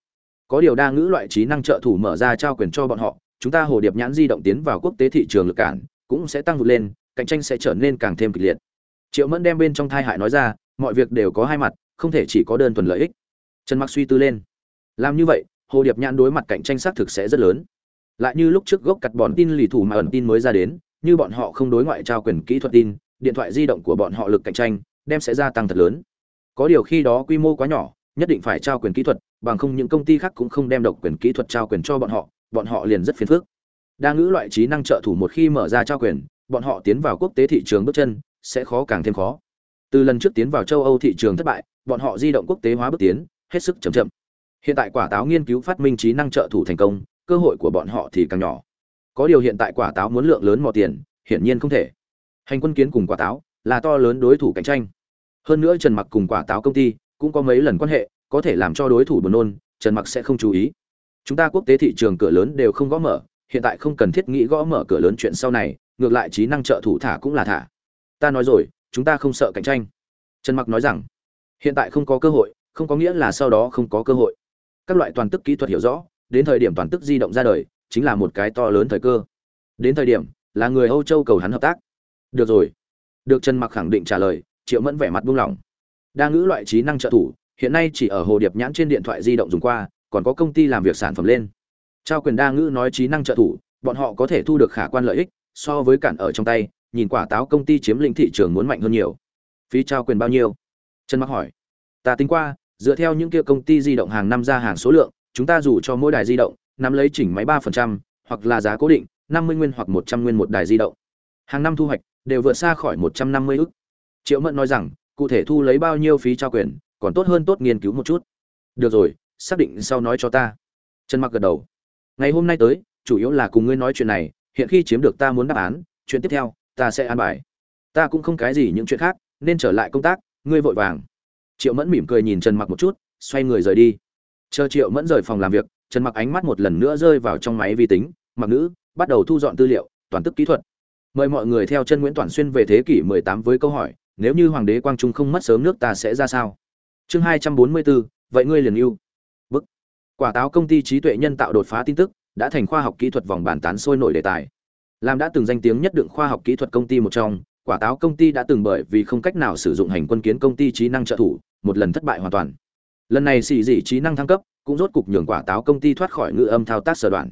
Có điều đa ngữ loại trí năng trợ thủ mở ra trao quyền cho bọn họ, chúng ta hồ điệp nhãn di động tiến vào quốc tế thị trường lực cản, cũng sẽ tăng vượt lên, cạnh tranh sẽ trở nên càng thêm kịch liệt. Triệu mẫn đem bên trong thai hại nói ra, mọi việc đều có hai mặt, không thể chỉ có đơn thuần lợi ích. Trần mặc suy tư lên. Làm như vậy, hồ điệp nhãn đối mặt cạnh tranh xác thực sẽ rất lớn lại như lúc trước gốc cặt bọn tin lì thủ mà ẩn tin mới ra đến, như bọn họ không đối ngoại trao quyền kỹ thuật tin, điện thoại di động của bọn họ lực cạnh tranh, đem sẽ gia tăng thật lớn. Có điều khi đó quy mô quá nhỏ, nhất định phải trao quyền kỹ thuật, bằng không những công ty khác cũng không đem độc quyền kỹ thuật trao quyền cho bọn họ bọn họ liền rất phiền phức. Đa ngữ loại trí năng trợ thủ một khi mở ra trao quyền, bọn họ tiến vào quốc tế thị trường bước chân sẽ khó càng thêm khó. Từ lần trước tiến vào châu âu thị trường thất bại, bọn họ di động quốc tế hóa bước tiến, hết sức chậm chậm. Hiện tại quả táo nghiên cứu phát minh trí năng trợ thủ thành công cơ hội của bọn họ thì càng nhỏ. Có điều hiện tại quả táo muốn lượng lớn mò tiền, hiển nhiên không thể. Hành quân kiến cùng quả táo là to lớn đối thủ cạnh tranh. Hơn nữa trần mặc cùng quả táo công ty cũng có mấy lần quan hệ, có thể làm cho đối thủ buồn nôn, trần mặc sẽ không chú ý. Chúng ta quốc tế thị trường cửa lớn đều không gõ mở, hiện tại không cần thiết nghĩ gõ mở cửa lớn chuyện sau này, ngược lại trí năng trợ thủ thả cũng là thả. Ta nói rồi, chúng ta không sợ cạnh tranh. Trần mặc nói rằng, hiện tại không có cơ hội, không có nghĩa là sau đó không có cơ hội. Các loại toàn tức kỹ thuật hiểu rõ đến thời điểm toàn tức di động ra đời, chính là một cái to lớn thời cơ. Đến thời điểm, là người âu châu cầu hắn hợp tác. Được rồi. Được trần mặc khẳng định trả lời, triệu mẫn vẻ mặt buông lỏng. Đa ngữ loại trí năng trợ thủ, hiện nay chỉ ở hồ điệp nhãn trên điện thoại di động dùng qua, còn có công ty làm việc sản phẩm lên. Trao quyền đa ngữ nói trí năng trợ thủ, bọn họ có thể thu được khả quan lợi ích, so với cản ở trong tay, nhìn quả táo công ty chiếm lĩnh thị trường muốn mạnh hơn nhiều. Phí trao quyền bao nhiêu? Trần mặc hỏi. Ta tính qua, dựa theo những kia công ty di động hàng năm ra hàng số lượng chúng ta dù cho mỗi đài di động nắm lấy chỉnh máy ba phần trăm, hoặc là giá cố định, năm mươi nguyên hoặc một trăm nguyên một đài di động. Hàng năm thu hoạch đều vượt xa khỏi một trăm năm mươi ức. Triệu mẫn nói rằng, cụ thể thu lấy bao nhiêu phí trao quyền, còn tốt hơn tốt nghiên cứu một chút. Được rồi, xác định sau nói cho ta. Trần mặc gật đầu. Ngày hôm nay tới, chủ yếu là cùng ngươi nói chuyện này, hiện khi chiếm được ta muốn đáp án, chuyện tiếp theo, ta sẽ an bài. Ta cũng không cái gì những chuyện khác, nên trở lại công tác, ngươi vội vàng. Triệu mẫn mỉm cười nhìn trần mặc một chút, xoay người rời đi chờ triệu mẫn rời phòng làm việc trần mặc ánh mắt một lần nữa rơi vào trong máy vi tính mặc nữ bắt đầu thu dọn tư liệu toàn tức kỹ thuật. Mời mọi người theo chân nguyễn toàn xuyên về thế kỷ 18 với câu hỏi nếu như hoàng đế quang trung không mất sớm nước ta sẽ ra sao? Chương 244, vậy ngươi liền yêu bức. Quả táo công ty trí tuệ nhân tạo đột phá tin tức đã thành khoa học kỹ thuật vòng bàn tán sôi nổi đề tài. Làm đã từng danh tiếng nhất đựng khoa học kỹ thuật công ty một trong quả táo công ty đã từng bởi vì không cách nào sử dụng hành quân kiến công ty trí năng trợ thủ một lần thất bại hoàn toàn lần này xì dị trí năng thăng cấp cũng rốt cục nhường quả táo công ty thoát khỏi ngữ âm thao tác sở đoạn.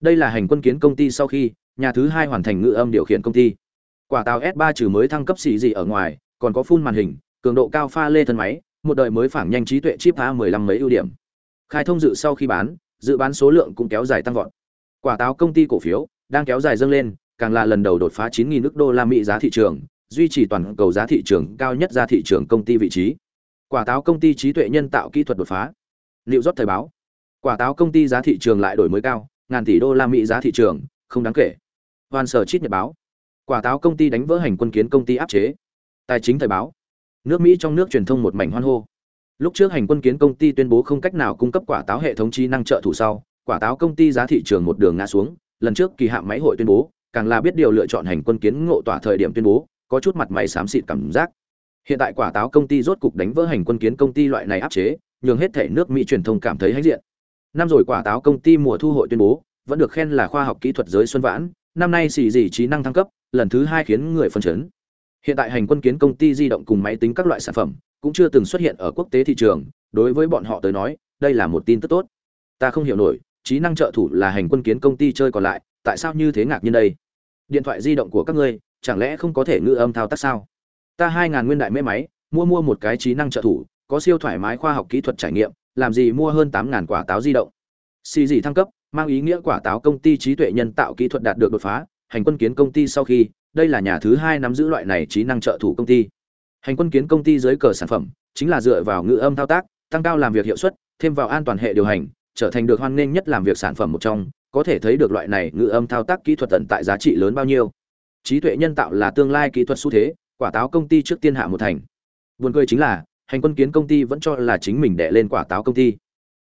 Đây là hành quân kiến công ty sau khi nhà thứ hai hoàn thành ngữ âm điều khiển công ty. Quả táo s 3 trừ mới thăng cấp xì dị ở ngoài còn có phun màn hình cường độ cao pha lê thân máy một đời mới phản nhanh trí tuệ chip a 15 mấy ưu điểm. Khai thông dự sau khi bán dự bán số lượng cũng kéo dài tăng vọt. Quả táo công ty cổ phiếu đang kéo dài dâng lên càng là lần đầu đột phá 9.000 nước đô la Mỹ giá thị trường, duy trì toàn cầu giá thị trường cao nhất ra thị trường công ty vị trí. Quả táo công ty trí tuệ nhân tạo kỹ thuật đột phá. Liệu rót thời báo. Quả táo công ty giá thị trường lại đổi mới cao, ngàn tỷ đô la Mỹ giá thị trường, không đáng kể. Hoàn sở chít nhật báo. Quả táo công ty đánh vỡ hành quân kiến công ty áp chế. Tài chính thời báo. Nước Mỹ trong nước truyền thông một mảnh hoan hô. Lúc trước hành quân kiến công ty tuyên bố không cách nào cung cấp quả táo hệ thống trí năng trợ thủ sau, quả táo công ty giá thị trường một đường ngã xuống, lần trước kỳ hạn máy hội tuyên bố, càng là biết điều lựa chọn hành quân kiến ngộ tỏa thời điểm tuyên bố có chút mặt mày xám xịt cảm giác hiện tại quả táo công ty rốt cục đánh vỡ hành quân kiến công ty loại này áp chế, nhường hết thể nước mỹ truyền thông cảm thấy hãnh diện. Năm rồi quả táo công ty mùa thu hội tuyên bố, vẫn được khen là khoa học kỹ thuật giới xuân vãn, năm nay xì gì trí năng thăng cấp, lần thứ hai khiến người phân chấn. Hiện tại hành quân kiến công ty di động cùng máy tính các loại sản phẩm cũng chưa từng xuất hiện ở quốc tế thị trường, đối với bọn họ tới nói, đây là một tin tức tốt. Ta không hiểu nổi, trí năng trợ thủ là hành quân kiến công ty chơi còn lại, tại sao như thế ngạc nhiên đây? Điện thoại di động của các ngươi, chẳng lẽ không có thể ngữ âm thao tác sao? Ta hai ngàn nguyên đại mê máy, mua mua một cái trí năng trợ thủ, có siêu thoải mái khoa học kỹ thuật trải nghiệm, làm gì mua hơn tám ngàn quả táo di động. Xì gì thăng cấp, mang ý nghĩa quả táo công ty trí tuệ nhân tạo kỹ thuật đạt được đột phá, hành quân kiến công ty sau khi, đây là nhà thứ hai nắm giữ loại này trí năng trợ thủ công ty. Hành quân kiến công ty dưới cờ sản phẩm, chính là dựa vào ngữ âm thao tác, tăng cao làm việc hiệu suất, thêm vào an toàn hệ điều hành, trở thành được hoan nghênh nhất làm việc sản phẩm một trong, có thể thấy được loại này ngữ âm thao tác kỹ thuật tận tại giá trị lớn bao nhiêu. Trí tuệ nhân tạo là tương lai kỹ thuật xu thế quả táo công ty trước tiên hạ một thành. Buồn cười chính là, hành quân kiến công ty vẫn cho là chính mình đệ lên quả táo công ty.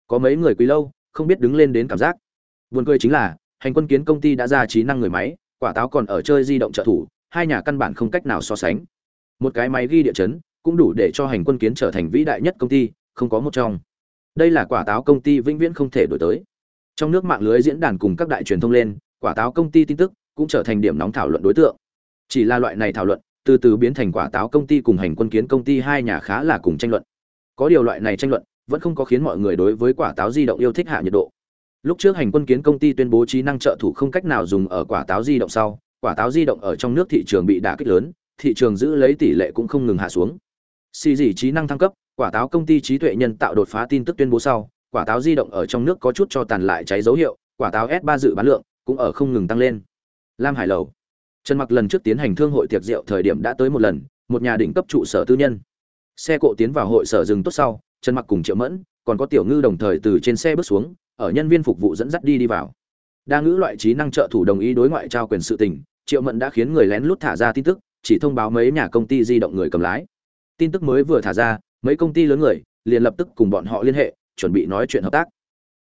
Có mấy người quý lâu, không biết đứng lên đến cảm giác. Buồn cười chính là, hành quân kiến công ty đã ra trí năng người máy, quả táo còn ở chơi di động trợ thủ, hai nhà căn bản không cách nào so sánh. Một cái máy ghi địa chấn, cũng đủ để cho hành quân kiến trở thành vĩ đại nhất công ty, không có một trong. Đây là quả táo công ty vĩnh viễn không thể đổi tới. Trong nước mạng lưới diễn đàn cùng các đại truyền thông lên, quả táo công ty tin tức cũng trở thành điểm nóng thảo luận đối tượng. Chỉ là loại này thảo luận từ từ biến thành quả táo công ty cùng hành quân kiến công ty hai nhà khá là cùng tranh luận. Có điều loại này tranh luận vẫn không có khiến mọi người đối với quả táo di động yêu thích hạ nhiệt độ. Lúc trước hành quân kiến công ty tuyên bố trí năng trợ thủ không cách nào dùng ở quả táo di động sau, quả táo di động ở trong nước thị trường bị đả kích lớn, thị trường giữ lấy tỷ lệ cũng không ngừng hạ xuống. Xì dỉ trí năng thăng cấp, quả táo công ty trí tuệ nhân tạo đột phá tin tức tuyên bố sau, quả táo di động ở trong nước có chút cho tàn lại cháy dấu hiệu, quả táo s 3 dự bán lượng cũng ở không ngừng tăng lên. Lam hải lầu trần mặc lần trước tiến hành thương hội tiệc rượu thời điểm đã tới một lần, một nhà đỉnh cấp trụ sở tư nhân. Xe cộ tiến vào hội sở dừng tốt sau, trần mặc cùng triệu mẫn, còn có tiểu ngư đồng thời từ trên xe bước xuống, ở nhân viên phục vụ dẫn dắt đi đi vào. Đa ngữ loại trí năng trợ thủ đồng ý đối ngoại trao quyền sự tình, triệu mẫn đã khiến người lén lút thả ra tin tức, chỉ thông báo mấy nhà công ty di động người cầm lái. Tin tức mới vừa thả ra, mấy công ty lớn người liền lập tức cùng bọn họ liên hệ, chuẩn bị nói chuyện hợp tác.